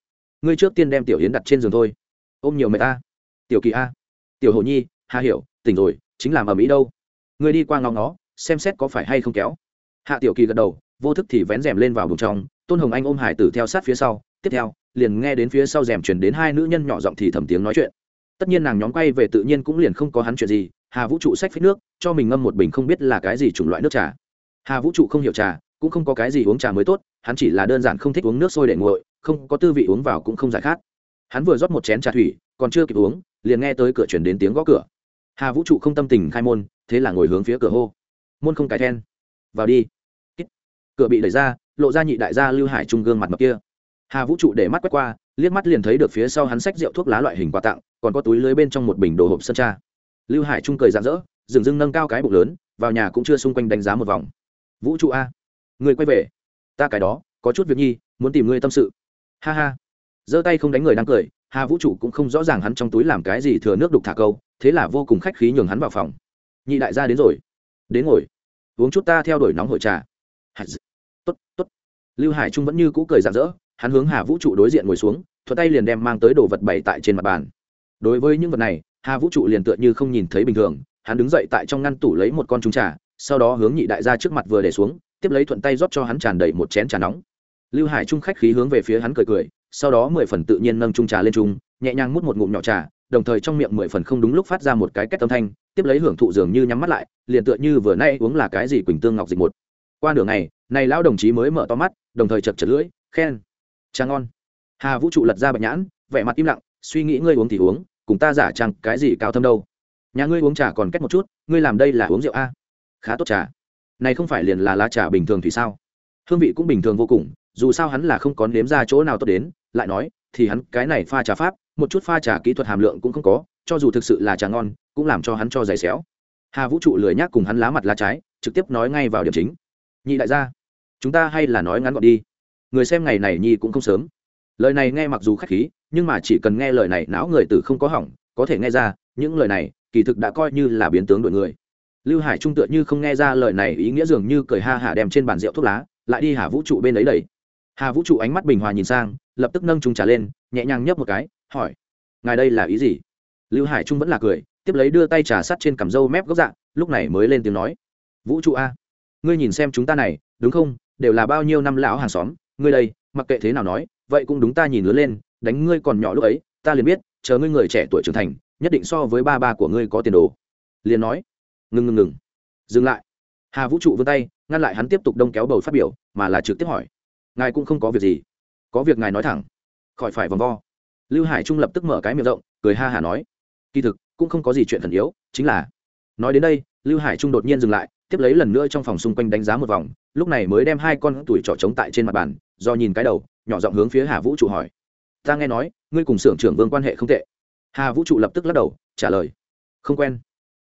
ngươi trước tiên đem tiểu yến đặt trên giường thôi. Ôm nhiều mẹ ta tiểu kỳ a. Tiểu hồ nhi, hà hiểu, tỉnh rồi, chính làm ở mỹ đâu? Ngươi đi qua ngóng nó xem xét có phải hay không kéo. Hạ tiểu kỳ gật đầu, vô thức thì vén rèm lên vào bụng trong, tôn hồng anh ôm hải tử theo sát phía sau. Tiếp theo, liền nghe đến phía sau rèm chuyển đến hai nữ nhân nhỏ giọng thì thầm tiếng nói chuyện. Tất nhiên nàng nhóm quay về tự nhiên cũng liền không có hắn chuyện gì, hà vũ trụ xách phích nước, cho mình ngâm một bình không biết là cái gì chủng loại nước trà. Hà vũ trụ không hiểu trà, cũng không có cái gì uống trà mới tốt, hắn chỉ là đơn giản không thích uống nước sôi để nguội không có tư vị uống vào cũng không giải khát. Hắn vừa rót một chén trà thủy, còn chưa kịp uống, liền nghe tới cửa chuyển đến tiếng gõ cửa. Hà vũ trụ không tâm tình khai môn, thế là ngồi hướng phía cửa hô. Môn không cài then. Vào đi. Cửa bị đẩy ra, lộ ra nhị đại gia lưu hải trung gương mặt mập kia. Hà vũ trụ để mắt quét qua, liếc mắt liền thấy được phía sau hắn sách rượu thuốc lá loại hình quà tặng, còn có túi lưới bên trong một bình đồ hộp sơn tra lưu hải trung cười rạng rỡ, dừng dưng nâng cao cái bụng lớn, vào nhà cũng chưa xung quanh đánh giá một vòng. Vũ trụ a. Người quay về. Ta cái đó, có chút việc nhi, muốn tìm ngươi tâm sự ha ha. Giơ tay không đánh người đang cười, hà vũ trụ cũng không rõ ràng hắn trong túi làm cái gì thừa nước đục thả câu, thế là vô cùng khách khí nhường hắn vào phòng. Nhị đại gia đến rồi. Đến ngồi. Uống chút ta theo đuổi nóng hội trà. Tốt tốt. Lưu hải trung vẫn như cũ cười rạng rỡ, hắn hướng hà vũ trụ đối diện ngồi xuống thuật tay liền đem mang tới đồ vật bày tại trên mặt bàn. Đối với những vật này, hà vũ trụ liền tựa như không nhìn thấy bình thường, hắn đứng dậy tại trong ngăn tủ lấy một con trúng trà, sau đó hướng nhị đại gia trước mặt vừa để xuống, tiếp lấy thuận tay rót cho hắn tràn đầy một chén trà nóng lưu hải trung khách khí hướng về phía hắn cười cười, sau đó mười phần tự nhiên nâng trung trà lên trung nhẹ nhàng mút một ngụm nhỏ trà, đồng thời trong miệng mười phần không đúng lúc phát ra một cái kết âm thanh, tiếp lấy hưởng thụ dường như nhắm mắt lại, liền tựa như vừa nay uống là cái gì quỳnh tương ngọc dịch một. Qua đường này này lão đồng chí mới mở to mắt, đồng thời chật chật lưỡi, khen. Trà ngon. Hà vũ trụ lật ra bạch nhãn, vẻ mặt im lặng, suy nghĩ ngươi uống thì uống, cùng ta giả trang cái gì cao thâm đâu. Nhà ngươi uống trà còn cách một chút, ngươi làm đây là uống rượu a. Khá tốt trà. Này không phải liền là lá trà bình thường thì sao? Hương vị cũng bình thường vô cùng dù sao hắn là không có nếm ra chỗ nào tốt đến, lại nói, thì hắn cái này pha trà pháp, một chút pha trà kỹ thuật hàm lượng cũng không có, cho dù thực sự là trà ngon, cũng làm cho hắn cho dày xéo. Hà vũ trụ lười nhác cùng hắn lá mặt lá trái, trực tiếp nói ngay vào điểm chính. Nhị đại gia, chúng ta hay là nói ngắn gọn đi. Người xem ngày này nhi cũng không sớm. Lời này nghe mặc dù khách khí, nhưng mà chỉ cần nghe lời này não người tử không có hỏng, có thể nghe ra, những lời này, kỳ thực đã coi như là biến tướng đội người. Lưu hải trung tựa như không nghe ra lời này, ý nghĩa dường như cười ha hả đem trên bàn rượu thuốc lá, lại đi hà vũ trụ bên ấy đầy hà vũ trụ ánh mắt bình hòa nhìn sang, lập tức nâng trung trả lên, nhẹ nhàng nhấp một cái, hỏi, ngài đây là ý gì? Lưu hải trung vẫn là cười, tiếp lấy đưa tay trà sắt trên cằm râu mép gốc dạng lúc này mới lên tiếng nói, vũ trụ a, ngươi nhìn xem chúng ta này, đúng không? Đều là bao nhiêu năm lão hàng xóm, ngươi đây, mặc kệ thế nào nói, vậy cũng đúng ta nhìn lớn lên, đánh ngươi còn nhỏ lúc ấy, ta liền biết, chờ ngươi người trẻ tuổi trưởng thành, nhất định so với ba ba của ngươi có tiền đồ. Liền nói, ngừng ngừng ngừng, dừng lại. Hà vũ trụ vươn tay, ngăn lại hắn tiếp tục đông kéo bầu phát biểu, mà là trực tiếp hỏi ngài cũng không có việc gì. Có việc ngài nói thẳng. Khỏi phải vòng vo. Lưu hải trung lập tức mở cái miệng rộng, cười ha hả nói. Kỳ thực, cũng không có gì chuyện thần yếu, chính là, nói đến đây, lưu hải trung đột nhiên dừng lại, tiếp lấy lần nữa trong phòng xung quanh đánh giá một vòng, lúc này mới đem hai con tuổi trỏ trống tại trên mặt bàn, do nhìn cái đầu, nhỏ giọng hướng phía hà vũ trụ hỏi. Ta nghe nói, ngươi cùng xưởng trưởng vương quan hệ không tệ. Hà vũ trụ lập tức lắc đầu, trả lời. Không quen.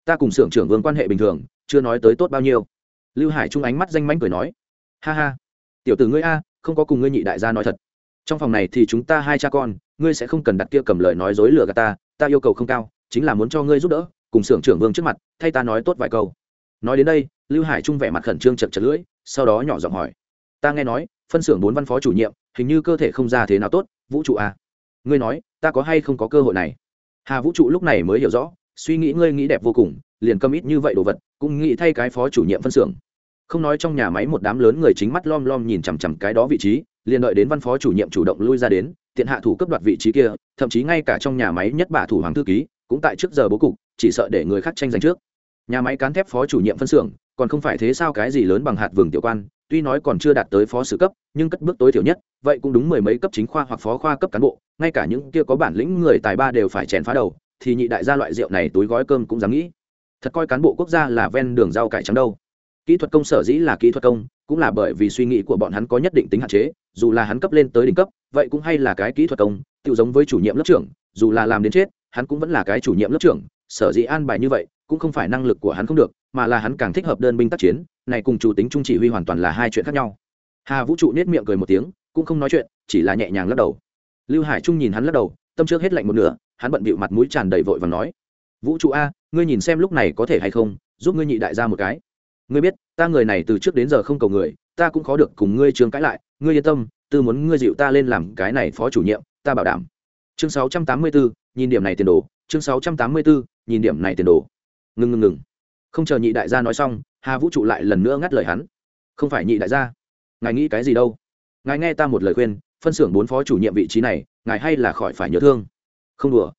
Ta cùng xưởng trưởng vương quan hệ bình thường, chưa nói tới tốt bao nhiêu. Lưu hải trung ánh mắt danh mánh cười nói. Ha ha. Tiểu tử ngươi a không có cùng ngươi nhị đại gia nói thật. Trong phòng này thì chúng ta hai cha con, ngươi sẽ không cần đặt kia cầm lời nói dối lừa gạt ta ta yêu cầu không cao, chính là muốn cho ngươi giúp đỡ, cùng xưởng trưởng vương trước mặt, thay ta nói tốt vài câu. Nói đến đây, lưu hải trung vẻ mặt khẩn trương chật chật lưỡi, sau đó nhỏ giọng hỏi, ta nghe nói, phân xưởng bốn văn phó chủ nhiệm, hình như cơ thể không ra thế nào tốt, vũ trụ à? Ngươi nói, ta có hay không có cơ hội này? Hà vũ trụ lúc này mới hiểu rõ, suy nghĩ ngươi nghĩ đẹp vô cùng, liền câm ít như vậy đồ vật, cũng nghĩ thay cái phó chủ nhiệm phân xưởng không nói trong nhà máy một đám lớn người chính mắt lom lom nhìn chằm chằm cái đó vị trí, liền đợi đến văn phó chủ nhiệm chủ động lui ra đến, tiện hạ thủ cấp đoạt vị trí kia, thậm chí ngay cả trong nhà máy nhất bà thủ hoàng thư ký, cũng tại trước giờ bố cục, chỉ sợ để người khác tranh giành trước. Nhà máy cán thép phó chủ nhiệm phân xưởng, còn không phải thế sao cái gì lớn bằng hạt vườn tiểu quan, tuy nói còn chưa đạt tới phó sử cấp, nhưng cất bước tối thiểu nhất, vậy cũng đúng mười mấy cấp chính khoa hoặc phó khoa cấp cán bộ, ngay cả những kia có bản lĩnh người tài ba đều phải chèn phá đầu, thì nhị đại gia loại rượu này túi gói cơm cũng dám nghĩ. Thật coi cán bộ quốc gia là ven đường rau cải trắng đâu kỹ thuật công sở dĩ là kỹ thuật công, cũng là bởi vì suy nghĩ của bọn hắn có nhất định tính hạn chế, dù là hắn cấp lên tới đỉnh cấp, vậy cũng hay là cái kỹ thuật công tự giống với chủ nhiệm lớp trưởng, dù là làm đến chết, hắn cũng vẫn là cái chủ nhiệm lớp trưởng, sở dĩ an bài như vậy, cũng không phải năng lực của hắn không được, mà là hắn càng thích hợp đơn binh tác chiến, này cùng chủ tính trung chỉ huy hoàn toàn là hai chuyện khác nhau. Hà vũ trụ nết miệng cười một tiếng, cũng không nói chuyện, chỉ là nhẹ nhàng lắc đầu. Lưu hải trung nhìn hắn lắc đầu, tâm trước hết lạnh một nửa, hắn bận bịu mặt mũi tràn đầy vội và nói, vũ trụ a, ngươi nhìn xem lúc này có thể hay không, giúp ngươi nhị đại ra một cái ngươi biết ta người này từ trước đến giờ không cầu người ta cũng khó được cùng ngươi trường cãi lại ngươi yên tâm tư muốn ngươi dịu ta lên làm cái này phó chủ nhiệm ta bảo đảm. Chương 684, nhìn điểm này tiền đồ chương 684, nhìn điểm này tiền đồ. Ngừng ngừng ngừng. Không chờ nhị đại gia nói xong hà vũ trụ lại lần nữa ngắt lời hắn. Không phải nhị đại gia. Ngài nghĩ cái gì đâu? Ngài nghe ta một lời khuyên phân xưởng bốn phó chủ nhiệm vị trí này ngài hay là khỏi phải nhớ thương. Không đùa.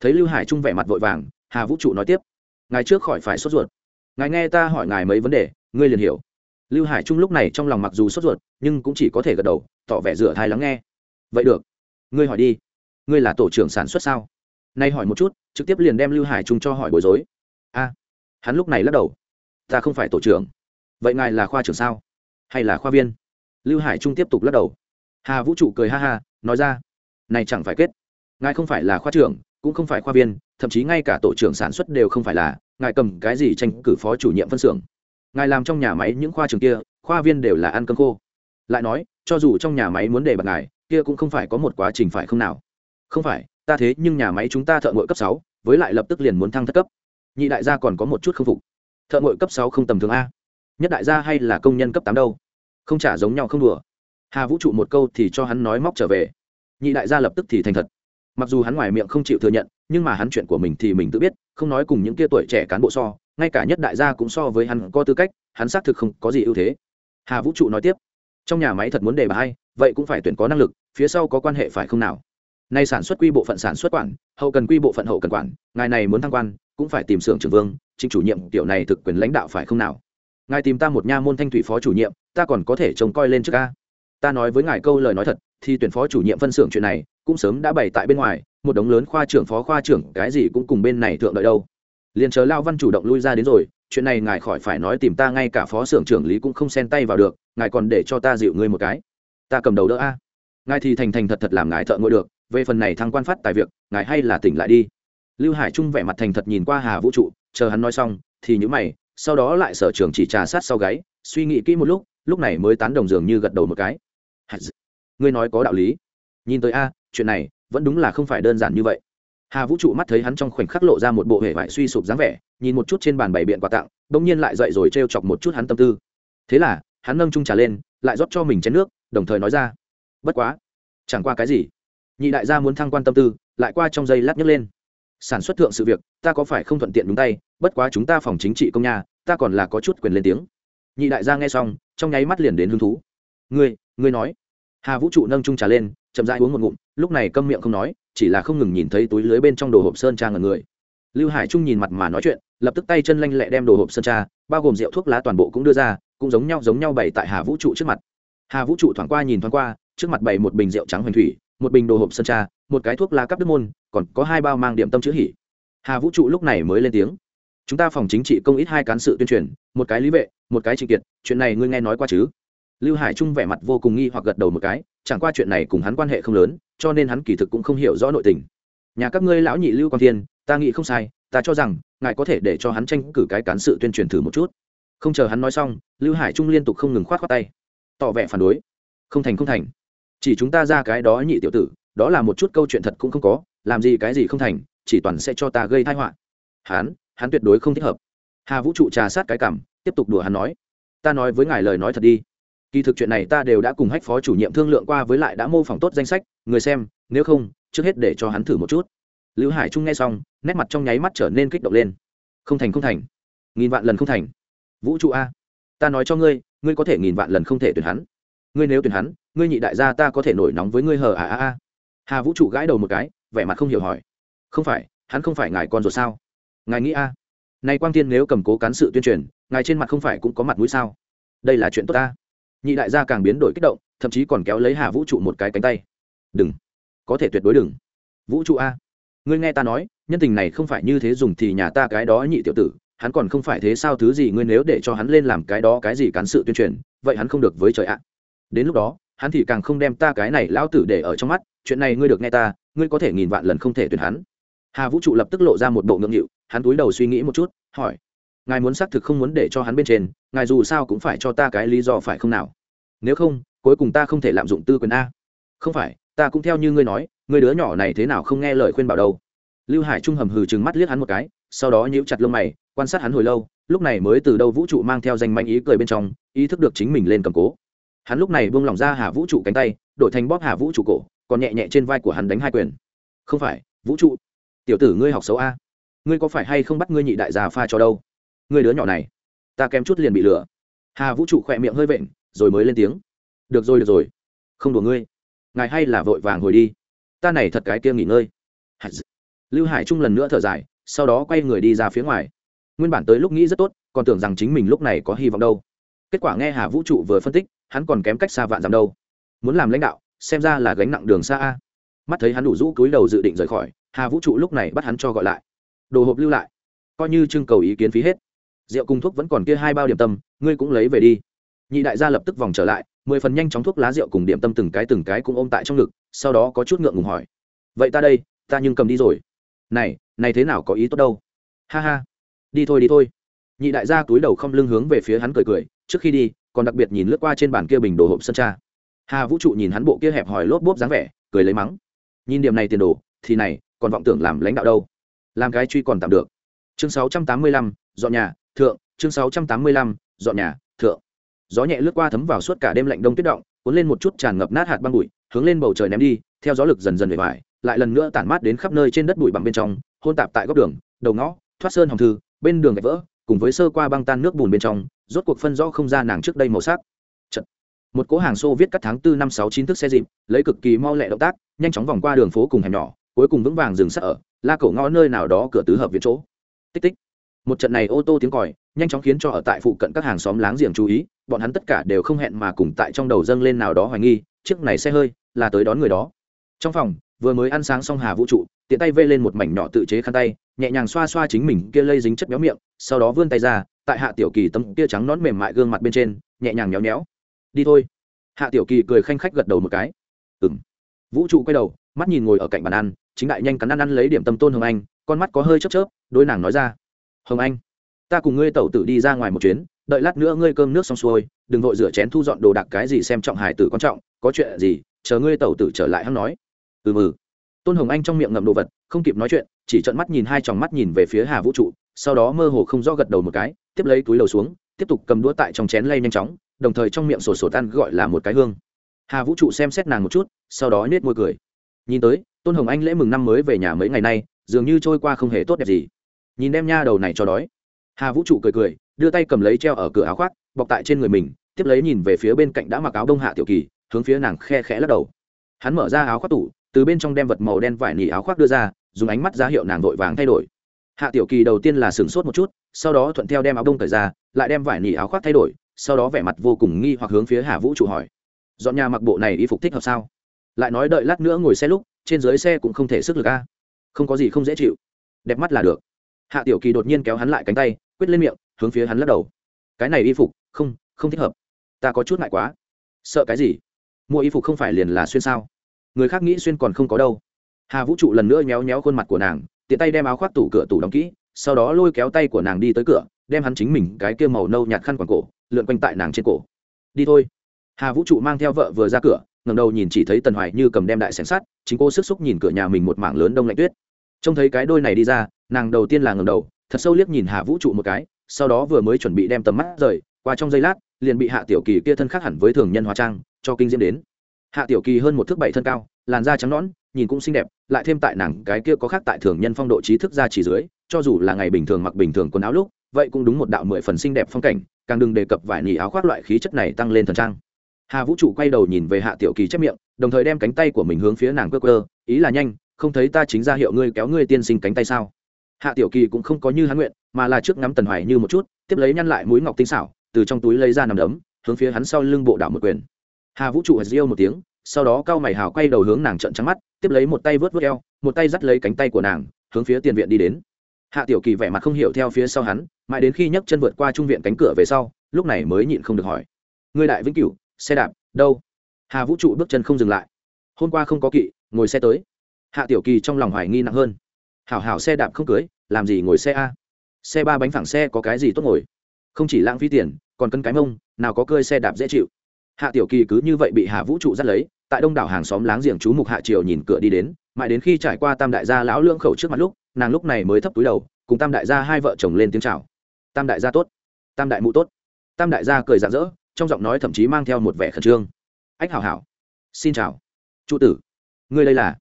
Thấy lưu hải trung vẻ mặt vội vàng hà vũ trụ nói tiếp. Ngài trước khỏi phải sốt ruột ngài nghe ta hỏi ngài mấy vấn đề, ngươi liền hiểu. Lưu hải trung lúc này trong lòng mặc dù sốt ruột, nhưng cũng chỉ có thể gật đầu, tỏ vẻ rửa thai lắng nghe. Vậy được. Ngươi hỏi đi. Ngươi là tổ trưởng sản xuất sao? Nay hỏi một chút, trực tiếp liền đem lưu hải trung cho hỏi bối rối. A. Hắn lúc này lắc đầu. Ta không phải tổ trưởng. Vậy ngài là khoa trưởng sao? Hay là khoa viên? Lưu hải trung tiếp tục lắc đầu. Hà vũ trụ cười ha ha, nói ra. Này chẳng phải kết. Ngài không phải là khoa trưởng, cũng không phải khoa viên, thậm chí ngay cả tổ trưởng sản xuất đều không phải là ngài cầm cái gì tranh cử phó chủ nhiệm phân xưởng? Ngài làm trong nhà máy những khoa trường kia, khoa viên đều là ăn cơm khô. Lại nói, cho dù trong nhà máy muốn đề bạt ngài, kia cũng không phải có một quá trình phải không nào? Không phải, ta thế nhưng nhà máy chúng ta thợ ngội cấp sáu, với lại lập tức liền muốn thăng thất cấp. Nhị đại gia còn có một chút không phục. Thợ ngội cấp sáu không tầm thường a. Nhất đại gia hay là công nhân cấp tám đâu? Không trả giống nhau không đùa. Hà vũ trụ một câu thì cho hắn nói móc trở về. Nhị đại gia lập tức thì thành thật mặc dù hắn ngoài miệng không chịu thừa nhận, nhưng mà hắn chuyện của mình thì mình tự biết, không nói cùng những kia tuổi trẻ cán bộ so, ngay cả nhất đại gia cũng so với hắn có tư cách, hắn xác thực không có gì ưu thế. Hà vũ trụ nói tiếp, trong nhà máy thật muốn đề bà hay, vậy cũng phải tuyển có năng lực, phía sau có quan hệ phải không nào? Nay sản xuất quy bộ phận sản xuất quản, hậu cần quy bộ phận hậu cần quản, ngài này muốn thăng quan, cũng phải tìm xưởng trưởng vương, chính chủ nhiệm tiểu này thực quyền lãnh đạo phải không nào? Ngài tìm ta một nha môn thanh thủy phó chủ nhiệm, ta còn có thể trông coi lên trước ca ta nói với ngài câu lời nói thật, thì tuyển phó chủ nhiệm phân xưởng chuyện này cũng sớm đã bày tại bên ngoài, một đống lớn khoa trưởng phó khoa trưởng cái gì cũng cùng bên này thượng đợi đâu. Liền chờ lao văn chủ động lui ra đến rồi, chuyện này ngài khỏi phải nói tìm ta ngay cả phó xưởng trưởng lý cũng không xen tay vào được, ngài còn để cho ta dịu ngươi một cái. Ta cầm đầu đỡ a. Ngài thì thành thành thật thật làm ngài thợ ngồi được, về phần này thăng quan phát tài việc, ngài hay là tỉnh lại đi. Lưu hải trung vẻ mặt thành thật nhìn qua hà vũ trụ, chờ hắn nói xong, thì nhữ mày, sau đó lại sở trường chỉ trà sát sau gáy, suy nghĩ kỹ một lúc lúc này mới tán đồng dường như gật đầu một cái. Ngươi nói có đạo lý. Nhìn tới a, chuyện này vẫn đúng là không phải đơn giản như vậy. Hà vũ trụ mắt thấy hắn trong khoảnh khắc lộ ra một bộ hệ vải suy sụp dáng vẻ, nhìn một chút trên bàn bày biện quà tặng, bỗng nhiên lại dậy rồi t r e o chọc một chút hắn tâm tư. Thế là, hắn nâng trung trà lên, lại rót cho mình chén nước, đồng thời nói ra, bất quá, chẳng qua cái gì? Nhị đại gia muốn thăng quan tâm tư, lại qua trong giây lát nhấc lên. Sản xuất thượng sự việc, ta có phải không thuận tiện đúng tay, bất quá chúng ta phòng chính trị công nhà, ta còn là có chút quyền lên tiếng. Nhị đại gia nghe xong trong nháy mắt liền đến hứng thú. Ngươi ngươi nói. Hà vũ trụ nâng trung trà lên, chậm rãi uống một ngụm, lúc này câm miệng không nói, chỉ là không ngừng nhìn thấy túi lưới bên trong đồ hộp sơn trang ở người. Lưu hải trung nhìn mặt mà nói chuyện, lập tức tay chân lanh lẹ đem đồ hộp sơn tra, bao gồm rượu thuốc lá toàn bộ cũng đưa ra, cũng giống nhau giống nhau bày tại hà vũ trụ trước mặt. Hà vũ trụ thoảng qua nhìn thoáng qua, trước mặt bày một bình rượu trắng hoành thủy, một bình đồ hộp sơn tra, một cái thuốc lá cắp đức môn, còn có hai bao mang điểm tâm chữ hỉ. Hà vũ trụ lúc này mới lên tiếng chúng ta phòng chính trị công ít hai cán sự tuyên truyền, một cái lý vệ, một cái trịnh kiệt, chuyện này ngươi nghe nói qua chứ? Lưu hải trung vẻ mặt vô cùng nghi hoặc gật đầu một cái, chẳng qua chuyện này cùng hắn quan hệ không lớn, cho nên hắn kỳ thực cũng không hiểu rõ nội tình. Nhà các ngươi lão nhị lưu quang thiên, ta nghĩ không sai, ta cho rằng, ngài có thể để cho hắn tranh cử cái cán sự tuyên truyền thử một chút. Không chờ hắn nói xong, lưu hải trung liên tục không ngừng khoát khoát tay. Tỏ vẻ phản đối. Không thành không thành. Chỉ chúng ta ra cái đó nhị tiểu tử, đó là một chút câu chuyện thật cũng không có, làm gì cái gì không thành, chỉ toàn sẽ cho ta gây thai họa. Hắn hắn tuyệt đối không thích hợp. Hà vũ trụ trà sát cái cảm, tiếp tục đùa hắn nói, ta nói với ngài lời nói thật đi. Kỳ thực chuyện này ta đều đã cùng hách phó chủ nhiệm thương lượng qua với lại đã mô phỏng tốt danh sách, người xem, nếu không, trước hết để cho hắn thử một chút. Lưu hải trung nghe xong, nét mặt trong nháy mắt trở nên kích động lên. Không thành không thành. Nghìn vạn lần không thành. Vũ trụ a, ta nói cho ngươi ngươi có thể nghìn vạn lần không thể tuyển hắn. Ngươi nếu tuyển hắn, ngươi nhị đại gia ta có thể nổi nóng với ngươi hờ à à à hà vũ trụ gãi đầu một cái, vẻ mặt không hiểu hỏi, không phải, hắn không phải ngài con rồi sao? Ngài nghĩ a? À? nay quang tiên nếu cầm cố cán sự tuyên truyền, ngài trên mặt không phải cũng có mặt mũi sao? Đây là chuyện tốt ta. Nhị đại gia càng biến đổi kích động, thậm chí còn kéo lấy hà vũ trụ một cái cánh tay. Đừng. Có thể tuyệt đối đừng. Vũ trụ a. Ngươi nghe ta nói, nhân tình này không phải như thế dùng thì nhà ta cái đó nhị tiểu tử, hắn còn không phải thế sao thứ gì ngươi nếu để cho hắn lên làm cái đó cái gì cán sự tuyên truyền, vậy hắn không được với trời ạ. Đến lúc đó, hắn thì càng không đem ta cái này lão tử để ở trong mắt, chuyện này ngươi được nghe ta, ngươi có thể nghìn vạn lần không thể tuyển hắn. Hà vũ trụ lập tức lộ ra một bộ ngượng nghịu hắn túi đầu suy nghĩ một chút, hỏi, ngài muốn xác thực không muốn để cho hắn bên trên, ngài dù sao cũng phải cho ta cái lý do phải không nào? Nếu không, cuối cùng ta không thể lạm dụng tư quyền a. Không phải, ta cũng theo như ngươi nói người đứa nhỏ này thế nào không nghe lời khuyên bảo đâu. Lưu hải trung hầm hừ chừng mắt liếc hắn một cái, sau đó nhíu chặt lông mày, quan sát hắn hồi lâu, lúc này mới từ đâu vũ trụ mang theo danh manh ý cười bên trong, ý thức được chính mình lên cầm cố. Hắn lúc này buông lỏng ra hà vũ trụ cánh tay, đổi thành bóp hà vũ trụ cổ, còn nhẹ nhẹ trên vai của hắn đánh hai quyền. Không phải, vũ trụ, tiểu tử ngươi học xấu a ngươi có phải hay không bắt ngươi nhị đại già pha cho đâu? Ngươi đứa nhỏ này, ta kém chút liền bị lừa. Hà vũ trụ khỏe miệng hơi vện, rồi mới lên tiếng. Được rồi được rồi. Không đùa ngươi. Ngài hay là vội vàng hồi đi. Ta này thật cái kia nghỉ ngơi. Lưu hải trung lần nữa thở dài, sau đó quay người đi ra phía ngoài. Nguyên bản tới lúc nghĩ rất tốt, còn tưởng rằng chính mình lúc này có hy vọng đâu. Kết quả nghe hà vũ trụ vừa phân tích, hắn còn kém cách xa vạn dặm đâu. Muốn làm lãnh đạo, xem ra là gánh nặng đường xa a. Mắt thấy hắn đủ rũ cúi đầu dự định rời khỏi, hà vũ trụ lúc này bắt hắn cho gọi lại đồ hộp lưu lại. Coi như trưng cầu ý kiến phí hết. Rượu cùng thuốc vẫn còn kia hai bao điểm tâm, ngươi cũng lấy về đi. Nhị đại gia lập tức vòng trở lại, mười phần nhanh chóng thuốc lá rượu cùng điểm tâm từng cái từng cái cũng ôm tại trong ngực, sau đó có chút ngượng ngùng hỏi. Vậy ta đây, ta nhưng cầm đi rồi. Này này thế nào có ý tốt đâu. Ha ha. Đi thôi đi thôi. Nhị đại gia túi đầu không lưng hướng về phía hắn cười cười, trước khi đi, còn đặc biệt nhìn lướt qua trên bàn kia bình đồ hộp sân tra hà vũ trụ nhìn hắn bộ kia hẹp hòi lốp bốp dáng vẻ, cười lấy mắng. Nhìn điểm này tiền đồ, thì này, còn vọng tưởng làm lãnh đạo đâu làm cái truy còn tạm được. Chương 685, dọn nhà thượng. Chương 685, dọn nhà thượng. Gió nhẹ lướt qua thấm vào suốt cả đêm lạnh đông tuyết động cuốn lên một chút tràn ngập nát hạt băng bụi hướng lên bầu trời ném đi theo gió lực dần dần về vải lại lần nữa tản mát đến khắp nơi trên đất bụi bằng bên trong hôn tạp tại góc đường đầu ngõ thoát sơn hồng thư bên đường gạch vỡ cùng với sơ qua băng tan nước bùn bên trong rốt cuộc phân rõ không ra nàng trước đây màu sắc. Chật. một cỗ hàng xô viết cắt tháng tư năm sáu chín thức xe dịp lấy cực kỳ mau lẹ động tác nhanh chóng vòng qua đường phố cùng hẻm nhỏ cuối cùng vững vàng dừng sắc ở la cổ ngõ nơi nào đó cửa tứ hợp viện chỗ. Tích tích. Một trận này ô tô tiếng còi, nhanh chóng khiến cho ở tại phụ cận các hàng xóm láng giềng chú ý, bọn hắn tất cả đều không hẹn mà cùng tại trong đầu dâng lên nào đó hoài nghi, chiếc này xe hơi là tới đón người đó. Trong phòng, vừa mới ăn sáng xong hà vũ trụ, tiện tay vê lên một mảnh nhỏ tự chế khăn tay, nhẹ nhàng xoa xoa chính mình kia lây dính chất béo miệng, sau đó vươn tay ra, tại hạ tiểu kỳ tấm kia trắng nón mềm mại gương mặt bên trên, nhẹ nhàng nhéo nhéo. Đi thôi. Hạ tiểu kỳ cười khanh khách gật đầu một cái. Ừ m vũ trụ quay đầu, mắt nhìn ngồi ở cạnh bàn ăn chính đại nhanh cắn ăn ăn lấy điểm tâm tôn hồng anh, con mắt có hơi chớp chớp đôi nàng nói ra, hồng anh, ta cùng ngươi tẩu tử đi ra ngoài một chuyến, đợi lát nữa ngươi cơm nước xong xuôi, đừng vội rửa chén thu dọn đồ đạc cái gì xem trọng hải tử quan trọng, có chuyện gì, chờ ngươi tẩu tử trở lại hắn nói. Ừ mừ tôn hồng anh trong miệng ngậm đồ vật, không kịp nói chuyện, chỉ trợn mắt nhìn hai tròng mắt nhìn về phía hà vũ trụ, sau đó mơ hồ không rõ gật đầu một cái, tiếp lấy túi đầu xuống, tiếp tục cầm đũa tại trong chén lay nhanh chóng, đồng thời trong miệng sổ sổ tan gọi là một cái hương. Hà vũ trụ xem xét nàng một chút, sau đó nết môi cười. Nhìn tới tôn hồng anh lễ mừng năm mới về nhà mấy ngày nay, dường như trôi qua không hề tốt đẹp gì. Nhìn đem nha đầu này cho đói. Hà vũ trụ cười cười, đưa tay cầm lấy treo ở cửa áo khoác, bọc tại trên người mình, tiếp lấy nhìn về phía bên cạnh đã mặc áo đông hạ tiểu kỳ, hướng phía nàng khe khẽ lắc đầu. Hắn mở ra áo khoác tủ, từ bên trong đem vật màu đen vải nỉ áo khoác đưa ra, dùng ánh mắt ra hiệu nàng vội vàng thay đổi. Hạ tiểu kỳ đầu tiên là sửng sốt một chút, sau đó thuận theo đem áo đông cởi ra, lại đem vải nỉ áo khoác thay đổi, sau đó vẻ mặt vô cùng nghi hoặc hướng phía hà vũ trụ hỏi. Dọn nhà mặc bộ này y phục thích hợp sao? Lại nói đợi lát nữa ngồi xe lúc trên dưới xe cũng không thể sức lực a. Không có gì không dễ chịu. Đẹp mắt là được. Hạ tiểu kỳ đột nhiên kéo hắn lại cánh tay, quyết lên miệng, hướng phía hắn lắc đầu. Cái này y phục, không không thích hợp. Ta có chút ngại quá. Sợ cái gì? Mua y phục không phải liền là xuyên sao? Người khác nghĩ xuyên còn không có đâu. Hà vũ trụ lần nữa nhéo nhéo khuôn mặt của nàng, tiện tay đem áo khoác tủ cửa tủ đóng kỹ, sau đó lôi kéo tay của nàng đi tới cửa, đem hắn chính mình cái kia màu nâu nhạt khăn quàng cổ, lượn quanh tại nàng trên cổ. Đi thôi. Hà vũ trụ mang theo vợ vừa ra cửa ngẩng đầu nhìn chỉ thấy tần hoài như cầm đem đại sẻng sắt, chính cô sức xúc nhìn cửa nhà mình một mảng lớn đông lạnh tuyết. Trông thấy cái đôi này đi ra, nàng đầu tiên là ngẩng đầu, thật sâu liếc nhìn hà vũ trụ một cái, sau đó vừa mới chuẩn bị đem tầm mắt rời, qua trong giây lát, liền bị hạ tiểu kỳ kia thân khác hẳn với thường nhân hóa trang, cho kinh diễm đến. Hạ tiểu kỳ hơn một thước bảy thân cao, làn da trắng nõn, nhìn cũng xinh đẹp, lại thêm tại nàng cái kia có khác tại thường nhân phong độ trí thức ra chỉ dưới, cho dù là ngày bình thường mặc bình thường quần áo lúc, vậy cũng đúng một đạo mười phần xinh đẹp phong cảnh, càng đừng đề cập vải nỉ áo khoác loại khí chất này tăng lên thần trang hà vũ trụ quay đầu nhìn về hạ tiểu kỳ chép miệng, đồng thời đem cánh tay của mình hướng phía nàng cơ cơ ý là nhanh, không thấy ta chính ra hiệu ngươi kéo ngươi tiên sinh cánh tay sao? Hạ tiểu kỳ cũng không có như hắn nguyện, mà là trước ngắm tần hoài như một chút, tiếp lấy nhăn lại mũi ngọc tinh xảo, từ trong túi lấy ra nằm đấm, hướng phía hắn sau lưng bộ đảo một quyền. Hà vũ trụ hệt riêu một tiếng, sau đó cao mày hào quay đầu hướng nàng trận trắng mắt, tiếp lấy một tay vớt vớt eo, một tay dắt lấy cánh tay của nàng, hướng phía tiền viện đi đến. Hạ tiểu kỳ vẻ mặt không hiểu theo phía sau hắn, mãi đến khi nhấc chân vượt qua trung viện cánh cửa về sau, lúc này mới nhịn không được hỏi. Ngươi đại vĩnh cửu xe đạp, đâu? Hà vũ trụ bước chân không dừng lại. Hôm qua không có kỵ, ngồi xe tới. Hạ tiểu kỳ trong lòng hoài nghi nặng hơn. Hảo hảo xe đạp không cưới, làm gì ngồi xe a? Xe ba bánh phẳng xe có cái gì tốt ngồi? Không chỉ lãng phí tiền, còn cân cái mông, nào có cơi xe đạp dễ chịu. Hạ tiểu kỳ cứ như vậy bị hà vũ trụ dắt lấy, tại đông đảo hàng xóm láng giềng chú mục hạ triều nhìn cửa đi đến, mãi đến khi trải qua tam đại gia lão lương khẩu trước mặt lúc, nàng lúc này mới thấp túi đầu, cùng tam đại gia hai vợ chồng lên tiếng chào. Tam đại gia tốt. Tam đại mụ tốt. Tam đại gia cười rạng rỡ trong giọng nói thậm chí mang theo một vẻ khẩn trương. Ách hảo hảo. Xin chào. Trụ tử. Ngươi đây là?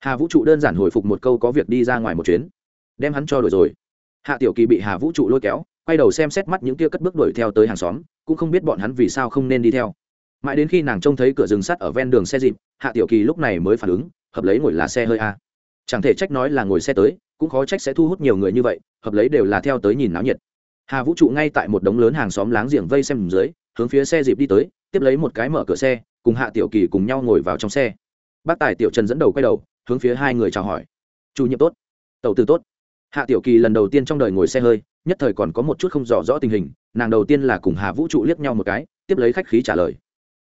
Hà vũ trụ đơn giản hồi phục một câu có việc đi ra ngoài một chuyến. Đem hắn cho đổi rồi. Hạ tiểu kỳ bị hà vũ trụ lôi kéo, quay đầu xem xét mắt những tia cất bước đuổi theo tới hàng xóm, cũng không biết bọn hắn vì sao không nên đi theo. Mãi đến khi nàng trông thấy cửa rừng sắt ở ven đường xe dịp, hạ tiểu kỳ lúc này mới phản ứng, hợp lấy ngồi là xe hơi a. Chẳng thể trách nói là ngồi xe tới, cũng khó trách sẽ thu hút nhiều người như vậy, hợp lấy đều là theo tới nhìn náo nhiệt. Hà vũ trụ ngay tại một đống lớn hàng xóm láng giềng vây xem dưới hướng phía xe dịp đi tới, tiếp lấy một cái mở cửa xe, cùng hạ tiểu kỳ cùng nhau ngồi vào trong xe. Bác tài tiểu trần dẫn đầu quay đầu, hướng phía hai người chào hỏi. Chủ nhiệm tốt tàu tư tốt. Hạ tiểu kỳ lần đầu tiên trong đời ngồi xe hơi, nhất thời còn có một chút không rõ rõ tình hình, nàng đầu tiên là cùng hà vũ trụ liếc nhau một cái, tiếp lấy khách khí trả lời.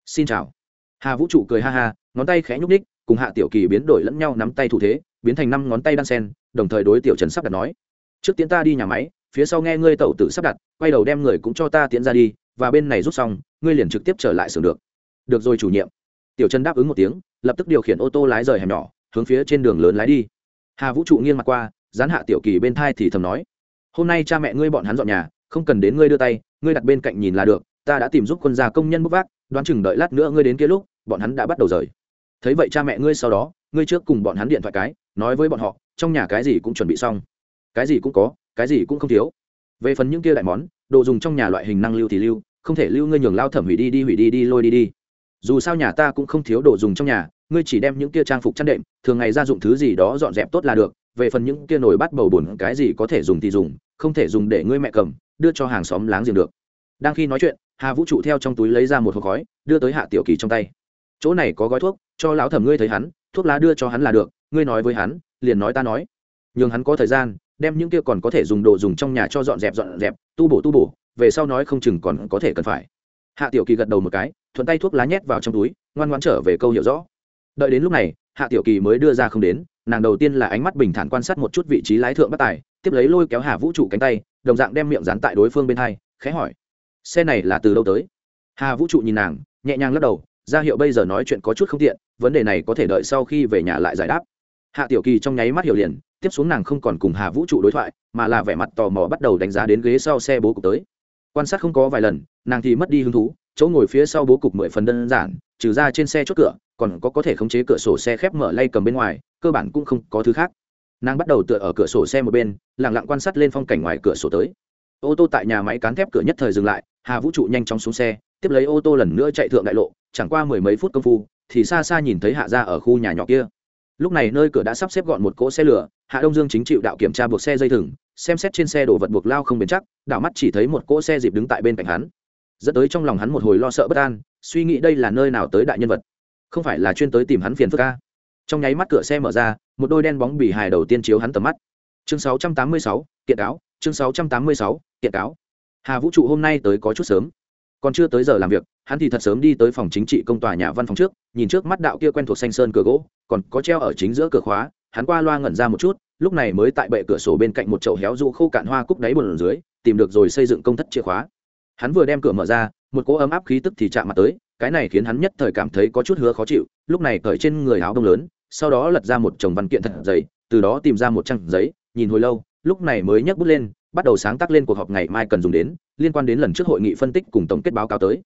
Xin chào. Hà vũ trụ cười ha ha, ngón tay khẽ nhúc ních cùng hạ tiểu kỳ biến đổi lẫn nhau nắm tay thủ thế, biến thành năm ngón tay đan sen, đồng thời đối tiểu trần sắp đặt nói. Trước tiến ta đi nhà máy, phía sau nghe ngươi tẩu tử sắp đặt, quay đầu đem người cũng cho ta tiến ra đi và bên này rút xong, ngươi liền trực tiếp trở lại xưởng được. Được rồi chủ nhiệm. Tiểu trần đáp ứng một tiếng, lập tức điều khiển ô tô lái rời hẻm nhỏ, hướng phía trên đường lớn lái đi. Hà vũ trụ nghiêng mặt qua, dán hạ tiểu kỳ bên thai thì thầm nói, hôm nay cha mẹ ngươi bọn hắn dọn nhà, không cần đến ngươi đưa tay, ngươi đặt bên cạnh nhìn là được, ta đã tìm giúp quân gia công nhân bốc vác, đoán chừng đợi lát nữa ngươi đến kia lúc, bọn hắn đã bắt đầu rời. Thấy vậy cha mẹ ngươi sau đó, ngươi trước cùng bọn hắn điện thoại cái, nói với bọn họ, trong nhà cái gì cũng chuẩn bị xong. Cái gì cũng có, cái gì cũng không thiếu. Về phần những kia đại món, đồ dùng trong nhà loại hình năng lưu thì lưu không thể lưu ngươi nhường lao thẩm hủy đi đi hủy đi đi lôi đi đi. Dù sao nhà ta cũng không thiếu đồ dùng trong nhà, ngươi chỉ đem những kia trang phục chăn đệm, thường ngày ra dụng thứ gì đó dọn dẹp tốt là được, về phần những kia nồi bắt bầu bùn cái gì có thể dùng thì dùng, không thể dùng để ngươi mẹ cầm, đưa cho hàng xóm láng giềng được. Đang khi nói chuyện, hà vũ trụ theo trong túi lấy ra một hộp gói đưa tới hạ tiểu kỳ trong tay. Chỗ này có gói thuốc, cho lão thẩm ngươi thấy hắn, thuốc lá đưa cho hắn là được, ngươi nói với hắn, liền nói ta nói. Nhường hắn có thời gian, đem những kia còn có thể dùng đồ dùng trong nhà cho dọn dẹp dọn dẹp, tu bổ tu bổ về sau nói không chừng còn có thể cần phải. Hạ tiểu kỳ gật đầu một cái, thuận tay thuốc lá nhét vào trong túi, ngoan ngoan trở về câu hiểu rõ. Đợi đến lúc này, hạ tiểu kỳ mới đưa ra không đến, nàng đầu tiên là ánh mắt bình thản quan sát một chút vị trí lái thượng bắt tài, tiếp lấy lôi kéo hà vũ trụ cánh tay, đồng dạng đem miệng dán tại đối phương bên hai, khẽ hỏi, xe này là từ đâu tới? Hà vũ trụ nhìn nàng, nhẹ nhàng lắc đầu, ra hiệu bây giờ nói chuyện có chút không tiện, vấn đề này có thể đợi sau khi về nhà lại giải đáp. Hạ tiểu kỳ trong nháy mắt hiểu liền, tiếp xuống nàng không còn cùng hà vũ trụ đối thoại, mà là vẻ mặt tò mò bắt đầu đánh giá đến ghế sau xe bố cục tới quan sát không có vài lần, nàng thì mất đi hứng thú, chỗ ngồi phía sau bố cục mười phần đơn giản, trừ ra trên xe chốt cửa, còn có có thể khống chế cửa sổ xe khép mở lay cầm bên ngoài, cơ bản cũng không có thứ khác. Nàng bắt đầu tựa ở cửa sổ xe một bên lẳng lặng quan sát lên phong cảnh ngoài cửa sổ tới. Ô tô tại nhà máy cán thép cửa nhất thời dừng lại, hà vũ trụ nhanh chóng xuống xe, tiếp lấy ô tô lần nữa chạy thượng đại lộ, chẳng qua mười mấy phút công phu, thì xa xa nhìn thấy hạ ra ở khu nhà nhỏ kia. Lúc này nơi cửa đã sắp xếp gọn một cỗ xe lửa, hạ đông dương chính chịu đạo kiểm tra buộc xe dây thừng xem xét trên xe đồ vật buộc lao không bền chắc đạo mắt chỉ thấy một cỗ xe dịp đứng tại bên cạnh hắn. Dẫn tới trong lòng hắn một hồi lo sợ bất an suy nghĩ đây là nơi nào tới đại nhân vật. Không phải là chuyên tới tìm hắn phiền phức ca trong nháy mắt cửa xe mở ra một đôi đen bóng bỉ hài đầu tiên chiếu hắn tầm mắt. Chương 686, kiện cáo chương 686, kiện cáo. Hà vũ trụ hôm nay tới có chút sớm. Còn chưa tới giờ làm việc hắn thì thật sớm đi tới phòng chính trị công tòa nhà văn phòng trước nhìn trước mắt đạo kia quen thuộc xanh sơn cửa gỗ còn có treo ở chính giữa cửa khóa hắn qua loa ngẩn ra một chút, lúc này mới tại bệ cửa sổ bên cạnh một chậu héo rũ khô cạn hoa cúc đáy bùn dưới, tìm được rồi xây dựng công thất chìa khóa. Hắn vừa đem cửa mở ra, một cỗ ấm áp khí tức thì chạm mặt tới, cái này khiến hắn nhất thời cảm thấy có chút hứa khó chịu, lúc này cởi trên người áo đông lớn, sau đó lật ra một chồng văn kiện thật dày, từ đó tìm ra một trang giấy, nhìn hồi lâu, lúc này mới nhấc bút lên, bắt đầu sáng tác lên cuộc họp ngày mai cần dùng đến, liên quan đến lần trước hội nghị phân tích cùng tổng kết báo cáo tới.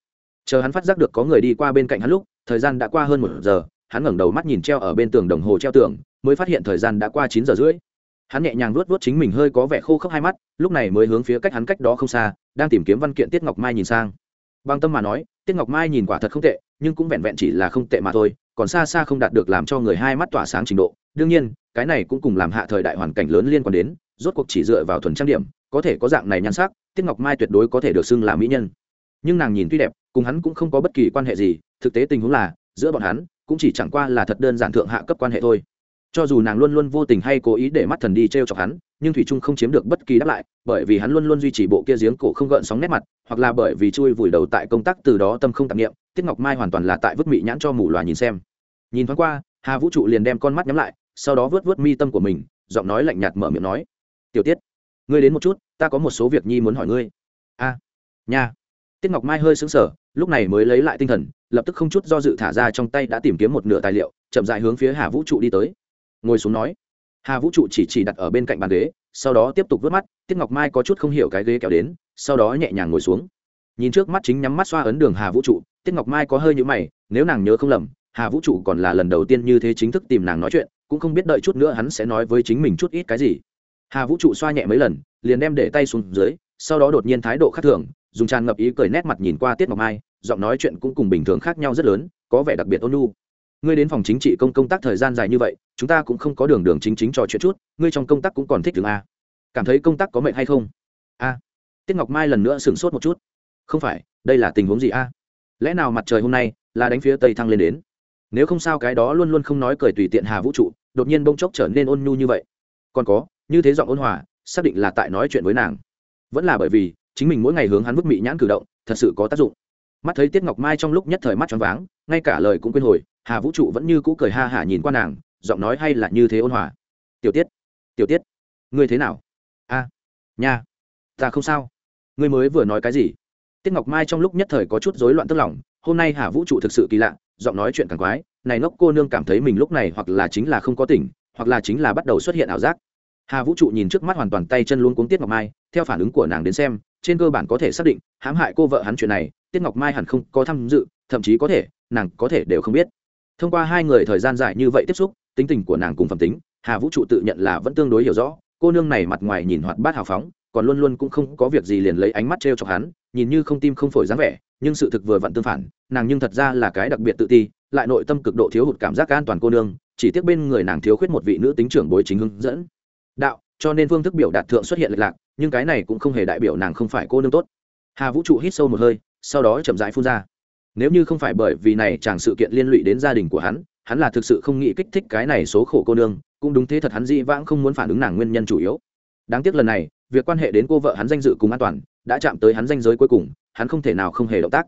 Chờ hắn phát giác được có người đi qua bên cạnh hắn lúc, thời gian đã qua hơn một giờ, hắn ngẩng đầu mắt nhìn treo ở bên tường đồng hồ treo tường mới phát hiện thời gian đã qua chín giờ rưỡi. Hắn nhẹ nhàng luốt luốt chính mình hơi có vẻ khô khốc hai mắt, lúc này mới hướng phía cách hắn cách đó không xa, đang tìm kiếm văn kiện tiết ngọc mai nhìn sang. Bằng tâm mà nói, tiết ngọc mai nhìn quả thật không tệ, nhưng cũng vẹn vẹn chỉ là không tệ mà thôi, còn xa xa không đạt được làm cho người hai mắt tỏa sáng trình độ. Đương nhiên, cái này cũng cùng làm hạ thời đại hoàn cảnh lớn liên quan đến, rốt cuộc chỉ dựa vào thuần trang điểm, có thể có dạng này nhan sắc, tiết ngọc mai tuyệt đối có thể được xưng là mỹ nhân. Nhưng nàng nhìn tuy đẹp, cùng hắn cũng không có bất kỳ quan hệ gì, thực tế tình huống là, giữa bọn hắn, cũng chỉ chẳng qua là thật đơn giản thượng hạ cấp quan hệ thôi cho dù nàng luôn luôn vô tình hay cố ý để mắt thần đi t r e o chọc hắn, nhưng thủy trung không chiếm được bất kỳ đáp lại, bởi vì hắn luôn luôn duy trì bộ kia giếng cổ không gợn sóng nét mặt, hoặc là bởi vì chui vùi đầu tại công tác từ đó tâm không tạp nghiệm tiết ngọc mai hoàn toàn là tại vứt mị nhãn cho mù loà nhìn xem. Nhìn thoáng qua, hà vũ trụ liền đem con mắt nhắm lại, sau đó vớt vớt mi tâm của mình, giọng nói lạnh nhạt mở miệng nói, tiểu tiết, ngươi đến một chút, ta có một số việc nhi muốn hỏi ngươi. A, nha. Tiết ngọc mai hơi xứng sở lúc này mới lấy lại tinh thần, lập tức không chút do dự thả ra trong tay đã tìm kiếm một nửa tài liệu, chậm dại hướng phía hà vũ trụ đi tới ngồi xuống nói. Hà vũ trụ chỉ chỉ đặt ở bên cạnh bàn ghế, sau đó tiếp tục vớt mắt, tiết ngọc mai có chút không hiểu cái ghế kéo đến, sau đó nhẹ nhàng ngồi xuống. Nhìn trước mắt chính nhắm mắt xoa ấn đường hà vũ trụ, tiết ngọc mai có hơi nhữ mày, nếu nàng nhớ không lầm, hà vũ trụ còn là lần đầu tiên như thế chính thức tìm nàng nói chuyện, cũng không biết đợi chút nữa hắn sẽ nói với chính mình chút ít cái gì. Hà vũ trụ xoa nhẹ mấy lần, liền đem để tay xuống dưới, sau đó đột nhiên thái độ khác thường, dùng tràn ngập ý cười nét mặt nhìn qua tiết ngọc mai, giọng nói chuyện cũng cùng bình thường khác nhau rất lớn, có vẻ đặc biệt ôn nhu ngươi đến phòng chính trị công công tác thời gian dài như vậy, chúng ta cũng không có đường đường chính chính trò chuyện chút, ngươi trong công tác cũng còn thích thường a. Cảm thấy công tác có mệnh hay không? A. Tiết ngọc mai lần nữa sửng sốt một chút. Không phải, đây là tình huống gì a? Lẽ nào mặt trời hôm nay là đánh phía tây thăng lên đến? Nếu không sao cái đó luôn luôn không nói cười tùy tiện hà vũ trụ, đột nhiên bông chốc trở nên ôn nhu như vậy. Còn có, như thế giọng ôn hòa, xác định là tại nói chuyện với nàng. Vẫn là bởi vì, chính mình mỗi ngày hướng hắn vứt mị nhãn cử động, thật sự có tác dụng. Mắt thấy tiết ngọc mai trong lúc nhất thời mắt choáng váng ngay cả lời cũng quên hồi, hà vũ trụ vẫn như cũ cười ha hả nhìn qua nàng, giọng nói hay là như thế ôn hòa. Tiểu tiết tiểu tiết, ngươi thế nào? A, nha, ta không sao. Ngươi mới vừa nói cái gì? Tiết ngọc mai trong lúc nhất thời có chút rối loạn tức lòng, hôm nay hà vũ trụ thực sự kỳ lạ, giọng nói chuyện càng quái, này ngốc cô nương cảm thấy mình lúc này hoặc là chính là không có tỉnh, hoặc là chính là bắt đầu xuất hiện ảo giác. Hà vũ trụ nhìn trước mắt hoàn toàn tay chân luôn cuống tiết ngọc mai, theo phản ứng của nàng đến xem, trên cơ bản có thể xác định, hãm hại cô vợ hắn chuyện này, tiết ngọc mai hẳn không có tham dự, thậm chí có thể nàng có thể đều không biết. Thông qua hai người thời gian dài như vậy tiếp xúc, tính tình của nàng cùng phẩm tính, hà vũ trụ tự nhận là vẫn tương đối hiểu rõ, cô nương này mặt ngoài nhìn hoạt bát hào phóng, còn luôn luôn cũng không có việc gì liền lấy ánh mắt t r e o chọc hắn, nhìn như không tim không phổi dáng vẻ, nhưng sự thực vừa vặn tương phản, nàng nhưng thật ra là cái đặc biệt tự ti, lại nội tâm cực độ thiếu hụt cảm giác an toàn cô nương, chỉ tiếc bên người nàng thiếu khuyết một vị nữ tính trưởng bối chính hướng dẫn. Đạo, cho nên phương thức biểu đạt thượng xuất hiện lệch lạc, nhưng cái này cũng không hề đại biểu nàng không phải cô nương tốt. Hà vũ trụ hít sâu một hơi, sau đó chậm rãi phun ra nếu như không phải bởi vì này chẳng sự kiện liên lụy đến gia đình của hắn hắn là thực sự không nghĩ kích thích cái này số khổ cô nương, cũng đúng thế thật hắn dĩ vãng không muốn phản ứng nàng nguyên nhân chủ yếu. Đáng tiếc lần này, việc quan hệ đến cô vợ hắn danh dự cùng an toàn, đã chạm tới hắn danh giới cuối cùng, hắn không thể nào không hề động tác.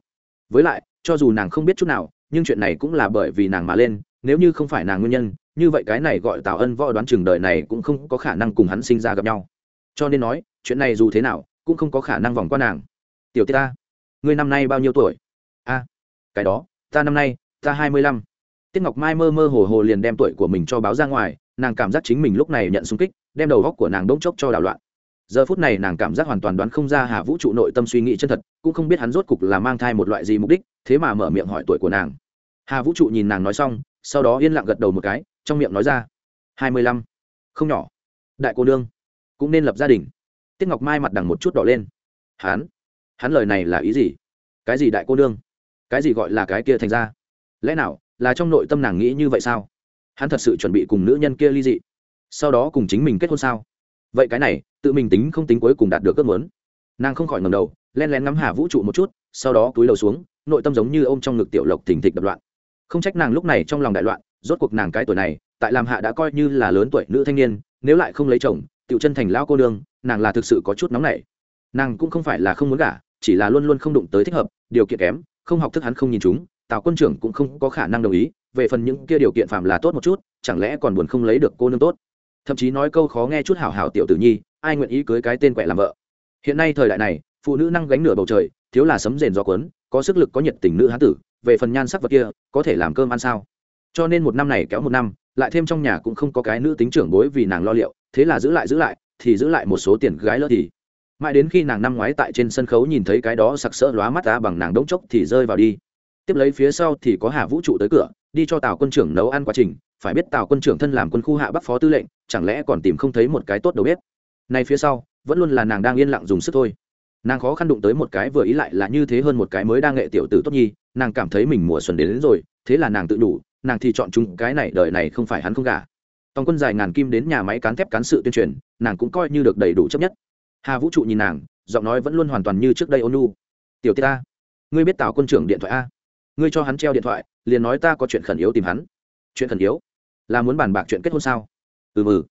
Với lại, cho dù nàng không biết chút nào, nhưng chuyện này cũng là bởi vì nàng mà lên, nếu như không phải nàng nguyên nhân, như vậy cái này gọi tào ân võ đoán chừng đời này cũng không có khả năng cùng hắn sinh ra gặp nhau. Cho nên nói, chuyện này dù thế nào, cũng không có khả năng vòng qua nàng. Tiểu tiết ta ngươi năm nay bao nhiêu tuổi? A cái đó, ta năm nay, ta hai mươi lăm. Tiết ngọc mai mơ mơ hồ hồ liền đem tuổi của mình cho báo ra ngoài, nàng cảm giác chính mình lúc này nhận xung kích, đem đầu góc của nàng đỗng chốc cho đảo loạn. Giờ phút này nàng cảm giác hoàn toàn đoán không ra hà vũ trụ nội tâm suy nghĩ chân thật, cũng không biết hắn rốt cục là mang thai một loại gì mục đích, thế mà mở miệng hỏi tuổi của nàng. Hà vũ trụ nhìn nàng nói xong, sau đó yên lặng gật đầu một cái, trong miệng nói ra, hai mươi lăm. Không nhỏ. Đại cô nương, cũng nên lập gia đình. Tiết ngọc mai mặt đằng một chút đỏ lên. Hắn? Hắn lời này là ý gì? Cái gì đại cô nương? Cái gì gọi là cái kia thành ra? Lẽ nào là trong nội tâm nàng nghĩ như vậy sao? Hắn thật sự chuẩn bị cùng nữ nhân kia ly dị, sau đó cùng chính mình kết hôn sao? Vậy cái này, tự mình tính không tính cuối cùng đạt được ước muốn. Nàng không khỏi ngầm đầu, len lén ngắm hà vũ trụ một chút, sau đó túi đầu xuống, nội tâm giống như ô m trong ngực tiểu lộc thình thịch đập loạn. Không trách nàng lúc này trong lòng đại loạn, rốt cuộc nàng cái tuổi này, tại làm hạ đã coi như là lớn tuổi nữ thanh niên, nếu lại không lấy chồng, tiểu chân thành lao cô nương, nàng là thực sự có chút nóng nảy. Nàng cũng không phải là không muốn gả, chỉ là luôn luôn không đụng tới thích hợp, điều kiện kém không học thức hắn không nhìn chúng, tào quân trưởng cũng không có khả năng đồng ý, về phần những kia điều kiện phạm là tốt một chút, chẳng lẽ còn buồn không lấy được cô nương tốt? Thậm chí nói câu khó nghe chút hảo hảo tiểu tử nhi, ai nguyện ý cưới cái tên quẹ làm vợ? Hiện nay thời đại này, phụ nữ năng gánh nửa bầu trời, thiếu là sấm rền do quấn có sức lực có nhiệt tình nữ hán tử, về phần nhan sắc vật kia, có thể làm cơm ăn sao? Cho nên một năm này kéo một năm, lại thêm trong nhà cũng không có cái nữ tính trưởng bối vì nàng lo liệu, thế là giữ lại giữ lại, thì giữ lại một số tiền gái lỡ thì mãi đến khi nàng năm ngoái tại trên sân khấu nhìn thấy cái đó sặc sỡ lóa mắt ta bằng nàng đống chốc thì rơi vào đi. Tiếp lấy phía sau thì có hà vũ trụ tới cửa đi cho tào quân trưởng nấu ăn quá trình. Phải biết tào quân trưởng thân làm quân khu hạ bắc phó tư lệnh chẳng lẽ còn tìm không thấy một cái tốt đầu bếp? Nay phía sau vẫn luôn là nàng đang yên lặng dùng sức thôi. Nàng khó khăn đụng tới một cái vừa ý lại là như thế hơn một cái mới đang nghệ tiểu tử tốt nhi nàng cảm thấy mình mùa xuân đến, đến rồi thế là nàng tự đủ nàng thì chọn chúng cái này đời này không phải hắn không gả. Tòng quân dài ngàn kim đến nhà máy cán thép cán sự tuyên truyền nàng cũng coi như được đầy đủ chấp nhất hà vũ trụ nhìn nàng, giọng nói vẫn luôn hoàn toàn như trước đây ônu tiểu tiết ta ngươi biết tào quân trưởng điện thoại a? Ngươi cho hắn treo điện thoại, liền nói ta có chuyện khẩn yếu tìm hắn. Chuyện khẩn yếu? Là muốn bàn bạc chuyện kết hôn sao? Ừ ừ.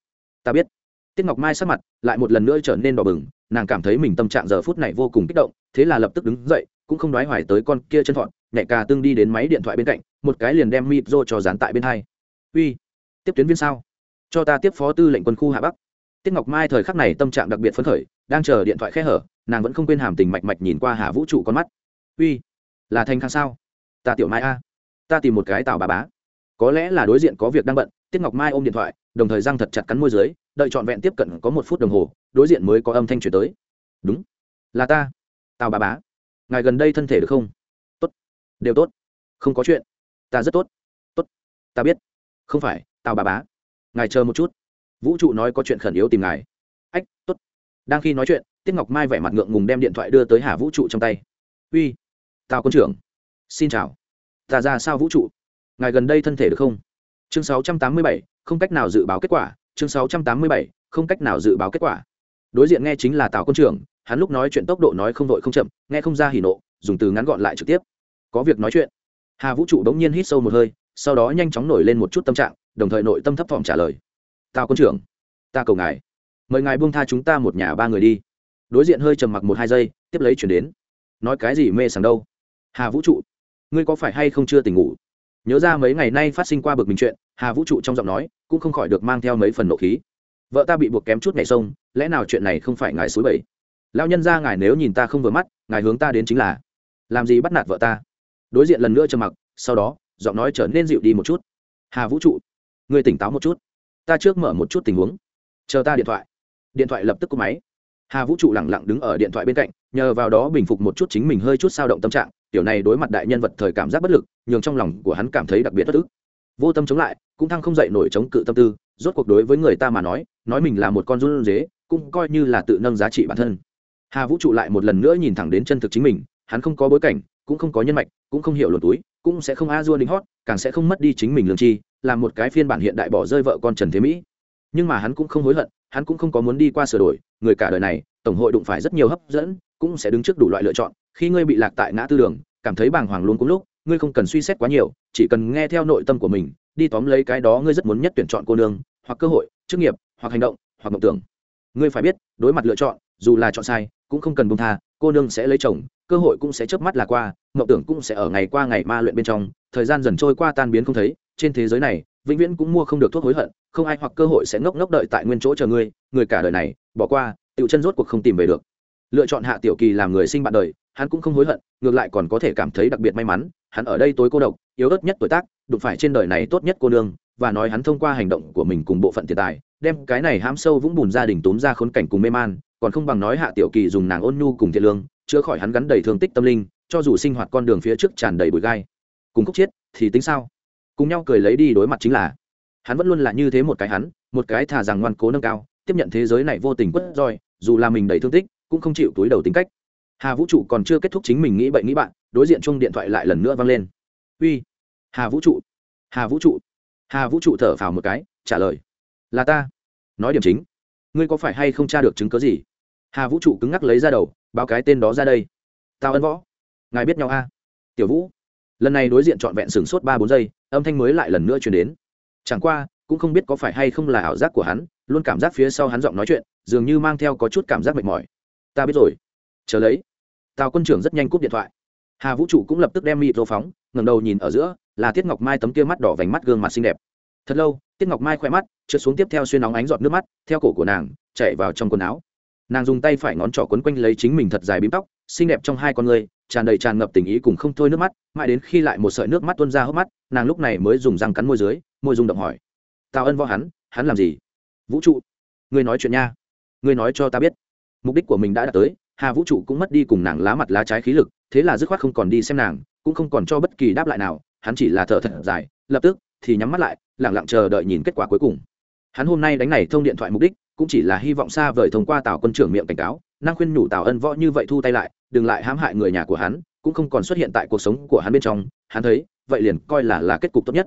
ta biết. Tiết ngọc mai sắc mặt lại một lần nữa trở nên đỏ bừng, nàng cảm thấy mình tâm trạng giờ phút này vô cùng kích động, thế là lập tức đứng dậy, cũng không nói hoài tới con kia chân thọn nhẹ cà tương đi đến máy điện thoại bên cạnh, một cái liền đem mịp rô cho dán tại bên hai. Uy, tiếp tuyến viên sao? Cho ta tiếp phó tư lệnh quân khu hạ bắc. Tiết ngọc mai thời khắc này tâm trạng đặc biệt phấn khởi đang chờ điện thoại khe hở, nàng vẫn không quên hàm tình mạch mạch nhìn qua hà vũ trụ con mắt. Uy, là thanh khang sao? Ta tiểu mai a. Ta tìm một cái tào bà bá. Có lẽ là đối diện có việc đang bận. Tiết ngọc mai ôm điện thoại, đồng thời răng thật chặt cắn môi dưới, đợi trọn vẹn tiếp cận có một phút đồng hồ, đối diện mới có âm thanh chuyển tới. Đúng, là ta tào bà bá. Ngài gần đây thân thể được không? Tốt, đều tốt. Không có chuyện. Ta rất tốt. Tốt, ta biết. Không phải tào bà bá. Ngài chờ một chút. Vũ trụ nói có chuyện khẩn yếu tìm ngài. Ách, tốt đang khi nói chuyện tiết ngọc mai vẻ mặt ngượng ngùng đem điện thoại đưa tới hà vũ trụ trong tay. Uy tào quân trưởng xin chào. Ta ra sao vũ trụ? Ngài gần đây thân thể được không? Chương 687, không cách nào dự báo kết quả. Chương 687, không cách nào dự báo kết quả. Đối diện nghe chính là tào quân trưởng hắn lúc nói chuyện tốc độ nói không đội không chậm nghe không ra hỉ nộ dùng từ ngắn gọn lại trực tiếp. Có việc nói chuyện. Hà vũ trụ bỗng nhiên hít sâu một hơi sau đó nhanh chóng nổi lên một chút tâm trạng đồng thời nội tâm thấp thỏm trả lời. Tào quân trưởng ta cầu ngài mời ngài buông tha chúng ta một nhà ba người đi. Đối diện hơi trầm mặc một hai giây, tiếp lấy chuyển đến. Nói cái gì mê sảng đâu? Hà vũ trụ, ngươi có phải hay không chưa tỉnh ngủ? Nhớ ra mấy ngày nay phát sinh qua bực mình chuyện, hà vũ trụ trong giọng nói cũng không khỏi được mang theo mấy phần nộ khí. Vợ ta bị buộc kém chút ngày sông, lẽ nào chuyện này không phải ngài suối bảy lao nhân ra ngài nếu nhìn ta không vừa mắt, ngài hướng ta đến chính là làm gì bắt nạt vợ ta? Đối diện lần nữa trầm mặc, sau đó, giọng nói trở nên dịu đi một chút. Hà vũ trụ, ngươi tỉnh táo một chút. Ta trước mở một chút tình huống. Chờ ta điện thoại điện thoại lập tức cúp máy. Hà vũ trụ lẳng lặng đứng ở điện thoại bên cạnh, nhờ vào đó bình phục một chút chính mình hơi chút sao động tâm trạng, tiểu này đối mặt đại nhân vật thời cảm giác bất lực, nhường trong lòng của hắn cảm thấy đặc biệt bất ức. Vô tâm chống lại, cũng thăng không dậy nổi chống cự tâm tư, rốt cuộc đối với người ta mà nói nói mình là một con run dế, cũng coi như là tự nâng giá trị bản thân. Hà vũ trụ lại một lần nữa nhìn thẳng đến chân thực chính mình, hắn không có bối cảnh, cũng không có nhân mạch, cũng không hiểu luồn túi, cũng sẽ không a dua đính hót, càng sẽ không mất đi chính mình lương chi là một cái phiên bản hiện đại bỏ rơi vợ con trần thế mỹ. Nhưng mà hắn cũng không hối hận hắn cũng không có muốn đi qua sửa đổi, người cả đời này, tổng hội đụng phải rất nhiều hấp dẫn, cũng sẽ đứng trước đủ loại lựa chọn. Khi ngươi bị lạc tại ngã tư đường, cảm thấy bàng hoàng luôn cũng lúc, ngươi không cần suy xét quá nhiều, chỉ cần nghe theo nội tâm của mình, đi tóm lấy cái đó ngươi rất muốn nhất tuyển chọn cô nương, hoặc cơ hội, chức nghiệp, hoặc hành động, hoặc mộng tưởng. Ngươi phải biết, đối mặt lựa chọn, dù là chọn sai, cũng không cần buông tha, cô nương sẽ lấy chồng, cơ hội cũng sẽ chớp mắt là qua, mộng tưởng cũng sẽ ở ngày qua ngày ma luyện bên trong, thời gian dần trôi qua tan biến không thấy, trên thế giới này vĩnh viễn cũng mua không được thuốc hối hận, không ai hoặc cơ hội sẽ ngốc ngốc đợi tại nguyên chỗ chờ ngươi, người cả đời này, bỏ qua, tiểu chân rốt cuộc không tìm về được. Lựa chọn hạ tiểu kỳ làm người sinh bạn đời, hắn cũng không hối hận, ngược lại còn có thể cảm thấy đặc biệt may mắn, hắn ở đây tối cô độc, yếu ớt nhất tuổi tác, đụng phải trên đời này tốt nhất cô nương, và nói hắn thông qua hành động của mình cùng bộ phận tiền tài, đem cái này hãm sâu vũng bùn gia đình tốn ra khốn cảnh cùng mê man, còn không bằng nói hạ tiểu kỳ dùng nàng ôn nhu cùng thiện lương, chữa khỏi hắn gắn đầy thương tích tâm linh, cho dù sinh hoạt con đường phía trước tràn đầy bụi gai. Cùng khúc chiết thì tính sao? Cùng nhau cười lấy đi đối mặt chính là, hắn vẫn luôn là như thế một cái hắn, một cái thà rằng ngoan cố nâng cao, tiếp nhận thế giới này vô tình quất roi, dù là mình đầy thương tích, cũng không chịu túi đầu tính cách. Hà vũ trụ còn chưa kết thúc chính mình nghĩ bậy nghĩ bạn, đối diện chung điện thoại lại lần nữa vang lên. Uy, hà vũ trụ, hà vũ trụ. Hà vũ trụ thở phào một cái, trả lời, là ta. Nói điểm chính, ngươi có phải hay không tra được chứng cớ gì? Hà vũ trụ cứng ngắc lấy ra đầu, báo cái tên đó ra đây. Tao ân võ, ngài biết nhau a tiểu vũ lần này đối diện trọn vẹn sửng sốt ba bốn giây, âm thanh mới lại lần nữa chuyển đến. Chẳng qua, cũng không biết có phải hay không là ảo giác của hắn, luôn cảm giác phía sau hắn giọng nói chuyện, dường như mang theo có chút cảm giác mệt mỏi. Ta biết rồi. Chờ lấy. Tào quân trưởng rất nhanh cúp điện thoại. Hà vũ trụ cũng lập tức đem mịt rô phóng ngầm đầu nhìn ở giữa, là tiết ngọc mai tấm kia mắt đỏ vành mắt gương mặt xinh đẹp. Thật lâu, tiết ngọc mai khoe mắt trượt xuống tiếp theo xuyên nóng ánh giọt nước mắt, theo cổ của nàng, chạy vào trong quần áo. Nàng dùng tay phải ngón trỏ quấn quanh lấy chính mình thật dài bím tóc, xinh đẹp trong hai con người tràn đầy tràn ngập tình ý cùng không thôi nước mắt, mãi đến khi lại một sợi nước mắt tuôn ra hốc mắt, nàng lúc này mới dùng răng cắn môi dưới, môi rung động hỏi. Tào ân võ hắn hắn làm gì? Vũ trụ. Ngươi nói chuyện nha. Ngươi nói cho ta biết. Mục đích của mình đã đạt tới, hà vũ trụ cũng mất đi cùng nàng lá mặt lá trái khí lực, thế là dứt khoát không còn đi xem nàng, cũng không còn cho bất kỳ đáp lại nào, hắn chỉ là thở thật dài, lập tức thì nhắm mắt lại lẳng lặng chờ đợi nhìn kết quả cuối cùng. Hắn hôm nay đánh này thông điện thoại mục đích, cũng chỉ là hy vọng xa vời thông qua tào quân trưởng miệng cảnh cáo năng khuyên nhủ tào ân võ như vậy thu tay lại, đừng lại hãm hại người nhà của hắn, cũng không còn xuất hiện tại cuộc sống của hắn bên trong, hắn thấy, vậy liền coi là là kết cục tốt nhất.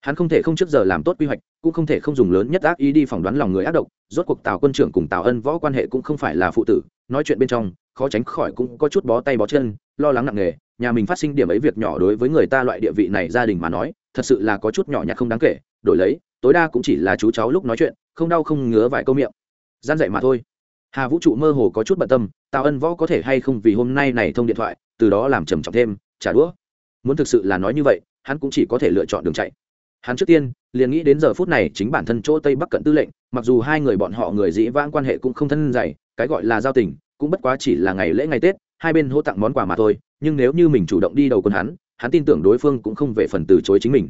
Hắn không thể không trước giờ làm tốt quy hoạch, cũng không thể không dùng lớn nhất ác ý đi phỏng đoán lòng người ác độc, rốt cuộc tào quân trưởng cùng tào ân võ quan hệ cũng không phải là phụ tử, nói chuyện bên trong, khó tránh khỏi cũng có chút bó tay bó chân, lo lắng nặng nề, nhà mình phát sinh điểm ấy việc nhỏ đối với người ta loại địa vị này gia đình mà nói, thật sự là có chút nhỏ nhặt không đáng kể, đổi lấy, tối đa cũng chỉ là chú cháu lúc nói chuyện, không đau không ngứa vài câu miệng. Gian dạy mà thôi hà vũ trụ mơ hồ có chút bận tâm, tào ân võ có thể hay không vì hôm nay này thông điện thoại, từ đó làm trầm trọng thêm trả đũa muốn thực sự là nói như vậy, hắn cũng chỉ có thể lựa chọn đường chạy. Hắn trước tiên, liền nghĩ đến giờ phút này chính bản thân chỗ tây bắc cận tư lệnh, mặc dù hai người bọn họ người dĩ vãng quan hệ cũng không thân dày, cái gọi là giao tình, cũng bất quá chỉ là ngày lễ ngày tết, hai bên hỗ tặng món quà mà thôi, nhưng nếu như mình chủ động đi đầu quân hắn hắn tin tưởng đối phương cũng không về phần từ chối chính mình.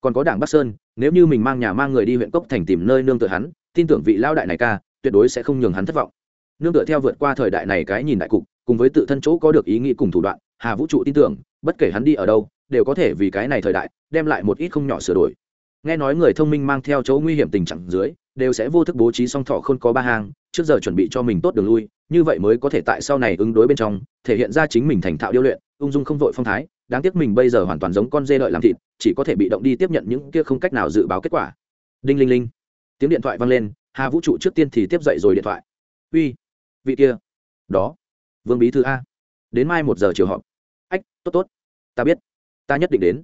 Còn có đảng bắc sơn, nếu như mình mang nhà mang người đi huyện cốc thành tìm nơi nương tựa hắn, tin tưởng vị lao đại này ca tuyệt đối sẽ không nhường hắn thất vọng. Nương tựa theo vượt qua thời đại này cái nhìn đại cục, cùng với tự thân chỗ có được ý nghĩ cùng thủ đoạn, hà vũ trụ tin tưởng, bất kể hắn đi ở đâu, đều có thể vì cái này thời đại, đem lại một ít không nhỏ sửa đổi. Nghe nói người thông minh mang theo chỗ nguy hiểm tình trạng dưới, đều sẽ vô thức bố trí song thọ không có ba hàng trước giờ chuẩn bị cho mình tốt đường lui, như vậy mới có thể tại sau này ứng đối bên trong, thể hiện ra chính mình thành thạo điêu luyện, ung dung không vội phong thái, đáng tiếc mình bây giờ hoàn toàn giống con dê đợi làm thịt, chỉ có thể bị động đi tiếp nhận những kia không cách nào dự báo kết quả. Đinh linh linh. Tiếng điện thoại vang lên hà vũ trụ trước tiên thì tiếp dậy rồi điện thoại. Uy, vị kia. Đó, vương bí thư a. Đến mai một giờ chiều họp. Ách, tốt tốt. Ta biết. Ta nhất định đến.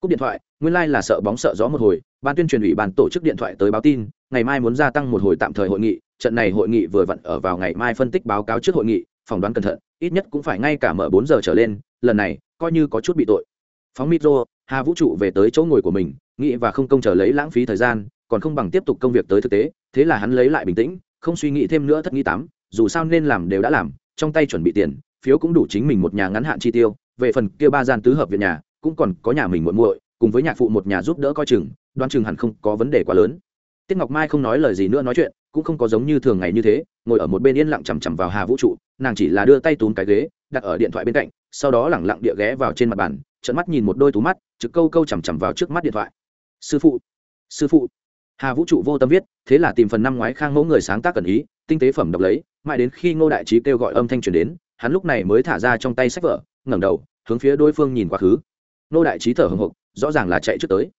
Cúp điện thoại, nguyên lai、like、là sợ bóng sợ gió một hồi, ban tuyên truyền ủy ban tổ chức điện thoại tới báo tin, ngày mai muốn gia tăng một hồi tạm thời hội nghị, trận này hội nghị vừa vặn ở vào ngày mai phân tích báo cáo trước hội nghị, phỏng đoán cẩn thận, ít nhất cũng phải ngay cả mở bốn giờ trở lên, lần này coi như có chút bị tội. Phóng micro hà vũ trụ về tới chỗ ngồi của mình, nghĩ và không công chờ lấy lãng phí thời gian, còn không bằng tiếp tục công việc tới thực tế thế là hắn lấy lại bình tĩnh, không suy nghĩ thêm nữa thất nghĩ tám, dù sao nên làm đều đã làm, trong tay chuẩn bị tiền, phiếu cũng đủ chính mình một nhà ngắn hạn chi tiêu, về phần kia ba gian tứ hợp viện nhà, cũng còn có nhà mình muộn muội, cùng với nhạc phụ một nhà giúp đỡ coi chừng đoan chừng hẳn không có vấn đề quá lớn. Tiết ngọc mai không nói lời gì nữa nói chuyện, cũng không có giống như thường ngày như thế, ngồi ở một bên yên lặng chằm chằm vào hà vũ trụ, nàng chỉ là đưa tay túm cái ghế, đặt ở điện thoại bên cạnh, sau đó lẳng lặng địa ghé vào trên mặt bàn trận mắt nhìn một đôi tú mắt, trực câu câu chằm chằm vào trước mắt điện thoại. Sư phụ sư phụ hà vũ trụ vô tâm viết, thế là tìm phần năm ngoái khang mẫu người sáng tác cần ý, tinh tế phẩm đọc lấy, mãi đến khi ngô đại trí kêu gọi âm thanh truyền đến, hắn lúc này mới thả ra trong tay sách vở, ngẩng đầu, hướng phía đối phương nhìn quá khứ. Ngô đại trí thở hồng hộc, rõ ràng là chạy trước tới.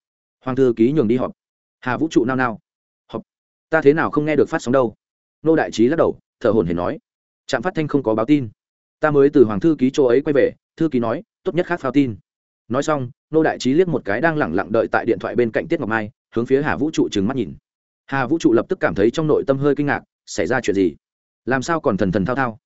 Hoàng thư ký nhường đi họp. Hà vũ trụ nao nao. Họp. Ta thế nào không nghe được phát sóng đâu? Ngô đại trí lắc đầu, thở hồn hển nói. Trạm phát thanh không có báo tin. Ta mới từ hoàng thư ký chỗ ấy quay về, thư ký nói, tốt nhất khác phao tin. Nói xong nô đại trí liếc một cái đang lẳng lặng đợi tại điện thoại bên cạnh tiết ngọc mai hướng phía hà vũ trụ trừng mắt nhìn. Hà vũ trụ lập tức cảm thấy trong nội tâm hơi kinh ngạc, xảy ra chuyện gì? Làm sao còn thần thần thao thao?